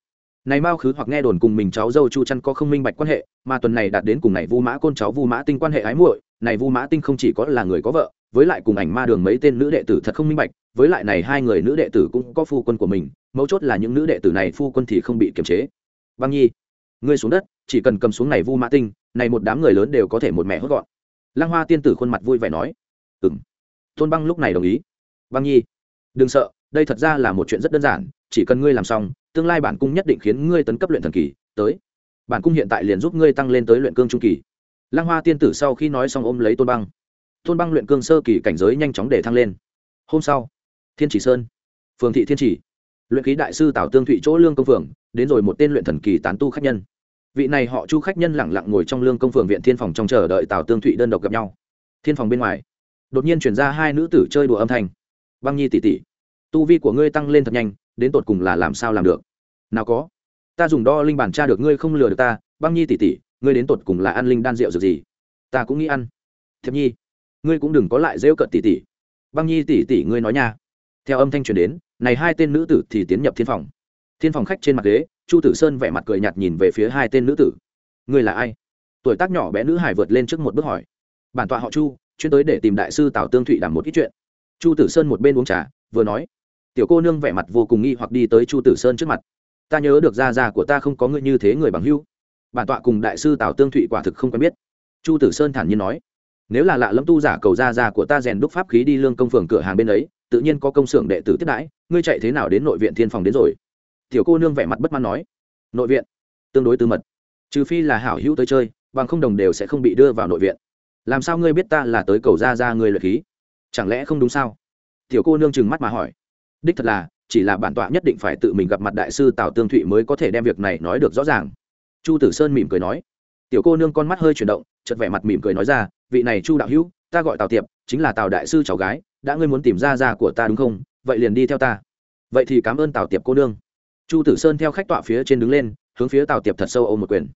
Này mao khứ hoặc nghe đồn cùng mình cháu dâu chu chăn có không minh bạch quan hệ, mà tuần này đạt đến cùng này vu mã côn cháu vu mã tinh quan hệ ái muội, này vu mã tinh không chỉ có là người có vợ, với lại cùng ảnh ma đường mấy tên nữ đệ tử thật không minh bạch, với lại này hai người nữ đệ tử cũng có phu quân của mình, mấu chốt là những nữ đệ tử này phu quân thì không bị kiềm chế. Băng nhi, ngươi xuống đất, chỉ cần cầm xuống này vu mã tinh, này một đám người lớn đều có thể một mẹ hốt gọn. Lăng hoa tiên tử khuôn mặt vui vẻ nói ừng tôn băng lúc này đồng ý. Băng nhi, đừng sợ, đây thật ra là một chuyện rất đơn giản, chỉ cần ngươi làm xong, tương lai bản cung nhất định khiến ngươi tấn cấp luyện thần kỳ, tới. Bản cung hiện tại liền giúp ngươi tăng lên tới luyện cương trung kỳ. Lăng hoa tiên tử sau khi nói xong ôm lấy tôn băng. Tôn băng luyện cương sơ kỳ cảnh giới nhanh chóng để thăng lên. Hôm sau, thiên chỉ sơn, phường thị thiên chỉ, luyện ký đại sư tào tương thụy chỗ lương công phường, đến rồi một tên luyện thần kỳ tán tu khách nhân. Vị này họ chu khách nhân lẳng lặng ngồi trong lương công phường viện thiên phòng trong chờ đợi tào tương thụy đơn độc gặp nhau. Thiên phòng bên ngoài đột nhiên chuyển ra hai nữ tử chơi đùa âm thanh. Băng nhi tỉ tỉ tu vi của ngươi tăng lên thật nhanh, đến tột cùng là làm sao làm được? Nào có. Ta dùng đo linh bản tra được ngươi không lừa được ta, băng nhi tỉ tỉ ngươi đến tột cùng là ăn linh đan rượu dược gì? Ta cũng nghĩ ăn. Thiệp nhi, ngươi cũng đừng có lại rêu cận tỉ tỉ băng nhi tỉ tỉ ngươi nói nha. Theo âm thanh truyền đến, này hai tên nữ tử thì tiến nhập thiên phòng. Thiên phòng khách trên mặt ghế, chu tử sơn vẻ mặt cười nhạt nhìn về phía hai tên nữ tử. Ngươi là ai? Tuổi tác nhỏ bé nữ hải vượt lên trước một bước hỏi. Bản tọa họ chu chuyên tới để tìm đại sư tào tương thụy đảm một ít chuyện. Chu tử sơn một bên uống trà, vừa nói, tiểu cô nương vẻ mặt vô cùng nghi hoặc đi tới chu tử sơn trước mặt. Ta nhớ được gia gia của ta không có người như thế người bằng hưu bản tọa cùng đại sư tào tương thụy quả thực không quen biết. Chu tử sơn thản nhiên nói, nếu là lạ lẫm tu giả cầu gia gia của ta rèn đúc pháp khí đi lương công phường cửa hàng bên ấy, tự nhiên có công xưởng đệ tử tiếp đãi, ngươi chạy thế nào đến nội viện thiên phòng đến rồi? Tiểu cô nương vẻ mặt bất mãn nói, nội viện? Tương đối tư mật. Trừ phi là hảo hữu tới chơi, bằng không đồng đều sẽ không bị đưa vào nội viện làm sao ngươi biết ta là tới cầu ra ra ngươi luyện khí? Chẳng lẽ không đúng sao? Tiểu cô nương chừng mắt mà hỏi. Đích thật là, chỉ là bản tọa nhất định phải tự mình gặp mặt đại sư tào tương thụy mới có thể đem việc này nói được rõ ràng. Chu tử sơn mỉm cười nói. Tiểu cô nương con mắt hơi chuyển động chật vẻ mặt mỉm cười nói ra, vị này chu đạo hữu, ta gọi tào tiệp, chính là tào đại sư cháu gái, đã ngươi muốn tìm ra ra của ta đúng không? Vậy liền đi theo ta. Vậy thì cảm ơn tào tiệp cô nương. Chu tử sơn theo khách tọa phía trên đứng lên, hướng phía tào tiệp thật sâu ôm một quyền.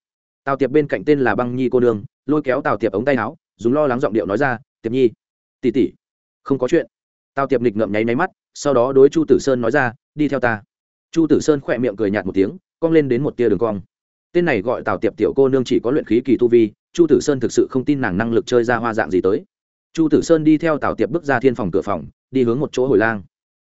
Tào tiệp bên cạnh tên là băng nhi cô nương, lôi kéo tào tiệp ống tay áo dùng lo lắng giọng điệu nói ra, tiệp nhi, tỉ tỉ, không có chuyện. Tào tiệp nghịch ngậm nháy máy mắt, sau đó đối chu tử sơn nói ra, đi theo ta. Chu tử sơn khỏe miệng cười nhạt một tiếng, cong lên đến một tia đường cong. Tên này gọi tào tiệp tiểu cô nương chỉ có luyện khí kỳ tu vi, chu tử sơn thực sự không tin nàng năng lực chơi ra hoa dạng gì tới. Chu tử sơn đi theo tào tiệp bước ra thiên phòng cửa phòng, đi hướng một chỗ hồi lang.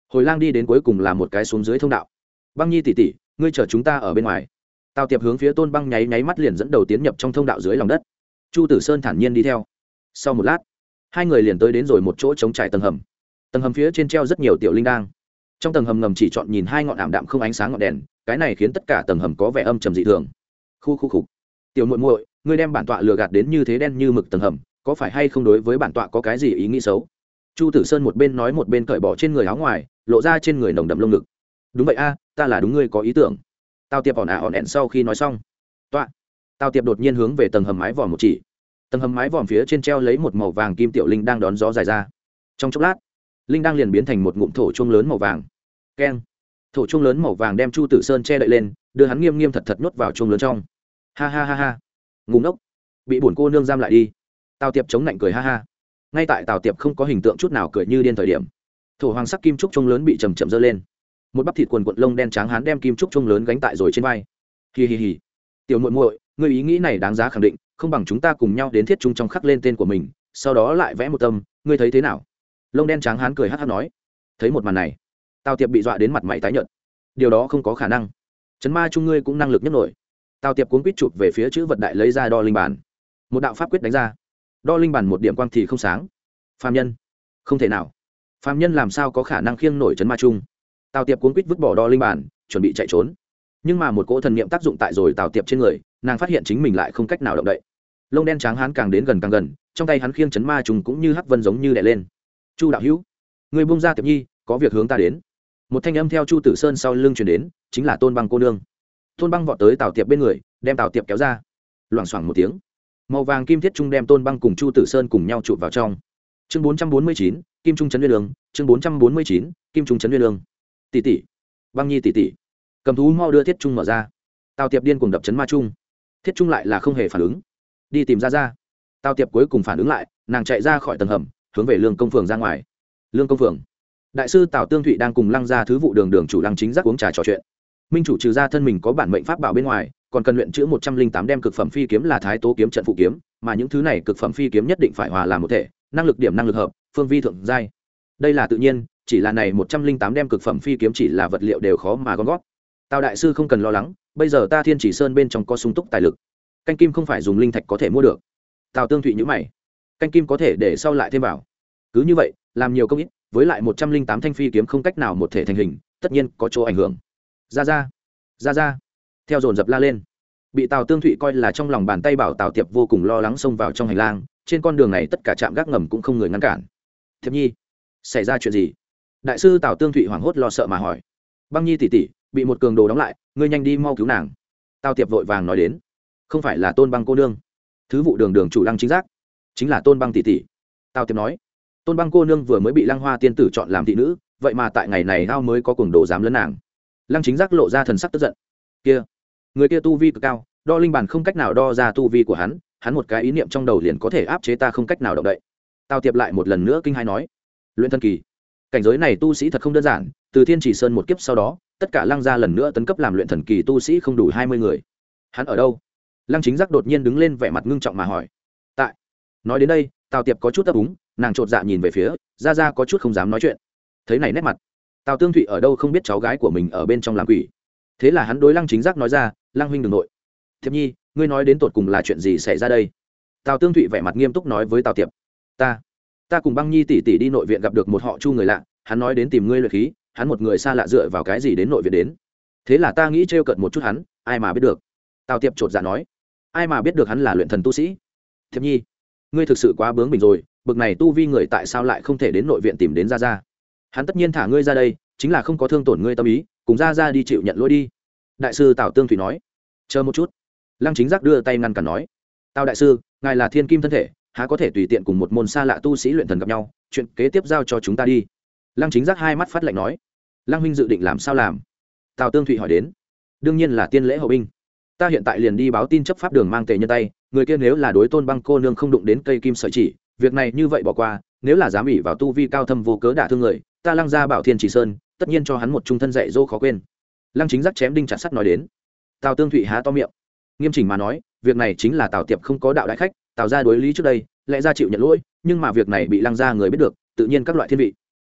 Hồi lang đi đến cuối cùng là một cái xuống dưới thông đạo. Băng nhi tỉ tỉ, ngươi chở chúng ta ở bên ngoài. Tào tiệp hướng phía tôn băng nháy nháy mắt liền dẫn đầu tiến nhập trong thông đạo dưới lòng đất. Chu tử sơn thản nhiên đi theo sau một lát, hai người liền tới đến rồi một chỗ trống trải tầng hầm. Tầng hầm phía trên treo rất nhiều tiểu linh đang trong tầng hầm ngầm chỉ chọn nhìn hai ngọn ảm đạm không ánh sáng ngọn đèn, cái này khiến tất cả tầng hầm có vẻ âm trầm dị thường. Khu khu khục. Tiểu muội muội, ngươi đem bản tọa lừa gạt đến như thế đen như mực tầng hầm, có phải hay không đối với bản tọa có cái gì ý nghĩ xấu? Chu tử sơn một bên nói một bên cởi bỏ trên người áo ngoài, lộ ra trên người nồng đậm lông ngực. Đúng vậy a, ta là đúng ngươi có ý tưởng. Tao tiệp ỏn ả à ỏn ẹn sau khi nói xong. Tọa tao tiệp đột nhiên hướng về tầng hầm mái vòm một chỉ tầng hầm mái vòm phía trên treo lấy một màu vàng kim tiểu linh đang đón gió dài ra. Trong chốc lát, linh đang liền biến thành một ngụm thổ chuông lớn màu vàng. Keng! Thổ chuông lớn màu vàng đem chu tử sơn che đậy lên, đưa hắn nghiêm nghiêm thật thật nuốt vào chuông lớn trong. Ha ha ha ha! Ngủ ngốc! Bị bổn cô nương giam lại đi. Tào tiệp chống lạnh cười ha ha. Ngay tại tào tiệp không có hình tượng chút nào cười như điên thời điểm, thổ hoàng sắc kim trúc chuông lớn bị chầm chậm dơ lên. Một bắp thịt quần quận lông đen trắng hắn đem kim trúc chuông lớn gánh tại rồi trên vai. Hì hì hì tiểu muội muội người ý nghĩ này đáng giá khẳng định không bằng chúng ta cùng nhau đến thiết trung trong khắc lên tên của mình, sau đó lại vẽ một tâm, ngươi thấy thế nào? Lông đen trắng hắn cười hát hát nói, thấy một màn này, tào tiệp bị dọa đến mặt mày tái nhợt. Điều đó không có khả năng. Chấn ma trung ngươi cũng năng lực nhất nổi. Tào tiệp cuốn quýt chụp về phía chữ vật đại lấy ra đo linh bản một đạo pháp quyết đánh ra. Đo linh bản một điểm quang thì không sáng. Phạm nhân. Không thể nào. Phạm nhân làm sao có khả năng khiêng nổi chấn ma trung? Tào tiệp cuốn quýt vứt bỏ đo linh bản chuẩn bị chạy trốn. Nhưng mà một cỗ thần niệm tác dụng tại rồi tào tiệp trên người, nàng phát hiện chính mình lại không cách nào động đậy lông đen trắng hắn càng đến gần càng gần, trong tay hắn khiêng chấn ma trùng cũng như hắc vân giống như đè lên. Chu đạo hữu, người bung ra tiệp nhi, có việc hướng ta đến. Một thanh âm theo chu tử sơn sau lưng chuyển đến, chính là tôn băng cô nương. Tôn băng vọt tới tào tiệp bên người, đem tào tiệp kéo ra. Loảng xoảng một tiếng, màu vàng kim thiết trung đem tôn băng cùng chu tử sơn cùng nhau chụp vào trong. Chương bốn trăm bốn mươi chín, kim trung trấn nguyên lương, chương bốn trăm bốn mươi chín, kim trung trấn nguyên lương. Tỷ tỷ, băng nhi tỷ tỷ. Cầm thú mau đưa thiết trung mở ra. Tào tiệp điên cùng đập chấn ma trung. Thiết trung lại là không hề phản ứng đi tìm ra ra tào tiệp cuối cùng phản ứng lại, nàng chạy ra khỏi tầng hầm, hướng về lương công phường ra ngoài. Lương công phường. Đại sư tào tương thụy đang cùng lăng ra thứ vụ đường đường chủ lăng chính giác uống trà trò chuyện. Minh chủ trừ ra thân mình có bản mệnh pháp bảo bên ngoài, còn cần luyện chữ một trăm linh tám đem cực phẩm phi kiếm là thái tố kiếm trận phụ kiếm, mà những thứ này cực phẩm phi kiếm nhất định phải hòa làm một thể, năng lực điểm năng lực hợp, phương vi thượng giai. Đây là tự nhiên, chỉ là này một trăm linh tám đem cực phẩm phi kiếm chỉ là vật liệu đều khó mà gom gót tào đại sư không cần lo lắng, bây giờ ta thiên chỉ sơn bên trong có sung túc tài lực canh kim không phải dùng linh thạch có thể mua được. Tào tương thụy nhữ mày. Canh kim có thể để sau lại thêm vào. Cứ như vậy, làm nhiều công ít, với lại một trăm linh tám thanh phi kiếm không cách nào một thể thành hình, tất nhiên có chỗ ảnh hưởng. Ra ra ra ra. Theo dồn dập la lên. Bị tào tương thụy coi là trong lòng bàn tay bảo tào tiệp vô cùng lo lắng xông vào trong hành lang, trên con đường này tất cả trạm gác ngầm cũng không người ngăn cản. Thiệp nhi, xảy ra chuyện gì? Đại sư tào tương thụy hoảng hốt lo sợ mà hỏi. Băng nhi tỉ tỉ, bị một cường đồ đóng lại, ngươi nhanh đi mau cứu nàng. Tào tiệp vội vàng nói đến không phải là tôn băng cô nương. Thứ vụ đường đường chủ lăng chính giác, chính là tôn băng tỷ tỷ. Tào tiệp nói, tôn băng cô nương vừa mới bị lăng hoa tiên tử chọn làm thị nữ, vậy mà tại ngày này tao mới có cùng đồ dám lấn nàng. Lăng chính giác lộ ra thần sắc tức giận. Kia, người kia tu vi cực cao, đo linh bản không cách nào đo ra tu vi của hắn hắn một cái ý niệm trong đầu liền có thể áp chế ta không cách nào động đậy. Tào tiệp lại một lần nữa kinh hai nói, luyện thần kỳ. Cảnh giới này tu sĩ thật không đơn giản, từ thiên chỉ sơn một kiếp sau đó, tất cả lăng gia lần nữa tấn cấp làm luyện thần kỳ tu sĩ không đủ hai mươi người. Hắn ở đâu? Lăng chính giác đột nhiên đứng lên vẻ mặt ngưng trọng mà hỏi, tại, nói đến đây, tào tiệp có chút ấp úng, nàng chột dạ nhìn về phía, ra ra có chút không dám nói chuyện. Thấy này nét mặt, tào tương thụy ở đâu không biết cháu gái của mình ở bên trong làm quỷ. Thế là hắn đối lăng chính giác nói ra, lăng huynh đ ừ n g nội. Thiệp nhi, ngươi nói đến tột cùng là chuyện gì xảy ra đây? Tào tương thụy vẻ mặt nghiêm túc nói với tào tiệp, ta ta cùng băng nhi tỉ tỉ đi nội viện gặp được một họ chu người lạ, hắn nói đến tìm ngươi luyện khí, hắn một người xa lạ dựa vào cái gì đến nội viện đến. Thế là ta nghĩ trêu cận một chút hắn, ai mà biết được. Tào tiệp chột dạ nói ai mà biết được hắn là luyện thần tu sĩ? Thiệp nhi, ngươi thực sự quá bướng mình rồi, bực này tu vi người tại sao lại không thể đến nội viện tìm đến ra ra hắn tất nhiên thả ngươi ra đây, chính là không có thương tổn ngươi tâm ý, cùng ra ra đi chịu nhận lỗi đi. Đại sư tào tương thủy nói. Chờ một chút. Lăng chính giác đưa tay ngăn cản nói. Tào đại sư, ngài là thiên kim thân thể, há có thể tùy tiện cùng một môn xa lạ tu sĩ luyện thần gặp nhau, chuyện kế tiếp giao cho chúng ta đi. Lăng chính giác hai mắt phát lạnh nói. Lăng huynh dự định làm sao làm? Tào tương thụy hỏi đến. Đương nhiên là tiên lễ hậu binh ta hiện tại liền đi báo tin chấp pháp đường mang tề nhân tay, người kia nếu là đối tôn băng cô nương không đụng đến cây kim sợi chỉ, việc này như vậy bỏ qua, nếu là dám ỉ vào tu vi cao thâm vô cớ đả thương người, ta lăng ra bảo thiên chỉ sơn, tất nhiên cho hắn một trung thân dạy dỗ khó quên. Lăng chính giác chém đinh chặt sắt nói đến. Tào tương thụy há to miệng. Nghiêm chỉnh mà nói, việc này chính là tào tiệp không có đạo đại khách, tào ra đối lý trước đây, lẽ ra chịu nhận lỗi, nhưng mà việc này bị lăng ra người biết được, tự nhiên các loại thiên vị.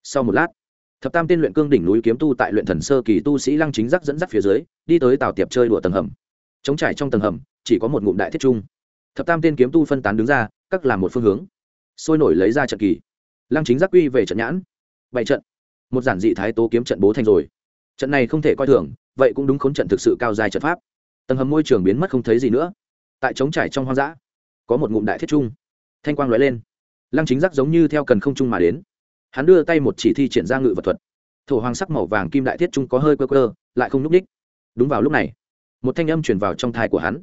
Sau một lát, thập tam tên luyện cương đỉnh núi kiếm tu tại luyện thần sơ kỳ tu sĩ lăng chính giác dẫn dắt phía dưới, đi tới tào tiệp chơi đùa tầng hầm chống trải trong tầng hầm, chỉ có một ngụm đại thiết trung. Thập tam tên kiếm tu phân tán đứng ra, các làm một phương hướng. Sôi nổi lấy ra trận kỳ. Lăng chính giác quy về trận nhãn. Bảy trận. Một giản dị thái tố kiếm trận bố thành rồi. Trận này không thể coi thường, vậy cũng đúng khốn trận thực sự cao dài trận pháp. Tầng hầm môi trường biến mất không thấy gì nữa. Tại trống trải trong hoang dã, có một ngụm đại thiết trung. Thanh quang lóe lên. Lăng chính giác giống như theo cần không trung mà đến. Hắn đưa tay một chỉ thi triển ra ngự vật thuật. Thổ hoàng sắc màu vàng kim đại thiết trung có hơi cơ cơ lại không núc ních. Đúng vào lúc này một thanh âm truyền vào trong thai của hắn.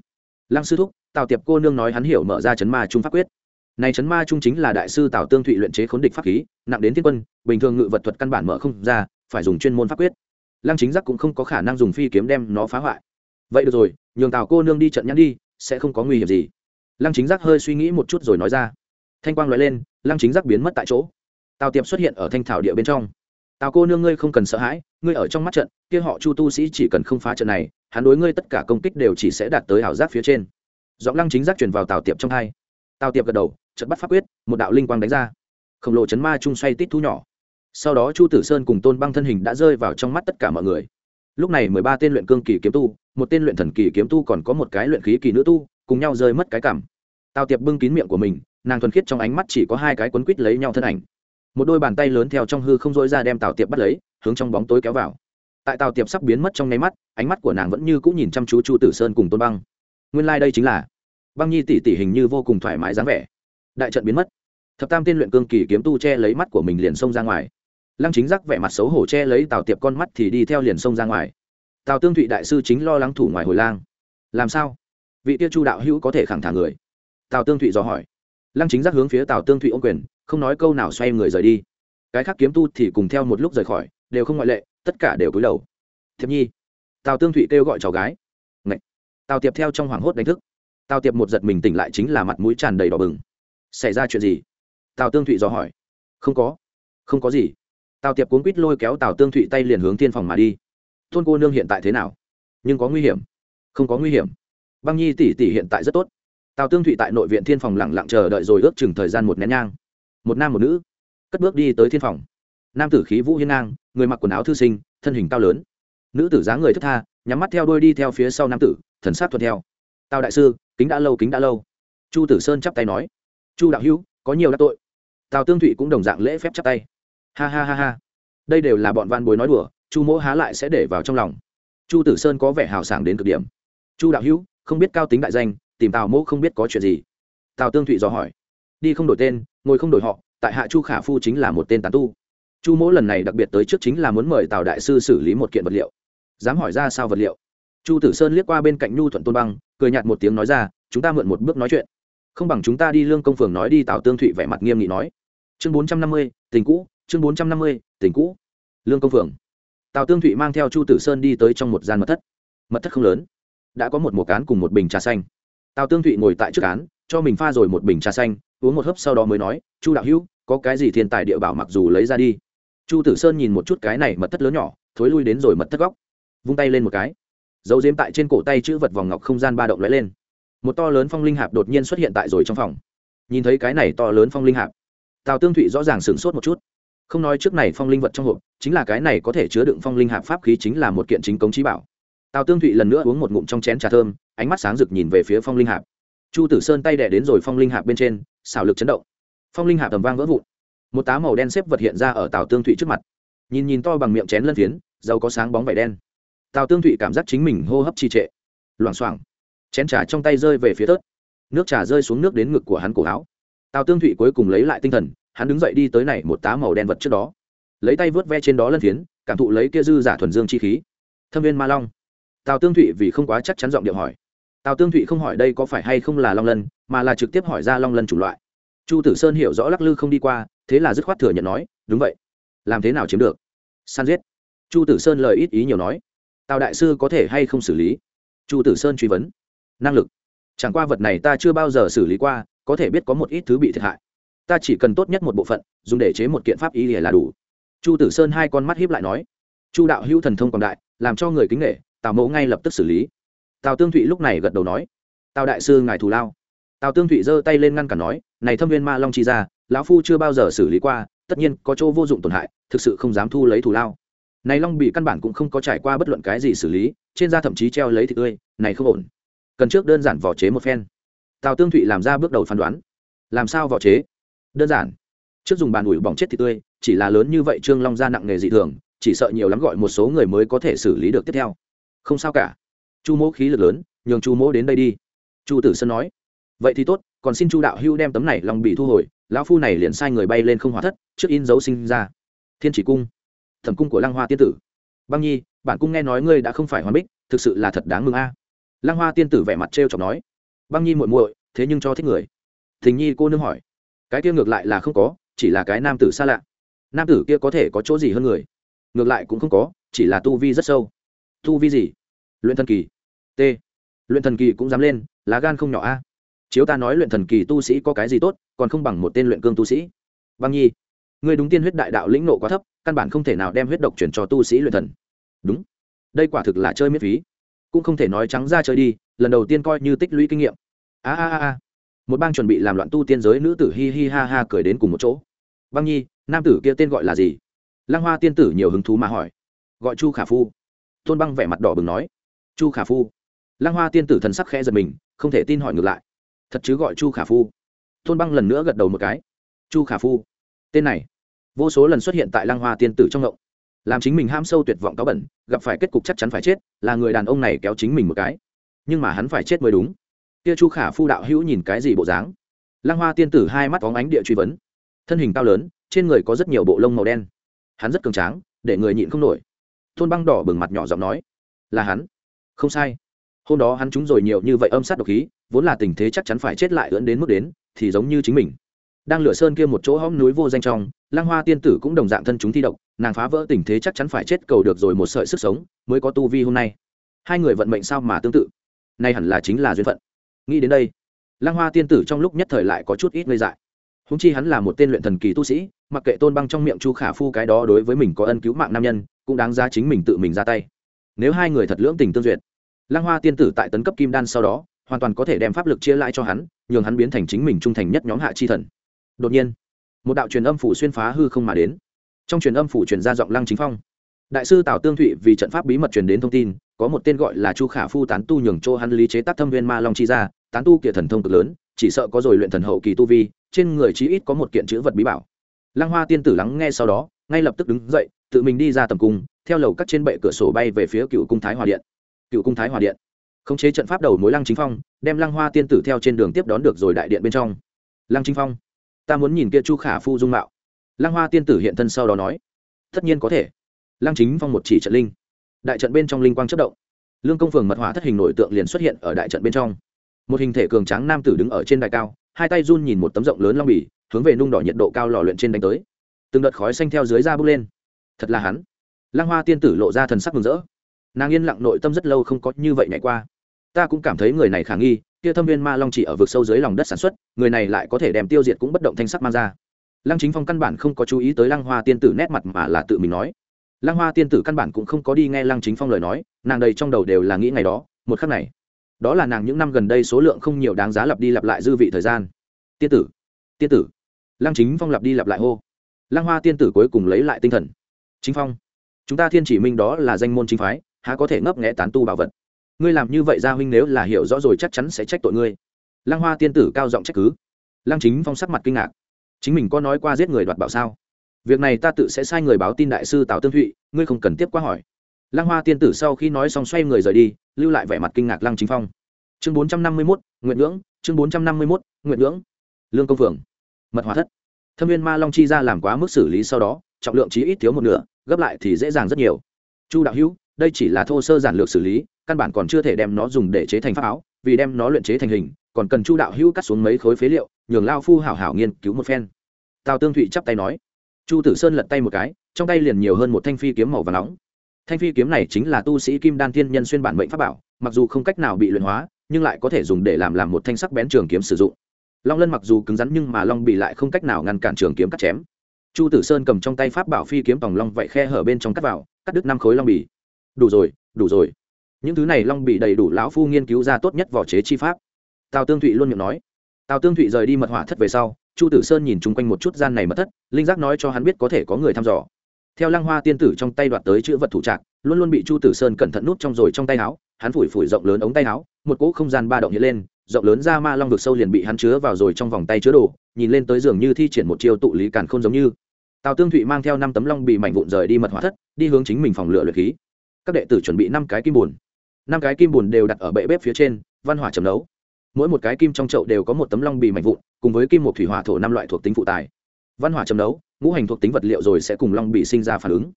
Lăng sư thúc, tào tiệp cô nương nói hắn hiểu mở ra chấn ma trung pháp quyết. Này chấn ma trung chính là đại sư tào tương thụy luyện chế khốn địch pháp khí, nặng đến thiên quân, bình thường ngự vật thuật căn bản mở không ra, phải dùng chuyên môn pháp quyết. Lăng chính giác cũng không có khả năng dùng phi kiếm đem nó phá hoại. Vậy được rồi, nhường tào cô nương đi trận nhắn đi, sẽ không có nguy hiểm gì. Lăng chính giác hơi suy nghĩ một chút rồi nói ra. Thanh quang loại lên, lăng chính giác biến mất tại chỗ. Tào tiệp xuất hiện ở thanh thảo địa bên trong tào cô nương ngươi không cần sợ hãi, ngươi ở trong mắt trận, kia họ chu tu sĩ chỉ cần không phá trận này, hắn đối ngươi tất cả công kích đều chỉ sẽ đạt tới ảo giác phía trên. Giọng lăng chính giác truyền vào tào tiệp trong hai. Tào tiệp gật đầu trận bắt pháp quyết, một đạo linh quang đánh ra. Khổng lồ chấn ma chung xoay tít thu nhỏ. Sau đó chu tử sơn cùng tôn băng thân hình đã rơi vào trong mắt tất cả mọi người. Lúc này mười ba tên luyện cương kỳ kiếm tu, một tên luyện thần kỳ kiếm tu còn có một cái luyện khí kỳ nữ tu, cùng nhau rơi mất cái cảm. Tào tiệp bưng kín miệng của mình, nàng thuần khiết trong ánh mắt chỉ có hai cái quấn quít lấy nhau thân ảnh một đôi bàn tay lớn theo trong hư không dối ra đem tào tiệp bắt lấy, hướng trong bóng tối kéo vào. Tại tào tiệp sắp biến mất trong nháy mắt, ánh mắt của nàng vẫn như cũng nhìn chăm chú chu tử sơn cùng tôn băng. Nguyên lai、like、đây chính là băng nhi tỷ tỷ hình như vô cùng thoải mái dáng vẻ. Đại trận biến mất. Thập tam tên luyện cương kỳ kiếm tu che lấy mắt của mình liền xông ra ngoài. Lăng chính giác vẻ mặt xấu hổ che lấy tào tiệp con mắt thì đi theo liền xông ra ngoài. Tào tương thụy đại sư chính lo lắng thủ ngoài hồi lang. Làm sao? Vị tiêu chu đạo hữu có thể khẳng thả người? Tào tương thụy dò hỏi. Lăng chính giác hướng phía tào tương thụy ô quyền không nói câu nào xoay người rời đi. Cái khác kiếm tu thì cùng theo một lúc rời khỏi, đều không ngoại lệ, tất cả đều cúi đầu. Thiệp nhi, tào tương thụy kêu gọi cháu gái. Ngậy. tào tiệp theo trong hoảng hốt đánh thức. Tào tiệp một giật mình tỉnh lại chính là mặt mũi tràn đầy đỏ bừng. Xảy ra chuyện gì? Tào tương thụy dò hỏi. Không có. Không có gì. Tào tiệp cuốn quít lôi kéo tào tương thụy tay liền hướng tiên phòng mà đi. Thôn cô nương hiện tại thế nào? Nhưng có nguy hiểm. Không có nguy hiểm. Băng nhi tỷ tỷ hiện tại rất tốt. Tào tương thụy tại nội viện thiên phòng lẳng lặng chờ đợi rồi ước chừng thời gian một nén nhang một nam một nữ, cất bước đi tới thiên phòng. Nam tử khí vũ hiên ngang, người mặc quần áo thư sinh, thân hình cao lớn. Nữ tử dáng người thất tha, nhắm mắt theo đôi đi theo phía sau nam tử, thần sát thuận theo. Tào đại sư, kính đã lâu, kính đã lâu. Chu tử sơn chắp tay nói. Chu đạo hữu, có nhiều đắc tội. Tào tương thụy cũng đồng dạng lễ phép chắp tay. Ha ha ha ha, đây đều là bọn van bối nói đùa, chu mỗ há lại sẽ để vào trong lòng. Chu tử sơn có vẻ hào sảng đến cực điểm. Chu đạo hữu, không biết cao tính đại danh, tìm tào mỗ không biết có chuyện gì. Tào tương thụy dò hỏi. Đi không đổi tên ngồi không đổi họ, tại hạ chu khả phu chính là một tên tán tu. Chu mỗ lần này đặc biệt tới trước chính là muốn mời tào đại sư xử lý một kiện vật liệu. Dám hỏi ra sao vật liệu? Chu tử sơn liếc qua bên cạnh nhu thuận tôn băng, cười nhạt một tiếng nói ra, chúng ta mượn một bước nói chuyện. Không bằng chúng ta đi lương công phường nói đi. Tào tương thụy vẻ mặt nghiêm nghị nói. Chương bốn trăm năm mươi, tình cũ. Chương bốn trăm năm mươi, tình cũ. Lương công phường. Tào tương thụy mang theo chu tử sơn đi tới trong một gian mật thất. Mật thất không lớn. Đã có một mùa cán cùng một bình trà xanh. Tào tương thụy ngồi tại trước cán, cho mình pha rồi một bình trà xanh uống một hớp sau đó mới nói, chu đạo hữu, có cái gì thiên tài địa bảo mặc dù lấy ra đi. Chu tử sơn nhìn một chút cái này mật thất lớn nhỏ, thối lui đến rồi mật thất góc, vung tay lên một cái. Dấu diếm tại trên cổ tay chữ vật vòng ngọc không gian ba động lóe lên. Một to lớn phong linh hạp đột nhiên xuất hiện tại rồi trong phòng. Nhìn thấy cái này to lớn phong linh hạp, tào tương thụy rõ ràng sửng sốt một chút. Không nói trước này phong linh vật trong hộp, chính là cái này có thể chứa đựng phong linh hạp pháp khí chính là một kiện chính công trí bảo. Tào tương thụy lần nữa uống một ngụm trong chén trà thơm, ánh mắt sáng rực nhìn về phía phong linh hạp. Chu tử sơn tay đẻ đến rồi phong linh hạp bên trên xảo lực chấn động. Phong linh hạ tầm vang vỡ vụn. Một tá màu đen xếp vật hiện ra ở tào tương thụy trước mặt. Nhìn nhìn to bằng miệng chén lân phiến dầu có sáng bóng vải đen. Tào tương thụy cảm giác chính mình hô hấp trì trệ. Loảng xoảng. Chén trà trong tay rơi về phía tớt nước trà rơi xuống nước đến ngực của hắn cổ áo. Tào tương thụy cuối cùng lấy lại tinh thần, hắn đứng dậy đi tới này một tá màu đen vật trước đó. Lấy tay vớt ve trên đó lân phiến, cảm thụ lấy kia dư giả thuần dương chi khí. Thâm viên ma long. Tào tương thụy vì không quá chắc chắn giọng điệu hỏi tào tương thụy không hỏi đây có phải hay không là long lân mà là trực tiếp hỏi ra long lân chủng loại chu tử sơn hiểu rõ lắc lư không đi qua thế là dứt khoát thừa nhận nói đúng vậy làm thế nào chiếm được san giết chu tử sơn lời ít ý nhiều nói tào đại sư có thể hay không xử lý chu tử sơn truy vấn năng lực chẳng qua vật này ta chưa bao giờ xử lý qua có thể biết có một ít thứ bị thiệt hại ta chỉ cần tốt nhất một bộ phận dùng để chế một kiện pháp y là đủ chu tử sơn hai con mắt hiếp lại nói chu đạo hữu thần thông quảng đại làm cho người kính nghệ tào mẫu ngay lập tức xử lý tào tương thụy lúc này gật đầu nói, tào đại sư ngài thù lao. Tào tương thụy giơ tay lên ngăn cản nói, này thâm viên ma long chi ra lão phu chưa bao giờ xử lý qua, tất nhiên có chỗ vô dụng tổn hại, thực sự không dám thu lấy thù lao. Này long bị căn bản cũng không có trải qua bất luận cái gì xử lý, trên da thậm chí treo lấy thịt tươi, này không ổn. Cần trước đơn giản vỏ chế một phen. Tào tương thụy làm ra bước đầu phán đoán. Làm sao vỏ chế? Đơn giản. Trước dùng bàn ủi bỏng chết thịt tươi, chỉ là lớn như vậy trương long da nặng nghề dị thường, chỉ sợ nhiều lắm gọi một số người mới có thể xử lý được tiếp theo. Không sao cả chu mỗ khí lực lớn, nhường chu mỗ đến đây đi. Chu tử sơn nói, vậy thì tốt, còn xin chu đạo hưu đem tấm này lòng bị thu hồi, lão phu này liền sai người bay lên không hóa thất, trước in dấu sinh ra. Thiên chỉ cung, thẩm cung của lăng hoa tiên tử. Băng nhi, bản cung nghe nói ngươi đã không phải hoàn bích, thực sự là thật đáng mừng a. À. lăng hoa tiên tử vẻ mặt trêu chọc nói, băng nhi muội muội, thế nhưng cho thích người. Thình nhi cô nương hỏi, cái kia ngược lại là không có, chỉ là cái nam tử xa lạ. Nam tử kia có thể có chỗ gì hơn người? Ngược lại cũng không có, chỉ là tu vi rất sâu. Tu vi gì? Luyện thần kỳ. T. Luyện thần kỳ cũng dám lên, lá gan không nhỏ a. Chiếu ta nói luyện thần kỳ tu sĩ có cái gì tốt, còn không bằng một tên luyện cương tu sĩ. Băng nhi người đúng tiên huyết đại đạo lĩnh nộ quá thấp, căn bản không thể nào đem huyết độc chuyển cho tu sĩ luyện thần. Đúng. Đây quả thực là chơi miễn phí. Cũng không thể nói trắng ra chơi đi, lần đầu tiên coi như tích lũy kinh nghiệm. A a a a. Một bang chuẩn bị làm loạn tu tiên giới nữ tử hi hi ha ha cười đến cùng một chỗ. Băng nhi, nam tử kia tên gọi là gì? Lăng hoa tiên tử nhiều hứng thú mà hỏi. Gọi chu khả phu. Tôn băng vẻ mặt đỏ bừng nói chu khả phu. Lăng hoa tiên tử thần sắc khẽ giật mình, không thể tin hỏi ngược lại. Thật chứ gọi chu khả phu. Tôn băng lần nữa gật đầu một cái. Chu khả phu. Tên này. Vô số lần xuất hiện tại lăng hoa tiên tử trong ngộng. Làm chính mình ham sâu tuyệt vọng cáo bẩn, gặp phải kết cục chắc chắn phải chết, là người đàn ông này kéo chính mình một cái. Nhưng mà hắn phải chết mới đúng. Kia chu khả phu đạo hữu nhìn cái gì bộ dáng? Lăng hoa tiên tử hai mắt có ánh địa truy vấn. Thân hình cao lớn, trên người có rất nhiều bộ lông màu đen. Hắn rất cường tráng, để người nhịn không nổi. Thôn băng đỏ bừng mặt nhỏ giọng nói, là hắn không sai. Hôm đó hắn trúng rồi nhiều như vậy âm sát độc khí, vốn là tình thế chắc chắn phải chết lại ưỡn đến mức đến, thì giống như chính mình. Đang lửa sơn kia một chỗ hõm núi vô danh trong lang hoa tiên tử cũng đồng dạng thân chúng thi độc, nàng phá vỡ tình thế chắc chắn phải chết cầu được rồi một sợi sức sống, mới có tu vi hôm nay. Hai người vận mệnh sao mà tương tự? Nay hẳn là chính là duyên phận. Nghĩ đến đây lang hoa tiên tử trong lúc nhất thời lại có chút ít ngây dại. Húng chi hắn là một tên luyện thần kỳ tu sĩ, mặc kệ tôn băng trong miệng chu khả phu cái đó đối với mình có ân cứu mạng nam nhân, cũng đáng ra chính mình tự mình ra tay nếu hai người thật lưỡng tình tương duyệt. Lăng hoa tiên tử tại tấn cấp kim đan sau đó, hoàn toàn có thể đem pháp lực chia lại cho hắn, nhường hắn biến thành chính mình trung thành nhất nhóm hạ chi thần. Đột nhiên, một đạo truyền âm phủ xuyên phá hư không mà đến. Trong truyền âm phủ truyền ra giọng lăng chính phong. Đại sư tào tương thụy vì trận pháp bí mật truyền đến thông tin, có một tên gọi là chu khả phu tán tu nhường cho hắn lý chế tác thâm viên ma long chi ra, tán tu kiệt thần thông cực lớn, chỉ sợ có rồi luyện thần hậu kỳ tu vi, trên người chí ít có một kiện chữ vật bí bảo. Lăng hoa tiên tử lắng nghe sau đó, ngay lập tức đứng dậy tự mình đi ra tầm cung, theo lầu cắt trên bệ cửa sổ bay về phía cựu cung thái hòa điện. Cựu cung thái hòa điện. Khống chế trận pháp đầu mối lăng chính phong, đem lăng hoa tiên tử theo trên đường tiếp đón được rồi đại điện bên trong. Lăng chính phong, ta muốn nhìn kia chu khả phu dung mạo. Lăng hoa tiên tử hiện thân sau đó nói, tất nhiên có thể. Lăng chính phong một chỉ trận linh. Đại trận bên trong linh quang chất động. Lương công phường mật hỏa thất hình nội tượng liền xuất hiện ở đại trận bên trong. Một hình thể cường tráng nam tử đứng ở trên đài cao, hai tay run nhìn một tấm rộng lớn long bì, hướng về nung đỏ nhiệt độ cao lò luyện trên đánh tới. Từng đợt khói xanh theo dưới da bước lên thật là hắn. Lăng hoa tiên tử lộ ra thần sắc mừng rỡ. Nàng yên lặng nội tâm rất lâu không có như vậy ngày qua. Ta cũng cảm thấy người này khả nghi, kia thâm viên ma long chỉ ở vực sâu dưới lòng đất sản xuất, người này lại có thể đem tiêu diệt cũng bất động thanh sắc mang ra. Lăng chính phong căn bản không có chú ý tới lăng hoa tiên tử nét mặt mà là tự mình nói. Lăng hoa tiên tử căn bản cũng không có đi nghe lăng chính phong lời nói, nàng đầy trong đầu đều là nghĩ ngày đó, một khắc này. Đó là nàng những năm gần đây số lượng không nhiều đáng giá lặp đi lặp lại dư vị thời gian. Tiên tử tiên tử. Lăng chính phong lặp đi lặp lại hô. Lăng hoa tiên tử cuối cùng lấy lại tinh thần chính phong, chúng ta thiên chỉ minh đó là danh môn chính phái, há có thể ngấp nghẽ tán tu bảo vật? Ngươi làm như vậy gia huynh nếu là hiểu rõ rồi chắc chắn sẽ trách tội ngươi. Lăng hoa tiên tử cao giọng trách cứ. Lăng chính phong sắc mặt kinh ngạc. Chính mình có nói qua giết người đoạt bảo sao? Việc này ta tự sẽ sai người báo tin đại sư tào tương thụy, ngươi không cần tiếp qua hỏi. Lăng hoa tiên tử sau khi nói xong xoay người rời đi, lưu lại vẻ mặt kinh ngạc lăng chính phong. Chương bốn trăm năm mươi mốt nguyện ngưỡng, chương bốn trăm năm mươi mốt nguyện ngưỡng. Lương công phường mật hóa thất. Thâm viên ma long chi ra làm quá mức xử lý sau đó trọng lượng chí ít thiếu một nửa, gấp lại thì dễ dàng rất nhiều. Chu đạo hữu, đây chỉ là thô sơ giản lược xử lý, căn bản còn chưa thể đem nó dùng để chế thành pháp áo, vì đem nó luyện chế thành hình, còn cần chu đạo hữu cắt xuống mấy khối phế liệu, nhường lao phu hảo hảo nghiên cứu một phen. Tào tương thụy chắp tay nói. Chu tử sơn lật tay một cái, trong tay liền nhiều hơn một thanh phi kiếm màu và nóng. Thanh phi kiếm này chính là tu sĩ kim đan thiên nhân xuyên bản mệnh pháp bảo, mặc dù không cách nào bị luyện hóa, nhưng lại có thể dùng để làm làm một thanh sắc bén trường kiếm sử dụng. Long lân mặc dù cứng rắn nhưng mà long bị lại không cách nào ngăn cản trường kiếm cắt chém chu tử sơn cầm trong tay pháp bảo phi kiếm tòng long vậy khe hở bên trong cắt vào, cắt đứt năm khối long bì. Đủ rồi đủ rồi. Những thứ này long bì đầy đủ lão phu nghiên cứu ra tốt nhất vỏ chế chi pháp. Tào tương thụy luôn miệng nói. Tào tương thụy rời đi mật hỏa thất về sau, chu tử sơn nhìn chung quanh một chút gian này mật thất, linh giác nói cho hắn biết có thể có người thăm dò. Theo lăng hoa tiên tử trong tay đoạt tới chữ vật thủ trạc, luôn luôn bị chu tử sơn cẩn thận nút trong rồi trong tay áo, hắn phủi phủi rộng lớn ống tay áo, một cỗ không gian ba động hiện lên, rộng lớn ra ma long vực sâu liền bị hắn chứa vào rồi trong vòng tay chứa đồ, nhìn lên tới giường như thi triển một chiêu tụ lý càn không giống như tào tương thụy mang theo năm tấm long bị mảnh vụn rời đi mật hỏa thất, đi hướng chính mình phòng lửa luyện khí. Các đệ tử chuẩn bị năm cái kim bùn. Năm cái kim bùn đều đặt ở bệ bếp phía trên, văn hỏa chấm nấu. Mỗi một cái kim trong chậu đều có một tấm long bì mảnh vụn, cùng với kim một thủy hỏa thổ năm loại thuộc tính phụ tài. Văn hỏa chấm nấu, ngũ hành thuộc tính vật liệu rồi sẽ cùng long bì sinh ra phản ứng.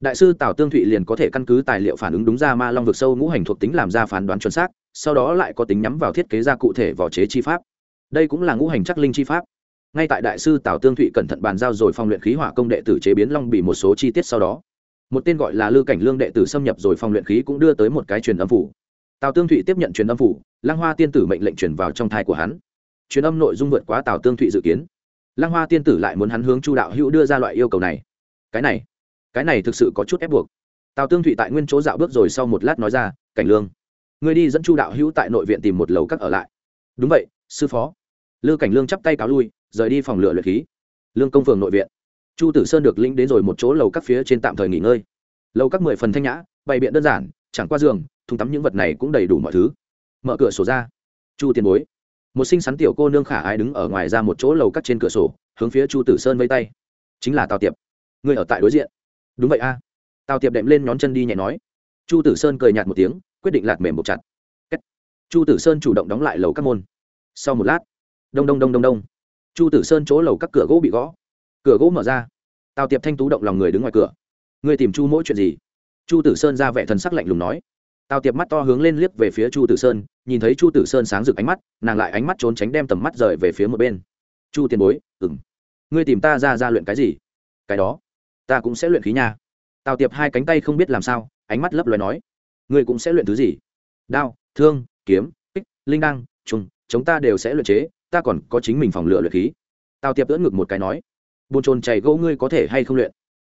Đại sư tào tương thụy liền có thể căn cứ tài liệu phản ứng đúng ra ma long vực sâu ngũ hành thuộc tính làm ra phán đoán chuẩn xác, sau đó lại có tính nhắm vào thiết kế ra cụ thể vỏ chế chi pháp. Đây cũng là ngũ hành chắc linh chi pháp ngay tại đại sư tào tương thụy cẩn thận bàn giao rồi phong luyện khí hỏa công đệ tử chế biến long bị một số chi tiết sau đó, một tên gọi là lư cảnh lương đệ tử xâm nhập rồi phong luyện khí cũng đưa tới một cái truyền âm phủ. Tào tương thụy tiếp nhận truyền âm phủ, lăng hoa tiên tử mệnh lệnh truyền vào trong thai của hắn. Truyền âm nội dung vượt quá tào tương thụy dự kiến. Lăng hoa tiên tử lại muốn hắn hướng chu đạo hữu đưa ra loại yêu cầu này. Cái này cái này thực sự có chút ép buộc. Tào tương thụy tại nguyên chỗ dạo bước rồi sau một lát nói ra, cảnh lương, ngươi đi dẫn chu đạo hữu tại nội viện tìm một lầu các ở lại. Đúng vậy, sư phó. Lư cảnh lương chắp tay cáo lui rời đi phòng lửa luyện khí. Lương công phường nội viện. Chu tử sơn được lĩnh đến rồi một chỗ lầu các phía trên tạm thời nghỉ ngơi. Lầu các mười phần thanh nhã, bày biện đơn giản, chẳng qua giường, thùng tắm những vật này cũng đầy đủ mọi thứ. Mở cửa sổ ra. Chu tiền bối. Một sinh sắn tiểu cô nương khả ai đứng ở ngoài ra một chỗ lầu cắt trên cửa sổ, hướng phía chu tử sơn vây tay. Chính là tào tiệp. Người ở tại đối diện. Đúng vậy a. Tào tiệp đệm lên nhón chân đi nhẹ nói. Chu tử sơn cười nhạt một tiếng, quyết định lạc mềm một chặt. Chu tử sơn chủ động đóng lại lầu các môn. Sau một lát, đông đông đông đông đông chu tử sơn chỗ lầu các cửa gỗ bị gõ. Cửa gỗ mở ra. Tào tiệp thanh tú động lòng người đứng ngoài cửa. Người tìm chu mỗi chuyện gì? Chu tử sơn ra vẻ thần sắc lạnh lùng nói. Tào tiệp mắt to hướng lên liếc về phía chu tử sơn, nhìn thấy chu tử sơn sáng rực ánh mắt, nàng lại ánh mắt trốn tránh đem tầm mắt rời về phía một bên. Chu tiền bối ừng ngươi tìm ta ra ra luyện cái gì? Cái đó, ta cũng sẽ luyện khí nha. Tào tiệp hai cánh tay không biết làm sao, ánh mắt lấp loài nói. Ngươi cũng sẽ luyện thứ gì? Đao, thương, kiếm, kích, linh đăng, trùng chúng ta đều sẽ luyện chế ta còn có chính mình phòng lựa luyện khí. Tào tiệp ưỡn ngực một cái nói, bồn trồn chảy gỗ ngươi có thể hay không luyện?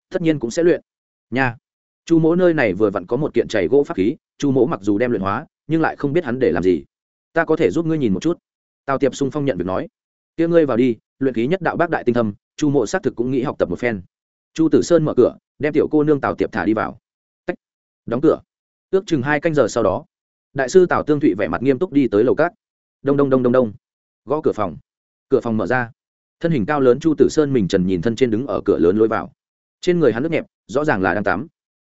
Tất nhiên cũng sẽ luyện. Nha. Chu mỗ nơi này vừa vặn có một kiện chảy gỗ pháp khí, chu mỗ mặc dù đem luyện hóa, nhưng lại không biết hắn để làm gì. Ta có thể giúp ngươi nhìn một chút. Tào tiệp sung phong nhận việc nói, kia ngươi vào đi, luyện khí nhất đạo bác đại tinh thâm, chu mộ xác thực cũng nghĩ học tập một phen. Chu tử sơn mở cửa, đem tiểu cô nương tào tiệp thả đi vào. Tách. đóng cửa. Ước chừng hai canh giờ sau đó, đại sư tào tương thụy vẻ mặt nghiêm túc đi tới lầu cát đông đông đông đông đông gõ cửa phòng. Cửa phòng mở ra. Thân hình cao lớn chu tử sơn mình trần nhìn thân trên đứng ở cửa lớn lối vào. Trên người hắn nước nhẹp, rõ ràng là đang tắm.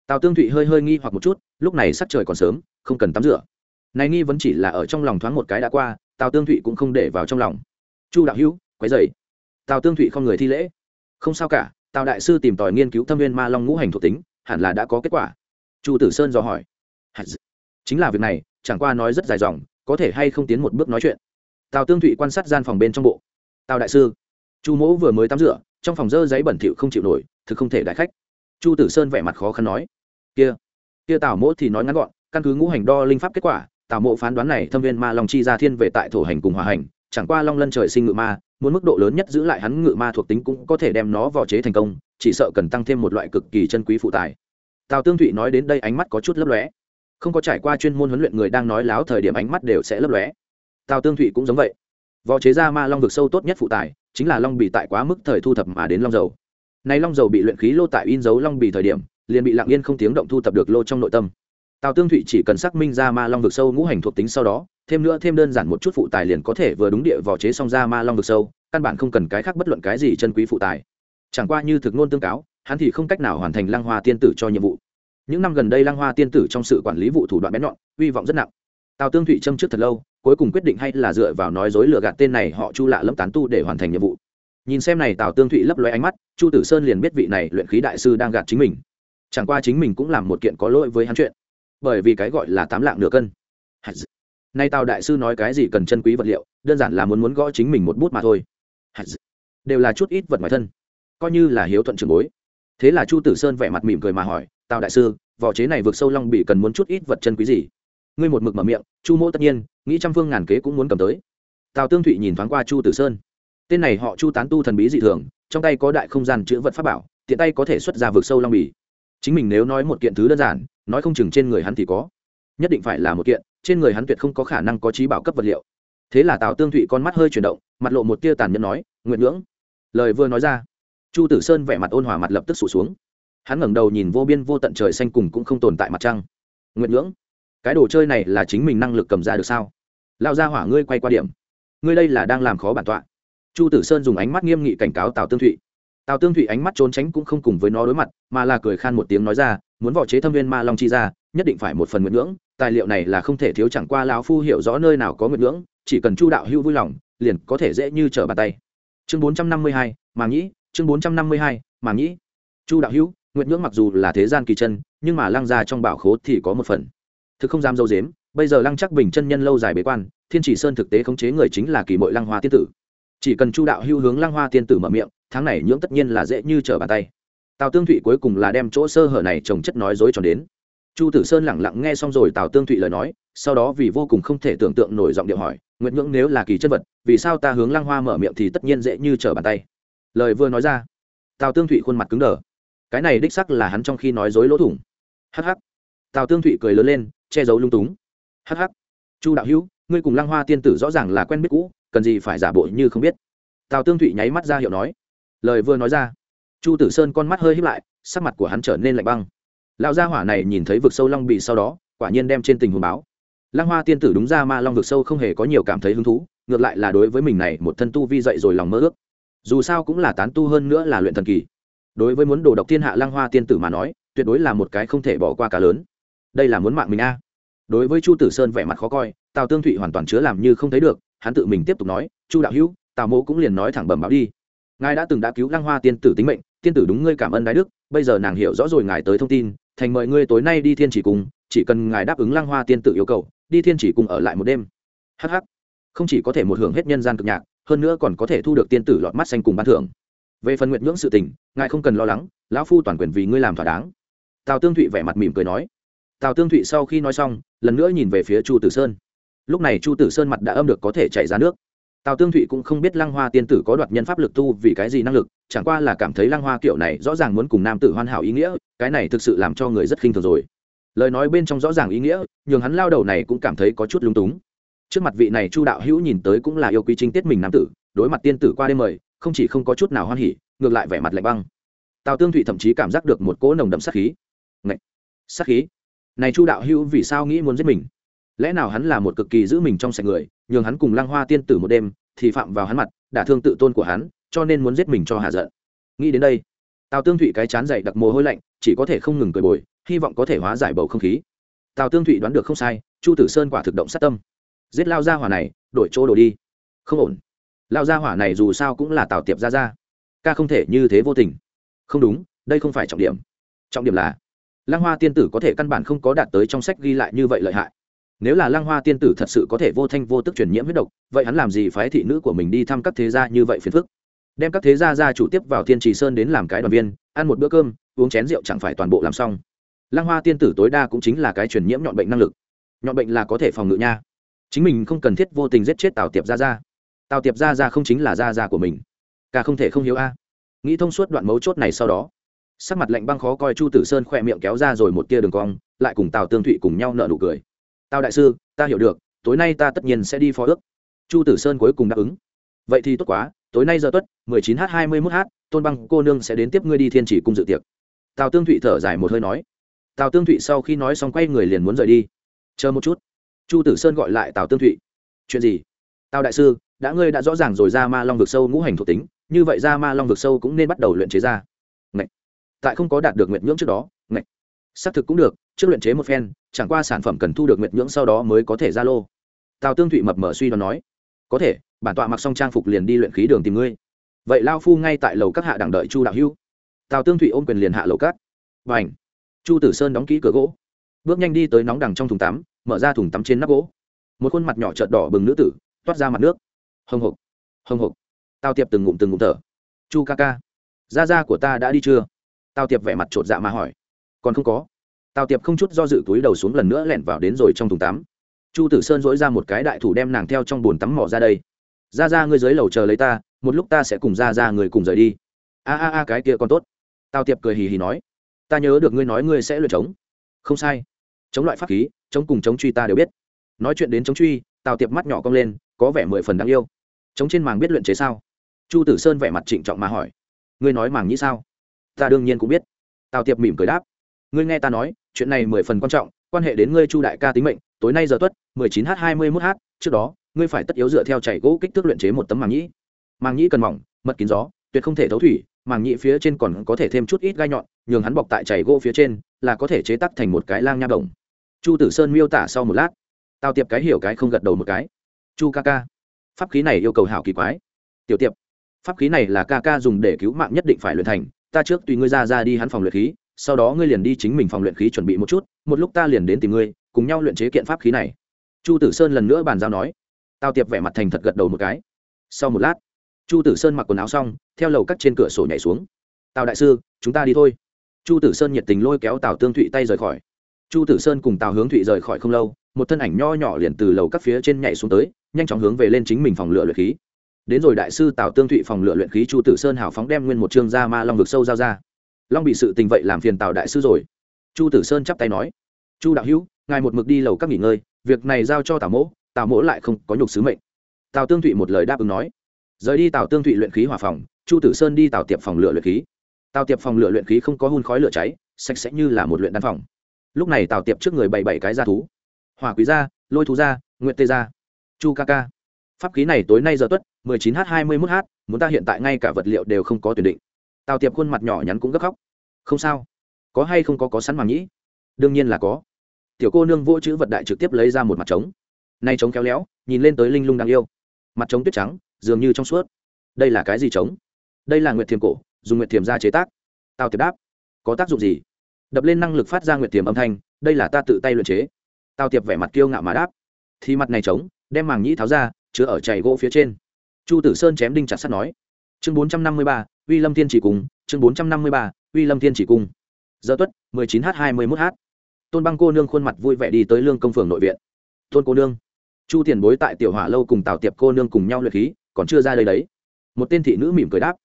Tào tương thụy hơi hơi nghi hoặc một chút, lúc này sắc trời còn sớm, không cần tắm rửa. Này nghi vẫn chỉ là ở trong lòng thoáng một cái đã qua, tào tương thụy cũng không để vào trong lòng. Chu đạo hữu, quấy dày tào tương thụy không người thi lễ. Không sao cả, tào đại sư tìm tòi nghiên cứu thâm viên ma long ngũ hành thuộc tính, hẳn là đã có kết quả. Chu tử sơn dò hỏi. Chính là việc này, chẳng qua nói rất dài dòng, có thể hay không tiến một bước nói chuyện tào tương thụy quan sát gian phòng bên trong bộ. Tào đại sư. Chu mỗ vừa mới tắm rửa, trong phòng dơ giấy bẩn thỉu không chịu nổi, thực không thể đại khách. Chu tử sơn vẻ mặt khó khăn nói, kia kia tào mỗ thì nói ngắn gọn, căn cứ ngũ hành đo linh pháp kết quả, tào mộ phán đoán này thâm viên ma long chi ra thiên về tại thổ hành cùng hòa hành, chẳng qua long lân trời sinh ngự ma, muốn mức độ lớn nhất giữ lại hắn ngự ma thuộc tính cũng có thể đem nó vào chế thành công, chỉ sợ cần tăng thêm một loại cực kỳ chân quý phụ tài. Tào tương thụy nói đến đây ánh mắt có chút lấp lóe. Không có trải qua chuyên môn huấn luyện người đang nói láo thời điểm ánh mắt đều sẽ lấp lóe tào tương thụy cũng giống vậy. Vò chế ra ma long vực sâu tốt nhất phụ tài chính là long bị tại quá mức thời thu thập mà đến long dầu. Nay long dầu bị luyện khí lô tại in dấu long bì thời điểm, liền bị lặng yên không tiếng động thu thập được lô trong nội tâm. Tào tương thụy chỉ cần xác minh ra ma long vực sâu ngũ hành thuộc tính sau đó, thêm nữa thêm đơn giản một chút phụ tài liền có thể vừa đúng địa vò chế xong ra ma long vực sâu, căn bản không cần cái khác bất luận cái gì chân quý phụ tài chẳng qua như thực ngôn tương cáo, hắn thì không cách nào hoàn thành lăng hoa tiên tử cho nhiệm vụ. Những năm gần đây lăng hoa tiên tử trong sự quản lý vụ thủ đoạn bén nhọn, uy vọng rất nặng. Tào tương thụy châm trước thật lâu cuối cùng quyết định hay là dựa vào nói dối lừa gạt tên này họ chu lạ lẫm tán tu để hoàn thành nhiệm vụ. Nhìn xem này tào tương thụy lấp loe ánh mắt, chu tử sơn liền biết vị này luyện khí đại sư đang gạt chính mình. Chẳng qua chính mình cũng làm một kiện có lỗi với hắn chuyện. Bởi vì cái gọi là tám lạng nửa cân. Nay tào đại sư nói cái gì cần chân quý vật liệu, đơn giản là muốn muốn gõ chính mình một bút mà thôi. Đều là chút ít vật ngoài thân. Coi như là hiếu thuận trường bối. Thế là chu tử sơn vẻ mặt mỉm cười mà hỏi, tào đại sư, vỏ chế này vượt sâu long bị cần muốn chút ít vật chân quý gì? Ngươi một mực mở miệng, chu mỗ tất nhiên, nghĩ trăm phương ngàn kế cũng muốn cầm tới. Tào tương thụy nhìn thoáng qua chu tử sơn. Tên này họ chu tán tu thần bí dị thường, trong tay có đại không gian chữ vật pháp bảo, tiện tay có thể xuất ra vực sâu long bì. Chính mình nếu nói một kiện thứ đơn giản, nói không chừng trên người hắn thì có. Nhất định phải là một kiện, trên người hắn tuyệt không có khả năng có trí bảo cấp vật liệu. Thế là tào tương thụy con mắt hơi chuyển động, mặt lộ một tia tàn nhẫn nói nguyện ngưỡng lời vừa nói ra, chu tử sơn vẻ mặt ôn hòa mặt lập tức sụt xuống. Hắn ngẩng đầu nhìn vô biên vô tận trời xanh cùng cũng không tồn tại mặt trăng. Nguyện ngưỡng cái đồ chơi này là chính mình năng lực cầm ra được sao? Lao ra hỏa ngươi quay qua điểm. Ngươi đây là đang làm khó bản tọa. Chu tử sơn dùng ánh mắt nghiêm nghị cảnh cáo tào tương thụy. Tào tương thụy ánh mắt trốn tránh cũng không cùng với nó đối mặt, mà là cười khan một tiếng nói ra, muốn vỏ chế thâm viên ma long chi ra, nhất định phải một phần nguyện ngưỡng, tài liệu này là không thể thiếu chẳng qua lão phu hiểu rõ nơi nào có nguyện ngưỡng, chỉ cần chu đạo hữu vui lòng, liền có thể dễ như trở bàn tay. Chương bốn trăm năm mươi hai mà nhĩ, chương bốn trăm năm mươi hai mà nhĩ. Chu đạo hữu, nguyện ngưỡng mặc dù là thế gian kỳ chân, nhưng mà lăng ra trong bảo khố thì có một phần thực không dám dâu dếm, bây giờ lăng chắc bình chân nhân lâu dài bế quan, thiên chỉ sơn thực tế khống chế người chính là kỳ mội lăng hoa tiên tử. Chỉ cần chu đạo hữu hướng lăng hoa tiên tử mở miệng, tháng này nhưỡng tất nhiên là dễ như trở bàn tay. Tào tương thụy cuối cùng là đem chỗ sơ hở này trồng chất nói dối tròn đến. Chu tử sơn lẳng lặng nghe xong rồi tào tương thụy lời nói, sau đó vì vô cùng không thể tưởng tượng nổi giọng điệu hỏi nguyện ngưỡng nếu là kỳ chân vật, vì sao ta hướng lăng hoa mở miệng thì tất nhiên dễ như trở bàn tay? Lời vừa nói ra, tào tương thụy khuôn mặt cứng đờ. Cái này đích sắc là hắn trong khi nói dối lỗ thủng. Hh tào tương thụy cười lớn lên che giấu lung túng. Hh chu đạo hữu, ngươi cùng lăng hoa tiên tử rõ ràng là quen biết cũ, cần gì phải giả bộ như không biết. Tào tương thụy nháy mắt ra hiệu nói. Lời vừa nói ra, chu tử sơn con mắt hơi hít lại, sắc mặt của hắn trở nên lạnh băng. Lão gia hỏa này nhìn thấy vực sâu long bị sau đó, quả nhiên đem trên tình huống báo. Lăng hoa tiên tử đúng ra ma long vực sâu không hề có nhiều cảm thấy hứng thú, ngược lại là đối với mình này một thân tu vi dậy rồi lòng mơ ước. Dù sao cũng là tán tu hơn nữa là luyện thần kỳ. Đối với muốn đồ độc thiên hạ lăng hoa tiên tử mà nói, tuyệt đối là một cái không thể bỏ qua cả lớn đây là muốn mạng mình a. Đối với chu tử sơn vẻ mặt khó coi, tào tương thụy hoàn toàn chứa làm như không thấy được, hắn tự mình tiếp tục nói, chu đạo hữu, tào mỗ cũng liền nói thẳng bẩm báo đi. Ngài đã từng đã cứu lăng hoa tiên tử tính mệnh, tiên tử đúng ngươi cảm ơn đái đức, bây giờ nàng hiểu rõ rồi ngài tới thông tin, thành mời ngươi tối nay đi thiên chỉ cùng chỉ cần ngài đáp ứng lăng hoa tiên tử yêu cầu, đi thiên chỉ cùng ở lại một đêm. Hh không chỉ có thể một hưởng hết nhân gian cực nhạc, hơn nữa còn có thể thu được tiên tử lọt mắt xanh cùng ban thưởng. Về phần nguyện ngưỡng sự tình, ngài không cần lo lắng, lão phu toàn quyền vì ngươi làm thỏa đáng. Tào tương thụy vẻ mặt mỉm cười nói tào tương thụy sau khi nói xong, lần nữa nhìn về phía chu tử sơn. Lúc này chu tử sơn mặt đã âm được có thể chảy ra nước. Tào tương thụy cũng không biết lăng hoa tiên tử có đoạt nhân pháp lực tu vì cái gì năng lực, chẳng qua là cảm thấy lăng hoa kiểu này rõ ràng muốn cùng nam tử hoàn hảo ý nghĩa, cái này thực sự làm cho người rất khinh thường rồi. Lời nói bên trong rõ ràng ý nghĩa, nhường hắn lao đầu này cũng cảm thấy có chút lung túng. Trước mặt vị này chu đạo hữu nhìn tới cũng là yêu quý chính tiết mình nam tử, đối mặt tiên tử qua đêm mời, không chỉ không có chút nào hoan hỉ, ngược lại vẻ mặt lạnh băng. Tào tương thụy thậm chí cảm giác được một cỗ nồng đậm sát khí. Ngậy! sát khí? Này chu đạo hữu vì sao nghĩ muốn giết mình? Lẽ nào hắn là một cực kỳ giữ mình trong sạch người, nhường hắn cùng lăng hoa tiên tử một đêm, thì phạm vào hắn mặt đả thương tự tôn của hắn, cho nên muốn giết mình cho hạ giận. Nghĩ đến đây, tào tương thụy cái chán dày đặc mồ hôi lạnh, chỉ có thể không ngừng cười bồi, hy vọng có thể hóa giải bầu không khí. Tào tương thụy đoán được không sai, chu tử sơn quả thực động sát tâm. Giết lao Gia hỏa này, đổi chỗ đổ đi. Không ổn. Lao Gia hỏa này dù sao cũng là tào tiệp ra ra ca không thể như thế vô tình. Không đúng, đây không phải trọng điểm. Trọng điểm là lăng hoa tiên tử có thể căn bản không có đạt tới trong sách ghi lại như vậy lợi hại. Nếu là lăng hoa tiên tử thật sự có thể vô thanh vô tức truyền nhiễm huyết độc, vậy hắn làm gì phái thị nữ của mình đi thăm các thế gia như vậy phiền phức? Đem các thế gia gia chủ tiếp vào thiên trì sơn đến làm cái đoàn viên, ăn một bữa cơm, uống chén rượu chẳng phải toàn bộ làm xong. Lăng hoa tiên tử tối đa cũng chính là cái truyền nhiễm nhọn bệnh năng lực. Nhọn bệnh là có thể phòng ngự nha. Chính mình không cần thiết vô tình giết chết tào tiệp gia gia. Tào tiệp gia gia không chính là gia gia của mình. Cả không thể không hiếu a. Nghĩ thông suốt đoạn mấu chốt này sau đó sắc mặt lạnh băng khó coi chu tử sơn khỏe miệng kéo ra rồi một tia đường cong, lại cùng tào tương thụy cùng nhau nợ nụ cười. Tào đại sư, ta hiểu được, tối nay ta tất nhiên sẽ đi phó ước. Chu tử sơn cuối cùng đáp ứng. Vậy thì tốt quá, tối nay giờ tuất, mười chín h hai mươi mốt h tôn băng cô nương sẽ đến tiếp ngươi đi thiên chỉ cung dự tiệc. Tào tương thụy thở dài một hơi nói. Tào tương thụy sau khi nói xong quay người liền muốn rời đi. Chờ một chút. Chu tử sơn gọi lại tào tương thụy. Chuyện gì? Tào đại sư, đã ngươi đã rõ ràng rồi ra ma long vực sâu ngũ hành thuộc tính, như vậy ra ma long vực sâu cũng nên bắt đầu luyện chế ra tại không có đạt được nguyện nhưỡng trước đó, ngạch. Xác thực cũng được, trước luyện chế một phen, chẳng qua sản phẩm cần thu được nguyện nhưỡng sau đó mới có thể ra lô. Tào tương thụy mập mở suy đoán nói, có thể, bản tọa mặc xong trang phục liền đi luyện khí đường tìm ngươi. Vậy lao phu ngay tại lầu các hạ đẳng đợi chu đạo hưu. Tào tương thụy ôm quyền liền hạ lầu các. Và ảnh chu tử sơn đóng kỹ cửa gỗ. Bước nhanh đi tới nóng đằng trong thùng tắm, mở ra thùng tắm trên nắp gỗ. Một khuôn mặt nhỏ trợt đỏ bừng nữ tử, toát ra mặt nước. Hồng hộc! Hồng hộc! Tào tiệp từng ngụm từng ngụm thở. Chu ca ca, gia gia của ta đã đi chưa? Tào tiệp vẻ mặt chột dạ mà hỏi. Còn không có. Tào tiệp không chút do dự túi đầu xuống lần nữa lẻn vào đến rồi trong thùng tắm. Chu tử sơn dỗi ra một cái đại thủ đem nàng theo trong bồn tắm mỏ ra đây. Ra ra ngươi dưới lầu chờ lấy ta, một lúc ta sẽ cùng ra ra người cùng rời đi. A a a, cái kia còn tốt. Tào tiệp cười hì hì nói. Ta nhớ được ngươi nói ngươi sẽ luyện chống. Không sai. Chống loại pháp khí, chống cùng chống truy ta đều biết. Nói chuyện đến chống truy, tào tiệp mắt nhỏ cong lên, có vẻ mười phần đáng yêu. Chống trên màng biết luyện chế sao? Chu tử sơn vẻ mặt trịnh trọng mà hỏi. Ngươi nói màng nhĩ sao? Ta đương nhiên cũng biết. Tào tiệp mỉm cười đáp. Ngươi nghe ta nói, chuyện này mười phần quan trọng, quan hệ đến ngươi chu đại ca tính mệnh, tối nay giờ tuất, mười chín h hai mươi mốt h trước đó, ngươi phải tất yếu dựa theo chảy gỗ kích thước luyện chế một tấm màng nhĩ. Màng nhĩ cần mỏng, mật kín gió, tuyệt không thể thấu thủy, màng nhĩ phía trên còn có thể thêm chút ít gai nhọn, nhường hắn bọc tại chảy gỗ phía trên, là có thể chế tắc thành một cái lang nha đồng. Chu tử sơn miêu tả sau một lát. Tao tiệp cái hiểu cái không gật đầu một cái. Chu ca ca, pháp khí này yêu cầu hảo kỳ quái. Tiểu tiệp, pháp khí này là ca ca dùng để cứu mạng nhất định phải luyện thành ta trước tùy ngươi ra ra đi hắn phòng luyện khí, sau đó ngươi liền đi chính mình phòng luyện khí chuẩn bị một chút, một lúc ta liền đến tìm ngươi, cùng nhau luyện chế kiện pháp khí này. Chu tử sơn lần nữa bàn giao nói. Tao tiệp vẻ mặt thành thật gật đầu một cái. Sau một lát, chu tử sơn mặc quần áo xong, theo lầu cắt trên cửa sổ nhảy xuống. Tào đại sư, chúng ta đi thôi. Chu tử sơn nhiệt tình lôi kéo tào tương thụy tay rời khỏi. Chu tử sơn cùng tào hướng thụy rời khỏi không lâu, một thân ảnh nho nhỏ liền từ lầu các phía trên nhảy xuống tới, nhanh chóng hướng về lên chính mình phòng lựa luyện khí đến rồi đại sư tào tương thụy phòng lựa luyện khí chu tử sơn hào phóng đem nguyên một chương ra ma long vực sâu giao ra. Long bị sự tình vậy làm phiền tào đại sư rồi. Chu tử sơn chắp tay nói, chu đạo hữu, ngài một mực đi lầu các nghỉ ngơi, việc này giao cho tào mỗ tào mỗ lại không có nhục sứ mệnh. Tào tương thụy một lời đáp ứng nói. Rời đi tào tương thụy luyện khí hỏa phòng, chu tử sơn đi tào tiệp phòng lựa luyện khí. Tào tiệp phòng lựa luyện khí không có hun khói lửa cháy, sạch sẽ như là một luyện đan phòng. Lúc này tào tiệp trước người bảy bảy cái gia thú. Hỏa quý gia, lôi thú gia nguyện tê gia, chu ca ca pháp khí này tối nay giờ tuất, mười chín h, hai mươi mốt h, muốn ta hiện tại ngay cả vật liệu đều không có tuyển định. Tào tiệp khuôn mặt nhỏ nhắn cũng gấp khóc. Không sao. Có hay không có có sẵn màng nhĩ đương nhiên là có. Tiểu cô nương vô chữ vật đại trực tiếp lấy ra một mặt trống. Nay trống kéo léo, nhìn lên tới linh lung đáng yêu. Mặt trống tuyết trắng, dường như trong suốt. Đây là cái gì trống? Đây là nguyệt thiềm cổ, dùng nguyệt thiềm ra chế tác. Tào tiệp đáp. Có tác dụng gì? Đập lên năng lực phát ra nguyệt thiềm âm thanh, đây là ta tự tay luyện chế. Tào tiệp vẻ mặt kiêu ngạo mà đáp. Thì mặt này trống, đem màng nhĩ tháo ra chứa ở chảy gỗ phía trên. Chu tử sơn chém đinh chặt sắt nói, chương bốn trăm năm mươi ba, uy lâm thiên chỉ cùng. chương bốn trăm năm mươi ba, uy lâm thiên chỉ cùng. giờ tuất, mười chín h hai mươi mốt h tôn băng cô nương khuôn mặt vui vẻ đi tới lương công phường nội viện. Tôn cô nương. Chu tiền bối tại tiểu hỏa lâu cùng tào tiệp cô nương cùng nhau luyện khí, còn chưa ra đây đấy. Một tên thị nữ mỉm cười đáp.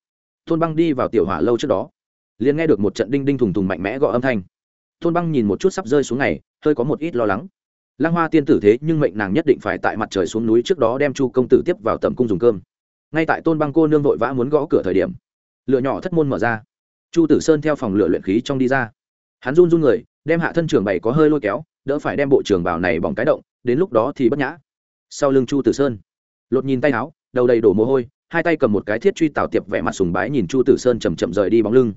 Tôn băng đi vào tiểu hỏa lâu trước đó, liền nghe được một trận đinh đinh thùng thùng mạnh mẽ gọi âm thanh. Tôn băng nhìn một chút sắp rơi xuống này, hơi có một ít lo lắng lăng hoa tiên tử thế nhưng mệnh nàng nhất định phải tại mặt trời xuống núi trước đó đem chu công tử tiếp vào tầm cung dùng cơm. Ngay tại tôn băng cô nương vội vã muốn gõ cửa thời điểm Lựa nhỏ thất môn mở ra. Chu tử sơn theo phòng lửa luyện khí trong đi ra. Hắn run run người, đem hạ thân trường bày có hơi lôi kéo, đỡ phải đem bộ trường bảo này bỏng cái động, đến lúc đó thì bất nhã. Sau lưng chu tử sơn, lột nhìn tay áo, đầu đầy đổ mồ hôi, hai tay cầm một cái thiết truy tạo tiệp vẻ mặt sùng bái nhìn chu tử sơn chầm chậm rời đi bóng lưng.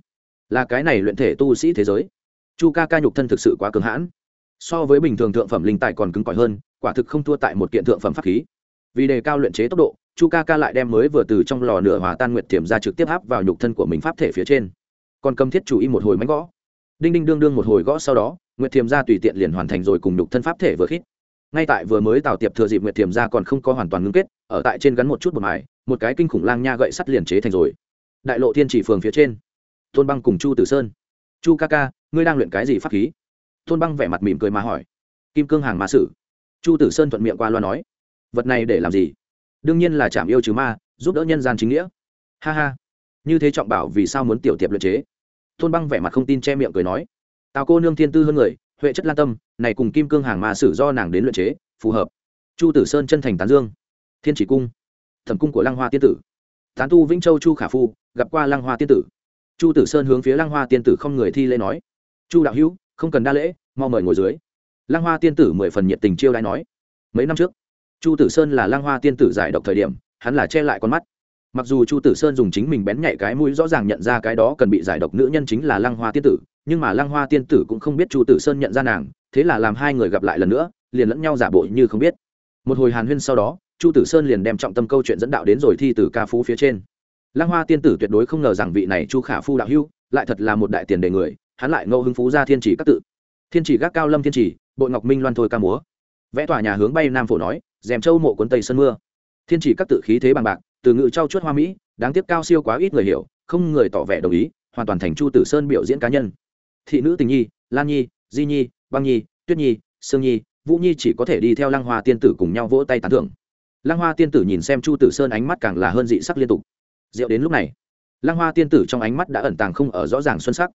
Là cái này luyện thể tu sĩ thế giới. Chu ca ca nhục thân thực sự quá cường hãn so với bình thường thượng phẩm linh tài còn cứng cỏi hơn, quả thực không thua tại một kiện thượng phẩm pháp khí. Vì đề cao luyện chế tốc độ chu ca ca lại đem mới vừa từ trong lò nửa hòa tan nguyệt thiểm ra trực tiếp áp vào nhục thân của mình pháp thể phía trên. Còn cầm thiết chủ y một hồi mánh gõ. Đinh đinh đương đương một hồi gõ sau đó, nguyệt thiểm ra tùy tiện liền hoàn thành rồi cùng nhục thân pháp thể vừa khít. Ngay tại vừa mới tạo tiệp thừa dịp nguyệt thiểm ra còn không có hoàn toàn ngưng kết, ở tại trên gắn một chút một mải một cái kinh khủng lang nha gậy sắt liền chế thành rồi. Đại lộ thiên chỉ phường phía trên. Tôn băng cùng chu tử sơn. Chu ca ca ngươi đang luyện cái gì pháp khí? Tôn băng vẻ mặt mỉm cười mà hỏi, kim cương hàng ma sử? Chu tử sơn thuận miệng qua loa nói, vật này để làm gì? Đương nhiên là chạm yêu trừ ma, giúp đỡ nhân gian chính nghĩa. Ha ha, như thế trọng bảo vì sao muốn tiểu tiệp luyện chế? Tôn băng vẻ mặt không tin che miệng cười nói, tào cô nương thiên tư hơn người, huệ chất lan tâm, này cùng kim cương hàng mà sử do nàng đến luyện chế, phù hợp. Chu tử sơn chân thành tán dương, thiên chỉ cung, thẩm cung của lăng hoa tiên tử. Tán tu vĩnh châu chu khả phu, gặp qua lăng hoa tiên tử. Chu tử sơn hướng phía lăng hoa tiên tử không người thi lễ nói, chu đạo hữu không cần đa lễ, mau mời ngồi dưới. Lăng hoa tiên tử mười phần nhiệt tình chiêu đãi nói. Mấy năm trước, chu tử sơn là lăng hoa tiên tử giải độc thời điểm, hắn là che lại con mắt. Mặc dù chu tử sơn dùng chính mình bén nhạy cái mũi rõ ràng nhận ra cái đó cần bị giải độc nữ nhân chính là lăng hoa tiên tử, nhưng mà lăng hoa tiên tử cũng không biết chu tử sơn nhận ra nàng, thế là làm hai người gặp lại lần nữa, liền lẫn nhau giả bộ như không biết. Một hồi hàn huyên sau đó, chu tử sơn liền đem trọng tâm câu chuyện dẫn đạo đến rồi thi từ ca phú phía trên. Lăng hoa tiên tử tuyệt đối không ngờ rằng vị này chu khả phu đạo hưu lại thật là một đại tiền đề người hắn lại ngẫu hứng phú ra thiên chỉ các tự. Thiên chỉ gác cao lâm thiên chỉ, bội ngọc minh loan thôi ca múa. Vẽ tòa nhà hướng bay nam phổ nói dèm châu mộ cuốn tây sân mưa. Thiên chỉ các tự khí thế bằng bạc, từ ngự trau chuốt hoa mỹ, đáng tiếc cao siêu quá ít người hiểu, không người tỏ vẻ đồng ý, hoàn toàn thành chu tử sơn biểu diễn cá nhân. Thị nữ tình nhi, lan nhi, di nhi, băng nhi, tuyết nhi, sương nhi, vũ nhi chỉ có thể đi theo lăng hoa tiên tử cùng nhau vỗ tay tán thưởng. Lăng hoa tiên tử nhìn xem chu tử sơn ánh mắt càng là hơn dị sắc liên tục. Rượu đến lúc này, lăng hoa tiên tử trong ánh mắt đã ẩn tàng không ở rõ ràng xuân sắc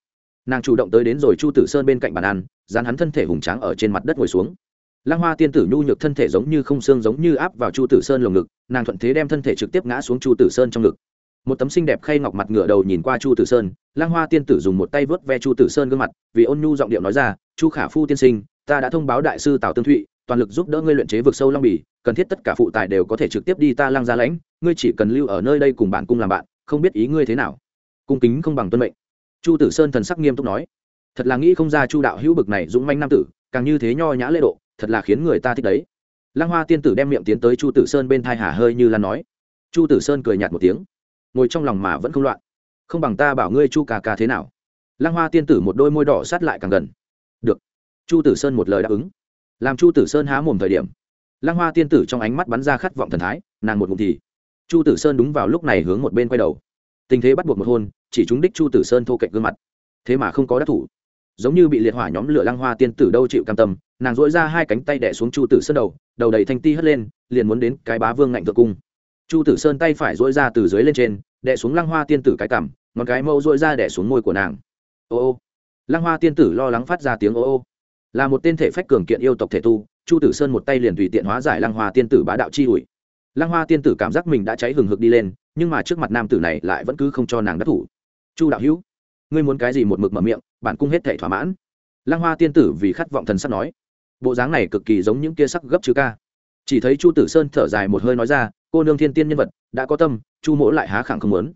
nàng chủ động tới đến rồi chu tử sơn bên cạnh bàn ăn dán hắn thân thể hùng tráng ở trên mặt đất ngồi xuống lăng hoa tiên tử nhu nhược thân thể giống như không xương giống như áp vào chu tử sơn lồng ngực nàng thuận thế đem thân thể trực tiếp ngã xuống chu tử sơn trong ngực một tấm xinh đẹp khay ngọc mặt ngựa đầu nhìn qua chu tử sơn lăng hoa tiên tử dùng một tay vớt ve chu tử sơn gương mặt vì ôn nhu giọng điệu nói ra chu khả phu tiên sinh ta đã thông báo đại sư tào tương thụy toàn lực giúp đỡ ngươi luyện chế vực sâu long bì cần thiết tất cả phụ tài đều có thể trực tiếp đi ta lăng gia lãnh ngươi chỉ cần lưu ở nơi đây cùng bạn cung làm bạn không biết ý ngươi thế nào cung kính không bằng tuân mệnh chu tử sơn thần sắc nghiêm túc nói, thật là nghĩ không ra chu đạo hữu bực này dũng manh nam tử, càng như thế nho nhã lễ độ, thật là khiến người ta thích đấy. Lăng hoa tiên tử đem miệng tiến tới chu tử sơn bên thai hà hơi như là nói. Chu tử sơn cười nhạt một tiếng, ngồi trong lòng mà vẫn không loạn. Không bằng ta bảo ngươi chu cà cà thế nào? Lăng hoa tiên tử một đôi môi đỏ sát lại càng gần. Được. Chu tử sơn một lời đáp ứng. Làm chu tử sơn há mồm thời điểm, lăng hoa tiên tử trong ánh mắt bắn ra khát vọng thần thái, nàng một ngụm thì chu tử sơn đúng vào lúc này hướng một bên quay đầu tình thế bắt buộc một hôn, chỉ chúng đích chu tử sơn thô cạnh gương mặt. Thế mà không có đắc thủ. Giống như bị liệt hỏa nhóm lửa lăng hoa tiên tử đâu chịu cam tâm, nàng dỗi ra hai cánh tay đẻ xuống chu tử sơn đầu đầu đầy thanh ti hất lên, liền muốn đến cái bá vương ngạnh thượng cung. Chu tử sơn tay phải dỗi ra từ dưới lên trên đẻ xuống lăng hoa tiên tử cái cằm, ngón cái mâu dỗi ra đẻ xuống môi của nàng. Ô ô. Lăng hoa tiên tử lo lắng phát ra tiếng ô ô. Là một tên thể phách cường kiện yêu tộc thể tu, chu tử sơn một tay liền tùy tiện hóa giải lăng hoa tiên tử bá đạo chi ủi lăng hoa tiên tử cảm giác mình đã cháy hừng hực đi lên, nhưng mà trước mặt nam tử này lại vẫn cứ không cho nàng đắc thủ. Chu đạo hữu, ngươi muốn cái gì một mực mở miệng, bản cung hết thể thỏa mãn. Lăng hoa tiên tử vì khát vọng thần sắc nói. Bộ dáng này cực kỳ giống những kia sắc gấp chứ ca. Chỉ thấy chu tử sơn thở dài một hơi nói ra, cô nương thiên tiên nhân vật, đã có tâm, chu mỗ lại há khẳng không muốn.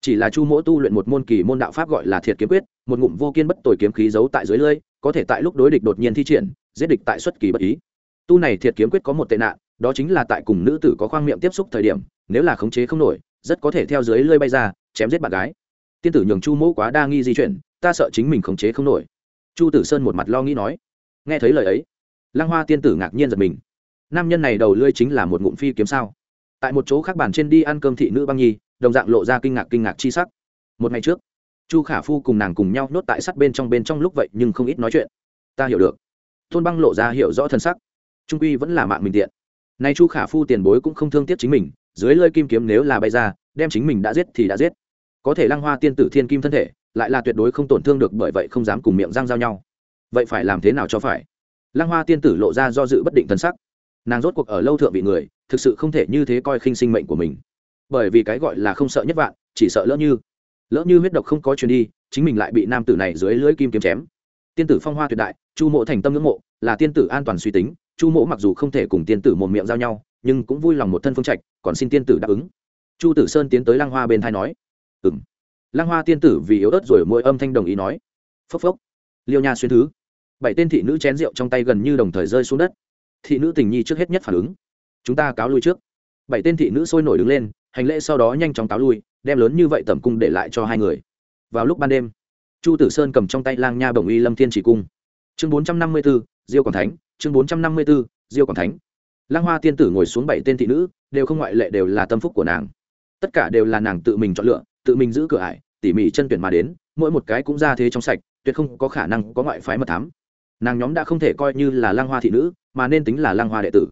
Chỉ là chu mỗ tu luyện một môn kỳ môn đạo pháp gọi là thiệt kiếm quyết, một ngụm vô kiên bất tồi kiếm khí giấu tại dưới lưỡi có thể tại lúc đối địch đột nhiên thi triển, giết địch tại xuất kỳ bất ý. Tu này thiệt kiếm quyết có một tệ nạn đó chính là tại cùng nữ tử có khoang miệng tiếp xúc thời điểm, nếu là khống chế không nổi, rất có thể theo dưới lưỡi bay ra, chém giết bạn gái. Tiên tử nhường chu mỗ quá đa nghi di chuyển, ta sợ chính mình khống chế không nổi. Chu tử sơn một mặt lo nghĩ nói. Nghe thấy lời ấy, lăng hoa tiên tử ngạc nhiên giật mình. Nam nhân này đầu lưỡi chính là một ngụm phi kiếm sao? Tại một chỗ khác bàn trên đi ăn cơm thị nữ băng nhi, đồng dạng lộ ra kinh ngạc kinh ngạc chi sắc. Một ngày trước, chu khả phu cùng nàng cùng nhau nhốt tại sắt bên trong bên trong lúc vậy nhưng không ít nói chuyện. Ta hiểu được. Tôn băng lộ ra hiểu rõ thân sắc. Trung quy vẫn là mạng mình tiện nay chu khả phu tiền bối cũng không thương tiếc chính mình, dưới lơi kim kiếm nếu là bay ra, đem chính mình đã giết thì đã giết. Có thể lăng hoa tiên tử thiên kim thân thể, lại là tuyệt đối không tổn thương được bởi vậy không dám cùng miệng răng giao nhau. Vậy phải làm thế nào cho phải? Lăng hoa tiên tử lộ ra do dự bất định thân sắc. Nàng rốt cuộc ở lâu thượng vị người, thực sự không thể như thế coi khinh sinh mệnh của mình. Bởi vì cái gọi là không sợ nhất vạn, chỉ sợ lỡ như. Lỡ như huyết độc không có chuyến đi, chính mình lại bị nam tử này dưới lưỡi kim kiếm chém. Tiên tử phong hoa tuyệt đại, chu mộ thành tâm ngưỡng mộ, là tiên tử an toàn suy tính chu Mỗ mặc dù không thể cùng tiên tử một miệng giao nhau, nhưng cũng vui lòng một thân phương trạch, còn xin tiên tử đáp ứng. Chu tử sơn tiến tới lăng hoa bên thai nói ừng lăng hoa tiên tử vì yếu ớt rồi mỗi âm thanh đồng ý nói, phốc phốc, liêu nha xuyên thứ. Bảy tên thị nữ chén rượu trong tay gần như đồng thời rơi xuống đất. Thị nữ tình nhi trước hết nhất phản ứng, chúng ta cáo lui trước. Bảy tên thị nữ sôi nổi đứng lên, hành lễ sau đó nhanh chóng cáo lui, đem lớn như vậy tẩm cung để lại cho hai người. Vào lúc ban đêm, chu tử sơn cầm trong tay lang nha bồng uy lâm thiên chỉ cung. Chương bốn trăm năm mươi b ố diêu quảng thánh chương bốn trăm năm mươi b ố diêu quảng thánh. Lang hoa tiên tử ngồi xuống bảy tên thị nữ, đều không ngoại lệ đều là tâm phúc của nàng. Tất cả đều là nàng tự mình chọn lựa, tự mình giữ cửa ải, tỉ mỉ chân tuyển mà đến, mỗi một cái cũng ra thế trong sạch, tuyệt không có khả năng có ngoại phái mật thám. Nàng nhóm đã không thể coi như là lang hoa thị nữ, mà nên tính là lang hoa đệ tử.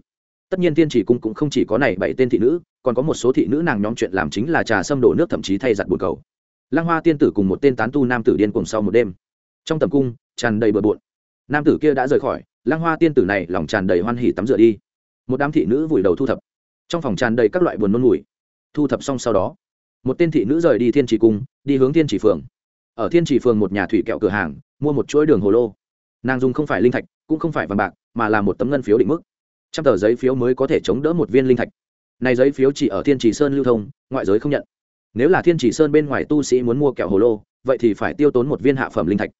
Tất nhiên tiên chỉ cung cũng không chỉ có này bảy tên thị nữ, còn có một số thị nữ nàng nhóm chuyện làm chính là trà xâm đổ nước thậm chí thay giặt bồn cầu. Lang hoa tiên tử cùng một tên tán tu nam tử điên cùng sau một đêm. Trong tầm cung, tràn đầy bừa bộn. Nam tử kia đã rời khỏi lang hoa tiên tử này lòng tràn đầy hoan hỉ tắm rửa đi. Một đám thị nữ vùi đầu thu thập. Trong phòng tràn đầy các loại buồn nôn mùi. Thu thập xong sau đó, một tên thị nữ rời đi thiên trì cung, đi hướng thiên trì phường. Ở thiên trì phường một nhà thủy kẹo cửa hàng, mua một chuỗi đường hồ lô. Nàng dùng không phải linh thạch, cũng không phải vàng bạc, mà là một tấm ngân phiếu định mức. Trăm tờ giấy phiếu mới có thể chống đỡ một viên linh thạch. Này giấy phiếu chỉ ở thiên trì sơn lưu thông, ngoại giới không nhận. Nếu là thiên trì sơn bên ngoài tu sĩ muốn mua kẹo hồ lô, vậy thì phải tiêu tốn một viên hạ phẩm linh thạch.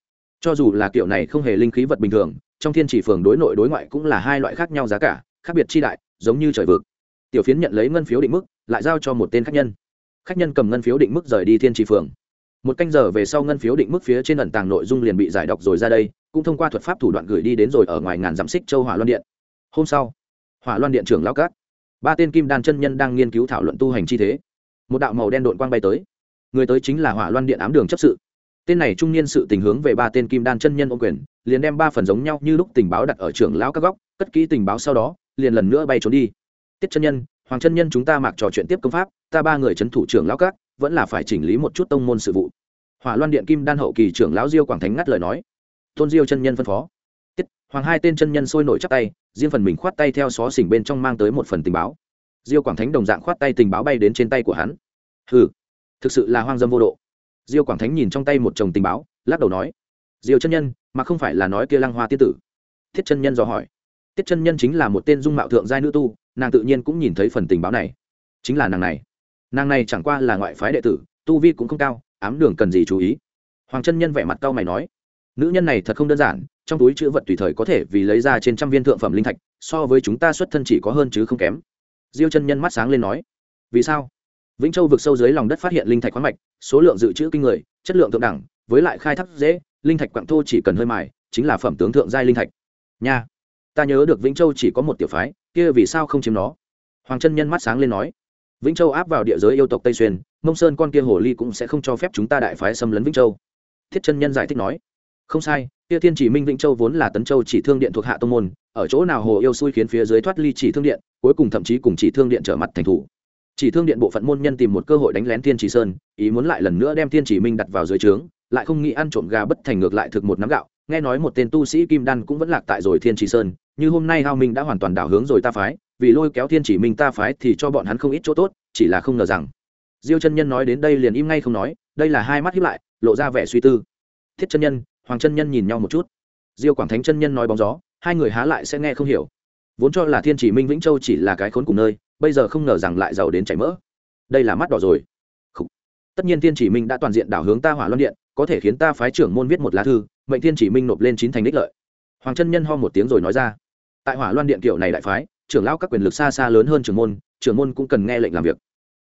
Cho dù là kiểu này không hề linh khí vật bình thường trong thiên trì phường đối nội đối ngoại cũng là hai loại khác nhau giá cả, khác biệt chi đại, giống như trời vực. Tiểu phiến nhận lấy ngân phiếu định mức, lại giao cho một tên khách nhân. Khách nhân cầm ngân phiếu định mức rời đi thiên trì phường. Một canh giờ về sau ngân phiếu định mức phía trên ẩn tàng nội dung liền bị giải đọc rồi ra đây, cũng thông qua thuật pháp thủ đoạn gửi đi đến rồi ở ngoài ngàn giám xích châu hỏa loan điện. Hôm sau, hỏa loan điện trưởng lao cát, ba tên kim đan chân nhân đang nghiên cứu thảo luận tu hành chi thế. Một đạo màu đen đội quang bay tới. Người tới chính là hỏa loan điện ám đường chấp sự. Tên này trung niên sự tình hướng về ba tên kim đan chân nhân ô quyền liền đem ba phần giống nhau như lúc tình báo đặt ở trưởng lão các góc, cất kỹ tình báo sau đó, liền lần nữa bay trốn đi. Tiết chân nhân, hoàng chân nhân chúng ta mặc trò chuyện tiếp công pháp, ta ba người c thủ trưởng lão các, vẫn là phải chỉnh lý một chút tông môn sự vụ. Hỏa loan điện kim đan hậu kỳ trưởng lão diêu quảng thánh ngắt lời nói. Tôn diêu chân nhân phân phó. Tiết, hoàng hai tên chân nhân sôi nổi chắc tay, riêng phần mình khoát tay theo xó xỉnh bên trong mang tới một phần tình báo. Diêu quảng thánh đồng dạng khoát tay tình báo bay đến trên tay của hắn. Hừ, thực sự là hoang dâm vô độ. Diêu quảng thánh nhìn trong tay một chồng tình báo, lắc đầu nói diêu chân nhân, mà không phải là nói kia lăng hoa tiên tử. Thiết chân nhân dò hỏi. Tiết chân nhân chính là một tên dung mạo thượng giai nữ tu, nàng tự nhiên cũng nhìn thấy phần tình báo này. Chính là nàng này. Nàng này chẳng qua là ngoại phái đệ tử, tu vi cũng không cao, ám đường cần gì chú ý. Hoàng chân nhân vẻ mặt cau mày nói. Nữ nhân này thật không đơn giản, trong túi chữ vật tùy thời có thể vì lấy ra trên trăm viên thượng phẩm linh thạch, so với chúng ta xuất thân chỉ có hơn chứ không kém. Diêu chân nhân mắt sáng lên nói. Vì sao? Vĩnh châu vực sâu dưới lòng đất phát hiện linh thạch khoáng mạch, số lượng dự trữ kinh người, chất lượng thượng đẳng với lại khai thác dễ, linh thạch quặng thô chỉ cần hơi mài, chính là phẩm tướng thượng giai linh thạch. Nha, ta nhớ được vĩnh châu chỉ có một tiểu phái, kia vì sao không chiếm nó? Hoàng chân nhân mắt sáng lên nói. Vĩnh châu áp vào địa giới yêu tộc tây xuyên, mông sơn con kia hồ ly cũng sẽ không cho phép chúng ta đại phái xâm lấn vĩnh châu. Thiết chân nhân giải thích nói. Không sai, kia thiên chỉ minh vĩnh châu vốn là tấn châu chỉ thương điện thuộc hạ tông môn, ở chỗ nào hồ yêu xui khiến phía dưới thoát ly chỉ thương điện, cuối cùng thậm chí cùng chỉ thương điện trở mặt thành thủ. Chỉ thương điện bộ phận môn nhân tìm một cơ hội đánh lén thiên chỉ sơn, ý muốn lại lần nữa đem thiên chỉ minh đặt vào dưới trướng lại không nghĩ ăn trộm gà bất thành ngược lại thực một nắm gạo. Nghe nói một tên tu sĩ kim đan cũng vẫn lạc tại rồi thiên chỉ sơn. Như hôm nay hao minh đã hoàn toàn đảo hướng rồi ta phái, vì lôi kéo thiên chỉ minh ta phái thì cho bọn hắn không ít chỗ tốt, chỉ là không ngờ rằng. Diêu chân nhân nói đến đây liền im ngay không nói, đây là hai mắt hiếp lại, lộ ra vẻ suy tư. Thiết chân nhân, hoàng chân nhân nhìn nhau một chút. Diêu quảng thánh chân nhân nói bóng gió, hai người há lại sẽ nghe không hiểu. Vốn cho là thiên chỉ minh vĩnh châu chỉ là cái khốn cùng nơi, bây giờ không ngờ rằng lại giàu đến chảy mỡ. Đây là mắt đỏ rồi. Khủ. tất nhiên thiên chỉ minh đã toàn diện đảo hướng ta hỏa loan điện có thể khiến ta phái trưởng môn viết một lá thư, mệnh thiên chỉ minh nộp lên chín thành đích lợi. Hoàng chân nhân ho một tiếng rồi nói ra, tại hỏa loan điện kiểu này đại phái, trưởng lão các quyền lực xa xa lớn hơn trưởng môn trưởng môn cũng cần nghe lệnh làm việc.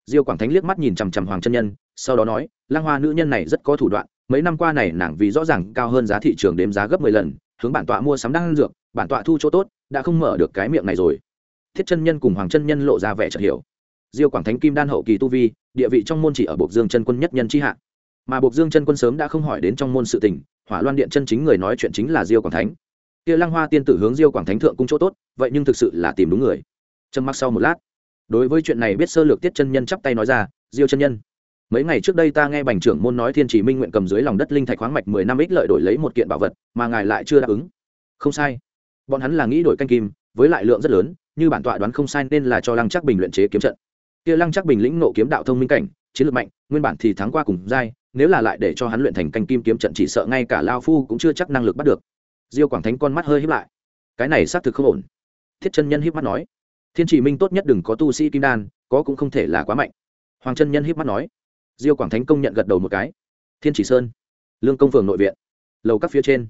Diêu quảng thánh liếc mắt nhìn chằm chằm hoàng chân nhân, sau đó nói, lang hoa nữ nhân này rất có thủ đoạn, mấy năm qua này nàng vì rõ ràng cao hơn giá thị trường đếm giá gấp mười lần, hướng bản tọa mua sắm đan dược, bản tọa thu chỗ tốt, đã không mở được cái miệng này rồi. Thiết chân nhân cùng hoàng chân nhân lộ ra vẻ chợt hiểu. Diêu quảng thánh kim đan hậu kỳ tu vi, địa vị trong môn chỉ ở bộc dương chân quân nhất nhân chi hạ mà buộc dương chân quân sớm đã không hỏi đến trong môn sự tình, hỏa loan điện chân chính người nói chuyện chính là diêu quảng thánh. Kia lăng hoa tiên tử hướng diêu quảng thánh thượng cung chỗ tốt, vậy nhưng thực sự là tìm đúng người. Trầm mặc sau một lát. Đối với chuyện này biết sơ lược tiết chân nhân chắp tay nói ra, diêu chân nhân, mấy ngày trước đây ta nghe bành trưởng môn nói thiên chỉ minh nguyện cầm dưới lòng đất linh thạch khoáng mạch mười năm ích lợi đổi lấy một kiện bảo vật, mà ngài lại chưa đáp ứng. Không sai. Bọn hắn là nghĩ đổi canh kim, với lại lượng rất lớn, như bản tọa đoán không sai nên là cho lăng chắc bình luyện chế kiếm trận. Kia lăng chắc bình lĩnh nộ kiếm đạo thông minh cảnh, chiến lược mạnh, nguyên bản thì thắng qua cùng giai nếu là lại để cho hắn luyện thành canh kim kiếm trận chỉ sợ ngay cả lao phu cũng chưa chắc năng lực bắt được. Diêu quảng thánh con mắt hơi híp lại. Cái này xác thực không ổn. Thiết chân nhân híp mắt nói. Thiên chỉ minh tốt nhất đừng có tu sĩ kim đan, có cũng không thể là quá mạnh. Hoàng chân nhân híp mắt nói. Diêu quảng thánh công nhận gật đầu một cái. Thiên chỉ sơn. Lương công phường nội viện. Lầu các phía trên.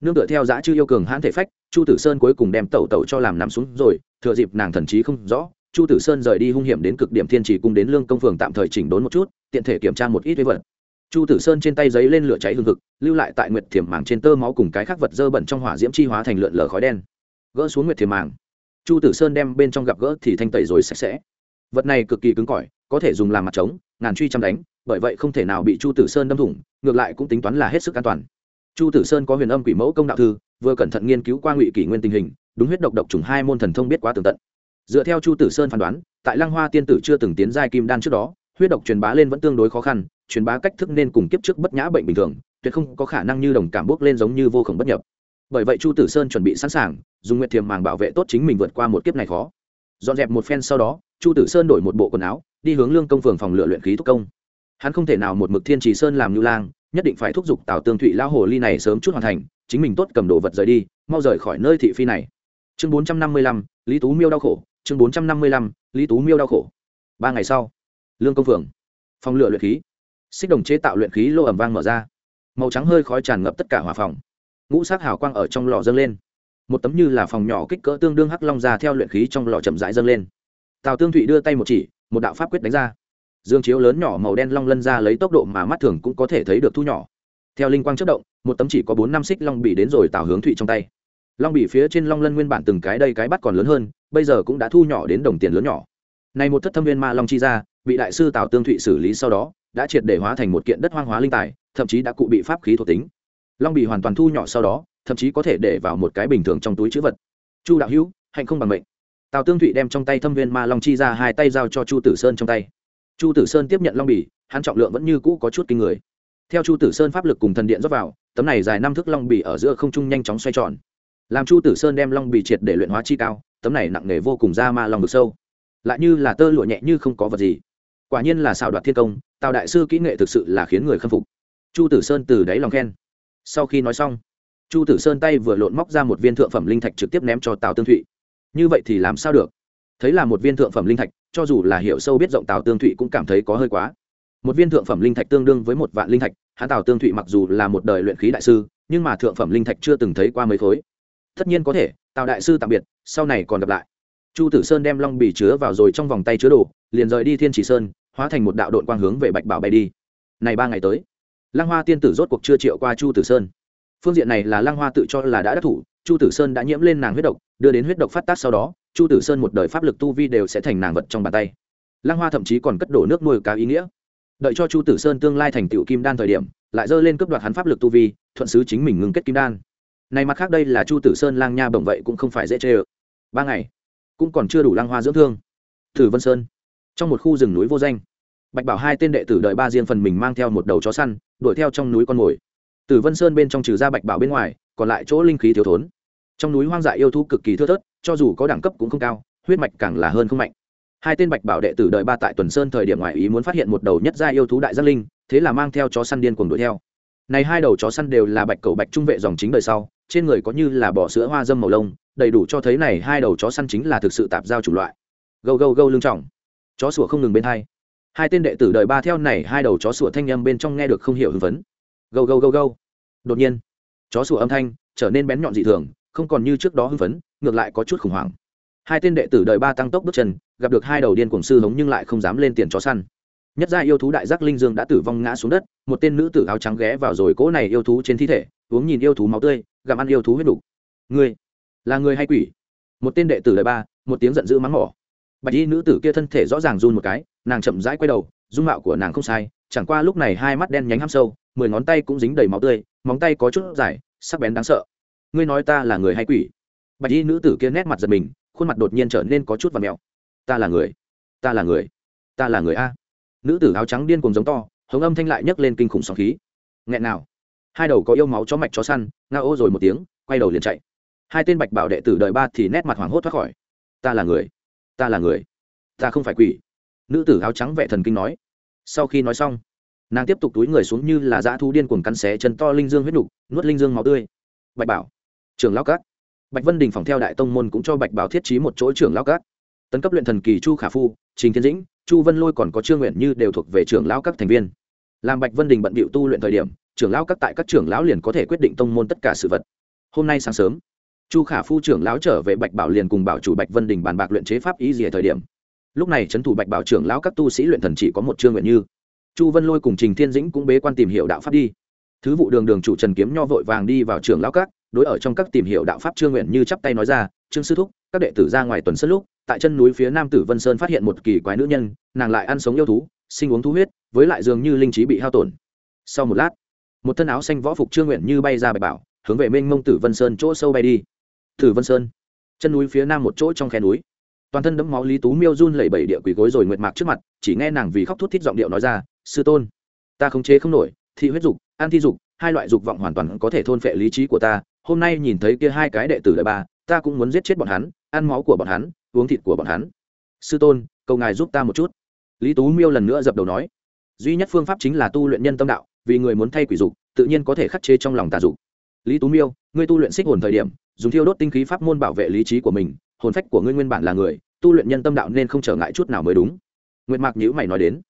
Nương tựa theo giã chư yêu cường hãn thể phách, chu tử sơn cuối cùng đem tẩu tẩu cho làm nằm xuống rồi, thừa dịp nàng thần trí không rõ, chu tử sơn rời đi hung hiểm đến cực điểm thiên chỉ cung đến lương công phường tạm thời chỉnh đốn một chút, tiện thể kiểm tra một ít với vật chu tử sơn trên tay giấy lên lửa cháy hương thực lưu lại tại nguyệt thiểm màng trên tơ máu cùng cái khắc vật dơ bẩn trong hỏa diễm chi hóa thành lượn lờ khói đen. Gỡ xuống nguyệt thiểm màng. Chu tử sơn đem bên trong gặp gỡ thì thanh tẩy rồi sạch sẽ. Vật này cực kỳ cứng cỏi, có thể dùng làm mặt trống, ngàn truy chăm đánh, bởi vậy không thể nào bị chu tử sơn đâm thủng, ngược lại cũng tính toán là hết sức an toàn. Chu tử sơn có huyền âm quỷ mẫu công đạo thư, vừa cẩn thận nghiên cứu qua ngụy kỷ nguyên tình hình, đúng huyết độc độc trùng hai môn thần thông biết quá tường tận. Dựa theo chu tử sơn phán đoán, tại lăng hoa tiên tử chưa từng tiến giai kim đan trước đó, huyết độc truyền bá lên vẫn tương đối khó khăn truyền bá cách thức nên cùng kiếp trước bất nhã bệnh bình thường, tuyệt không có khả năng như đồng cảm bước lên giống như vô khổng bất nhập. Bởi vậy chu tử sơn chuẩn bị sẵn sàng, dùng nguyệt thiềm màng bảo vệ tốt chính mình vượt qua một kiếp này khó. Dọn dẹp một phen sau đó, chu tử sơn đổi một bộ quần áo, đi hướng lương công phường phòng lựa luyện khí thúc công. Hắn không thể nào một mực thiên trì sơn làm như lang, nhất định phải thúc giục tào tương thụy lao hồ ly này sớm chút hoàn thành, chính mình tốt cầm đồ vật rời đi, mau rời khỏi nơi thị phi này. Chương bốn trăm năm mươi lăm, lý tú miêu đau khổ. Chương bốn trăm năm mươi lăm, lý tú miêu đau khổ. Ba ngày sau, lương công phường, phòng lựa luyện khí xích đồng chế tạo luyện khí lô ẩm vang mở ra. Màu trắng hơi khói tràn ngập tất cả hòa phòng. Ngũ sắc hào quang ở trong lò dâng lên. Một tấm như là phòng nhỏ kích cỡ tương đương hắc long ra theo luyện khí trong lò chậm rãi dâng lên. Tào tương thụy đưa tay một chỉ, một đạo pháp quyết đánh ra. Dương chiếu lớn nhỏ màu đen long lân ra lấy tốc độ mà mắt thường cũng có thể thấy được thu nhỏ. Theo linh quang chất động, một tấm chỉ có bốn năm xích long bị đến rồi tào hướng thụy trong tay. Long bị phía trên long lân nguyên bản từng cái đây cái bắt còn lớn hơn, bây giờ cũng đã thu nhỏ đến đồng tiền lớn nhỏ. Này một thất thâm viên ma long chi ra bị đại sư tào tương thụy xử lý sau đó đã triệt để hóa thành một kiện đất hoang hóa linh tài, thậm chí đã cụ bị pháp khí thuộc tính. Long bị hoàn toàn thu nhỏ sau đó, thậm chí có thể để vào một cái bình thường trong túi chữ vật. Chu đạo hữu, hạnh không bằng mệnh. Tào tương thụy đem trong tay thâm viên ma long chi ra hai tay giao cho chu tử sơn trong tay. Chu tử sơn tiếp nhận long bì, hắn trọng lượng vẫn như cũ có chút kinh người. Theo chu tử sơn pháp lực cùng thần điện rót vào, tấm này dài năm thước long bì ở giữa không trung nhanh chóng xoay tròn. Làm chu tử sơn đem long bì triệt để luyện hóa chi cao, tấm này nặng nề vô cùng ra ma lòng vực sâu. Lại như là tơ lụa nhẹ như không có vật gì. Quả nhiên là xào đoạt thiên công tào đại sư kỹ nghệ thực sự là khiến người khâm phục. Chu tử sơn từ đáy lòng khen. Sau khi nói xong, chu tử sơn tay vừa lộn móc ra một viên thượng phẩm linh thạch trực tiếp ném cho tào tương thụy. Như vậy thì làm sao được? Thấy là một viên thượng phẩm linh thạch, cho dù là hiểu sâu biết rộng tào tương thụy cũng cảm thấy có hơi quá. Một viên thượng phẩm linh thạch tương đương với một vạn linh thạch hãn tào tương thụy mặc dù là một đời luyện khí đại sư, nhưng mà thượng phẩm linh thạch chưa từng thấy qua mấy khối. Tất nhiên có thể, tào đại sư tạm biệt, sau này còn gặp lại. Chu tử sơn đem long bì chứa vào rồi trong vòng tay chứa đồ, liền rời đi thiên chỉ sơn hóa thành một đạo đội quang hướng về bạch bảo bay đi. Này ba ngày tới, lăng hoa tiên tử rốt cuộc chưa triệu qua chu tử sơn. Phương diện này là lăng hoa tự cho là đã đắc thủ, chu tử sơn đã nhiễm lên nàng huyết độc, đưa đến huyết độc phát tác sau đó, chu tử sơn một đời pháp lực tu vi đều sẽ thành nàng vật trong bàn tay. Lăng hoa thậm chí còn cất đổ nước nuôi cá ý nghĩa. Đợi cho chu tử sơn tương lai thành tựu kim đan thời điểm, lại dơ lên cướp đoạt hắn pháp lực tu vi, thuận sứ chính mình ngừng kết kim đan. Này mặt khác đây là chu tử sơn lang nha bổng vậy cũng không phải dễ chê ơ. Ba ngày, cũng còn chưa đủ lang hoa dưỡng thương. Thử vân sơn trong một khu rừng núi vô danh. Bạch bảo hai tên đệ tử đợi ba riêng phần mình mang theo một đầu chó săn, đuổi theo trong núi con mồi. Từ vân sơn bên trong trừ ra bạch bảo bên ngoài, còn lại chỗ linh khí thiếu thốn. Trong núi hoang dại yêu thú cực kỳ thưa thớt, cho dù có đẳng cấp cũng không cao, huyết mạch càng là hơn không mạnh. Hai tên bạch bảo đệ tử đợi ba tại tuần sơn thời điểm ngoại ý muốn phát hiện một đầu nhất gia yêu thú đại giác linh, thế là mang theo chó săn điên cuồng đuổi theo. Này hai đầu chó săn đều là bạch cầu bạch trung vệ dòng chính đời sau, trên người có như là bỏ sữa hoa dâm màu lông, đầy đủ cho thấy này hai đầu chó săn chính là thực sự tạp giao chủ loại. Gâu gâu gâu lưng trọng chó sủa không ngừng bên hai. Hai tên đệ tử đời ba theo này hai đầu chó sủa thanh â m bên trong nghe được không hiểu hưng phấn. Gâu gâu gâu gâu. Đột nhiên, chó sủa âm thanh trở nên bén nhọn dị thường, không còn như trước đó hưng phấn, ngược lại có chút khủng hoảng. Hai tên đệ tử đời ba tăng tốc bước chân, gặp được hai đầu điên cùng sư hống nhưng lại không dám lên tiền chó săn. Nhất gia yêu thú đại giác linh dương đã tử vong ngã xuống đất, một tên nữ tử áo trắng ghé vào rồi cỗ này yêu thú trên thi thể, uống nhìn yêu thú máu tươi, gặm ăn yêu thú huyết đủ. người là người hay quỷ? Một tên đệ tử đời ba, một tiếng giận dữ mắng mỏ bạch y nữ tử kia thân thể rõ ràng run một cái, nàng chậm rãi quay đầu, dung mạo của nàng không sai, chẳng qua lúc này hai mắt đen nhánh hăm sâu, mười ngón tay cũng dính đầy máu tươi, móng tay có chút dài, sắc bén đáng sợ. Ngươi nói ta là người hay quỷ? Bạch y nữ tử kia nét mặt giật mình, khuôn mặt đột nhiên trở nên có chút và mèo. Ta là người. Ta là người. Ta là người a. Nữ tử áo trắng điên cùng giống to, hống âm thanh lại nhấc lên kinh khủng sóng khí. Nghẹn nào. Hai đầu có yêu máu chó mạch chó săn nga ô rồi một tiếng, quay đầu liền chạy. Hai tên bạch bảo đệ tử đời ba thì nét mặt hoảng hốt thoát khỏi. Ta là người ta là người. Ta không phải quỷ. Nữ tử áo trắng vẻ thần kinh nói. Sau khi nói xong, nàng tiếp tục túi người xuống như là dã thu điên cuồng cắn xé chân to linh dương huyết đục nuốt linh dương máu tươi. Bạch bảo trường lao cát bạch vân đình phòng theo đại tông môn cũng cho bạch bảo thiết trí một chỗ trưởng lao cát tấn cấp luyện thần kỳ chu khả phu, trình thiên dĩnh, chu vân lôi còn có trương nguyện như đều thuộc về trưởng lão các thành viên. Làm bạch vân đình bận bịu tu luyện thời điểm, trưởng lão các tại các trưởng lão liền có thể quyết định tông môn tất cả sự vật. Hôm nay sáng sớm chu khả phu trưởng lão trở về bạch bảo liền cùng bảo chủ bạch vân đình bàn bạc luyện chế pháp ý gì ở thời điểm. Lúc này trấn thủ bạch bảo trưởng lão các tu sĩ luyện thần chỉ có một trương nguyện như. Chu vân lôi cùng trình thiên dĩnh cũng bế quan tìm hiểu đạo pháp đi. Thứ vụ đường đường chủ trần kiếm nho vội vàng đi vào trường lão các, đối ở trong các tìm hiểu đạo pháp trương nguyện như chắp tay nói ra, trương sư thúc, các đệ tử ra ngoài tuần sân lúc, tại chân núi phía nam tử vân sơn phát hiện một kỳ quái nữ nhân, nàng lại ăn sống yêu thú, sinh uống thú huyết, với lại dường như linh trí bị hao tổn. Sau một lát, một thân áo xanh võ phục trương nguyện như bay ra bạch bảo, hướng về mênh mông tử vân sơn chỗ sâu bay đi. Thử vân sơn. Chân núi phía nam một chỗ trong khe núi. Toàn thân đẫm máu lý tú miêu run lẩy bẩy địa quỳ gối rồi nguyệt mạc trước mặt, chỉ nghe nàng vì khóc thút thít giọng điệu nói ra, sư tôn, ta không chế không nổi, thị huyết dục, an thi dục, hai loại dục vọng hoàn toàn có thể thôn phệ lý trí của ta. Hôm nay nhìn thấy kia hai cái đệ tử đại ba, ta cũng muốn giết chết bọn hắn, ăn máu của bọn hắn, uống thịt của bọn hắn. Sư tôn, cầu ngài giúp ta một chút. Lý tú miêu lần nữa dập đầu nói. Duy nhất phương pháp chính là tu luyện nhân tâm đạo, vì người muốn thay quỷ dục, tự nhiên có thể khắc chế trong lòng tà dục. Lý tú miêu, ngươi tu luyện xích hồn thời điểm dùng thiêu đốt tinh khí pháp môn bảo vệ lý trí của mình, hồn phách của ngươi nguyên bản là người, tu luyện nhân tâm đạo nên không trở ngại chút nào mới đúng. Nguyệt mạc nhữ mày nói đến.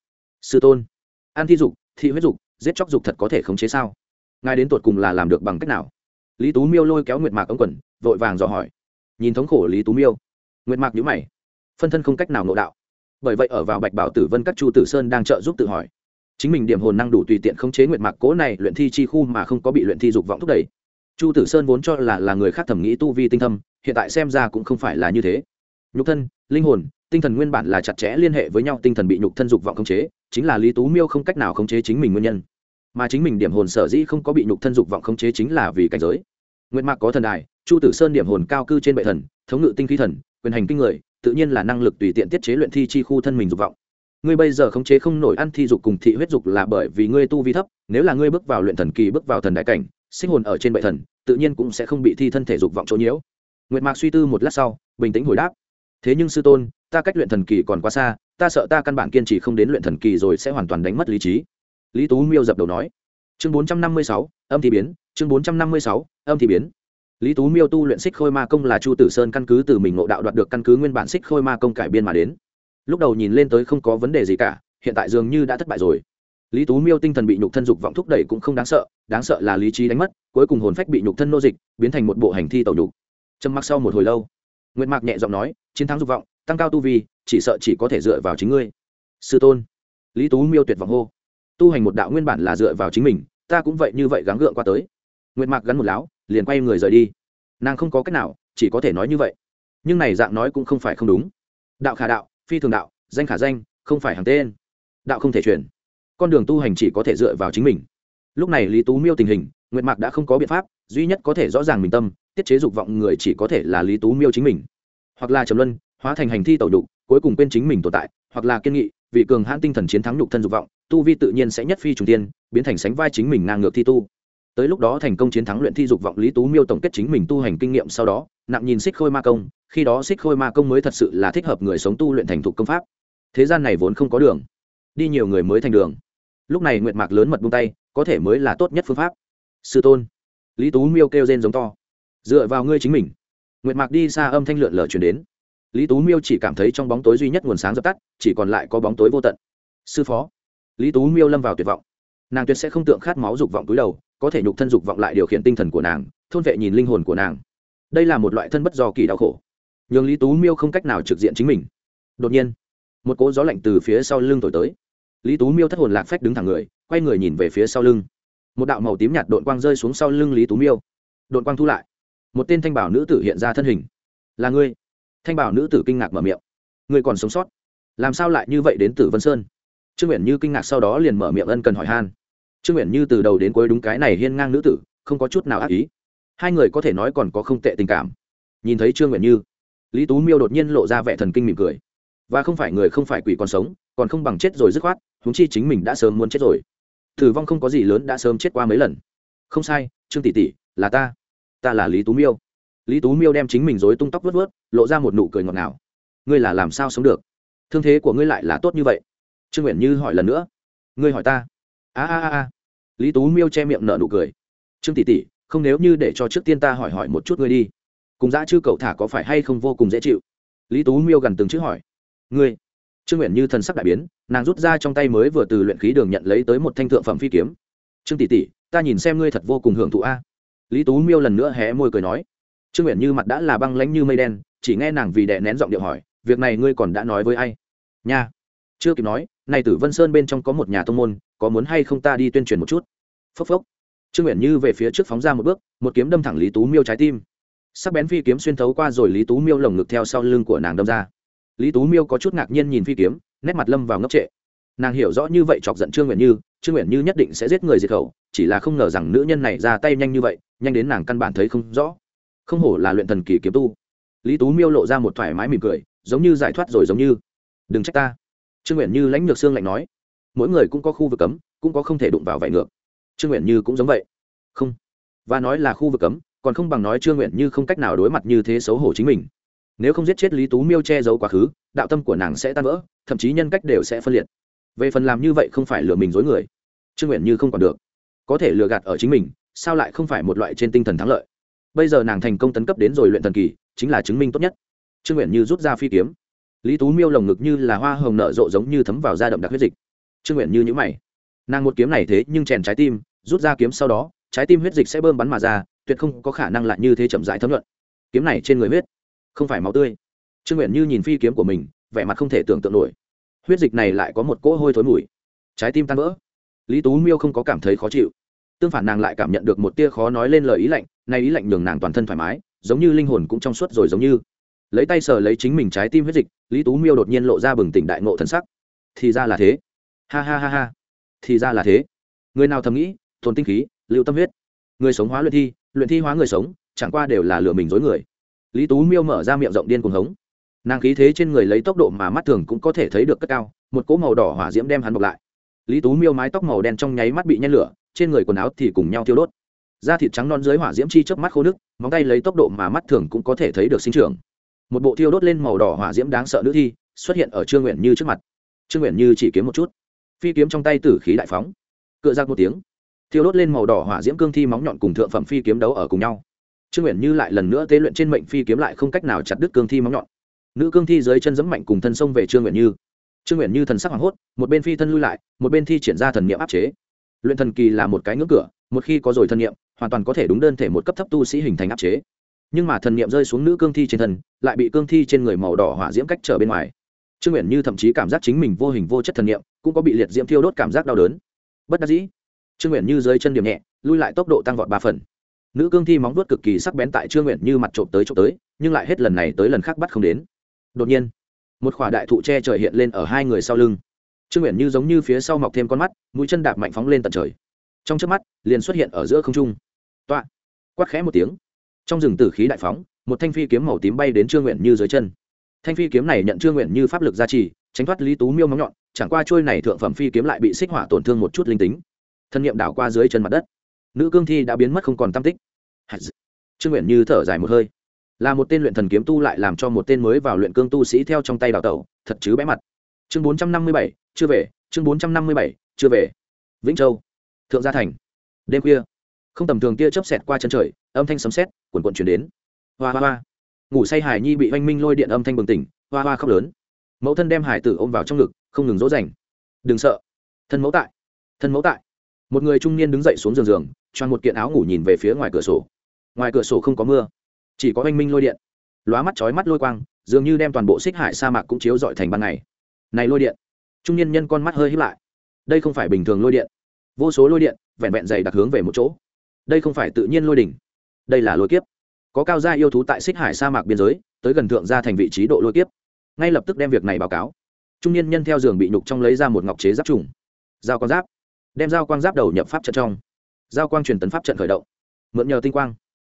Sư tôn, an thi dục thị huyết dục, giết chóc dục thật có thể khống chế sao? Ngài đến tột cùng là làm được bằng cách nào? Lý tú miêu lôi kéo nguyệt mạc ống quần, vội vàng dò hỏi. Nhìn thống khổ lý tú miêu, nguyệt mạc nhữ mày. Phân thân không cách nào ngộ đạo. Bởi vậy ở vào bạch bảo tử vân các chu tử sơn đang trợ giúp tự hỏi. Chính mình điểm hồn năng đủ tùy tiện khống chế nguyệt mạc cố này luyện thi chi khu mà không có bị luyện thi dục vọng thúc đẩy chu tử sơn vốn cho là là người khác thẩm nghĩ tu vi tinh thâm, hiện tại xem ra cũng không phải là như thế. Nhục thân, linh hồn, tinh thần nguyên bản là chặt chẽ liên hệ với nhau, tinh thần bị nhục thân dục vọng khống chế, chính là lý tú miêu không cách nào khống chế chính mình nguyên nhân. Mà chính mình điểm hồn sở dĩ không có bị nhục thân dục vọng khống chế chính là vì cảnh giới. Nguyện mạc có thần đài, chu tử sơn điểm hồn cao cư trên bệ thần, thống ngự tinh khí thần, quyền hành kinh người, tự nhiên là năng lực tùy tiện tiết chế luyện thi chi khu thân mình dục vọng. Ngươi bây giờ khống chế không nổi ăn thi dục cùng thị huyết dục là bởi vì ngươi tu vi thấp, nếu là ngươi bước vào luyện thần kỳ, bước vào thần đại cảnh, sinh hồn ở trên bệ thần tự nhiên cũng sẽ không bị thi thân thể dục vọng chỗ nhiễu. Nguyệt mạc suy tư một lát sau, bình tĩnh hồi đáp. Thế nhưng sư tôn, ta cách luyện thần kỳ còn quá xa, ta sợ ta căn bản kiên trì không đến luyện thần kỳ rồi sẽ hoàn toàn đánh mất lý trí. Lý tú miêu dập đầu nói. Chương bốn trăm năm mươi sáu, âm thì biến. Chương bốn trăm năm mươi sáu, âm thì biến. Lý tú miêu tu luyện xích khôi ma công là chu tử sơn căn cứ từ mình ngộ đạo đoạt được căn cứ nguyên bản xích khôi ma công cải biên mà đến. Lúc đầu nhìn lên tới không có vấn đề gì cả, hiện tại dường như đã thất bại rồi lý tú miêu tinh thần bị nhục thân dục vọng thúc đẩy cũng không đáng sợ đáng sợ là lý trí đánh mất, cuối cùng hồn phách bị nhục thân nô dịch, biến thành một bộ hành thi tẩu nhục. Trầm mặc sau một hồi lâu, nguyệt mạc nhẹ giọng nói, chiến thắng dục vọng, tăng cao tu vi, chỉ sợ chỉ có thể dựa vào chính ngươi. Sư tôn. Lý tú miêu tuyệt vọng hô. Tu hành một đạo nguyên bản là dựa vào chính mình, ta cũng vậy như vậy gắng gượng qua tới. Nguyệt mạc gắn một láo, liền quay người rời đi. Nàng không có cách nào, chỉ có thể nói như vậy. Nhưng này dạng nói cũng không phải không đúng. Đạo khả đạo, phi thường đạo, danh khả danh, không phải hàng tên. Đạo không thể truyền con đường tu hành chỉ có thể dựa vào chính mình. Lúc này lý tú miêu tình hình, nguyệt mạc đã không có biện pháp, duy nhất có thể rõ ràng mình tâm, tiết chế dục vọng người chỉ có thể là lý tú miêu chính mình. Hoặc là trầm luân, hóa thành hành thi tẩu đục cuối cùng quên chính mình tồn tại, hoặc là kiên nghị, vì cường hãn tinh thần chiến thắng nhục thân dục vọng, tu vi tự nhiên sẽ nhất phi trùng tiên biến thành sánh vai chính mình ngang ngược thi tu. Tới lúc đó thành công chiến thắng luyện thi dục vọng, lý tú miêu tổng kết chính mình tu hành kinh nghiệm sau đó, nặng nhìn xích khôi ma công, khi đó xích khôi ma công mới thật sự là thích hợp người sống tu luyện thành thục công pháp. Thế gian này vốn không có đường. Đi nhiều người mới thành đường lúc này nguyệt mạc lớn mật buông tay, có thể mới là tốt nhất phương pháp. Sư tôn, lý tú miêu kêu rên giống to. Dựa vào ngươi chính mình. Nguyệt mạc đi xa âm thanh lượn lờ chuyển đến. Lý tú miêu chỉ cảm thấy trong bóng tối duy nhất nguồn sáng dập tắt, chỉ còn lại có bóng tối vô tận. Sư phó, lý tú miêu lâm vào tuyệt vọng. Nàng tuyệt sẽ không tượng khát máu dục vọng túi đầu, có thể nhục thân dục vọng lại điều khiển tinh thần của nàng, thôn vệ nhìn linh hồn của nàng. Đây là một loại thân bất do kỳ đau khổ. Nhường lý tú miêu không cách nào trực diện chính mình. Đột nhiên, một cỗ gió lạnh từ phía sau lưng thổi tới lý tú miêu thất hồn lạc phách đứng thẳng người, quay người nhìn về phía sau lưng. Một đạo màu tím nhạt đội quang rơi xuống sau lưng lý tú miêu. Đội quang thu lại. Một tên thanh bảo nữ tử hiện ra thân hình. Là ngươi? Thanh bảo nữ tử kinh ngạc mở miệng. Ngươi còn sống sót? Làm sao lại như vậy đến tử vân sơn? Trương nguyện như kinh ngạc sau đó liền mở miệng ân cần hỏi han. Trương nguyện như từ đầu đến cuối đúng cái này hiên ngang nữ tử, không có chút nào ác ý. Hai người có thể nói còn có không tệ tình cảm. Nhìn thấy trương nguyện như, lý tú miêu đột nhiên lộ ra vẻ thần kinh mỉm cười. Và không phải người không phải quỷ còn sống, còn không bằng chết rồi dứt khoát huống chi chính mình đã sớm muốn chết rồi. Tử vong không có gì lớn, đã sớm chết qua mấy lần. Không sai, trương tỷ tỷ, là ta. Ta là lý tú miêu. Lý tú miêu đem chính mình dối tung tóc vớt vớt lộ ra một nụ cười ngọt ngào. Ngươi là làm sao sống được? Thương thế của ngươi lại là tốt như vậy. Trương nguyện như hỏi lần nữa. Ngươi hỏi ta. A a a. Lý tú miêu che miệng nở nụ cười. Trương tỷ tỷ, không nếu như để cho trước tiên ta hỏi hỏi một chút ngươi đi. Cùng dã chư cậu thả có phải hay không vô cùng dễ chịu? Lý tú miêu gần từng chữ hỏi. Ngươi trương nguyện như thần sắc đại biến, nàng rút ra trong tay mới vừa từ luyện khí đường nhận lấy tới một thanh thượng phẩm phi kiếm. Trương tỷ tỷ, ta nhìn xem ngươi thật vô cùng hưởng thụ a. Lý tú miêu lần nữa hé môi cười nói. Trương nguyện như mặt đã là băng lánh như mây đen, chỉ nghe nàng vì đè nén giọng điệu hỏi, việc này ngươi còn đã nói với ai? Nha. Chưa kịp nói, này tử vân sơn bên trong có một nhà tông môn, có muốn hay không ta đi tuyên truyền một chút? Phốc phốc. Trương nguyện như về phía trước phóng ra một bước, một kiếm đâm thẳng lý tú miêu trái tim. Sắc bén phi kiếm xuyên thấu qua rồi lý tú miêu lồng ngực theo sau lưng của nàng đâm ra lý tú miêu có chút ngạc nhiên nhìn phi kiếm, nét mặt lâm vào ngốc trệ. Nàng hiểu rõ như vậy chọc giận trương nguyện như, trương nguyện như nhất định sẽ giết người diệt khẩu, chỉ là không ngờ rằng nữ nhân này ra tay nhanh như vậy, nhanh đến nàng căn bản thấy không rõ. Không hổ là luyện thần kỳ kiếm tu. Lý tú miêu lộ ra một thoải mái mỉm cười, giống như giải thoát rồi giống như. Đừng trách ta. Trương nguyện như lãnh lược xương lạnh nói. Mỗi người cũng có khu vực cấm, cũng có không thể đụng vào vải ngược. Trương nguyện như cũng giống vậy. Không. Và nói là khu vực cấm, còn không bằng nói trương nguyện như không cách nào đối mặt như thế xấu hổ chính mình nếu không giết chết lý tú miêu che giấu quá khứ, đạo tâm của nàng sẽ tan vỡ, thậm chí nhân cách đều sẽ phân liệt. Về phần làm như vậy không phải lừa mình dối người. Trương nguyện như không còn được. Có thể lừa gạt ở chính mình, sao lại không phải một loại trên tinh thần thắng lợi? Bây giờ nàng thành công tấn cấp đến rồi luyện thần kỳ, chính là chứng minh tốt nhất. Trương nguyện như rút ra phi kiếm. Lý tú miêu lồng ngực như là hoa hồng nở rộ giống như thấm vào da đậm đặc huyết dịch. Trương nguyện như nhữ mày. Nàng một kiếm này thế nhưng chèn trái tim, rút ra kiếm sau đó, trái tim huyết dịch sẽ bơm bắn mà ra, tuyệt không có khả năng lại như thế chậm rãi thấm luận kiếm này trên người huyết không phải máu tươi. Trương nguyện như nhìn phi kiếm của mình, vẻ mặt không thể tưởng tượng nổi. Huyết dịch này lại có một cỗ hôi thối mùi. Trái tim tan vỡ. Lý tú miêu không có cảm thấy khó chịu. Tương phản nàng lại cảm nhận được một tia khó nói lên lời ý lạnh, nay ý lạnh nhường nàng toàn thân thoải mái, giống như linh hồn cũng trong suốt rồi giống như. Lấy tay sờ lấy chính mình trái tim huyết dịch, lý tú miêu đột nhiên lộ ra bừng tỉnh đại ngộ thần sắc. Thì ra là thế. Ha ha ha ha. Thì ra là thế. Người nào thầm nghĩ thồn tinh khí, lưu tâm huyết. Người sống hóa luyện thi luyện thi hóa người sống, chẳng qua đều là lừa mình dối người lý tú miêu mở ra miệng rộng điên cuồng hống. Nàng khí thế trên người lấy tốc độ mà mắt thường cũng có thể thấy được cất cao, một cỗ màu đỏ hỏa diễm đem hắn bọc lại. Lý tú miêu mái tóc màu đen trong nháy mắt bị nhen lửa, trên người quần áo thì cùng nhau thiêu đốt. Da thịt trắng non dưới hỏa diễm chi chớp mắt khô nước móng tay lấy tốc độ mà mắt thường cũng có thể thấy được sinh trưởng. Một bộ thiêu đốt lên màu đỏ hỏa diễm đáng sợ nữ thi, xuất hiện ở trương nguyện như trước mặt. Trương nguyện như chỉ kiếm một chút. Phi kiếm trong tay tử khí đại phóng. Cựa ra một tiếng, thiêu đốt lên màu đỏ hỏa diễm cương thi móng nhọn cùng thượng phẩm phi kiếm đấu ở cùng nhau trương nguyện như lại lần nữa tế luyện trên mệnh phi kiếm lại không cách nào chặt đứt cương thi móng nhọn. Nữ cương thi dưới chân dẫm mạnh cùng thân sông về trương nguyện như. Trương nguyện như thần sắc hoảng hốt, một bên phi thân lui lại, một bên thi triển ra thần niệm áp chế. Luyện thần kỳ là một cái ngưỡng cửa, một khi có rồi thần niệm, hoàn toàn có thể đúng đơn thể một cấp thấp tu sĩ hình thành áp chế. Nhưng mà thần niệm rơi xuống nữ cương thi trên thân, lại bị cương thi trên người màu đỏ hỏa diễm cách trở bên ngoài. Trương nguyện như thậm chí cảm giác chính mình vô hình vô chất thần niệm, cũng có bị liệt diễm thiêu đốt cảm giác đau đớn. Bất đắc dĩ, trương nguyện như dưới chân điểm nhẹ, lui lại tốc độ tăng vọt ba phần nữ cương thi móng vuốt cực kỳ sắc bén tại trương nguyện như mặt trộm tới trộm tới, nhưng lại hết lần này tới lần khác bắt không đến. Đột nhiên, một khỏa đại thụ tre trời hiện lên ở hai người sau lưng. Trương nguyện như giống như phía sau mọc thêm con mắt, mũi chân đạp mạnh phóng lên tận trời. Trong trước mắt, liền xuất hiện ở giữa không trung. Toạ! Quát khẽ một tiếng. Trong rừng tử khí đại phóng, một thanh phi kiếm màu tím bay đến trương nguyện như dưới chân. Thanh phi kiếm này nhận trương nguyện như pháp lực gia trì, tránh thoát lý tú miêu móng nhọn, chẳng qua trôi này thượng phẩm phi kiếm lại bị xích hỏa tổn thương một chút linh tính. Thân nhiệm đảo qua dưới chân mặt đất nữ cương thi đã biến mất không còn tam tích. Trương nguyện như thở dài một hơi. Là một tên luyện thần kiếm tu lại làm cho một tên mới vào luyện cương tu sĩ theo trong tay đào tẩu, thật chứ bẽ mặt. Chương bốn trăm năm mươi bảy, chưa về, chương bốn trăm năm mươi bảy, chưa về. Vĩnh châu. Thượng gia thành. Đêm khuya. Không tầm thường tia chớp xẹt qua chân trời, âm thanh sấm sét quần cuộn chuyển đến. Hoa hoa hoa. Ngủ say hải nhi bị oanh minh lôi điện âm thanh bừng tỉnh, hoa hoa khóc lớn. Mẫu thân đem hải tử ôm vào trong ngực, không ngừng dỗ dành. Đừng sợ. Thân mẫu tại. Thân mẫu tại. Một người trung niên đứng dậy xuống giường giường choàng một kiện áo ngủ nhìn về phía ngoài cửa sổ. Ngoài cửa sổ không có mưa, chỉ có oanh minh lôi điện. Lóa mắt chói mắt lôi quang, dường như đem toàn bộ xích hải sa mạc cũng chiếu dọi thành ban ngày. Này lôi điện, trung niên nhân con mắt hơi hít lại. Đây không phải bình thường lôi điện. Vô số lôi điện, vẹn vẹn dày đặc hướng về một chỗ. Đây không phải tự nhiên lôi đỉnh. Đây là lôi kiếp. Có cao gia yêu thú tại xích hải sa mạc biên giới, tới gần thượng gia thành vị trí độ lôi kiếp. Ngay lập tức đem việc này báo cáo. Trung niên nhân theo giường bị nhục trong lấy ra một ngọc chế giáp trùng. Dao con giáp. Đem dao quang giáp đầu nhập pháp trận trong. Giao quang truyền tấn pháp trận khởi động. Mượn nhờ tinh quang,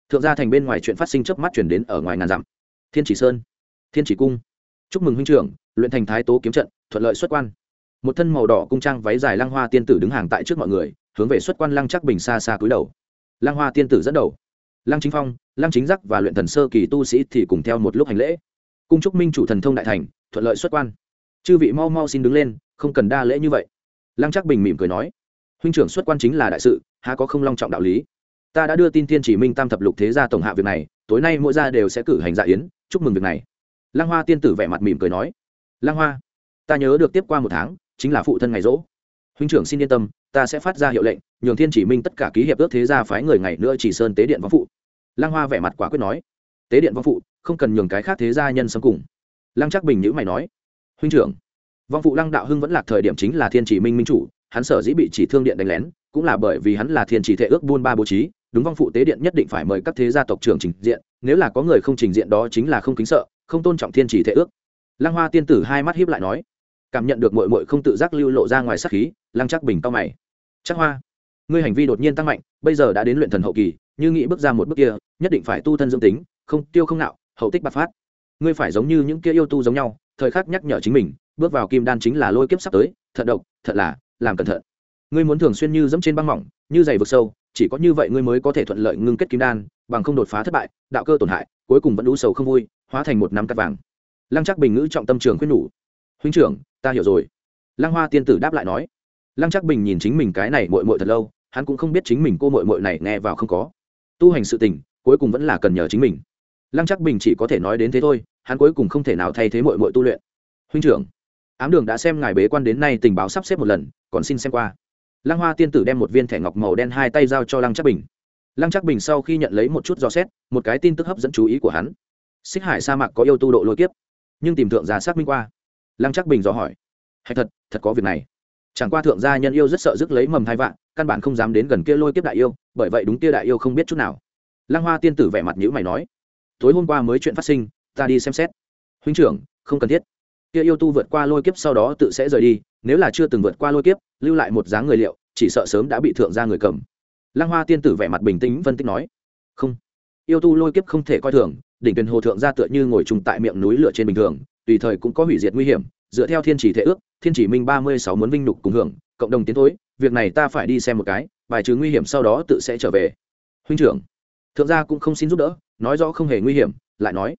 thượng gia thành bên ngoài chuyện phát sinh chớp mắt chuyển đến ở ngoài ngàn dặm. Thiên chỉ sơn, thiên chỉ cung. Chúc mừng huynh trưởng, luyện thành thái tố kiếm trận, thuận lợi xuất quan. Một thân màu đỏ cung trang váy dài lăng hoa tiên tử đứng hàng tại trước mọi người, hướng về xuất quan lăng chắc bình xa xa cúi đầu. Lăng hoa tiên tử dẫn đầu. Lăng chính phong, lăng chính giác và luyện thần sơ kỳ tu sĩ thì cùng theo một lúc hành lễ. Cung trúc minh chủ thần thông đại thành, thuận lợi xuất quan. Chư vị mau mau xin đứng lên, không cần đa lễ như vậy. Lăng chắc bình mỉm cười nói huynh trưởng xuất quan chính là đại sự, há có không long trọng đạo lý. Ta đã đưa tin thiên chỉ minh tam thập lục thế gia tổng hạ việc này, tối nay mỗi gia đều sẽ cử hành dạ yến, chúc mừng việc này. Lăng hoa tiên tử vẻ mặt mỉm cười nói. Lăng hoa, ta nhớ được tiếp qua một tháng, chính là phụ thân ngày rỗ. Huynh trưởng xin yên tâm, ta sẽ phát ra hiệu lệnh, nhường thiên chỉ minh tất cả ký hiệp ước thế gia phái người ngày nữa chỉ sơn tế điện vong phụ. Lăng hoa vẻ mặt quả quyết nói. Tế điện vong phụ, không cần nhường cái khác thế gia nhân xâm cùng. Lăng chắc bình nhữ mày nói. Huynh trưởng, vong phụ lăng đạo hưng vẫn là thời điểm chính là thiên chỉ minh minh chủ hắn sở dĩ bị chỉ thương điện đánh lén, cũng là bởi vì hắn là thiên chỉ thể ước buôn ba bố trí, đúng vong phụ tế điện nhất định phải mời các thế gia tộc trưởng trình diện, nếu là có người không trình diện đó chính là không kính sợ, không tôn trọng thiên chỉ thể ước. Lăng hoa tiên tử hai mắt hiếp lại nói, cảm nhận được mội mội không tự giác lưu lộ ra ngoài sắc khí, lăng chắc bình cao mày. Chắc hoa, ngươi hành vi đột nhiên tăng mạnh, bây giờ đã đến luyện thần hậu kỳ, như nghĩ bước ra một bước kia, nhất định phải tu thân dương tính, không tiêu không nạo, hậu tích bạc phát. Ngươi phải giống như những kia yêu tu giống nhau, thời khắc nhắc nhở chính mình, bước vào kim đan chính là lôi kiếp sắp tới thận độc, thật là làm cẩn thận. Ngươi muốn thường xuyên như dẫm trên băng mỏng, như giày vực sâu, chỉ có như vậy ngươi mới có thể thuận lợi ngưng kết kim đan, bằng không đột phá thất bại, đạo cơ tổn hại, cuối cùng vẫn đũ sầu không vui, hóa thành một năm cắt vàng. Lăng chắc bình ngữ trọng tâm trường khuyên nhủ. Huynh trưởng, ta hiểu rồi. Lăng hoa tiên tử đáp lại nói. Lăng chắc bình nhìn chính mình cái này mội mội thật lâu, hắn cũng không biết chính mình cô mội mội này nghe vào không có. Tu hành sự tình, cuối cùng vẫn là cần nhờ chính mình. Lăng chắc bình chỉ có thể nói đến thế thôi, hắn cuối cùng không thể nào thay thế mội mội tu luyện. Huynh trưởng ám đường đã xem ngài bế quan đến nay tình báo sắp xếp một lần, còn xin xem qua. Lăng hoa tiên tử đem một viên thẻ ngọc màu đen hai tay giao cho lăng trắc bình. Lăng trắc bình sau khi nhận lấy một chút dò xét, một cái tin tức hấp dẫn chú ý của hắn. Xích hải sa mạc có yêu tu độ lôi kiếp, nhưng tìm thượng gia xác minh qua. Lăng trắc bình dò hỏi. Hay thật thật có việc này. Chẳng qua thượng gia nhân yêu rất sợ rước lấy mầm hai vạn, căn bản không dám đến gần kia lôi kiếp đại yêu, bởi vậy đúng kia đại yêu không biết chút nào. Lăng hoa tiên tử vẻ mặt nhữ mày nói. Tối hôm qua mới chuyện phát sinh, ta đi xem xét. Huynh trưởng, không cần thiết kia yêu tu vượt qua lôi kiếp sau đó tự sẽ rời đi, nếu là chưa từng vượt qua lôi kiếp, lưu lại một dáng người liệu, chỉ sợ sớm đã bị thượng gia người cầm. Lăng hoa tiên tử vẻ mặt bình tĩnh phân tích nói. Không, yêu tu lôi kiếp không thể coi thường, đỉnh tuyền hồ thượng gia tựa như ngồi trùng tại miệng núi lửa trên bình thường, tùy thời cũng có hủy diệt nguy hiểm, dựa theo thiên chỉ thể ước, thiên chỉ minh ba mươi sáu muốn vinh nhục cùng hưởng, cộng đồng tiến thối, việc này ta phải đi xem một cái, bài trừ nguy hiểm sau đó tự sẽ trở về. Huynh trưởng. Thượng gia cũng không xin giúp đỡ, nói rõ không hề nguy hiểm, lại nói.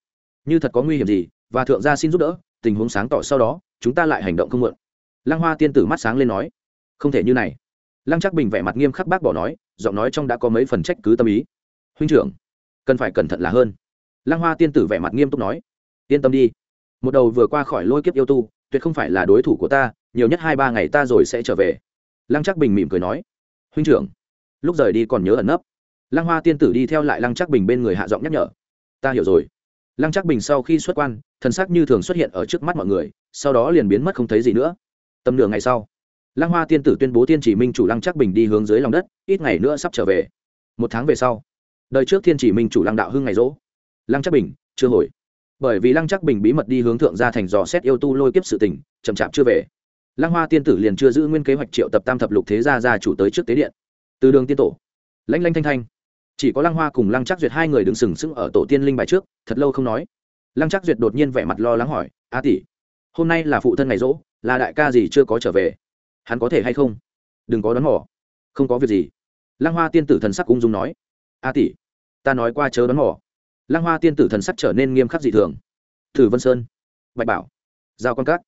Như thật có nguy hiểm gì, và thượng gia xin giúp đỡ tình huống sáng tỏ sau đó, chúng ta lại hành động không muộn. Lăng hoa tiên tử mắt sáng lên nói, không thể như này. Lăng chắc bình vẻ mặt nghiêm khắc bác bỏ nói, giọng nói trong đã có mấy phần trách cứ tâm ý. Huynh trưởng, cần phải cẩn thận là hơn. Lăng hoa tiên tử vẻ mặt nghiêm túc nói, yên tâm đi. Một đầu vừa qua khỏi lôi kiếp yêu tu, tuyệt không phải là đối thủ của ta, nhiều nhất hai ba ngày ta rồi sẽ trở về. Lăng chắc bình mỉm cười nói, huynh trưởng, lúc rời đi còn nhớ ẩn nấp. Lăng hoa tiên tử đi theo lại lăng chắc bình bên người hạ giọng nhắc nhở, ta hiểu rồi lăng trác bình sau khi xuất quan, thần sắc như thường xuất hiện ở trước mắt mọi người, sau đó liền biến mất không thấy gì nữa. Tầm nửa ngày sau, lăng hoa tiên tử tuyên bố tiên chỉ minh chủ lăng trác bình đi hướng dưới lòng đất, ít ngày nữa sắp trở về. Một tháng về sau, đời trước thiên chỉ minh chủ lăng đạo hưng ngày rỗ. Lăng trác bình, chưa hồi. Bởi vì lăng trác bình bí mật đi hướng thượng gia thành dò xét yêu tu lôi kiếp sự tình, chậm chạp chưa về. Lăng hoa tiên tử liền chưa giữ nguyên kế hoạch triệu tập tam thập lục thế gia gia chủ tới trước tế điện. Từ đường tiên tổ lãnh lanh thanh thanh chỉ có lăng hoa cùng lăng chắc duyệt hai người đứng sừng sững ở tổ tiên linh bài trước, thật lâu không nói. Lăng chắc duyệt đột nhiên vẻ mặt lo lắng hỏi, a tỷ, hôm nay là phụ thân ngày rỗ, là đại ca gì chưa có trở về? Hắn có thể hay không? Đừng có đón mỏ không có việc gì. Lăng hoa tiên tử thần sắc ung dung nói, a tỷ, ta nói qua chớ đón mỏ lăng hoa tiên tử thần sắc trở nên nghiêm khắc dị thường. Thử vân sơn, bạch bảo, giao quan cát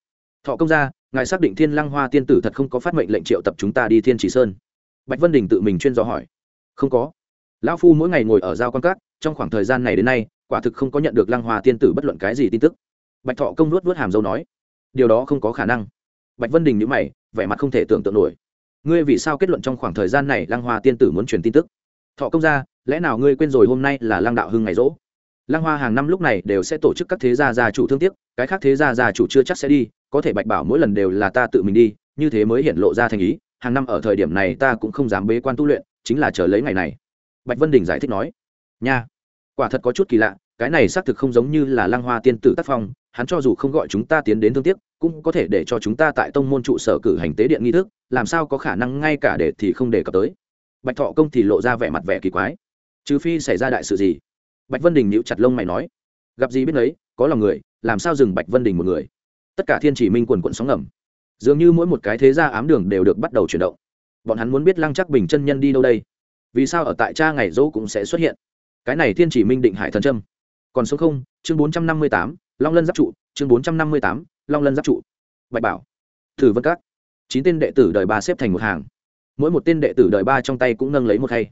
thọ công gia, ngài xác định thiên lăng hoa tiên tử thật không có phát mệnh lệnh triệu tập chúng ta đi thiên chỉ sơn. Bạch vân đình tự mình chuyên dò hỏi, không có lão phu mỗi ngày ngồi ở giao quan cát trong khoảng thời gian này đến nay, quả thực không có nhận được lăng hoa tiên tử bất luận cái gì tin tức. Bạch thọ công nuốt vớt hàm dâu nói, điều đó không có khả năng. Bạch vân đình nhữ mày, vẻ mặt không thể tưởng tượng nổi. Ngươi vì sao kết luận trong khoảng thời gian này lăng hoa tiên tử muốn truyền tin tức? Thọ công gia lẽ nào ngươi quên rồi hôm nay là lăng đạo hưng ngày rỗ? Lăng hoa hàng năm lúc này đều sẽ tổ chức các thế gia gia chủ thương tiếc, cái khác thế gia gia chủ chưa chắc sẽ đi, có thể bạch bảo mỗi lần đều là ta tự mình đi, như thế mới hiện lộ ra thành ý. Hàng năm ở thời điểm này ta cũng không dám bế quan tu luyện, chính là chờ lấy ngày này bạch vân đình giải thích nói, nha, quả thật có chút kỳ lạ, cái này xác thực không giống như là lăng hoa tiên tử tác phong, hắn cho dù không gọi chúng ta tiến đến thương tiếc, cũng có thể để cho chúng ta tại tông môn trụ sở cử hành tế điện nghi thức, làm sao có khả năng ngay cả để thì không đề cập tới. Bạch thọ công thì lộ ra vẻ mặt vẻ kỳ quái. Trừ phi xảy ra đại sự gì? Bạch vân đình nhíu chặt lông mày nói, gặp gì biết đấy có lòng người, làm sao dừng bạch vân đình một người? Tất cả thiên chỉ minh quần quận sóng ngầm. Dường như mỗi một cái thế gia ám đường đều được bắt đầu chuyển động. Bọn hắn muốn biết lăng chắc bình chân nhân đi đâu đây? Vì sao ở tại cha ngày dỗ cũng sẽ xuất hiện? Cái này thiên chỉ minh định hải thần trâm. Còn số không, chương bốn trăm năm mươi tám, long lân giáp trụ, chương bốn trăm năm mươi tám, long lân giáp trụ. Bạch bảo, thử vân các. Chín tên đệ tử đời ba xếp thành một hàng. Mỗi một tên đệ tử đời ba trong tay cũng nâng lấy một khay.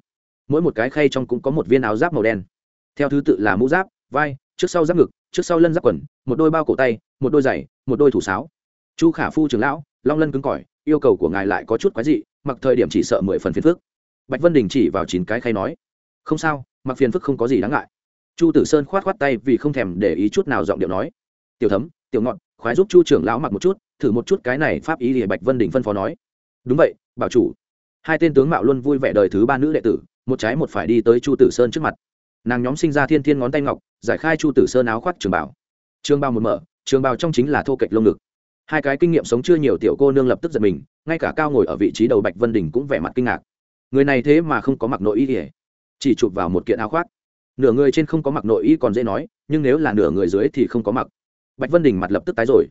Mỗi một cái khay trong cũng có một viên áo giáp màu đen. Theo thứ tự là mũ giáp, vai, trước sau giáp ngực, trước sau lân giáp quần, một đôi bao cổ tay, một đôi giày, một đôi thủ sáo. Chu khả phu trưởng lão, long lân cứng cỏi, yêu cầu của ngài lại có chút quái dị, mặc thời điểm chỉ sợ mười phần phiền phức bạch vân đình chỉ vào chín cái khay nói, không sao, mặc phiền phức không có gì đáng ngại. Chu tử sơn khoát khoát tay vì không thèm để ý chút nào giọng điệu nói, tiểu thấm, tiểu ngọn, khoái giúp chu trưởng lão mặc một chút, thử một chút cái này pháp ý thì bạch vân đình phân phó nói. Đúng vậy, bảo chủ. Hai tên tướng mạo luôn vui vẻ đời thứ ba nữ đệ tử, một trái một phải đi tới chu tử sơn trước mặt. Nàng nhóm sinh ra thiên thiên ngón tay ngọc, giải khai chu tử sơn áo khoác trường bảo trường Bao một mở, trường Bao trong chính là thô kệch lông ngực. Hai cái kinh nghiệm sống chưa nhiều tiểu cô nương lập tức giật mình, ngay cả cao ngồi ở vị trí đầu bạch vân đình cũng vẻ mặt kinh ngạc người này thế mà không có mặc nội y ỉa chỉ chụp vào một kiện áo khoác. Nửa người trên không có mặc nội y còn dễ nói, nhưng nếu là nửa người dưới thì không có mặc. Bạch vân đình mặt lập tức tái rồi.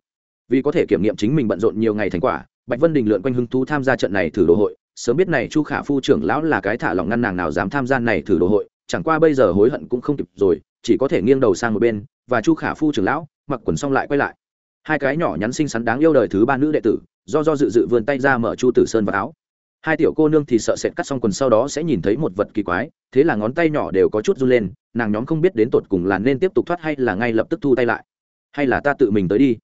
Vì có thể kiểm nghiệm chính mình bận rộn nhiều ngày thành quả, bạch vân đình lượn quanh hứng thú tham gia trận này thử đồ hội. Sớm biết này chu khả phu trưởng lão là cái thả lòng ngăn nàng nào dám tham gia này thử đồ hội, chẳng qua bây giờ hối hận cũng không kịp rồi, chỉ có thể nghiêng đầu sang một bên, và chu khả phu trưởng lão mặc quần xong lại quay lại. Hai cái nhỏ nhắn xinh xắn đáng yêu đời thứ ba nữ đệ tử, do do dự dự vươn tay ra mở chu tử sơn vào áo hai tiểu cô nương thì sợ sệt cắt xong quần sau đó sẽ nhìn thấy một vật kỳ quái, thế là ngón tay nhỏ đều có chút run lên, nàng nhóm không biết đến tột cùng là nên tiếp tục thoát hay là ngay lập tức thu tay lại. Hay là ta tự mình tới đi?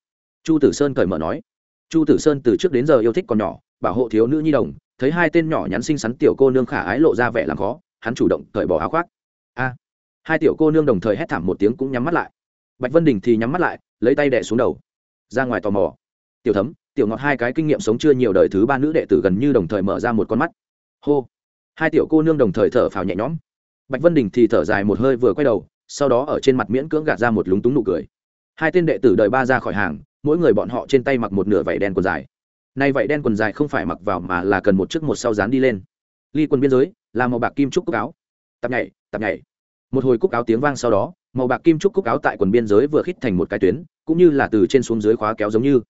Chu tử sơn cởi mở nói. Chu tử sơn từ trước đến giờ yêu thích còn nhỏ, bảo hộ thiếu nữ nhi đồng, thấy hai tên nhỏ nhắn xinh xắn tiểu cô nương khả ái lộ ra vẻ làm khó, hắn chủ động cởi bỏ áo khoác. A! Hai tiểu cô nương đồng thời hét thảm một tiếng cũng nhắm mắt lại. Bạch vân đình thì nhắm mắt lại, lấy tay đẻ xuống đầu. Ra ngoài tò mò. Tiểu thấm tiểu ngọt hai cái kinh nghiệm sống chưa nhiều đời thứ ba nữ đệ tử gần như đồng thời mở ra một con mắt. Hô. Hai tiểu cô nương đồng thời thở phào nhẹ nhõm. Bạch vân đình thì thở dài một hơi vừa quay đầu, sau đó ở trên mặt miễn cưỡng gạt ra một lúng túng nụ cười. Hai tên đệ tử đời ba ra khỏi hàng, mỗi người bọn họ trên tay mặc một nửa vảy đen quần dài. Nay vảy đen quần dài không phải mặc vào mà là cần một chiếc một sau dán đi lên. Ly quần biên giới, là màu bạc kim trúc cúc áo. Tập nhảy tập nhảy. Một hồi cúc áo tiếng vang sau đó, màu bạc kim trúc cúc áo tại quần biên giới vừa khít thành một cái tuyến, cũng như là từ trên xuống dưới khóa kéo giống như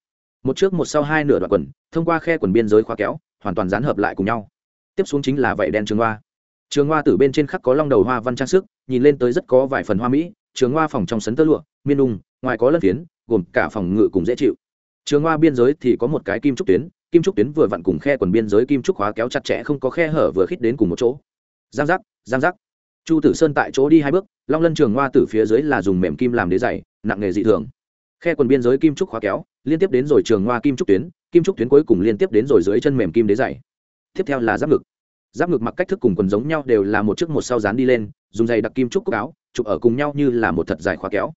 một trước một sau hai nửa đoạn quần, thông qua khe quần biên giới khóa kéo, hoàn toàn dán hợp lại cùng nhau. Tiếp xuống chính là vảy đen trường hoa. Trường hoa từ bên trên khắc có long đầu hoa văn trang sức, nhìn lên tới rất có vài phần hoa mỹ, trường hoa phòng trong sấn tơ lụa, miên đung, ngoài có lân phiến, gồm cả phòng ngự cùng dễ chịu. Trường hoa biên giới thì có một cái kim trúc tuyến, kim trúc tuyến vừa vặn cùng khe quần biên giới kim trúc khóa kéo chặt chẽ không có khe hở vừa khít đến cùng một chỗ. Giang giác giang giác. Chu tử sơn tại chỗ đi hai bước, long lân trường hoa từ phía dưới là dùng mềm kim làm đế dày, nặng nghề dị thường. Khe quần biên giới kim trúc khóa kéo liên tiếp đến rồi trường hoa kim trúc tuyến, kim trúc tuyến cuối cùng liên tiếp đến rồi dưới chân mềm kim đế dày. Tiếp theo là giáp ngực. Giáp ngực mặc cách thức cùng quần giống nhau đều là một chiếc một sau dán đi lên, dùng dày đặc kim trúc cúc áo, chụp ở cùng nhau như là một thật dài khóa kéo.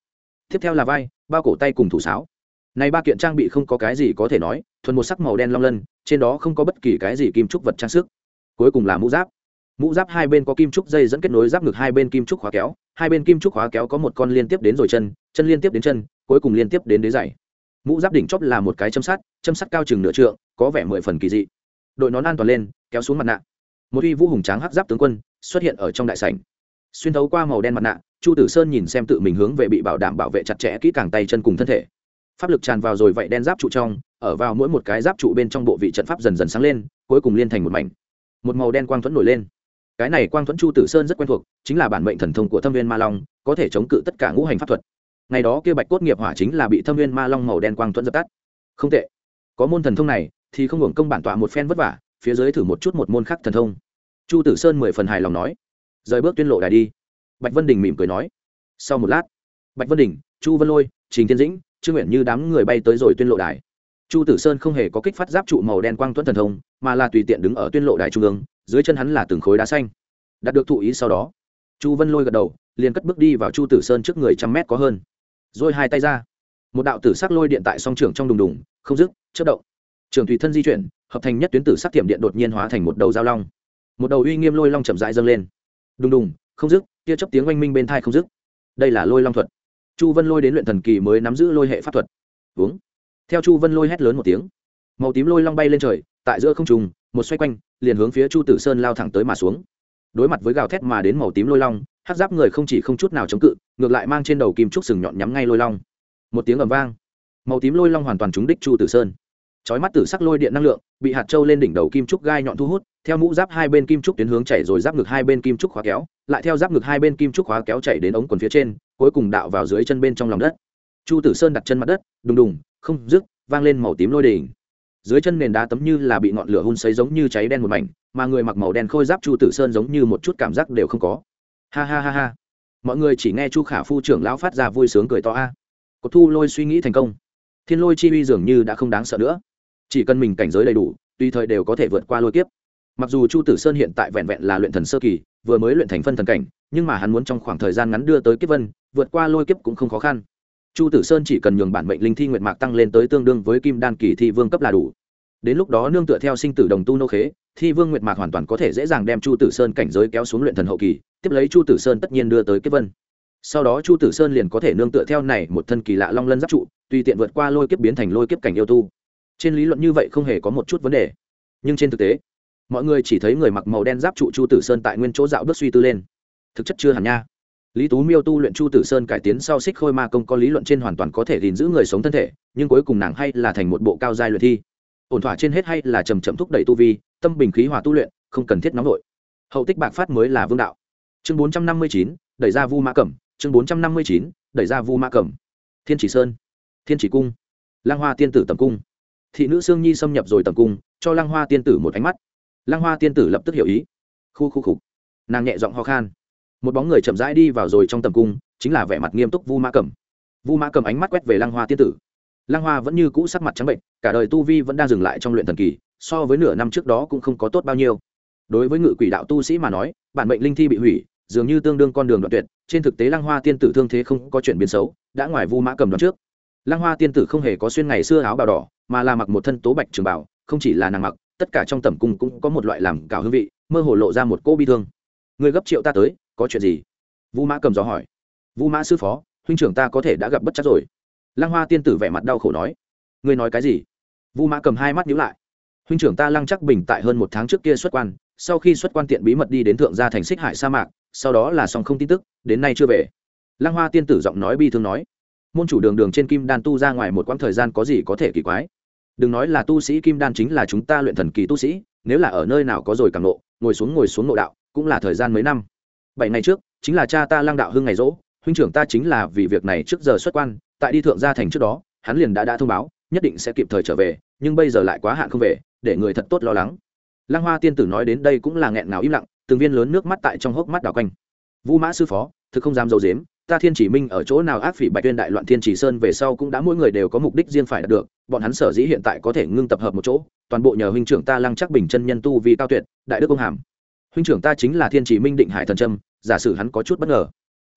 Tiếp theo là vai, bao cổ tay cùng thủ sáo. Này ba kiện trang bị không có cái gì có thể nói, thuần một sắc màu đen long lân, trên đó không có bất kỳ cái gì kim trúc vật trang sức. Cuối cùng là mũ giáp. Mũ giáp hai bên có kim trúc dây dẫn kết nối giáp ngực hai bên kim trúc khóa kéo, hai bên kim trúc khóa kéo có một con liên tiếp đến rồi chân chân liên tiếp đến chân, cuối cùng liên tiếp đến đế dày mũ giáp đỉnh chóp là một cái châm sắt châm sắt cao chừng nửa trượng, có vẻ mười phần kỳ dị. Đội nón an toàn lên, kéo xuống mặt nạ. Một uy vũ hùng tráng hắc giáp tướng quân xuất hiện ở trong đại sảnh. Xuyên thấu qua màu đen mặt nạ, chu tử sơn nhìn xem tự mình hướng về bị bảo đảm bảo vệ chặt chẽ kỹ càng tay chân cùng thân thể. Pháp lực tràn vào rồi vậy đen giáp trụ trong, ở vào mỗi một cái giáp trụ bên trong bộ vị trận pháp dần dần sáng lên, cuối cùng liên thành một mảnh. Một màu đen quang thuẫn nổi lên. Cái này quang thuẫn chu tử sơn rất quen thuộc, chính là bản mệnh thần thông của thâm viên ma long, có thể chống cự tất cả ngũ hành pháp thuật ngày đó kia bạch cốt nghiệp hỏa chính là bị thâm viên ma long màu đen quang thuẫn dập tắt. Không tệ. Có môn thần thông này, thì không hưởng công bản tọa một phen vất vả, phía dưới thử một chút một môn khác thần thông. Chu tử sơn mười phần hài lòng nói. Rời bước tuyên lộ đài đi. Bạch vân đình mỉm cười nói. Sau một lát, bạch vân đình, chu vân lôi, trình thiên dĩnh, trương nguyện như đám người bay tới rồi tuyên lộ đài. Chu tử sơn không hề có kích phát giáp trụ màu đen quang thuẫn thần thông, mà là tùy tiện đứng ở tuyên lộ đài trung ương, dưới chân hắn là từng khối đá xanh. Đạt được thụ ý sau đó, chu vân lôi gật đầu, liền cất bước đi vào chu tử sơn trước người trăm mét có hơn rồi hai tay ra. Một đạo tử sắc lôi điện tại song trường trong đùng đùng, không dứt chất động. Trường tùy thân di chuyển, hợp thành nhất tuyến tử sắc tiệm điện đột nhiên hóa thành một đầu giao long. Một đầu uy nghiêm lôi long chậm rãi dâng lên. Đùng đùng, không dứt, tia chấp tiếng oanh minh bên thai không dứt. Đây là lôi long thuật. Chu vân lôi đến luyện thần kỳ mới nắm giữ lôi hệ pháp thuật. Uống. Theo chu vân lôi hét lớn một tiếng, màu tím lôi long bay lên trời, tại giữa không trùng một xoay quanh, liền hướng phía chu tử sơn lao thẳng tới mà xuống. Đối mặt với gào thét mà đến màu tím lôi long hát giáp người không chỉ không chút nào chống cự, ngược lại mang trên đầu kim trúc sừng nhọn nhắm ngay lôi long. Một tiếng ầm vang. Màu tím lôi long hoàn toàn trúng đích chu tử sơn. Chói mắt tử sắc lôi điện năng lượng, bị hạt châu lên đỉnh đầu kim trúc gai nhọn thu hút, theo mũ giáp hai bên kim trúc tuyến hướng chảy rồi giáp ngực hai bên kim trúc khóa kéo, lại theo giáp ngực hai bên kim trúc khóa kéo chảy đến ống quần phía trên, cuối cùng đạo vào dưới chân bên trong lòng đất. Chu tử sơn đặt chân mặt đất, đùng đùng, không dứt, vang lên màu tím lôi đỉnh. Dưới chân nền đá tấm như là bị ngọn lửa hun sấy giống như cháy đen một mảnh, mà người mặc màu đen khôi giáp chu tử sơn giống như một chút cảm giác đều không có ha ha ha ha. Mọi người chỉ nghe chu khả phu trưởng lão phát ra vui sướng cười to a. À. cột thu lôi suy nghĩ thành công. Thiên lôi chi uy dường như đã không đáng sợ nữa. Chỉ cần mình cảnh giới đầy đủ, tùy thời đều có thể vượt qua lôi kiếp. Mặc dù chu tử sơn hiện tại vẹn vẹn là luyện thần sơ kỳ, vừa mới luyện thành phân thần cảnh, nhưng mà hắn muốn trong khoảng thời gian ngắn đưa tới kiếp vân, vượt qua lôi kiếp cũng không khó khăn. Chu tử sơn chỉ cần nhường bản mệnh linh thi nguyệt mạc tăng lên tới tương đương với kim đan kỳ thi vương cấp là đủ đến lúc đó nương tựa theo sinh tử đồng tu nô khế thì vương nguyệt mạc hoàn toàn có thể dễ dàng đem chu tử sơn cảnh giới kéo xuống luyện thần hậu kỳ, tiếp lấy chu tử sơn tất nhiên đưa tới kiếp vân. Sau đó chu tử sơn liền có thể nương tựa theo này một thân kỳ lạ long lân giáp trụ, tùy tiện vượt qua lôi kiếp biến thành lôi kiếp cảnh yêu tu. Trên lý luận như vậy không hề có một chút vấn đề. Nhưng trên thực tế, mọi người chỉ thấy người mặc màu đen giáp trụ chu tử sơn tại nguyên chỗ dạo bước suy tư lên. Thực chất chưa hẳn nha. Lý tú miêu tu luyện chu tử sơn cải tiến sau xích khôi ma công có lý luận trên hoàn toàn có thể gìn giữ người sống thân thể, nhưng cuối cùng nàng hay là thành một bộ cao giai luyện thi ổn thỏa trên hết hay là chầm chậm thúc đẩy tu vi, tâm bình khí hòa tu luyện, không cần thiết nóng nổi hậu tích bạc phát mới là vương đạo. Chương bốn trăm năm mươi chín, đẩy ra vu ma cẩm. Chương bốn trăm năm mươi chín, đẩy ra vu ma cẩm. Thiên chỉ sơn, thiên chỉ cung lang hoa tiên tử tầm cung. Thị nữ sương nhi xâm nhập rồi tầm cung, cho lang hoa tiên tử một ánh mắt. Lang hoa tiên tử lập tức hiểu ý. Khu khu khục nàng nhẹ giọng ho khan. Một bóng người chậm rãi đi vào rồi trong tầm cung, chính là vẻ mặt nghiêm túc vu ma cẩm. Vu ma cầm ánh mắt quét về lang hoa tiên tử lang hoa vẫn như cũ sắc mặt trắng bệnh cả đời tu vi vẫn đang dừng lại trong luyện thần kỳ, so với nửa năm trước đó cũng không có tốt bao nhiêu. Đối với ngự quỷ đạo tu sĩ mà nói, bản mệnh linh thi bị hủy, dường như tương đương con đường đoạn tuyệt, trên thực tế lang hoa tiên tử thương thế không có chuyển biến xấu, đã ngoài vu mã cầm đoạn trước. Lang hoa tiên tử không hề có xuyên ngày xưa áo bào đỏ, mà là mặc một thân tố bạch trường bảo không chỉ là nàng mặc, tất cả trong tầm cung cũng có một loại làm cào hương vị, mơ hồ lộ ra một cô bi thương. Người gấp triệu ta tới, có chuyện gì? Vu mã cầm gió hỏi. Vu mã sư phó, huynh trưởng ta có thể đã gặp bất chắc rồi lăng hoa tiên tử vẻ mặt đau khổ nói, ngươi nói cái gì? Vu mã cầm hai mắt nhíu lại. Huynh trưởng ta lăng chắc bình tại hơn một tháng trước kia xuất quan, sau khi xuất quan tiện bí mật đi đến thượng gia thành xích hải sa mạc, sau đó là song không tin tức, đến nay chưa về. Lăng hoa tiên tử giọng nói bi thương nói, môn chủ đường đường trên kim đan tu ra ngoài một quãng thời gian có gì có thể kỳ quái? Đừng nói là tu sĩ kim đan chính là chúng ta luyện thần kỳ tu sĩ, nếu là ở nơi nào có rồi càng nộ ngồi xuống ngồi xuống nộ đạo, cũng là thời gian mấy năm. Bảy ngày trước, chính là cha ta lăng đạo hưng ngày rỗ, huynh trưởng ta chính là vì việc này trước giờ xuất quan tại đi thượng gia thành trước đó, hắn liền đã đã thông báo, nhất định sẽ kịp thời trở về, nhưng bây giờ lại quá hạn không về, để người thật tốt lo lắng. Lăng hoa tiên tử nói đến đây cũng là nghẹn ngào im lặng, từng viên lớn nước mắt tại trong hốc mắt đào quanh. Vũ mã sư phó, thực không dám dầu dếm ta thiên chỉ minh ở chỗ nào ác phỉ bạch tuyên đại loạn thiên chỉ sơn về sau cũng đã mỗi người đều có mục đích riêng phải đạt được, bọn hắn sở dĩ hiện tại có thể ngưng tập hợp một chỗ, toàn bộ nhờ huynh trưởng ta lăng chắc bình chân nhân tu vì cao tuyệt, đại đức công hàm. Huynh trưởng ta chính là thiên chỉ minh định hải thần trâm giả sử hắn có chút bất ngờ.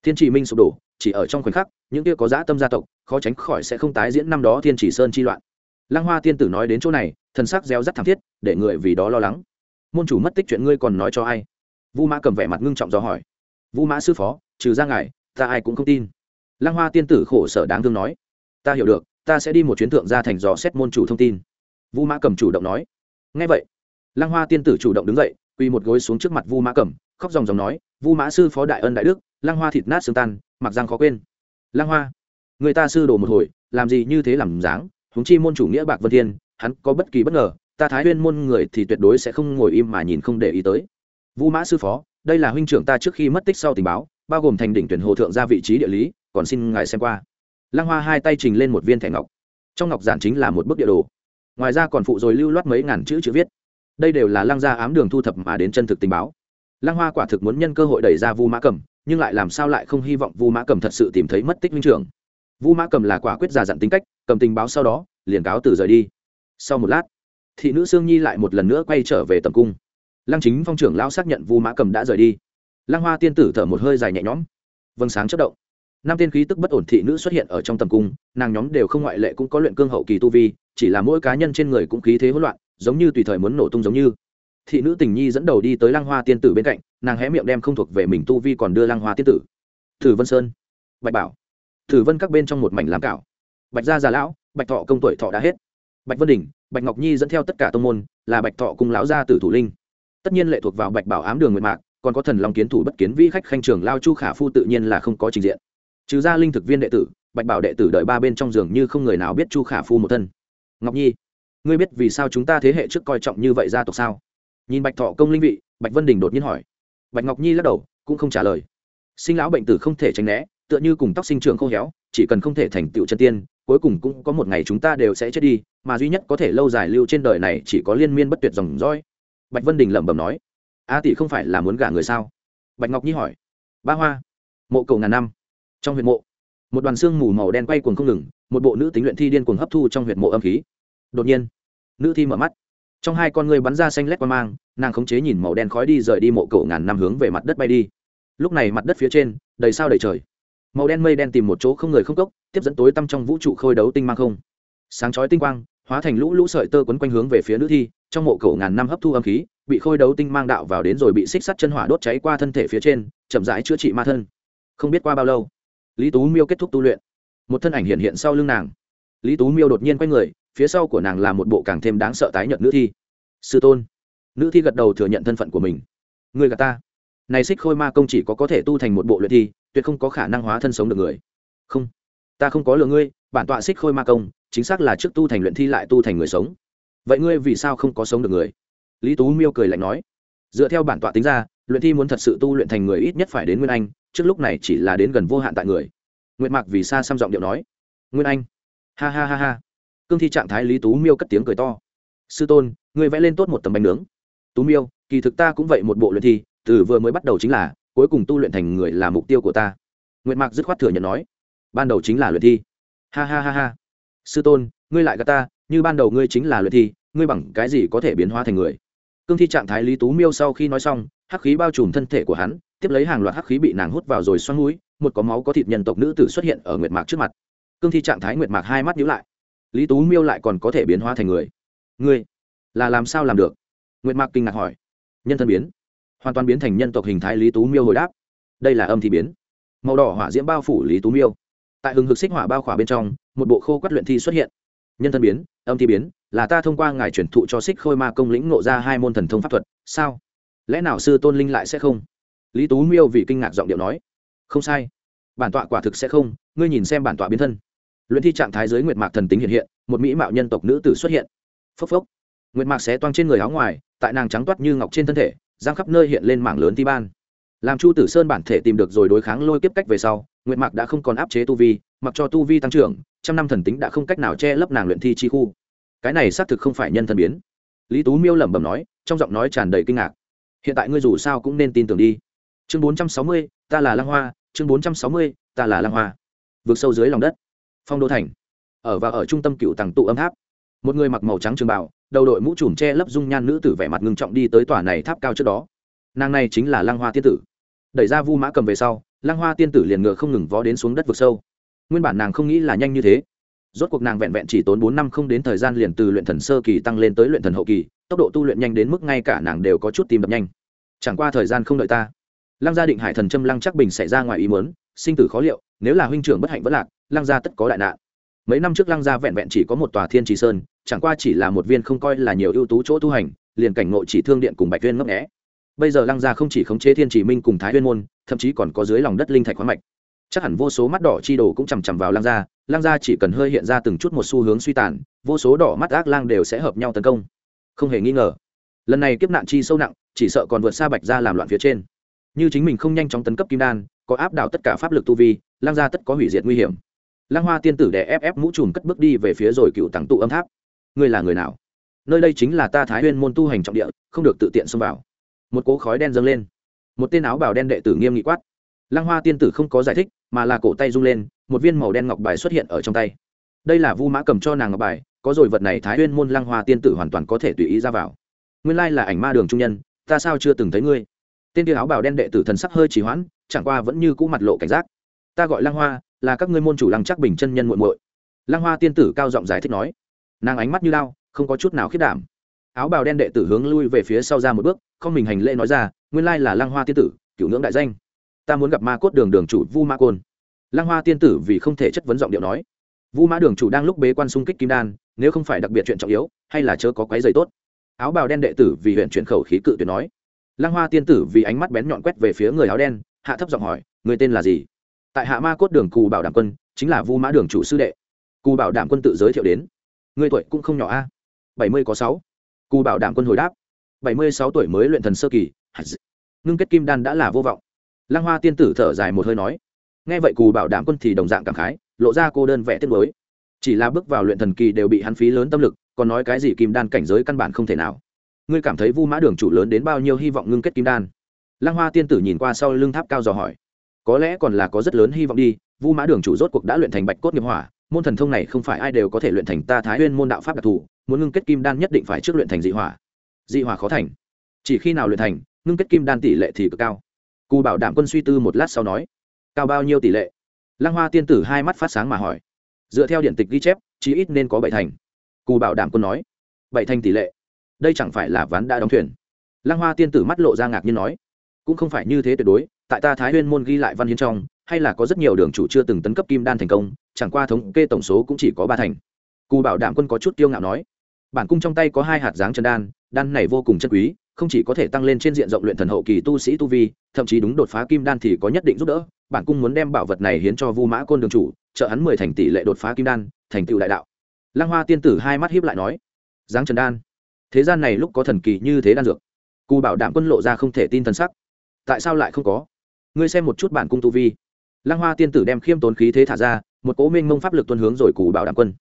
Thiên chỉ minh sụp đổ chỉ ở trong khoảnh khắc, những kia có dã tâm gia tộc, khó tránh khỏi sẽ không tái diễn năm đó thiên chỉ sơn chi loạn. Lăng hoa tiên tử nói đến chỗ này, thần sắc gieo rắt thảm thiết, để người vì đó lo lắng. Môn chủ mất tích chuyện ngươi còn nói cho ai? Vu mã cầm vẻ mặt ngưng trọng do hỏi. Vu mã sư phó, trừ ra ngài, ta ai cũng không tin. Lăng hoa tiên tử khổ sở đáng thương nói. Ta hiểu được, ta sẽ đi một chuyến thượng ra thành dò xét môn chủ thông tin. Vu mã cầm chủ động nói. Ngay vậy, lăng hoa tiên tử chủ động đứng dậy quy một gối xuống trước mặt vu mã cầm, khóc dòng dòng nói, vu mã sư phó đại ân đại đức, lăng hoa thịt nát xương tan mặc giang khó quên. Lang hoa, người ta sư đồ một hồi, làm gì như thế làm dáng húng chi môn chủ nghĩa bạc vân thiên, hắn có bất kỳ bất ngờ, ta thái huyên môn người thì tuyệt đối sẽ không ngồi im mà nhìn không để ý tới. Vũ mã sư phó, đây là huynh trưởng ta trước khi mất tích sau tình báo, bao gồm thành đỉnh tuyển hồ thượng ra vị trí địa lý, còn xin ngài xem qua. Lăng hoa hai tay trình lên một viên thẻ ngọc. Trong ngọc giản chính là một bức địa đồ. Ngoài ra còn phụ rồi lưu loát mấy ngàn chữ chữ viết. Đây đều là lăng gia ám đường thu thập mà đến chân thực tình báo. Lăng hoa quả thực muốn nhân cơ hội đẩy ra vu mã cầm nhưng lại làm sao lại không hy vọng vu mã cầm thật sự tìm thấy mất tích huynh trưởng? Vu mã cầm là quả quyết già dặn tính cách, cầm tình báo sau đó, liền cáo từ rời đi. Sau một lát, thị nữ sương nhi lại một lần nữa quay trở về tầm cung. Lăng chính phong trưởng lão xác nhận vu mã cầm đã rời đi. Lăng hoa tiên tử thở một hơi dài nhẹ nhõm. Vâng sáng chất động, năm tiên khí tức bất ổn thị nữ xuất hiện ở trong tầm cung, nàng nhóm đều không ngoại lệ cũng có luyện cương hậu kỳ tu vi, chỉ là mỗi cá nhân trên người cũng khí thế hỗn loạn, giống như tùy thời muốn nổ tung giống như. Thị nữ tình nhi dẫn đầu đi tới lăng hoa tiên tử bên cạnh nàng hé miệng đem không thuộc về mình tu vi còn đưa lăng hoa tiết tử. Thử vân sơn. Bạch bảo. Thử vân các bên trong một mảnh làm cảo. Bạch gia già lão, bạch thọ công tuổi thọ đã hết. Bạch vân đình bạch ngọc nhi dẫn theo tất cả tông môn, là bạch thọ cùng lão gia tử thủ linh. Tất nhiên lệ thuộc vào bạch bảo ám đường nguyệt mạc, còn có thần long kiến thủ bất kiến vĩ khách khanh trường lao chu khả phu tự nhiên là không có trình diện. Trừ ra linh thực viên đệ tử, bạch bảo đệ tử đợi ba bên trong giường như không người nào biết chu khả phu một thân. Ngọc nhi, ngươi biết vì sao chúng ta thế hệ trước coi trọng như vậy gia tộc sao? Nhìn bạch thọ công linh vị, bạch vân đình đột nhiên hỏi bạch ngọc nhi lắc đầu, cũng không trả lời. Sinh lão bệnh tử không thể tránh né, tựa như cùng tóc sinh trưởng khô héo, chỉ cần không thể thành tựu chân tiên, cuối cùng cũng có một ngày chúng ta đều sẽ chết đi, mà duy nhất có thể lâu dài lưu trên đời này chỉ có liên miên bất tuyệt dòng dõi. Bạch vân đình lẩm bẩm nói, a tỷ không phải là muốn gả người sao? Bạch ngọc nhi hỏi, ba hoa, mộ cầu ngàn năm, trong huyện mộ. Một đoàn xương mù màu đen quay cuồng không ngừng, một bộ nữ tính luyện thi điên cuồng hấp thu trong huyện mộ âm khí. Đột nhiên, nữ thi mở mắt, trong hai con người bắn ra xanh lét qua mang nàng khống chế nhìn màu đen khói đi rời đi mộ cầu ngàn năm hướng về mặt đất bay đi. Lúc này mặt đất phía trên, đầy sao đầy trời. Màu đen mây đen tìm một chỗ không người không cốc, tiếp dẫn tối tăm trong vũ trụ khôi đấu tinh mang không. Sáng chói tinh quang, hóa thành lũ lũ sợi tơ quấn quanh hướng về phía nữ thi, trong mộ cầu ngàn năm hấp thu âm khí, bị khôi đấu tinh mang đạo vào đến rồi bị xích sắt chân hỏa đốt cháy qua thân thể phía trên, chậm rãi chữa trị ma thân. Không biết qua bao lâu, lý tú miêu kết thúc tu luyện. Một thân ảnh hiện hiện sau lưng nàng. Lý tú miêu đột nhiên quay người, phía sau của nàng là một bộ càng thêm đáng sợ tái nhợt nữ thi. Sư tôn nữ thi gật đầu thừa nhận thân phận của mình. Người gà ta. Này xích khôi ma công chỉ có có thể tu thành một bộ luyện thi, tuyệt không có khả năng hóa thân sống được người. Không. Ta không có lừa ngươi, bản tọa xích khôi ma công, chính xác là trước tu thành luyện thi lại tu thành người sống. Vậy ngươi vì sao không có sống được người? Lý tú miêu cười lạnh nói. Dựa theo bản tọa tính ra, luyện thi muốn thật sự tu luyện thành người ít nhất phải đến nguyên anh, trước lúc này chỉ là đến gần vô hạn tại người. Nguyệt mạc vì xa xăm giọng điệu nói. Nguyên anh. Ha ha ha ha. Cương thi trạng thái lý tú miêu cất tiếng cười to. Sư tôn, ngươi vẽ lên tốt một tấm bánh nướng tú miêu, kỳ thực ta cũng vậy một bộ luyện thi, từ vừa mới bắt đầu chính là, cuối cùng tu luyện thành người là mục tiêu của ta. Nguyệt mạc dứt khoát thừa nhận nói, ban đầu chính là luyện thi. Ha ha ha ha. Sư tôn, ngươi lại gà ta, như ban đầu ngươi chính là luyện thi, ngươi bằng cái gì có thể biến hóa thành người? Cương thi trạng thái lý tú miêu sau khi nói xong, hắc khí bao trùm thân thể của hắn, tiếp lấy hàng loạt hắc khí bị nàng hút vào rồi xoắn núi, một có máu có thịt nhân tộc nữ tử xuất hiện ở nguyệt mạc trước mặt. Cương thi trạng thái nguyệt mạc hai mắt nhíu lại. Lý tú miêu lại còn có thể biến hóa thành người. Ngươi là làm sao làm được? Nguyệt mạc kinh ngạc hỏi. Nhân thân biến. Hoàn toàn biến thành nhân tộc hình thái lý tú miêu hồi đáp. Đây là âm thi biến. Màu đỏ hỏa diễm bao phủ lý tú miêu. Tại hừng hực xích hỏa bao khỏa bên trong, một bộ khô quắt luyện thi xuất hiện. Nhân thân biến, âm thi biến, là ta thông qua ngài truyền thụ cho xích khôi ma công lĩnh ngộ ra hai môn thần thông pháp thuật. Sao? Lẽ nào sư tôn linh lại sẽ không? Lý tú miêu vì kinh ngạc giọng điệu nói. Không sai. Bản tọa quả thực sẽ không. Ngươi nhìn xem bản tọa biến thân. Luyện thi trạng thái giới nguyệt mạc thần tính hiện hiện, một mỹ mạo nhân tộc nữ tử xuất hiện. Phốc phốc. Nguyệt mạc xé toang trên người áo ngoài tại nàng trắng toát như ngọc trên thân thể, giang khắp nơi hiện lên mảng lớn ti ban. Làm chu tử sơn bản thể tìm được rồi đối kháng lôi kiếp cách về sau, nguyệt mạc đã không còn áp chế tu vi, mặc cho tu vi tăng trưởng, trăm năm thần tính đã không cách nào che lấp nàng luyện thi chi khu. Cái này xác thực không phải nhân thần biến. Lý tú miêu lẩm bẩm nói, trong giọng nói tràn đầy kinh ngạc. Hiện tại ngươi dù sao cũng nên tin tưởng đi. Chương bốn trăm sáu mươi, ta là lang hoa, chương bốn trăm sáu mươi, ta là lang hoa. Vượt sâu dưới lòng đất. Phong đô thành. Ở và ở trung tâm cựu tàng tụ âm tháp. Một người mặc màu trắng trường bảo đầu đội mũ trùm che lấp dung nhan nữ tử vẻ mặt ngưng trọng đi tới tòa này tháp cao trước đó. Nàng này chính là lang hoa tiên tử. Đẩy ra vu mã cầm về sau lang hoa tiên tử liền ngựa không ngừng vó đến xuống đất vực sâu. Nguyên bản nàng không nghĩ là nhanh như thế. Rốt cuộc nàng vẹn vẹn chỉ tốn bốn năm không đến thời gian liền từ luyện thần sơ kỳ tăng lên tới luyện thần hậu kỳ, tốc độ tu luyện nhanh đến mức ngay cả nàng đều có chút tìm đập nhanh. Chẳng qua thời gian không đợi ta. Lăng gia định hải thần châm lăng chắc bình xảy ra ngoài ý muốn, sinh tử khó liệu, nếu là huynh trưởng bất hạnh vất lạc, lăng gia tất có đại nạn mấy năm trước lăng gia vẹn vẹn chỉ có một tòa thiên trì sơn, chẳng qua chỉ là một viên không coi là nhiều ưu tú chỗ tu hành, liền cảnh nội chỉ thương điện cùng bạch viên ngấp nghẽ bây giờ lăng gia không chỉ khống chế thiên chỉ minh cùng thái huyên môn, thậm chí còn có dưới lòng đất linh thạch khoáng mạch. Chắc hẳn vô số mắt đỏ chi đồ cũng chằm chằm vào lăng gia lăng gia chỉ cần hơi hiện ra từng chút một xu hướng suy tàn, vô số đỏ mắt ác lang đều sẽ hợp nhau tấn công. Không hề nghi ngờ, lần này kiếp nạn chi sâu nặng, chỉ sợ còn vượt xa bạch gia làm loạn phía trên. Như chính mình không nhanh chóng tấn cấp kim đan, có áp đảo tất cả pháp lực tu vi, lăng gia tất có hủy diệt nguy hiểm lăng hoa tiên tử đè ép ép mũ trùm cất bước đi về phía rồi cựu tặng tụ âm tháp. Ngươi là người nào? Nơi đây chính là ta thái huyên môn tu hành trọng địa, không được tự tiện xông vào. Một cỗ khói đen dâng lên. Một tên áo bào đen đệ tử nghiêm nghị quát. Lăng hoa tiên tử không có giải thích, mà là cổ tay rung lên, một viên màu đen ngọc bài xuất hiện ở trong tay. Đây là vu mã cầm cho nàng ngọc bài, có rồi vật này thái huyên môn lăng hoa tiên tử hoàn toàn có thể tùy ý ra vào. Nguyên lai là ảnh ma đường trung nhân, ta sao chưa từng thấy ngươi? Tên kia áo bào đen đệ tử thần sắc hơi trì hoãn, chẳng qua vẫn như cũ mặt lộ cảnh giác. Ta gọi lăng hoa là các ngươi môn chủ lăng chắc bình chân nhân muội muội. Lăng hoa tiên tử cao giọng giải thích nói. Nàng ánh mắt như lao, không có chút nào khiết đảm. Áo bào đen đệ tử hướng lui về phía sau ra một bước, không mình hành lễ nói ra, nguyên lai là lăng hoa tiên tử, cựu ngưỡng đại danh. Ta muốn gặp ma cốt đường đường chủ vu ma côn. Lăng hoa tiên tử vì không thể chất vấn giọng điệu nói. Vu Ma đường chủ đang lúc bế quan xung kích kim đan, nếu không phải đặc biệt chuyện trọng yếu, hay là chớ có quái dày tốt. Áo bào đen đệ tử vì huyện chuyển khẩu khí cự tuyệt nói. Lăng hoa tiên tử vì ánh mắt bén nhọn quét về phía người áo đen, hạ thấp giọng hỏi, người tên là gì? Tại hạ ma cốt đường cù bảo đảm quân, chính là vu mã đường chủ sư đệ. Cù bảo đảm quân tự giới thiệu đến. Người tuổi cũng không nhỏ a. Bảy mươi có sáu. Cù bảo đảm quân hồi đáp. Bảy mươi sáu tuổi mới luyện thần sơ kỳ. Ngưng kết kim đan đã là vô vọng. Lăng hoa tiên tử thở dài một hơi nói. Nghe vậy cù bảo đảm quân thì đồng dạng cảm khái, lộ ra cô đơn vẽ tiết mới chỉ là bước vào luyện thần kỳ đều bị hắn phí lớn tâm lực, còn nói cái gì kim đan cảnh giới căn bản không thể nào. Ngươi cảm thấy vu mã đường chủ lớn đến bao nhiêu hy vọng ngưng kết kim đan? Lăng hoa tiên tử nhìn qua sau lưng tháp cao dò hỏi có lẽ còn là có rất lớn hy vọng đi, vu mã đường chủ rốt cuộc đã luyện thành bạch cốt nghiệp hỏa, môn thần thông này không phải ai đều có thể luyện thành ta thái nguyên môn đạo pháp đặc thù, muốn ngưng kết kim đan nhất định phải trước luyện thành dị hỏa. Dị hỏa khó thành. Chỉ khi nào luyện thành, ngưng kết kim đan tỷ lệ thì cực cao. Cù bảo đảm quân suy tư một lát sau nói, cao bao nhiêu tỷ lệ? Lăng hoa tiên tử hai mắt phát sáng mà hỏi. Dựa theo điện tịch ghi chép, chí ít nên có bảy thành. Cù bảo đảm quân nói, bảy thành tỷ lệ? Đây chẳng phải là ván đã đóng thuyền. Lăng hoa tiên tử mắt lộ ra ngạc nhiên nói, cũng không phải như thế tuyệt đối tại ta thái huyên môn ghi lại văn hiến trong, hay là có rất nhiều đường chủ chưa từng tấn cấp kim đan thành công, chẳng qua thống kê tổng số cũng chỉ có ba thành. Cù bảo đảm quân có chút kiêu ngạo nói, bản cung trong tay có hai hạt dáng chân đan đan này vô cùng chân quý, không chỉ có thể tăng lên trên diện rộng luyện thần hậu kỳ tu sĩ tu vi, thậm chí đúng đột phá kim đan thì có nhất định giúp đỡ, bản cung muốn đem bảo vật này hiến cho vu mã côn đường chủ, trợ hắn mười thành tỷ lệ đột phá kim đan, thành tựu đại đạo. Lăng hoa tiên tử hai mắt hiếp lại nói giáng trần đan, thế gian này lúc có thần kỳ như thế đan dược. Cù bảo đảm quân lộ ra không thể tin thần sắc. Tại sao lại không có? Ngươi xem một chút bản cung tu vi. Lăng hoa tiên tử đem khiêm tốn khí thế thả ra, một cố minh mông pháp lực tuân hướng rồi cù bảo đảm quân.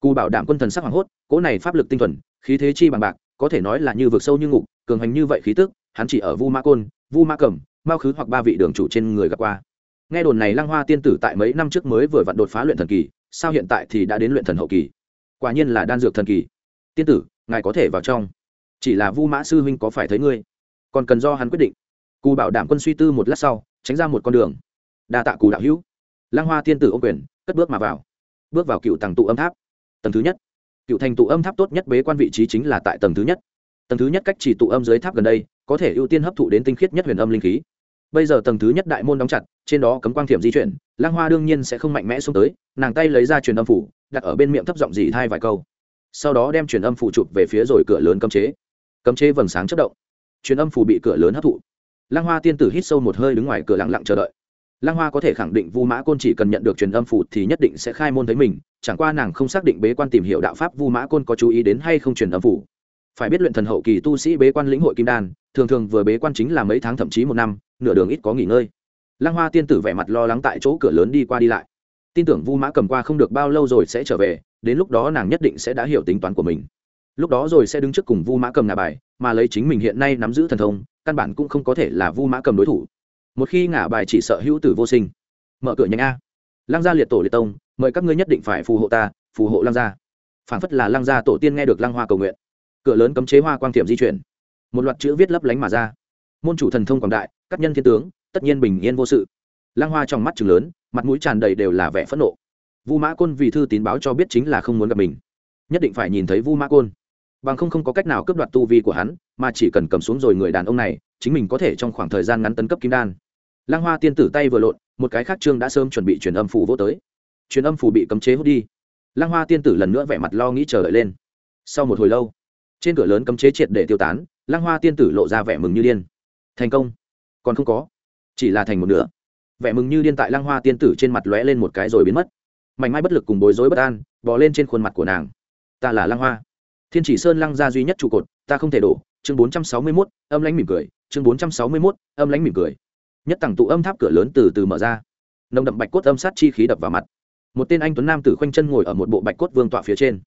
Cù bảo đảm quân thần sắc hoàng hốt cố này pháp lực tinh thuần, khí thế chi bằng bạc, có thể nói là như vực sâu như ngục, cường hành như vậy khí tức, hắn chỉ ở vu ma côn, vu ma cẩm, mao khứ hoặc ba vị đường chủ trên người gặp qua. Nghe đồn này lăng hoa tiên tử tại mấy năm trước mới vừa vặn đột phá luyện thần kỳ, sao hiện tại thì đã đến luyện thần hậu kỳ? Quả nhiên là đan dược thần kỳ. Tiên tử, ngài có thể vào trong. Chỉ là vu mã sư huynh có phải thấy ngươi? Còn cần do hắn quyết định. Cù bảo đảm quân suy tư một lát sau tránh ra một con đường. Đa tạ cù đạo hữu. Lăng hoa tiên tử ô quyền, cất bước mà vào. Bước vào cựu tầng tụ âm tháp. Tầng thứ nhất. Cựu thành tụ âm tháp tốt nhất bế quan vị trí chính là tại tầng thứ nhất. Tầng thứ nhất cách chỉ tụ âm dưới tháp gần đây, có thể ưu tiên hấp thụ đến tinh khiết nhất huyền âm linh khí. Bây giờ tầng thứ nhất đại môn đóng chặt, trên đó cấm quang thiểm di chuyển lang hoa đương nhiên sẽ không mạnh mẽ xuống tới, nàng tay lấy ra truyền âm phủ, đặt ở bên miệng thấp giọng dì thai vài câu. Sau đó đem truyền âm phủ chụp về phía rồi cửa lớn cấm chế. Cấm chế vầng sáng chất động. Truyền âm phủ bị cửa lớn hấp thụ lang hoa tiên tử hít sâu một hơi đứng ngoài cửa lặng lặng chờ đợi. Lăng hoa có thể khẳng định vu mã côn chỉ cần nhận được truyền âm phủ thì nhất định sẽ khai môn thấy mình, chẳng qua nàng không xác định bế quan tìm hiểu đạo pháp vu mã côn có chú ý đến hay không truyền âm phủ phải biết luyện thần hậu kỳ tu sĩ bế quan lĩnh hội kim đan, thường thường vừa bế quan chính là mấy tháng thậm chí một năm, nửa đường ít có nghỉ ngơi. Lăng hoa tiên tử vẻ mặt lo lắng tại chỗ cửa lớn đi qua đi lại. Tin tưởng vu mã cầm qua không được bao lâu rồi sẽ trở về, đến lúc đó nàng nhất định sẽ đã hiểu tính toán của mình lúc đó rồi sẽ đứng trước cùng vu mã cầm ngà bài, mà lấy chính mình hiện nay nắm giữ thần thông, căn bản cũng không có thể là vu mã cầm đối thủ. Một khi ngả bài chỉ sợ hữu tử vô sinh. Mở cửa nhanh a. Lăng gia liệt tổ liệt tông, mời các ngươi nhất định phải phù hộ ta, phù hộ lăng gia. Phảng phất là lăng gia tổ tiên nghe được lăng hoa cầu nguyện. Cửa lớn cấm chế hoa quang tiệm di chuyển. Một loạt chữ viết lấp lánh mà ra. Môn chủ thần thông quảng đại các nhân thiên tướng, tất nhiên bình yên vô sự. Lăng hoa trong mắt chừng lớn, mặt mũi tràn đầy đều là vẻ phẫn nộ. Vu mã côn vì thư tín báo cho biết chính là không muốn gặp mình. Nhất định phải nhìn thấy vu mã côn bằng không không có cách nào cướp đoạt tu vi của hắn, mà chỉ cần cầm xuống rồi người đàn ông này, chính mình có thể trong khoảng thời gian ngắn tấn cấp kim đan. Lang hoa tiên tử tay vừa lộn, một cái khác trương đã sớm chuẩn bị truyền âm phủ vô tới. Truyền âm phủ bị cấm chế hút đi. Lang hoa tiên tử lần nữa vẻ mặt lo nghĩ chờ đợi lên. Sau một hồi lâu, trên cửa lớn cấm chế triệt để tiêu tán, Lang hoa tiên tử lộ ra vẻ mừng như điên. Thành công. Còn không có. Chỉ là thành một nửa. Vẻ mừng như điên tại Lang hoa tiên tử trên mặt lóe lên một cái rồi biến mất. Mảnh mai bất lực cùng bối rối bất an, bò lên trên khuôn mặt của nàng. Ta là Lang hoa thiên chỉ sơn lăng ra duy nhất trụ cột, ta không thể đổ. Chương bốn trăm sáu mươi mốt, âm lãnh mỉm cười. Chương bốn trăm sáu mươi mốt, âm lãnh mỉm cười. Nhất tặng tụ âm tháp cửa lớn từ từ mở ra. Nồng đậm bạch cốt âm sát chi khí đập vào mặt. Một tên anh tuấn nam tử khoanh chân ngồi ở một bộ bạch cốt vương tọa phía trên.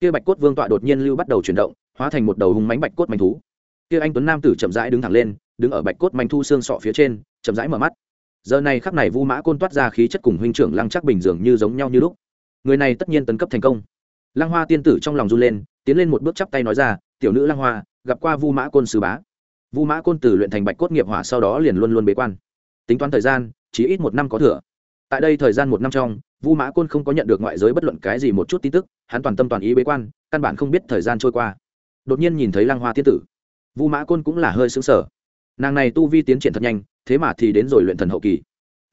Kia bạch cốt vương tọa đột nhiên lưu bắt đầu chuyển động, hóa thành một đầu hung mánh bạch cốt manh thú. Kia anh tuấn nam tử chậm rãi đứng thẳng lên, đứng ở bạch cốt manh thu xương sọ phía trên, chậm rãi mở mắt. Giờ này khắc này vu mã côn toát ra khí chất cùng huynh trưởng lăng chắc bình dường như giống nhau như lúc. Người này tất nhiên tấn cấp thành công. Lăng hoa tiên tử trong lòng run lên tiến lên một bước chắp tay nói ra, tiểu nữ lang hoa, gặp qua vu mã côn sư bá. Vu mã côn tử luyện thành bạch cốt nghiệp hỏa sau đó liền luôn luôn bế quan. Tính toán thời gian, chỉ ít một năm có thừa. Tại đây thời gian một năm trong, vu mã côn không có nhận được ngoại giới bất luận cái gì một chút tin tức, hắn toàn tâm toàn ý bế quan, căn bản không biết thời gian trôi qua. Đột nhiên nhìn thấy lang hoa tiên tử. Vu mã côn cũng là hơi xứng sở nàng này tu vi tiến triển thật nhanh, thế mà thì đến rồi luyện thần hậu kỳ.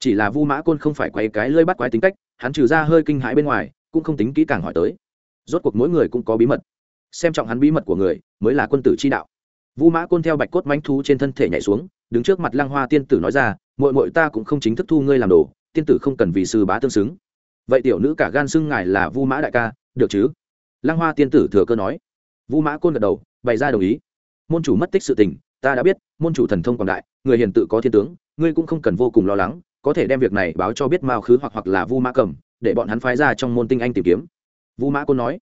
Chỉ là vu mã côn không phải quay cái lơi bắt quái tính cách, hắn trừ ra hơi kinh hãi bên ngoài, cũng không tính kỹ càng hỏi tới. Rốt cuộc mỗi người cũng có bí mật xem trọng hắn bí mật của người, mới là quân tử chi đạo. Vu mã côn theo bạch cốt mánh thú trên thân thể nhảy xuống, đứng trước mặt lăng hoa tiên tử nói ra mội mội ta cũng không chính thức thu ngươi làm đồ, tiên tử không cần vì sư bá tương xứng. Vậy tiểu nữ cả gan xưng ngài là vu mã đại ca, được chứ? Lăng hoa tiên tử thừa cơ nói. Vu mã côn gật đầu, bày ra đồng ý. Môn chủ mất tích sự tình, ta đã biết, môn chủ thần thông quảng đại, người hiền tự có thiên tướng, ngươi cũng không cần vô cùng lo lắng, có thể đem việc này báo cho biết mao khứ hoặc hoặc là vu mã cầm, để bọn hắn phái ra trong môn tinh anh tìm kiếm. Vu mã côn nói.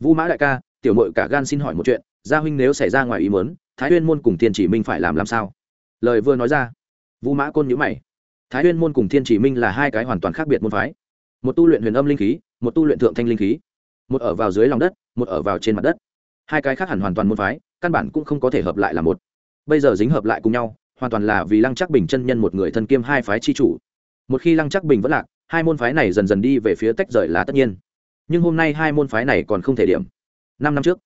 Vu mã đại ca tiểu mội cả gan xin hỏi một chuyện, gia huynh nếu xảy ra ngoài ý muốn, thái huyên môn cùng thiên chỉ minh phải làm làm sao? Lời vừa nói ra, vu mã côn nhữ mày. Thái huyên môn cùng thiên chỉ minh là hai cái hoàn toàn khác biệt môn phái. Một tu luyện huyền âm linh khí, một tu luyện thượng thanh linh khí. Một ở vào dưới lòng đất, một ở vào trên mặt đất. Hai cái khác hẳn hoàn toàn môn phái, căn bản cũng không có thể hợp lại là một. Bây giờ dính hợp lại cùng nhau, hoàn toàn là vì lăng chắc bình chân nhân một người thân kiêm hai phái chi chủ. Một khi lăng chắc bình vẫn lạc, hai môn phái này dần dần đi về phía tách rời là tất nhiên. Nhưng hôm nay hai môn phái này còn không thể điểm năm năm trước.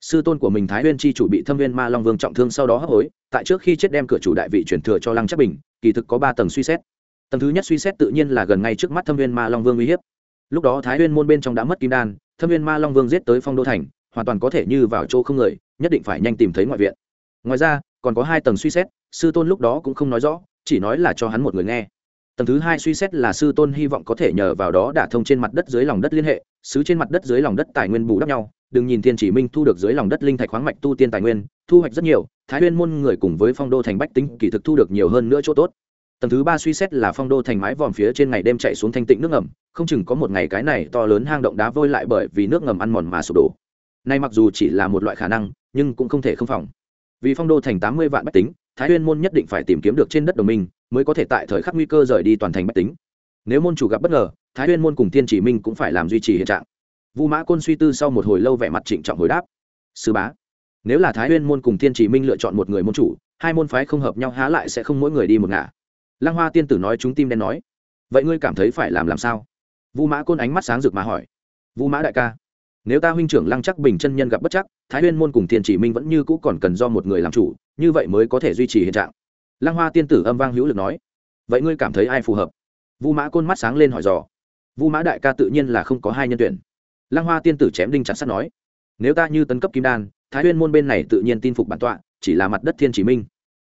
Sư tôn của mình thái huyên chi chủ bị thâm viên ma long vương trọng thương sau đó hấp hối, tại trước khi chết đem cửa chủ đại vị chuyển thừa cho lăng chắc bình, kỳ thực có ba tầng suy xét. Tầng thứ nhất suy xét tự nhiên là gần ngay trước mắt thâm viên ma long vương uy hiếp. Lúc đó thái huyên môn bên trong đã mất kim đan, thâm viên ma long vương giết tới phong đô thành, hoàn toàn có thể như vào chỗ không người, nhất định phải nhanh tìm thấy ngoại viện. Ngoài ra, còn có hai tầng suy xét, sư tôn lúc đó cũng không nói rõ, chỉ nói là cho hắn một người nghe. Tầng thứ hai suy xét là sư tôn hy vọng có thể nhờ vào đó đả thông trên mặt đất dưới lòng đất liên hệ, xứ trên mặt đất dưới lòng đất tài nguyên bù đắp nhau đừng nhìn thiên chỉ minh thu được dưới lòng đất linh thạch khoáng mạch tu tiên tài nguyên, thu hoạch rất nhiều, thái nguyên môn người cùng với phong đô thành bách tính kỳ thực thu được nhiều hơn nữa chỗ tốt. Tầng thứ ba suy xét là phong đô thành mái vòm phía trên ngày đêm chạy xuống thanh tịnh nước ngầm, không chừng có một ngày cái này to lớn hang động đá vôi lại bởi vì nước ngầm ăn mòn mà sụp đổ. Nay mặc dù chỉ là một loại khả năng, nhưng cũng không thể không phòng. Vì phong đô thành tám mươi vạn bách tính, thái nguyên môn nhất định phải tìm kiếm được trên đất đồng minh, mới có thể tại thời khắc nguy cơ rời đi toàn thành bách tính. Nếu môn chủ gặp bất ngờ, thái nguyên môn cùng tiên chỉ minh cũng phải làm duy trì hiện trạng vu mã côn suy tư sau một hồi lâu vẻ mặt trịnh trọng hồi đáp. Sư bá, nếu là thái huyên môn cùng Thiên chỉ minh lựa chọn một người môn chủ, hai môn phái không hợp nhau há lại sẽ không mỗi người đi một ngả? Lăng hoa tiên tử nói chúng tim đen nói. Vậy ngươi cảm thấy phải làm làm sao? Vu mã côn ánh mắt sáng rực mà hỏi. Vu mã đại ca, nếu ta huynh trưởng lăng chắc bình chân nhân gặp bất chắc, thái huyên môn cùng thiên chỉ minh vẫn như cũ còn cần do một người làm chủ, như vậy mới có thể duy trì hiện trạng. Lăng hoa tiên tử âm vang hữu lực nói. Vậy ngươi cảm thấy ai phù hợp? Vu mã côn mắt sáng lên hỏi dò. Vu mã đại ca tự nhiên là không có hai nhân tuyển lăng hoa tiên tử chém đinh chặt sắt nói, nếu ta như tấn cấp kim đan, thái huyên môn bên này tự nhiên tin phục bản tọa, chỉ là mặt đất thiên chỉ minh.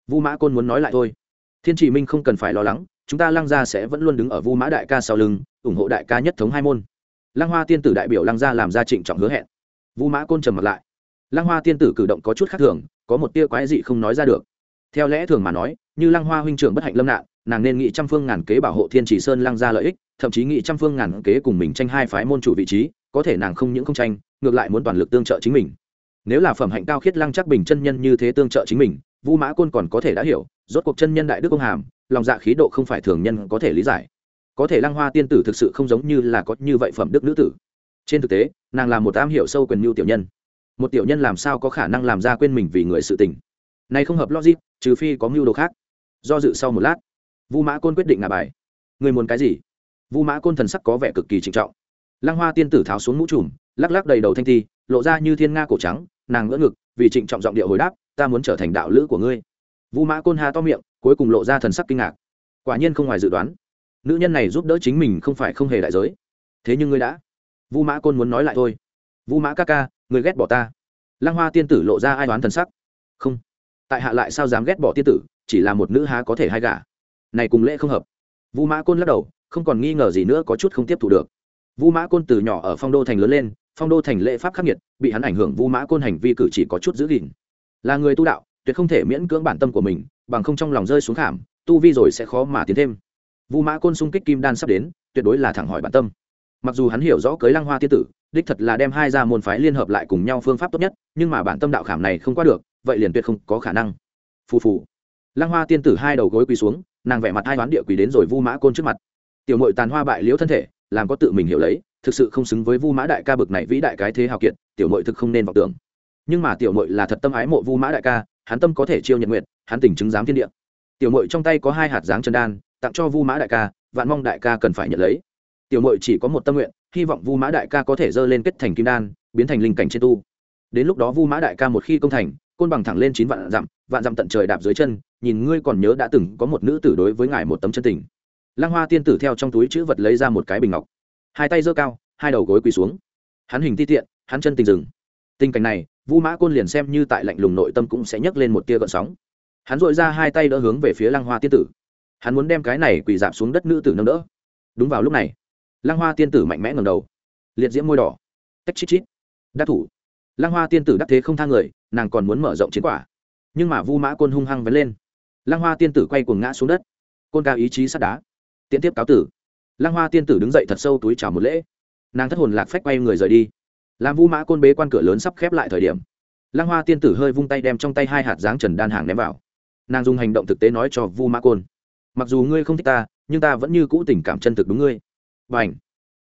Vu mã côn muốn nói lại thôi. Thiên chỉ minh không cần phải lo lắng, chúng ta lăng gia sẽ vẫn luôn đứng ở vu mã đại ca sau lưng, ủng hộ đại ca nhất thống hai môn. Lăng hoa tiên tử đại biểu lăng gia làm ra trịnh trọng hứa hẹn. Vu mã côn trầm mặt lại. Lăng hoa tiên tử cử động có chút khác thường, có một tia quái dị không nói ra được. Theo lẽ thường mà nói, như lăng hoa huynh trưởng bất hạnh lâm nạn, nàng nên nghị trăm phương ngàn kế bảo hộ thiên chỉ sơn lăng gia lợi ích, thậm chí nghị trăm phương ngàn kế cùng mình tranh hai phái môn chủ vị trí có thể nàng không những không tranh, ngược lại muốn toàn lực tương trợ chính mình. Nếu là phẩm hạnh cao khiết lăng chắc bình chân nhân như thế tương trợ chính mình, vu mã côn còn có thể đã hiểu, rốt cuộc chân nhân đại đức ông hàm, lòng dạ khí độ không phải thường nhân có thể lý giải. Có thể lăng hoa tiên tử thực sự không giống như là có như vậy phẩm đức nữ tử. Trên thực tế, nàng là một am hiểu sâu quyền mưu tiểu nhân. Một tiểu nhân làm sao có khả năng làm ra quên mình vì người sự tình? Này không hợp logic, trừ phi có mưu đồ khác. Do dự sau một lát, vu mã côn quyết định ngả bài. Người muốn cái gì? Vu mã côn thần sắc có vẻ cực kỳ trịnh trọng lăng hoa tiên tử tháo xuống mũ trùm, lắc lắc đầy đầu thanh thi lộ ra như thiên nga cổ trắng, nàng ngỡ ngực, vì trịnh trọng giọng điệu hồi đáp, ta muốn trở thành đạo lữ của ngươi. Vu mã côn hà to miệng, cuối cùng lộ ra thần sắc kinh ngạc. Quả nhiên không ngoài dự đoán. Nữ nhân này giúp đỡ chính mình không phải không hề đại giới. Thế nhưng ngươi đã. Vu mã côn muốn nói lại thôi. Vu mã ca ca người ghét bỏ ta. Lăng hoa tiên tử lộ ra ai đoán thần sắc. Không. Tại hạ lại sao dám ghét bỏ tiên tử, chỉ là một nữ há có thể hay gả. Này cùng lễ không hợp. Vu mã côn lắc đầu, không còn nghi ngờ gì nữa, có chút không tiếp thu được vu mã côn từ nhỏ ở phong đô thành lớn lên, phong đô thành lễ pháp khắc nghiệt, bị hắn ảnh hưởng vu mã côn hành vi cử chỉ có chút giữ gìn. Là người tu đạo, tuyệt không thể miễn cưỡng bản tâm của mình, bằng không trong lòng rơi xuống khảm, tu vi rồi sẽ khó mà tiến thêm. Vu mã côn xung kích kim đan sắp đến, tuyệt đối là thẳng hỏi bản tâm. Mặc dù hắn hiểu rõ cưới lăng hoa tiên tử, đích thật là đem hai gia môn phái liên hợp lại cùng nhau phương pháp tốt nhất, nhưng mà bản tâm đạo khảm này không qua được, vậy liền tuyệt không có khả năng. Phù phù. Lăng hoa tiên tử hai đầu gối quỳ xuống, nàng vẻ mặt hai đoán địa quỳ đến rồi vu mã côn trước mặt. Tiểu mội tàn hoa bại liễu thân thể làm có tự mình hiểu lấy, thực sự không xứng với vu mã đại ca bực này vĩ đại cái thế hào kiệt, tiểu mội thực không nên vọng tưởng. Nhưng mà tiểu mội là thật tâm ái mộ vu mã đại ca, hắn tâm có thể chiêu nhật nguyện, hắn tình chứng giám thiên địa. Tiểu mội trong tay có hai hạt dáng chân đan, tặng cho vu mã đại ca, vạn mong đại ca cần phải nhận lấy. Tiểu mội chỉ có một tâm nguyện, hy vọng vu mã đại ca có thể dơ lên kết thành kim đan, biến thành linh cảnh trên tu. Đến lúc đó vu mã đại ca một khi công thành, côn bằng thẳng lên chín vạn dặm vạn dặm tận trời đạp dưới chân, nhìn ngươi còn nhớ đã từng có một nữ tử đối với ngài một tấm chân tình lăng hoa tiên tử theo trong túi chữ vật lấy ra một cái bình ngọc. Hai tay giơ cao, hai đầu gối quỳ xuống. Hắn hình ti tiện, hắn chân tình dừng. Tình cảnh này, vu mã côn liền xem như tại lạnh lùng nội tâm cũng sẽ nhấc lên một tia gợn sóng. Hắn dội ra hai tay đỡ hướng về phía lăng hoa tiên tử. Hắn muốn đem cái này quỳ dạp xuống đất nữ tử nâng đỡ. Đúng vào lúc này, lăng hoa tiên tử mạnh mẽ ngầm đầu. Liệt diễm môi đỏ. Tách chít chít. Đắc thủ. Lăng hoa tiên tử đắc thế không thang người, nàng còn muốn mở rộng chiến quả. Nhưng mà vu mã côn hung hăng vấn lên. Lăng hoa tiên tử quay cuồng ngã xuống đất. Côn cao ý chí sắt đá tiễn tiếp cáo tử. Lăng hoa tiên tử đứng dậy thật sâu túi chào một lễ. Nàng thất hồn lạc phách quay người rời đi. Làm vu mã côn bế quan cửa lớn sắp khép lại thời điểm, lăng hoa tiên tử hơi vung tay đem trong tay hai hạt dáng trần đan hàng ném vào. Nàng dùng hành động thực tế nói cho vu mã côn, mặc dù ngươi không thích ta, nhưng ta vẫn như cũ tình cảm chân thực đúng ngươi. Và ảnh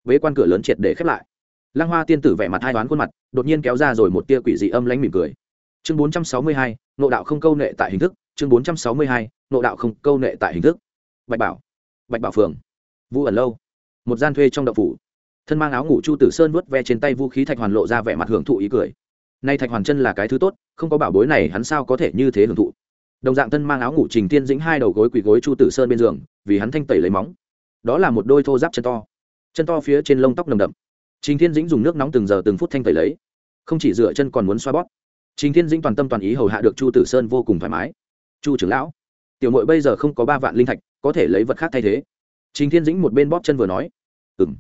bế quan cửa lớn triệt để khép lại. Lăng hoa tiên tử vẻ mặt hai đoán khuôn mặt, đột nhiên kéo ra rồi một tia quỷ dị âm lánh mỉm cười. Chương bốn trăm sáu mươi hai nộ đạo không câu nệ tại hình thức. Chương bốn trăm sáu mươi hai nộ đạo không câu nệ tại hình thức. Bạch bảo bạch bảo phường. Vu ẩn lâu. Một gian thuê trong đậu phủ. Thân mang áo ngủ chu tử sơn vuốt ve trên tay vũ khí thạch hoàn lộ ra vẻ mặt hưởng thụ ý cười. Nay thạch hoàn chân là cái thứ tốt, không có bảo bối này hắn sao có thể như thế hưởng thụ. Đồng dạng thân mang áo ngủ trình tiên dĩnh hai đầu gối quỳ gối chu tử sơn bên giường, vì hắn thanh tẩy lấy móng. Đó là một đôi thô giáp chân to. Chân to phía trên lông tóc nồng đậm. Trình thiên dĩnh dùng nước nóng từng giờ từng phút thanh tẩy lấy. Không chỉ dựa chân còn muốn xoa bóp. Trình thiên dĩnh toàn tâm toàn ý hầu hạ được chu tử sơn vô cùng thoải mái. Chu trưởng lão tiểu mội bây giờ không có ba vạn linh thạch, có thể lấy vật khác thay thế. Trình thiên dĩnh một bên bóp chân vừa nói ừ m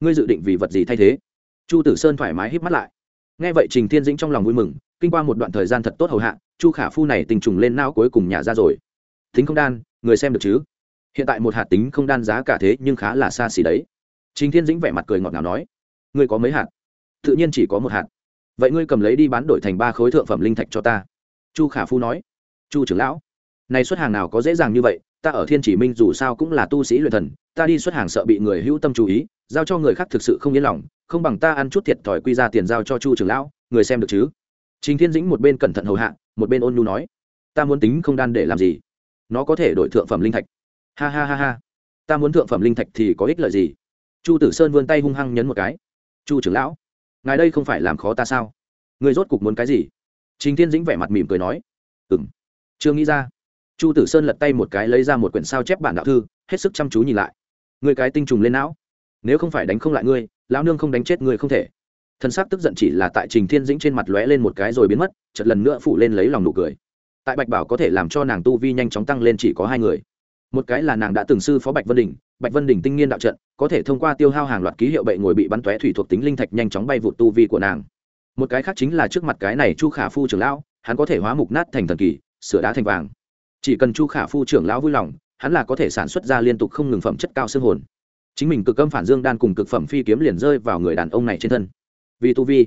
ngươi dự định vì vật gì thay thế? Chu tử sơn thoải mái hít mắt lại. Nghe vậy trình thiên dĩnh trong lòng vui mừng, kinh qua một đoạn thời gian thật tốt hầu hạ, chu khả phu này tình trùng lên não cuối cùng nhả ra rồi. Tính không đan, người xem được chứ? Hiện tại một hạt tính không đan giá cả thế nhưng khá là xa xỉ đấy. Trình thiên dĩnh vẻ mặt cười ngọt ngào nói, ngươi có mấy hạt? Tự nhiên chỉ có một hạt. Vậy ngươi cầm lấy đi bán đổi thành ba khối thượng phẩm linh thạch cho ta. Chu khả phu nói, chu trưởng lão này xuất hàng nào có dễ dàng như vậy, ta ở thiên chỉ minh dù sao cũng là tu sĩ luyện thần, ta đi xuất hàng sợ bị người hữu tâm chú ý, giao cho người khác thực sự không yên lòng, không bằng ta ăn chút thiệt thòi quy ra tiền giao cho chu trưởng lão, người xem được chứ? Trình thiên dĩnh một bên cẩn thận hầu hạ, một bên ôn nhu nói, ta muốn tính không đan để làm gì? Nó có thể đổi thượng phẩm linh thạch. Ha ha ha ha, ta muốn thượng phẩm linh thạch thì có ích lợi gì? Chu tử sơn vươn tay hung hăng nhấn một cái, chu trưởng lão, ngài đây không phải làm khó ta sao? Người rốt cục muốn cái gì? Trình thiên dĩnh vẻ mặt mỉm cười nói ừ m chưa nghĩ ra chu tử sơn lật tay một cái lấy ra một quyển sao chép bản đạo thư, hết sức chăm chú nhìn lại. Người cái tinh trùng lên não. Nếu không phải đánh không lại ngươi, lão nương không đánh chết ngươi không thể. Thân xác tức giận chỉ là tại trình thiên dĩnh trên mặt lóe lên một cái rồi biến mất chật lần nữa phủ lên lấy lòng nụ cười. Tại bạch bảo có thể làm cho nàng tu vi nhanh chóng tăng lên chỉ có hai người. Một cái là nàng đã từng sư phó bạch vân đình bạch vân đình tinh nghiên đạo trận, có thể thông qua tiêu hao hàng loạt ký hiệu bệ ngồi bị bắn tóe thủy thuộc tính linh thạch nhanh chóng bay vụt tu vi của nàng. Một cái khác chính là trước mặt cái này chu khả phu trưởng lão, hắn có thể hóa mục nát thành thần kỳ, sửa đá thành vàng chỉ cần chu khả phu trưởng lão vui lòng, hắn là có thể sản xuất ra liên tục không ngừng phẩm chất cao xương hồn. Chính mình cực âm phản dương đan cùng cực phẩm phi kiếm liền rơi vào người đàn ông này trên thân. Vì tu vi.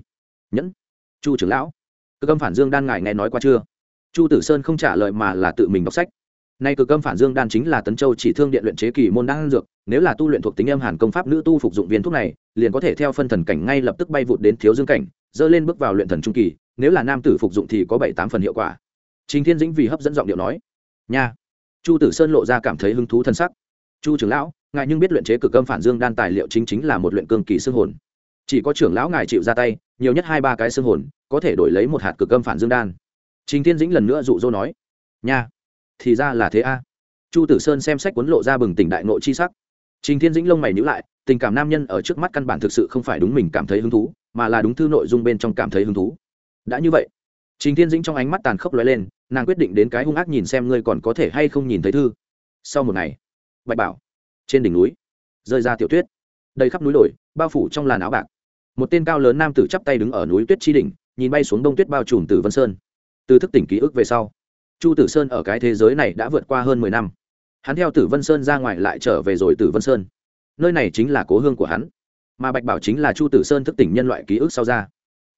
Nhẫn. Chu trưởng lão. Cực âm phản dương đan ngài nghe nói qua chưa? Chu tử sơn không trả lời mà là tự mình đọc sách. Nay cực âm phản dương đan chính là tấn châu chỉ thương điện luyện chế kỳ môn đan dược, nếu là tu luyện thuộc tính âm hàn công pháp nữ tu phục dụng viên thuốc này, liền có thể theo phân thần cảnh ngay lập tức bay vụt đến thiếu dương cảnh, dơ lên bước vào luyện thần trung kỳ, nếu là nam tử phục dụng thì có bảy tám phần hiệu quả. Chính thiên dĩnh vì hấp dẫn giọng điệu nói nha. Chu tử sơn lộ ra cảm thấy hứng thú thân sắc. Chu trưởng lão, ngài nhưng biết luyện chế cực âm phản dương đan tài liệu chính chính là một luyện cương kỳ xương hồn. Chỉ có trưởng lão ngài chịu ra tay, nhiều nhất hai ba cái xương hồn, có thể đổi lấy một hạt cực âm phản dương đan. Trình thiên dĩnh lần nữa dụ dỗ nói, nha, thì ra là thế a. Chu tử sơn xem sách cuốn lộ ra bừng tỉnh đại nội chi sắc. Trình thiên dĩnh lông mày nhữ lại, tình cảm nam nhân ở trước mắt căn bản thực sự không phải đúng mình cảm thấy hứng thú, mà là đúng thư nội dung bên trong cảm thấy hứng thú. Đã như vậy. Trình thiên dĩnh trong ánh mắt tàn khốc lóe lên nàng quyết định đến cái hung ác nhìn xem ngươi còn có thể hay không nhìn thấy thư. Sau một ngày, bạch bảo, trên đỉnh núi, rơi ra tiểu tuyết. Đầy khắp núi đồi, bao phủ trong làn áo bạc. Một tên cao lớn nam tử chắp tay đứng ở núi tuyết chi đỉnh, nhìn bay xuống đông tuyết bao trùm từ vân sơn. Từ thức tỉnh ký ức về sau, chu tử sơn ở cái thế giới này đã vượt qua hơn mười năm. Hắn theo tử vân sơn ra ngoài lại trở về rồi tử vân sơn. Nơi này chính là cố hương của hắn. Mà bạch bảo chính là chu tử sơn thức tỉnh nhân loại ký ức sau ra.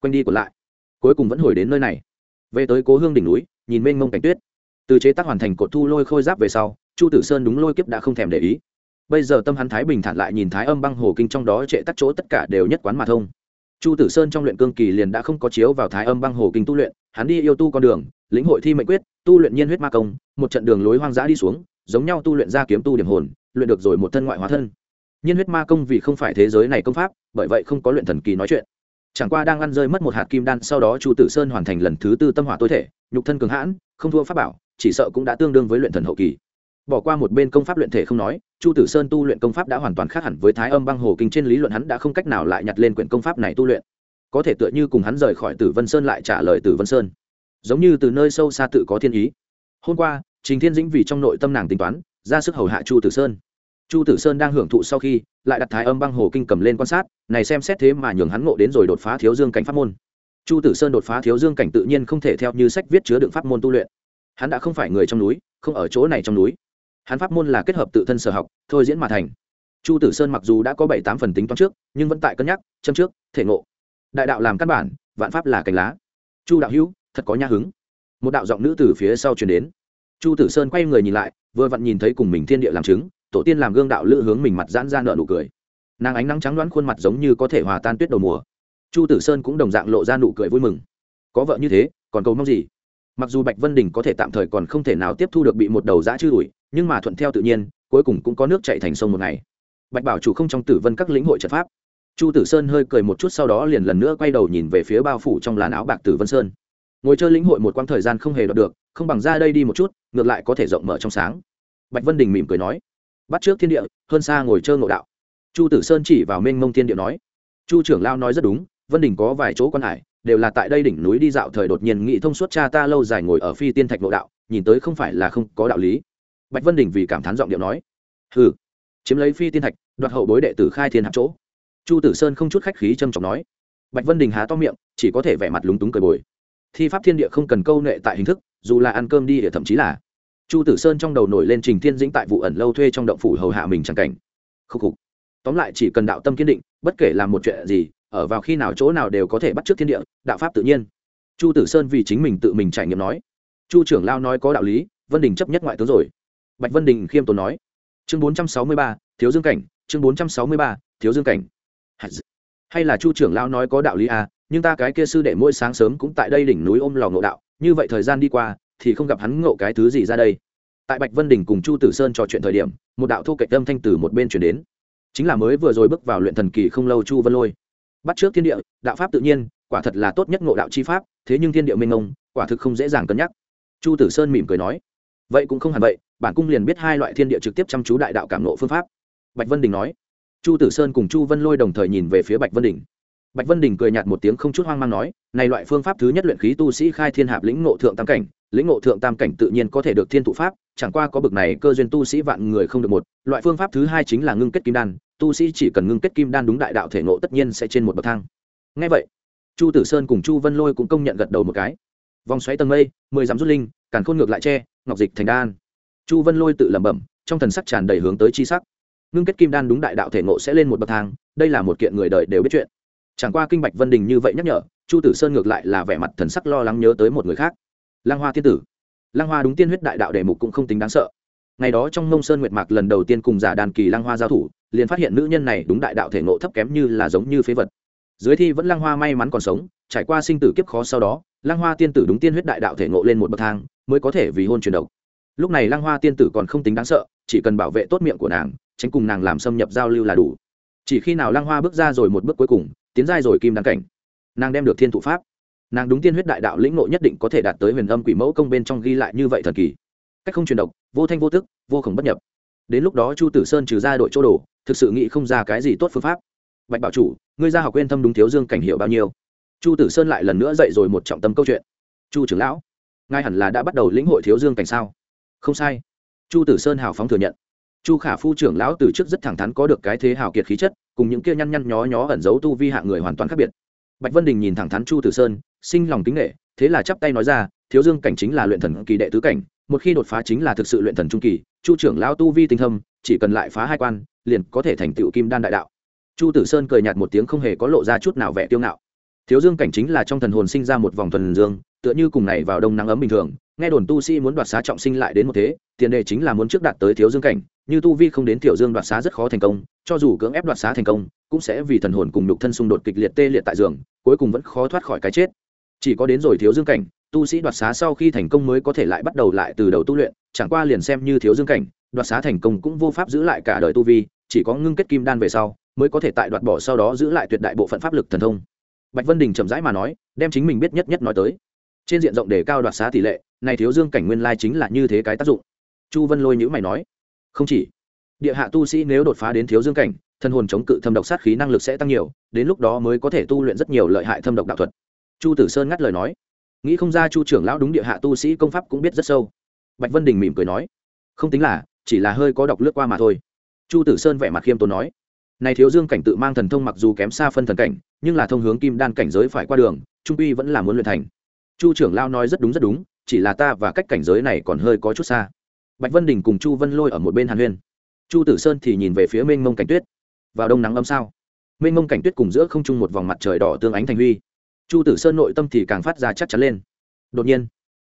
Quanh đi còn lại, cuối cùng vẫn hồi đến nơi này. Về tới cố hương đỉnh núi nhìn mênh mông cảnh tuyết. Từ chế tác hoàn thành cột thu lôi khôi giáp về sau, chu tử sơn đúng lôi kiếp đã không thèm để ý. Bây giờ tâm hắn thái bình thản lại nhìn thái âm băng hồ kinh trong đó trệ tắc chỗ tất cả đều nhất quán mà thông. Chu tử sơn trong luyện cương kỳ liền đã không có chiếu vào thái âm băng hồ kinh tu luyện, hắn đi yêu tu con đường, lĩnh hội thi mệnh quyết, tu luyện nhiên huyết ma công, một trận đường lối hoang dã đi xuống, giống nhau tu luyện ra kiếm tu điểm hồn, luyện được rồi một thân ngoại hóa thân. Nhiên huyết ma công vì không phải thế giới này công pháp, bởi vậy không có luyện thần kỳ nói chuyện chẳng qua đang ăn rơi mất một hạt kim đan, sau đó chu tử sơn hoàn thành lần thứ tư tâm hỏa tối thể, nhục thân cường hãn, không thua pháp bảo, chỉ sợ cũng đã tương đương với luyện thần hậu kỳ. Bỏ qua một bên công pháp luyện thể không nói, chu tử sơn tu luyện công pháp đã hoàn toàn khác hẳn với thái âm băng hồ kinh trên lý luận hắn đã không cách nào lại nhặt lên quyển công pháp này tu luyện. Có thể tựa như cùng hắn rời khỏi tử vân sơn lại trả lời tử vân sơn. Giống như từ nơi sâu xa tự có thiên ý. Hôm qua, trình thiên dĩnh vì trong nội tâm nàng tính toán, ra sức hầu hạ chu tử sơn. Chu tử sơn đang hưởng thụ sau khi lại đặt thái âm băng hồ kinh cầm lên quan sát, này xem xét thế mà nhường hắn ngộ đến rồi đột phá thiếu dương cảnh pháp môn. Chu tử sơn đột phá thiếu dương cảnh tự nhiên không thể theo như sách viết chứa đựng pháp môn tu luyện. Hắn đã không phải người trong núi, không ở chỗ này trong núi. Hắn pháp môn là kết hợp tự thân sở học, thôi diễn mà thành. Chu tử sơn mặc dù đã có bảy tám phần tính toán trước, nhưng vẫn tại cân nhắc, châm trước, thể ngộ. Đại đạo làm căn bản, vạn pháp là cành lá. Chu đạo hữu, thật có nha hứng. Một đạo giọng nữ từ phía sau chuyển đến. Chu tử sơn quay người nhìn lại, vừa vặn nhìn thấy cùng mình thiên địa làm chứng tổ tiên làm gương đạo lữ hướng mình mặt giãn ra nợ nụ cười. Nàng ánh nắng trắng đoán khuôn mặt giống như có thể hòa tan tuyết đầu mùa. Chu tử sơn cũng đồng dạng lộ ra nụ cười vui mừng. Có vợ như thế, còn cầu mong gì? Mặc dù bạch vân đình có thể tạm thời còn không thể nào tiếp thu được bị một đầu giã chư đuổi nhưng mà thuận theo tự nhiên, cuối cùng cũng có nước chạy thành sông một ngày. Bạch bảo chủ không trong tử vân các lĩnh hội trận pháp. Chu tử sơn hơi cười một chút sau đó liền lần nữa quay đầu nhìn về phía bao phủ trong làn áo bạc tử vân sơn. Ngồi chơi lĩnh hội một quãng thời gian không hề đoạt được, không bằng ra đây đi một chút, ngược lại có thể rộng mở trong sáng. Bạch vân đình mỉm cười nói bắt trước thiên địa, hơn xa ngồi chơi ngộ đạo. Chu tử sơn chỉ vào mênh mông thiên địa nói, chu trưởng lao nói rất đúng, vân đình có vài chỗ quan hải, đều là tại đây đỉnh núi đi dạo thời đột nhiên nghị thông suốt cha ta lâu dài ngồi ở phi tiên thạch ngộ đạo, nhìn tới không phải là không có đạo lý. Bạch vân đình vì cảm thán giọng điệu nói ừ chiếm lấy phi tiên thạch, đoạt hậu bối đệ tử khai thiên hạp chỗ. Chu tử sơn không chút khách khí trâm trọng nói. Bạch vân đình há to miệng, chỉ có thể vẻ mặt lúng túng cười bồi. Thi pháp thiên địa không cần câu nệ tại hình thức, dù là ăn cơm đi để thậm chí là chu tử sơn trong đầu nổi lên trình thiên dĩnh tại vụ ẩn lâu thuê trong động phủ hầu hạ mình chẳng cảnh. Khúc khục. Tóm lại chỉ cần đạo tâm kiên định, bất kể làm một chuyện gì, ở vào khi nào chỗ nào đều có thể bắt trước thiên địa, đạo pháp tự nhiên. Chu tử sơn vì chính mình tự mình trải nghiệm nói. Chu trưởng lao nói có đạo lý, vân đình chấp nhất ngoại tướng rồi. Bạch vân đình khiêm tốn nói. Chương bốn trăm sáu mươi ba, thiếu dương cảnh, chương bốn trăm sáu mươi ba, thiếu dương cảnh. Hay là chu trưởng lao nói có đạo lý à nhưng ta cái kia sư đệ mỗi sáng sớm cũng tại đây đỉnh núi ôm lò ngộ đạo, như vậy thời gian đi qua thì không gặp hắn ngộ cái thứ gì ra đây. Tại bạch vân đình cùng chu tử sơn trò chuyện thời điểm, một đạo thu cạnh âm thanh từ một bên chuyển đến. Chính là mới vừa rồi bước vào luyện thần kỳ không lâu chu vân lôi. Bắt trước thiên địa, đạo pháp tự nhiên, quả thật là tốt nhất ngộ đạo chi pháp, thế nhưng thiên địa minh ông quả thực không dễ dàng cân nhắc. Chu tử sơn mỉm cười nói, vậy cũng không hẳn vậy, bản cung liền biết hai loại thiên địa trực tiếp chăm chú đại đạo cảm nộ phương pháp. Bạch vân đình nói. Chu tử sơn cùng chu vân lôi đồng thời nhìn về phía bạch vân đình bạch vân đình cười nhạt một tiếng không chút hoang mang nói này loại phương pháp thứ nhất luyện khí tu sĩ khai thiên hạp lĩnh ngộ thượng tam cảnh lĩnh ngộ thượng tam cảnh tự nhiên có thể được thiên thụ pháp chẳng qua có bực này cơ duyên tu sĩ vạn người không được một. Loại phương pháp thứ hai chính là ngưng kết kim đan tu sĩ chỉ cần ngưng kết kim đan đúng đại đạo thể ngộ tất nhiên sẽ trên một bậc thang. Ngay vậy chu tử sơn cùng chu vân lôi cũng công nhận gật đầu một cái. Vòng xoáy tầng mây mười dặm rút linh càn khôn ngược lại che, ngọc dịch thành đan. Chu vân lôi tự lẩm bẩm trong thần sắc tràn đầy hướng tới chi sắc. Ngưng kết kim đan đúng đại đạo thể ngộ sẽ lên một bậc thang đây là một kiện người đời đều biết chuyện chẳng qua kinh bạch vân đình như vậy nhắc nhở, chu tử sơn ngược lại là vẻ mặt thần sắc lo lắng nhớ tới một người khác. Lang hoa tiên tử. Lang hoa đúng tiên huyết đại đạo đề mục cũng không tính đáng sợ. Ngày đó trong mông sơn nguyệt mạc lần đầu tiên cùng giả đàn kỳ lang hoa giao thủ, liền phát hiện nữ nhân này đúng đại đạo thể ngộ thấp kém như là giống như phế vật. Dưới thi vẫn lang hoa may mắn còn sống, trải qua sinh tử kiếp khó sau đó lang hoa tiên tử đúng tiên huyết đại đạo thể ngộ lên một bậc thang, mới có thể vì hôn truyền độc. Lúc này lang hoa tiên tử còn không tính đáng sợ, chỉ cần bảo vệ tốt miệng của nàng, tránh cùng nàng làm xâm nhập giao lưu là đủ. Chỉ khi nào lang hoa bước ra rồi một bước cuối cùng tiến giai rồi kim đan cảnh. Nàng đem được thiên thụ pháp. Nàng đúng tiên huyết đại đạo lĩnh ngộ nhất định có thể đạt tới huyền âm quỷ mẫu công bên trong ghi lại như vậy thần kỳ. Cách không truyền độc, vô thanh vô tức, vô khổng bất nhập. Đến lúc đó chu tử sơn trừ ra đội chỗ đồ, thực sự nghĩ không ra cái gì tốt phương pháp. Bạch bảo chủ, ngươi ra học quên thâm đúng thiếu dương cảnh hiểu bao nhiêu? Chu tử sơn lại lần nữa dạy rồi một trọng tâm câu chuyện. Chu trưởng lão, ngài hẳn là đã bắt đầu lĩnh hội thiếu dương cảnh sao? Không sai. Chu tử sơn hào phóng thừa nhận chu khả phu trưởng lão từ trước rất thẳng thắn có được cái thế hào kiệt khí chất, cùng những kia nhăn nhăn nhó nhó ẩn giấu tu vi hạ người hoàn toàn khác biệt. Bạch vân đình nhìn thẳng thắn chu tử sơn, sinh lòng kính nghệ, thế là chắp tay nói ra, thiếu dương cảnh chính là luyện thần kỳ đệ tứ cảnh, một khi đột phá chính là thực sự luyện thần trung kỳ, chu trưởng lão tu vi tinh thâm, chỉ cần lại phá hai quan, liền có thể thành tựu kim đan đại đạo. Chu tử sơn cười nhạt một tiếng không hề có lộ ra chút nào vẻ tiêu ngạo. Thiếu dương cảnh chính là trong thần hồn sinh ra một vòng thuần dương, tựa như cùng này vào đông nắng ấm bình thường, nghe đồn tu sĩ muốn đoạt xá trọng sinh lại đến một thế, tiền đề chính là muốn trước đạt tới thiếu dương cảnh như tu vi không đến tiểu dương đoạt xá rất khó thành công, cho dù cưỡng ép đoạt xá thành công, cũng sẽ vì thần hồn cùng nhục thân xung đột kịch liệt tê liệt tại giường, cuối cùng vẫn khó thoát khỏi cái chết. Chỉ có đến rồi thiếu dương cảnh, tu sĩ đoạt xá sau khi thành công mới có thể lại bắt đầu lại từ đầu tu luyện, chẳng qua liền xem như thiếu dương cảnh, đoạt xá thành công cũng vô pháp giữ lại cả đời tu vi, chỉ có ngưng kết kim đan về sau mới có thể tại đoạt bỏ sau đó giữ lại tuyệt đại bộ phận pháp lực thần thông. Bạch vân đình chậm rãi mà nói, đem chính mình biết nhất nhất nói tới. Trên diện rộng để cao đoạt xá tỷ lệ, này thiếu dương cảnh nguyên lai chính là như thế cái tác dụng. Chu vân lôi nhữ mày nói không chỉ, địa hạ tu sĩ nếu đột phá đến thiếu dương cảnh, thân hồn chống cự thâm độc sát khí năng lực sẽ tăng nhiều, đến lúc đó mới có thể tu luyện rất nhiều lợi hại thâm độc đạo thuật. Chu tử sơn ngắt lời nói. Nghĩ không ra chu trưởng lão đúng địa hạ tu sĩ công pháp cũng biết rất sâu. Bạch vân đình mỉm cười nói. Không tính là, chỉ là hơi có độc lướt qua mà thôi. Chu tử sơn vẻ mặt khiêm tốn nói. Này thiếu dương cảnh tự mang thần thông mặc dù kém xa phân thần cảnh, nhưng là thông hướng kim đan cảnh giới phải qua đường, trung uy vẫn là muốn luyện thành. Chu trưởng lao nói rất đúng rất đúng, chỉ là ta và cách cảnh giới này còn hơi có chút xa bạch vân đình cùng chu vân lôi ở một bên hàn huyên. Chu tử sơn thì nhìn về phía mênh mông cảnh tuyết. Vào đông nắng âm sao? Mênh mông cảnh tuyết cùng giữa không trung một vòng mặt trời đỏ tương ánh thành huy. Chu tử sơn nội tâm thì càng phát ra chắc chắn lên. Đột nhiên,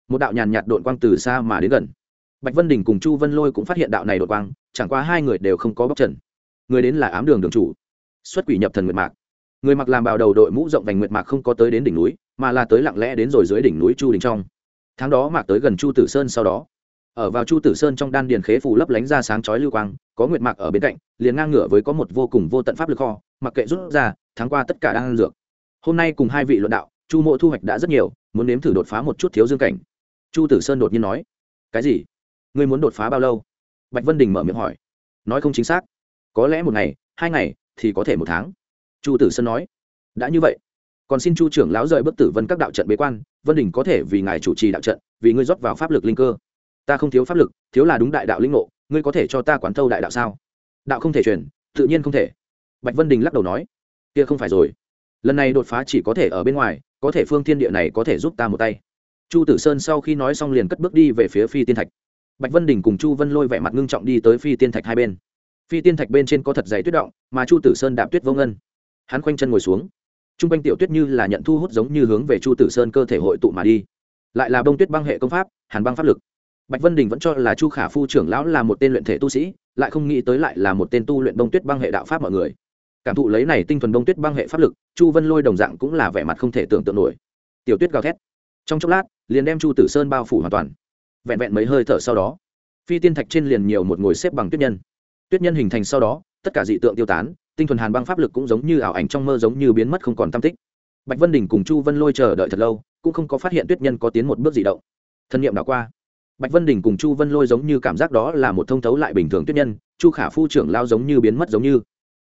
một đạo nhàn nhạt đội quang từ xa mà đến gần. Bạch vân đình cùng chu vân lôi cũng phát hiện đạo này đội quang, chẳng qua hai người đều không có bóc trần. Người đến là ám đường đường chủ, xuất quỷ nhập thần nguyệt mạc. Người mặc làm bào đầu đội mũ rộng vành nguyệt mạc không có tới đến đỉnh núi, mà là tới lặng lẽ đến rồi dưới đỉnh núi chu đình trong. Tháng đó mạc tới gần chu tử sơn sau đó ở vào chu tử sơn trong đan điền khế phù lấp lánh ra sáng chói lưu quang, có nguyệt mạc ở bên cạnh, liền ngang ngửa với có một vô cùng vô tận pháp lực kho, mặc kệ rút ra tháng qua tất cả đang dược. Hôm nay cùng hai vị luận đạo, chu mộ thu hoạch đã rất nhiều, muốn nếm thử đột phá một chút thiếu dương cảnh. Chu tử sơn đột nhiên nói, cái gì? Ngươi muốn đột phá bao lâu? Bạch vân đình mở miệng hỏi. Nói không chính xác. Có lẽ một ngày, hai ngày thì có thể một tháng. Chu tử sơn nói, đã như vậy, còn xin chu trưởng lão rời bức tử vân các đạo trận bế quan, vân đình có thể vì ngài chủ trì đạo trận, vì ngươi rót vào pháp lực linh cơ ta không thiếu pháp lực, thiếu là đúng đại đạo linh ngộ, ngươi có thể cho ta quán thâu đại đạo sao? Đạo không thể truyền, tự nhiên không thể. Bạch vân đình lắc đầu nói, kia không phải rồi. Lần này đột phá chỉ có thể ở bên ngoài, có thể phương thiên địa này có thể giúp ta một tay. Chu tử sơn sau khi nói xong liền cất bước đi về phía phi tiên thạch. Bạch vân đình cùng chu vân lôi vẻ mặt ngưng trọng đi tới phi tiên thạch hai bên. Phi tiên thạch bên trên có thật dày tuyết động, mà chu tử sơn đạp tuyết vô ngân. Hắn khoanh chân ngồi xuống. T r u n g quanh tiểu tuyết như là nhận thu hút giống như hướng về chu tử sơn cơ thể hội tụ mà đi. Lại là bông tuyết băng hệ công pháp, hàn băng pháp lực bạch vân đình vẫn cho là chu khả phu trưởng lão là một tên luyện thể tu sĩ, lại không nghĩ tới lại là một tên tu luyện bông tuyết băng hệ đạo pháp mọi người. Cảm thụ lấy này tinh thuần bông tuyết băng hệ pháp lực, chu vân lôi đồng dạng cũng là vẻ mặt không thể tưởng tượng nổi. Tiểu tuyết gào thét. Trong chốc lát, liền đem chu tử sơn bao phủ hoàn toàn. Vẹn vẹn mấy hơi thở sau đó, phi tiên thạch trên liền nhiều một ngồi xếp bằng tuyết nhân. Tuyết nhân hình thành sau đó, tất cả dị tượng tiêu tán, tinh thuần hàn băng pháp lực cũng giống như ảo ảnh trong mơ giống như biến mất không còn tam tích. Bạch vân đình cùng chu vân lôi chờ đợi thật lâu, cũng không có phát hiện tuyết nhân có tiến một bước gì động. Thân nhiệm đã qua bạch vân đình cùng chu vân lôi giống như cảm giác đó là một thông thấu lại bình thường tuyết nhân, chu khả phu trưởng lao giống như biến mất giống như.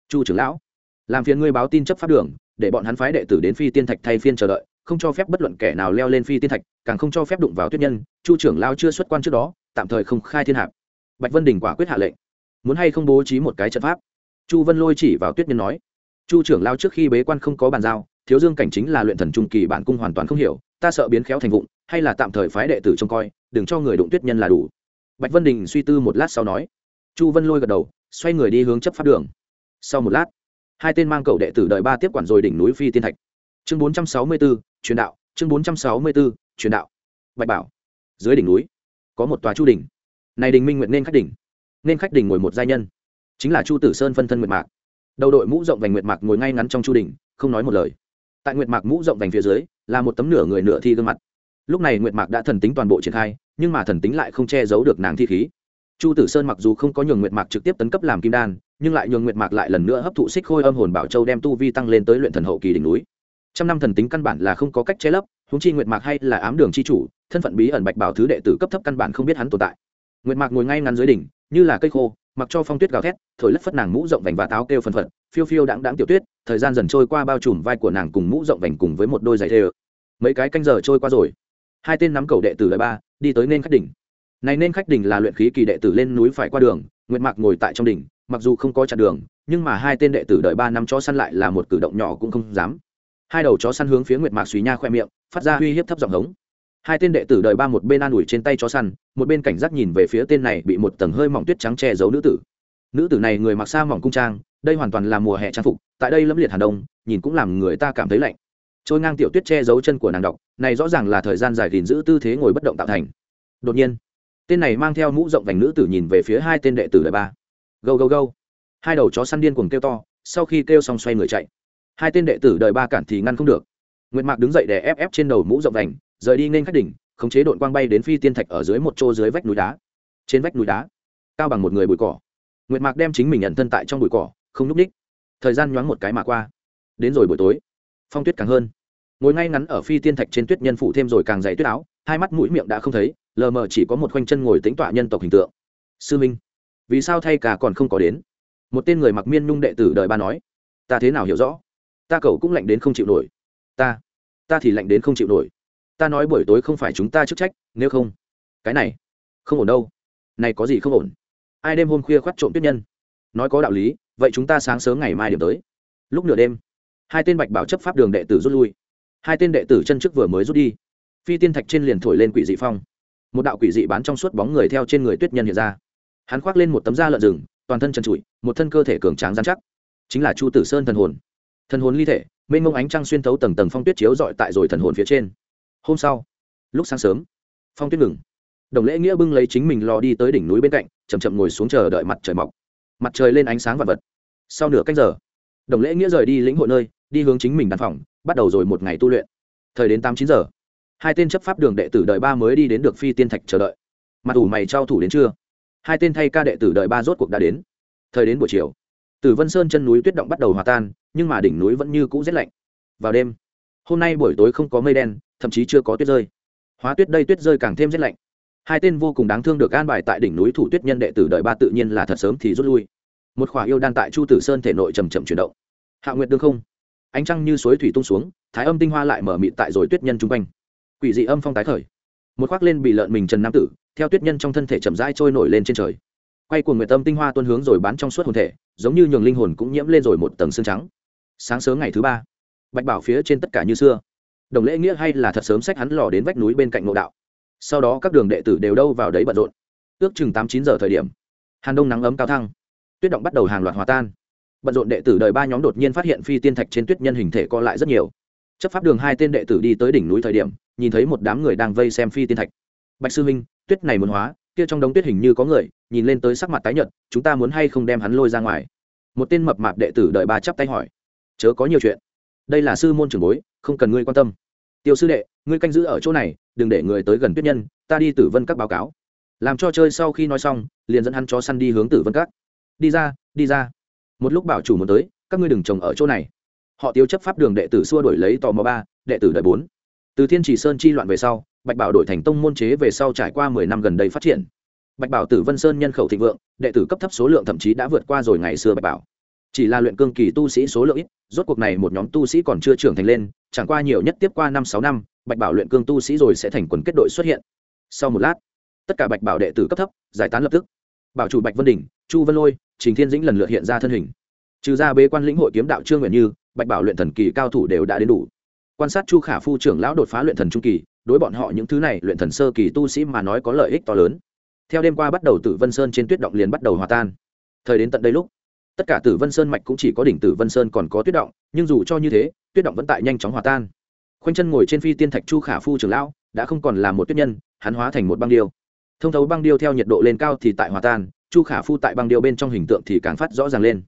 Chu trưởng lão, làm phiền ngươi báo tin chấp pháp đường, để bọn hắn phái đệ tử đến phi tiên thạch thay phiên chờ đợi, không cho phép bất luận kẻ nào leo lên phi tiên thạch, càng không cho phép đụng vào tuyết nhân, chu trưởng lao chưa xuất quan trước đó, tạm thời không khai thiên hạp bạch vân đình quả quyết hạ lệnh. Muốn hay không bố trí một cái trận pháp? Chu vân lôi chỉ vào tuyết nhân nói. Chu trưởng lao trước khi bế quan không có bàn giao, thiếu dương cảnh chính là luyện thần trung kỳ bản cung hoàn toàn không hiểu, ta sợ biến khéo thành vụng, hay là tạm thời phái đệ tử trông coi đừng cho người đụng tuyết nhân là đủ. Bạch vân đình suy tư một lát sau nói. Chu vân lôi gật đầu, xoay người đi hướng chấp pháp đường. Sau một lát, hai tên mang cậu đệ tử đợi ba tiếp quản rồi đỉnh núi phi tiên thạch. Chương bốn trăm sáu mươi b ố truyền đạo, chương bốn trăm sáu mươi b ố truyền đạo. Bạch bảo, dưới đỉnh núi, có một tòa chu đình. Này đình minh nguyện nên khách đỉnh. Nên khách đỉnh ngồi một giai nhân. Chính là chu tử sơn phân thân nguyệt mạc. Đầu đội mũ rộng vành nguyệt mạc ngồi ngay ngắn trong chu đình, không nói một lời. Tại nguyệt mạc mũ rộng vành phía dưới, là một tấm nửa người nửa thi gương mặt. Lúc này nguyệt mạc đã thần tính toàn bộ triển khai nhưng mà thần tính lại không che giấu được nàng thi khí. Chu tử sơn mặc dù không có nhường nguyệt mạc trực tiếp tấn cấp làm kim đan, nhưng lại nhường nguyệt mạc lại lần nữa hấp thụ xích khôi âm hồn bảo châu đem tu vi tăng lên tới luyện thần hậu kỳ đỉnh núi. Trăm năm thần tính căn bản là không có cách che lấp húng chi nguyệt mạc hay là ám đường c h i chủ, thân phận bí ẩn bạch bảo thứ đệ tử cấp thấp căn bản không biết hắn tồn tại. Nguyệt mạc ngồi ngay ngắn dưới đỉnh, như là cây khô, mặc cho phong tuyết gào thét, thổi lất phất nàng mũ rộng vành và táo kêu phần phật, phiêu phiêu đáng đáng tiểu tuyết, thời gian dần trôi qua bao trùm vai của nàng cùng mũ rộng vành cùng với một đôi giày thê ơ mấy cái canh giờ trôi qua rồi. Hai tên nắm cầu đệ tử đời ba đi tới nên khách đỉnh. Này nên khách đỉnh là luyện khí kỳ đệ tử lên núi phải qua đường, nguyệt mạc ngồi tại trong đỉnh, mặc dù không có chặn đường, nhưng mà hai tên đệ tử đợi ba năm chó săn lại là một cử động nhỏ cũng không dám. Hai đầu chó săn hướng phía nguyệt mạc suy nha khoe miệng, phát ra uy hiếp thấp giọng hống. Hai tên đệ tử đợi ba một bên an ủi trên tay chó săn, một bên cảnh giác nhìn về phía tên này bị một tầng hơi mỏng tuyết trắng che giấu nữ tử. Nữ tử này người mặc xa mỏng cung trang, đây hoàn toàn là mùa hè trang phục, tại đây lẫm liệt hàn đông, nhìn cũng làm người ta cảm thấy lạnh trôi ngang tiểu tuyết che giấu chân của nàng đọc, này rõ ràng là thời gian dài gìn giữ tư thế ngồi bất động tạo thành. Đột nhiên, tên này mang theo mũ rộng vành nữ tử nhìn về phía hai tên đệ tử đời ba. Gâu gâu gâu. Hai đầu chó săn điên cuồng kêu to, sau khi kêu xong xoay người chạy. Hai tên đệ tử đời ba cản thì ngăn không được. Nguyệt mạc đứng dậy để ép ép trên đầu mũ rộng vành, rời đi nên khách đỉnh, khống chế đội quang bay đến phi tiên thạch ở dưới một chỗ dưới vách núi đá. Trên vách núi đá, cao bằng một người bụi cỏ. Nguyệt mạc đem chính mình nhận thân tại trong bụi cỏ, không núp ních thời gian nhoáng một cái mà qua. Đến rồi buổi tối phong tuyết càng hơn. Ngồi ngay ngắn ở phi tiên thạch trên tuyết nhân phụ thêm rồi càng dày tuyết áo, hai mắt mũi miệng đã không thấy, lờ mờ chỉ có một khoanh chân ngồi tính tọa nhân tộc hình tượng. Sư minh, vì sao thay cả còn không có đến? Một tên người mặc miên nhung đệ tử đời ba nói, ta thế nào hiểu rõ? Ta cậu cũng lạnh đến không chịu nổi. Ta ta thì lạnh đến không chịu nổi. Ta nói buổi tối không phải chúng ta chức trách, nếu không, cái này không ổn đâu. Này có gì không ổn? Ai đêm hôm khuya khoắt trộm tuyết nhân? Nói có đạo lý, vậy chúng ta sáng sớm ngày mai điểm tới. Lúc nửa đêm hai tên bạch bảo chấp pháp đường đệ tử rút lui. Hai tên đệ tử chân trước vừa mới rút đi. Phi tiên thạch trên liền thổi lên quỷ dị phong. Một đạo quỷ dị bán trong suốt bóng người theo trên người tuyết nhân hiện ra. Hắn khoác lên một tấm da lợn rừng, toàn thân trần trụi, một thân cơ thể cường tráng dán chắc. Chính là chu tử sơn thần hồn. Thần hồn ly thể, mênh mông ánh trăng xuyên thấu tầng tầng phong tuyết chiếu dọi tại rồi thần hồn phía trên. Hôm sau, lúc sáng sớm, phong tuyết ngừng. Đồng lễ nghĩa bưng lấy chính mình lò đi tới đỉnh núi bên cạnh chầm chậm ngồi xuống chờ đợi mặt trời mọc. Mặt trời lên ánh sáng và vật. Sau nửa cách giờ đồng lễ nghĩa rời đi lĩnh hội nơi, đi hướng chính mình đàn phòng, bắt đầu rồi một ngày tu luyện. Thời đến tám chín giờ, hai tên chấp pháp đường đệ tử đợi ba mới đi đến được phi tiên thạch chờ đợi. Mặt ủ mày trao thủ đến trưa hai tên thay ca đệ tử đợi ba rốt cuộc đã đến. Thời đến buổi chiều, từ vân sơn chân núi tuyết động bắt đầu hòa tan, nhưng mà đỉnh núi vẫn như cũ rét lạnh. Vào đêm, hôm nay buổi tối không có mây đen, thậm chí chưa có tuyết rơi. Hóa tuyết đây tuyết rơi càng thêm rét lạnh. Hai tên vô cùng đáng thương được an bài tại đỉnh núi thủ tuyết nhân đệ tử đợi ba tự nhiên là thật sớm thì rút lui một khỏa yêu đan tại chu tử sơn thể nội chầm chậm chuyển động. Hạ nguyệt đương không. Ánh trăng như suối thủy tung xuống, thái âm tinh hoa lại mở mịt tại rồi tuyết nhân chung quanh. Quỷ dị âm phong tái khởi. Một khoác lên bị lợn mình trần nam tử, theo tuyết nhân trong thân thể chậm rãi trôi nổi lên trên trời. Quay cuồng nguyệt tâm tinh hoa tuân hướng rồi bán trong suốt hồn thể, giống như nhường linh hồn cũng nhiễm lên rồi một tầng xương trắng. Sáng sớm ngày thứ ba, bạch bảo phía trên tất cả như xưa. Đồng lễ nghĩa hay là thật sớm sách hắn lò đến vách núi bên cạnh ngộ đạo. Sau đó các đường đệ tử đều đâu vào đấy bận rộn. Ước chừng tám chín giờ thời điểm, hàn đông nắng ấm cao thăng tuyết động bắt đầu hàng loạt hòa tan. Bận rộn đệ tử đời ba nhóm đột nhiên phát hiện phi tiên thạch trên tuyết nhân hình thể co lại rất nhiều. Chấp pháp đường hai tên đệ tử đi tới đỉnh núi thời điểm, nhìn thấy một đám người đang vây xem phi tiên thạch. Bạch sư minh, tuyết này muốn hóa, kia trong đống tuyết hình như có người, nhìn lên tới sắc mặt tái nhợt, chúng ta muốn hay không đem hắn lôi ra ngoài? Một tên mập mạp đệ tử đợi ba chắp tay hỏi. Chớ có nhiều chuyện. Đây là sư môn trưởng bối, không cần ngươi quan tâm. Tiêu sư đệ, ngươi canh giữ ở chỗ này, đừng để người tới gần tuyết nhân, ta đi tử vân các báo cáo. Làm cho chơi sau khi nói xong, liền dẫn hắn chó săn đi hướng tử vân các đi ra đi ra. Một lúc bảo chủ muốn tới, các ngươi đừng trồng ở chỗ này. Họ tiêu chấp pháp đường đệ tử xua đổi lấy tò mò ba, đệ tử đợi bốn. Từ thiên chỉ sơn chi loạn về sau, bạch bảo đổi thành tông môn chế về sau trải qua mười năm gần đây phát triển. Bạch bảo tử vân sơn nhân khẩu thịnh vượng, đệ tử cấp thấp số lượng thậm chí đã vượt qua rồi ngày xưa bạch bảo. Chỉ là luyện cương kỳ tu sĩ số lượng ít, rốt cuộc này một nhóm tu sĩ còn chưa trưởng thành lên, chẳng qua nhiều nhất tiếp qua năm sáu năm, bạch bảo luyện cương tu sĩ rồi sẽ thành quần kết đội xuất hiện. Sau một lát, tất cả bạch bảo đệ tử cấp thấp, giải tán lập tức bảo chủ bạch vân đình chu vân lôi, trình thiên dĩnh lần lượt hiện ra thân hình. Trừ ra bế quan lĩnh hội kiếm đạo trương nguyện như, bạch bảo luyện thần kỳ cao thủ đều đã đến đủ. Quan sát chu khả phu trưởng lão đột phá luyện thần trung kỳ, đối bọn họ những thứ này luyện thần sơ kỳ tu sĩ mà nói có lợi ích to lớn. Theo đêm qua bắt đầu tử vân sơn trên tuyết động liền bắt đầu hòa tan. Thời đến tận đây lúc, tất cả tử vân sơn mạch cũng chỉ có đỉnh tử vân sơn còn có tuyết động, nhưng dù cho như thế, tuyết động vẫn tại nhanh chóng hòa tan. Khoanh chân ngồi trên phi tiên thạch chu khả phu trưởng lão, đã không còn là một tuyết nhân, hắn hóa thành một băng điêu thông thấu băng điêu theo nhiệt độ lên cao thì tại hòa tan, chu khả phu tại băng điêu bên trong hình tượng thì càng phát rõ ràng lên.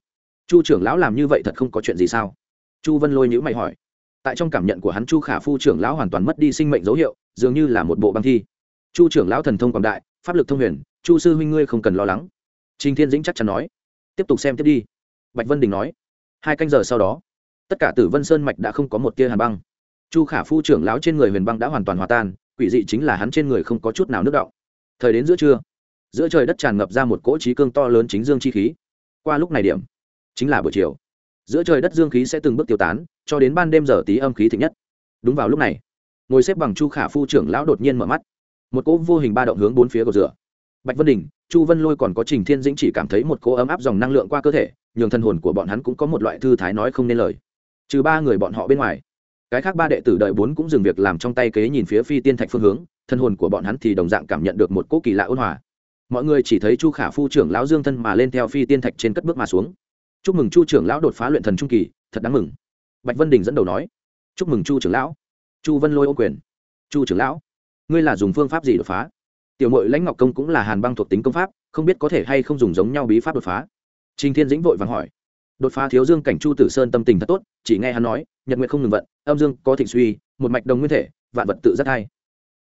Chu trưởng lão làm như vậy thật không có chuyện gì sao? Chu vân lôi nhữ mày hỏi. Tại trong cảm nhận của hắn, chu khả phu trưởng lão hoàn toàn mất đi sinh mệnh dấu hiệu, dường như là một bộ băng thi. Chu trưởng lão thần thông quảng đại, pháp lực thông huyền, chu sư huynh ngươi không cần lo lắng. Trình thiên dĩnh chắc chắn nói. Tiếp tục xem tiếp đi. Bạch vân đình nói. Hai canh giờ sau đó, tất cả tử vân sơn mạch đã không có một tia hàn băng. Chu khả phu trưởng lão trên người huyền băng đã hoàn toàn hòa tan, quỷ dị chính là hắn trên người không có chút nào nước động thời đến giữa trưa, giữa trời đất tràn ngập ra một cỗ trí cương to lớn chính dương chi khí. Qua lúc này điểm, chính là buổi chiều. Giữa trời đất dương khí sẽ từng bước tiêu tán, cho đến ban đêm giờ tí âm khí thịnh nhất. Đúng vào lúc này, ngồi xếp bằng chu khả phu trưởng lão đột nhiên mở mắt. Một cỗ vô hình ba động hướng bốn phía cầu rửa. Bạch vân đình, chu vân lôi còn có trình thiên dĩnh chỉ cảm thấy một cỗ ấm áp dòng năng lượng qua cơ thể, nhường thân hồn của bọn hắn cũng có một loại thư thái nói không nên lời. Trừ ba người bọn họ bên ngoài, cái khác ba đệ tử đợi bốn cũng dừng việc làm trong tay kế nhìn phía phi tiên thạch phương hướng thân hồn của bọn hắn thì đồng dạng cảm nhận được một cỗ kỳ lạ ôn hòa. Mọi người chỉ thấy chu khả phu trưởng lão dương thân mà lên theo phi tiên thạch trên cất bước mà xuống. Chúc mừng chu trưởng lão đột phá luyện thần trung kỳ, thật đáng mừng. Bạch vân đình dẫn đầu nói. Chúc mừng chu trưởng lão. Chu vân lôi ô quyền. Chu trưởng lão, ngươi là dùng phương pháp gì đột phá? Tiểu mội lãnh ngọc công cũng là hàn băng thuộc tính công pháp, không biết có thể hay không dùng giống nhau bí pháp đột phá. Trình thiên dĩnh vội vàng hỏi. Đột phá thiếu dương cảnh chu tử sơn tâm tình thật tốt, chỉ nghe hắn nói, nhật nguyện không ngừng vận, âm dương có thịnh suy, một mạch đồng nguyên thể, vạn vật tự rất hay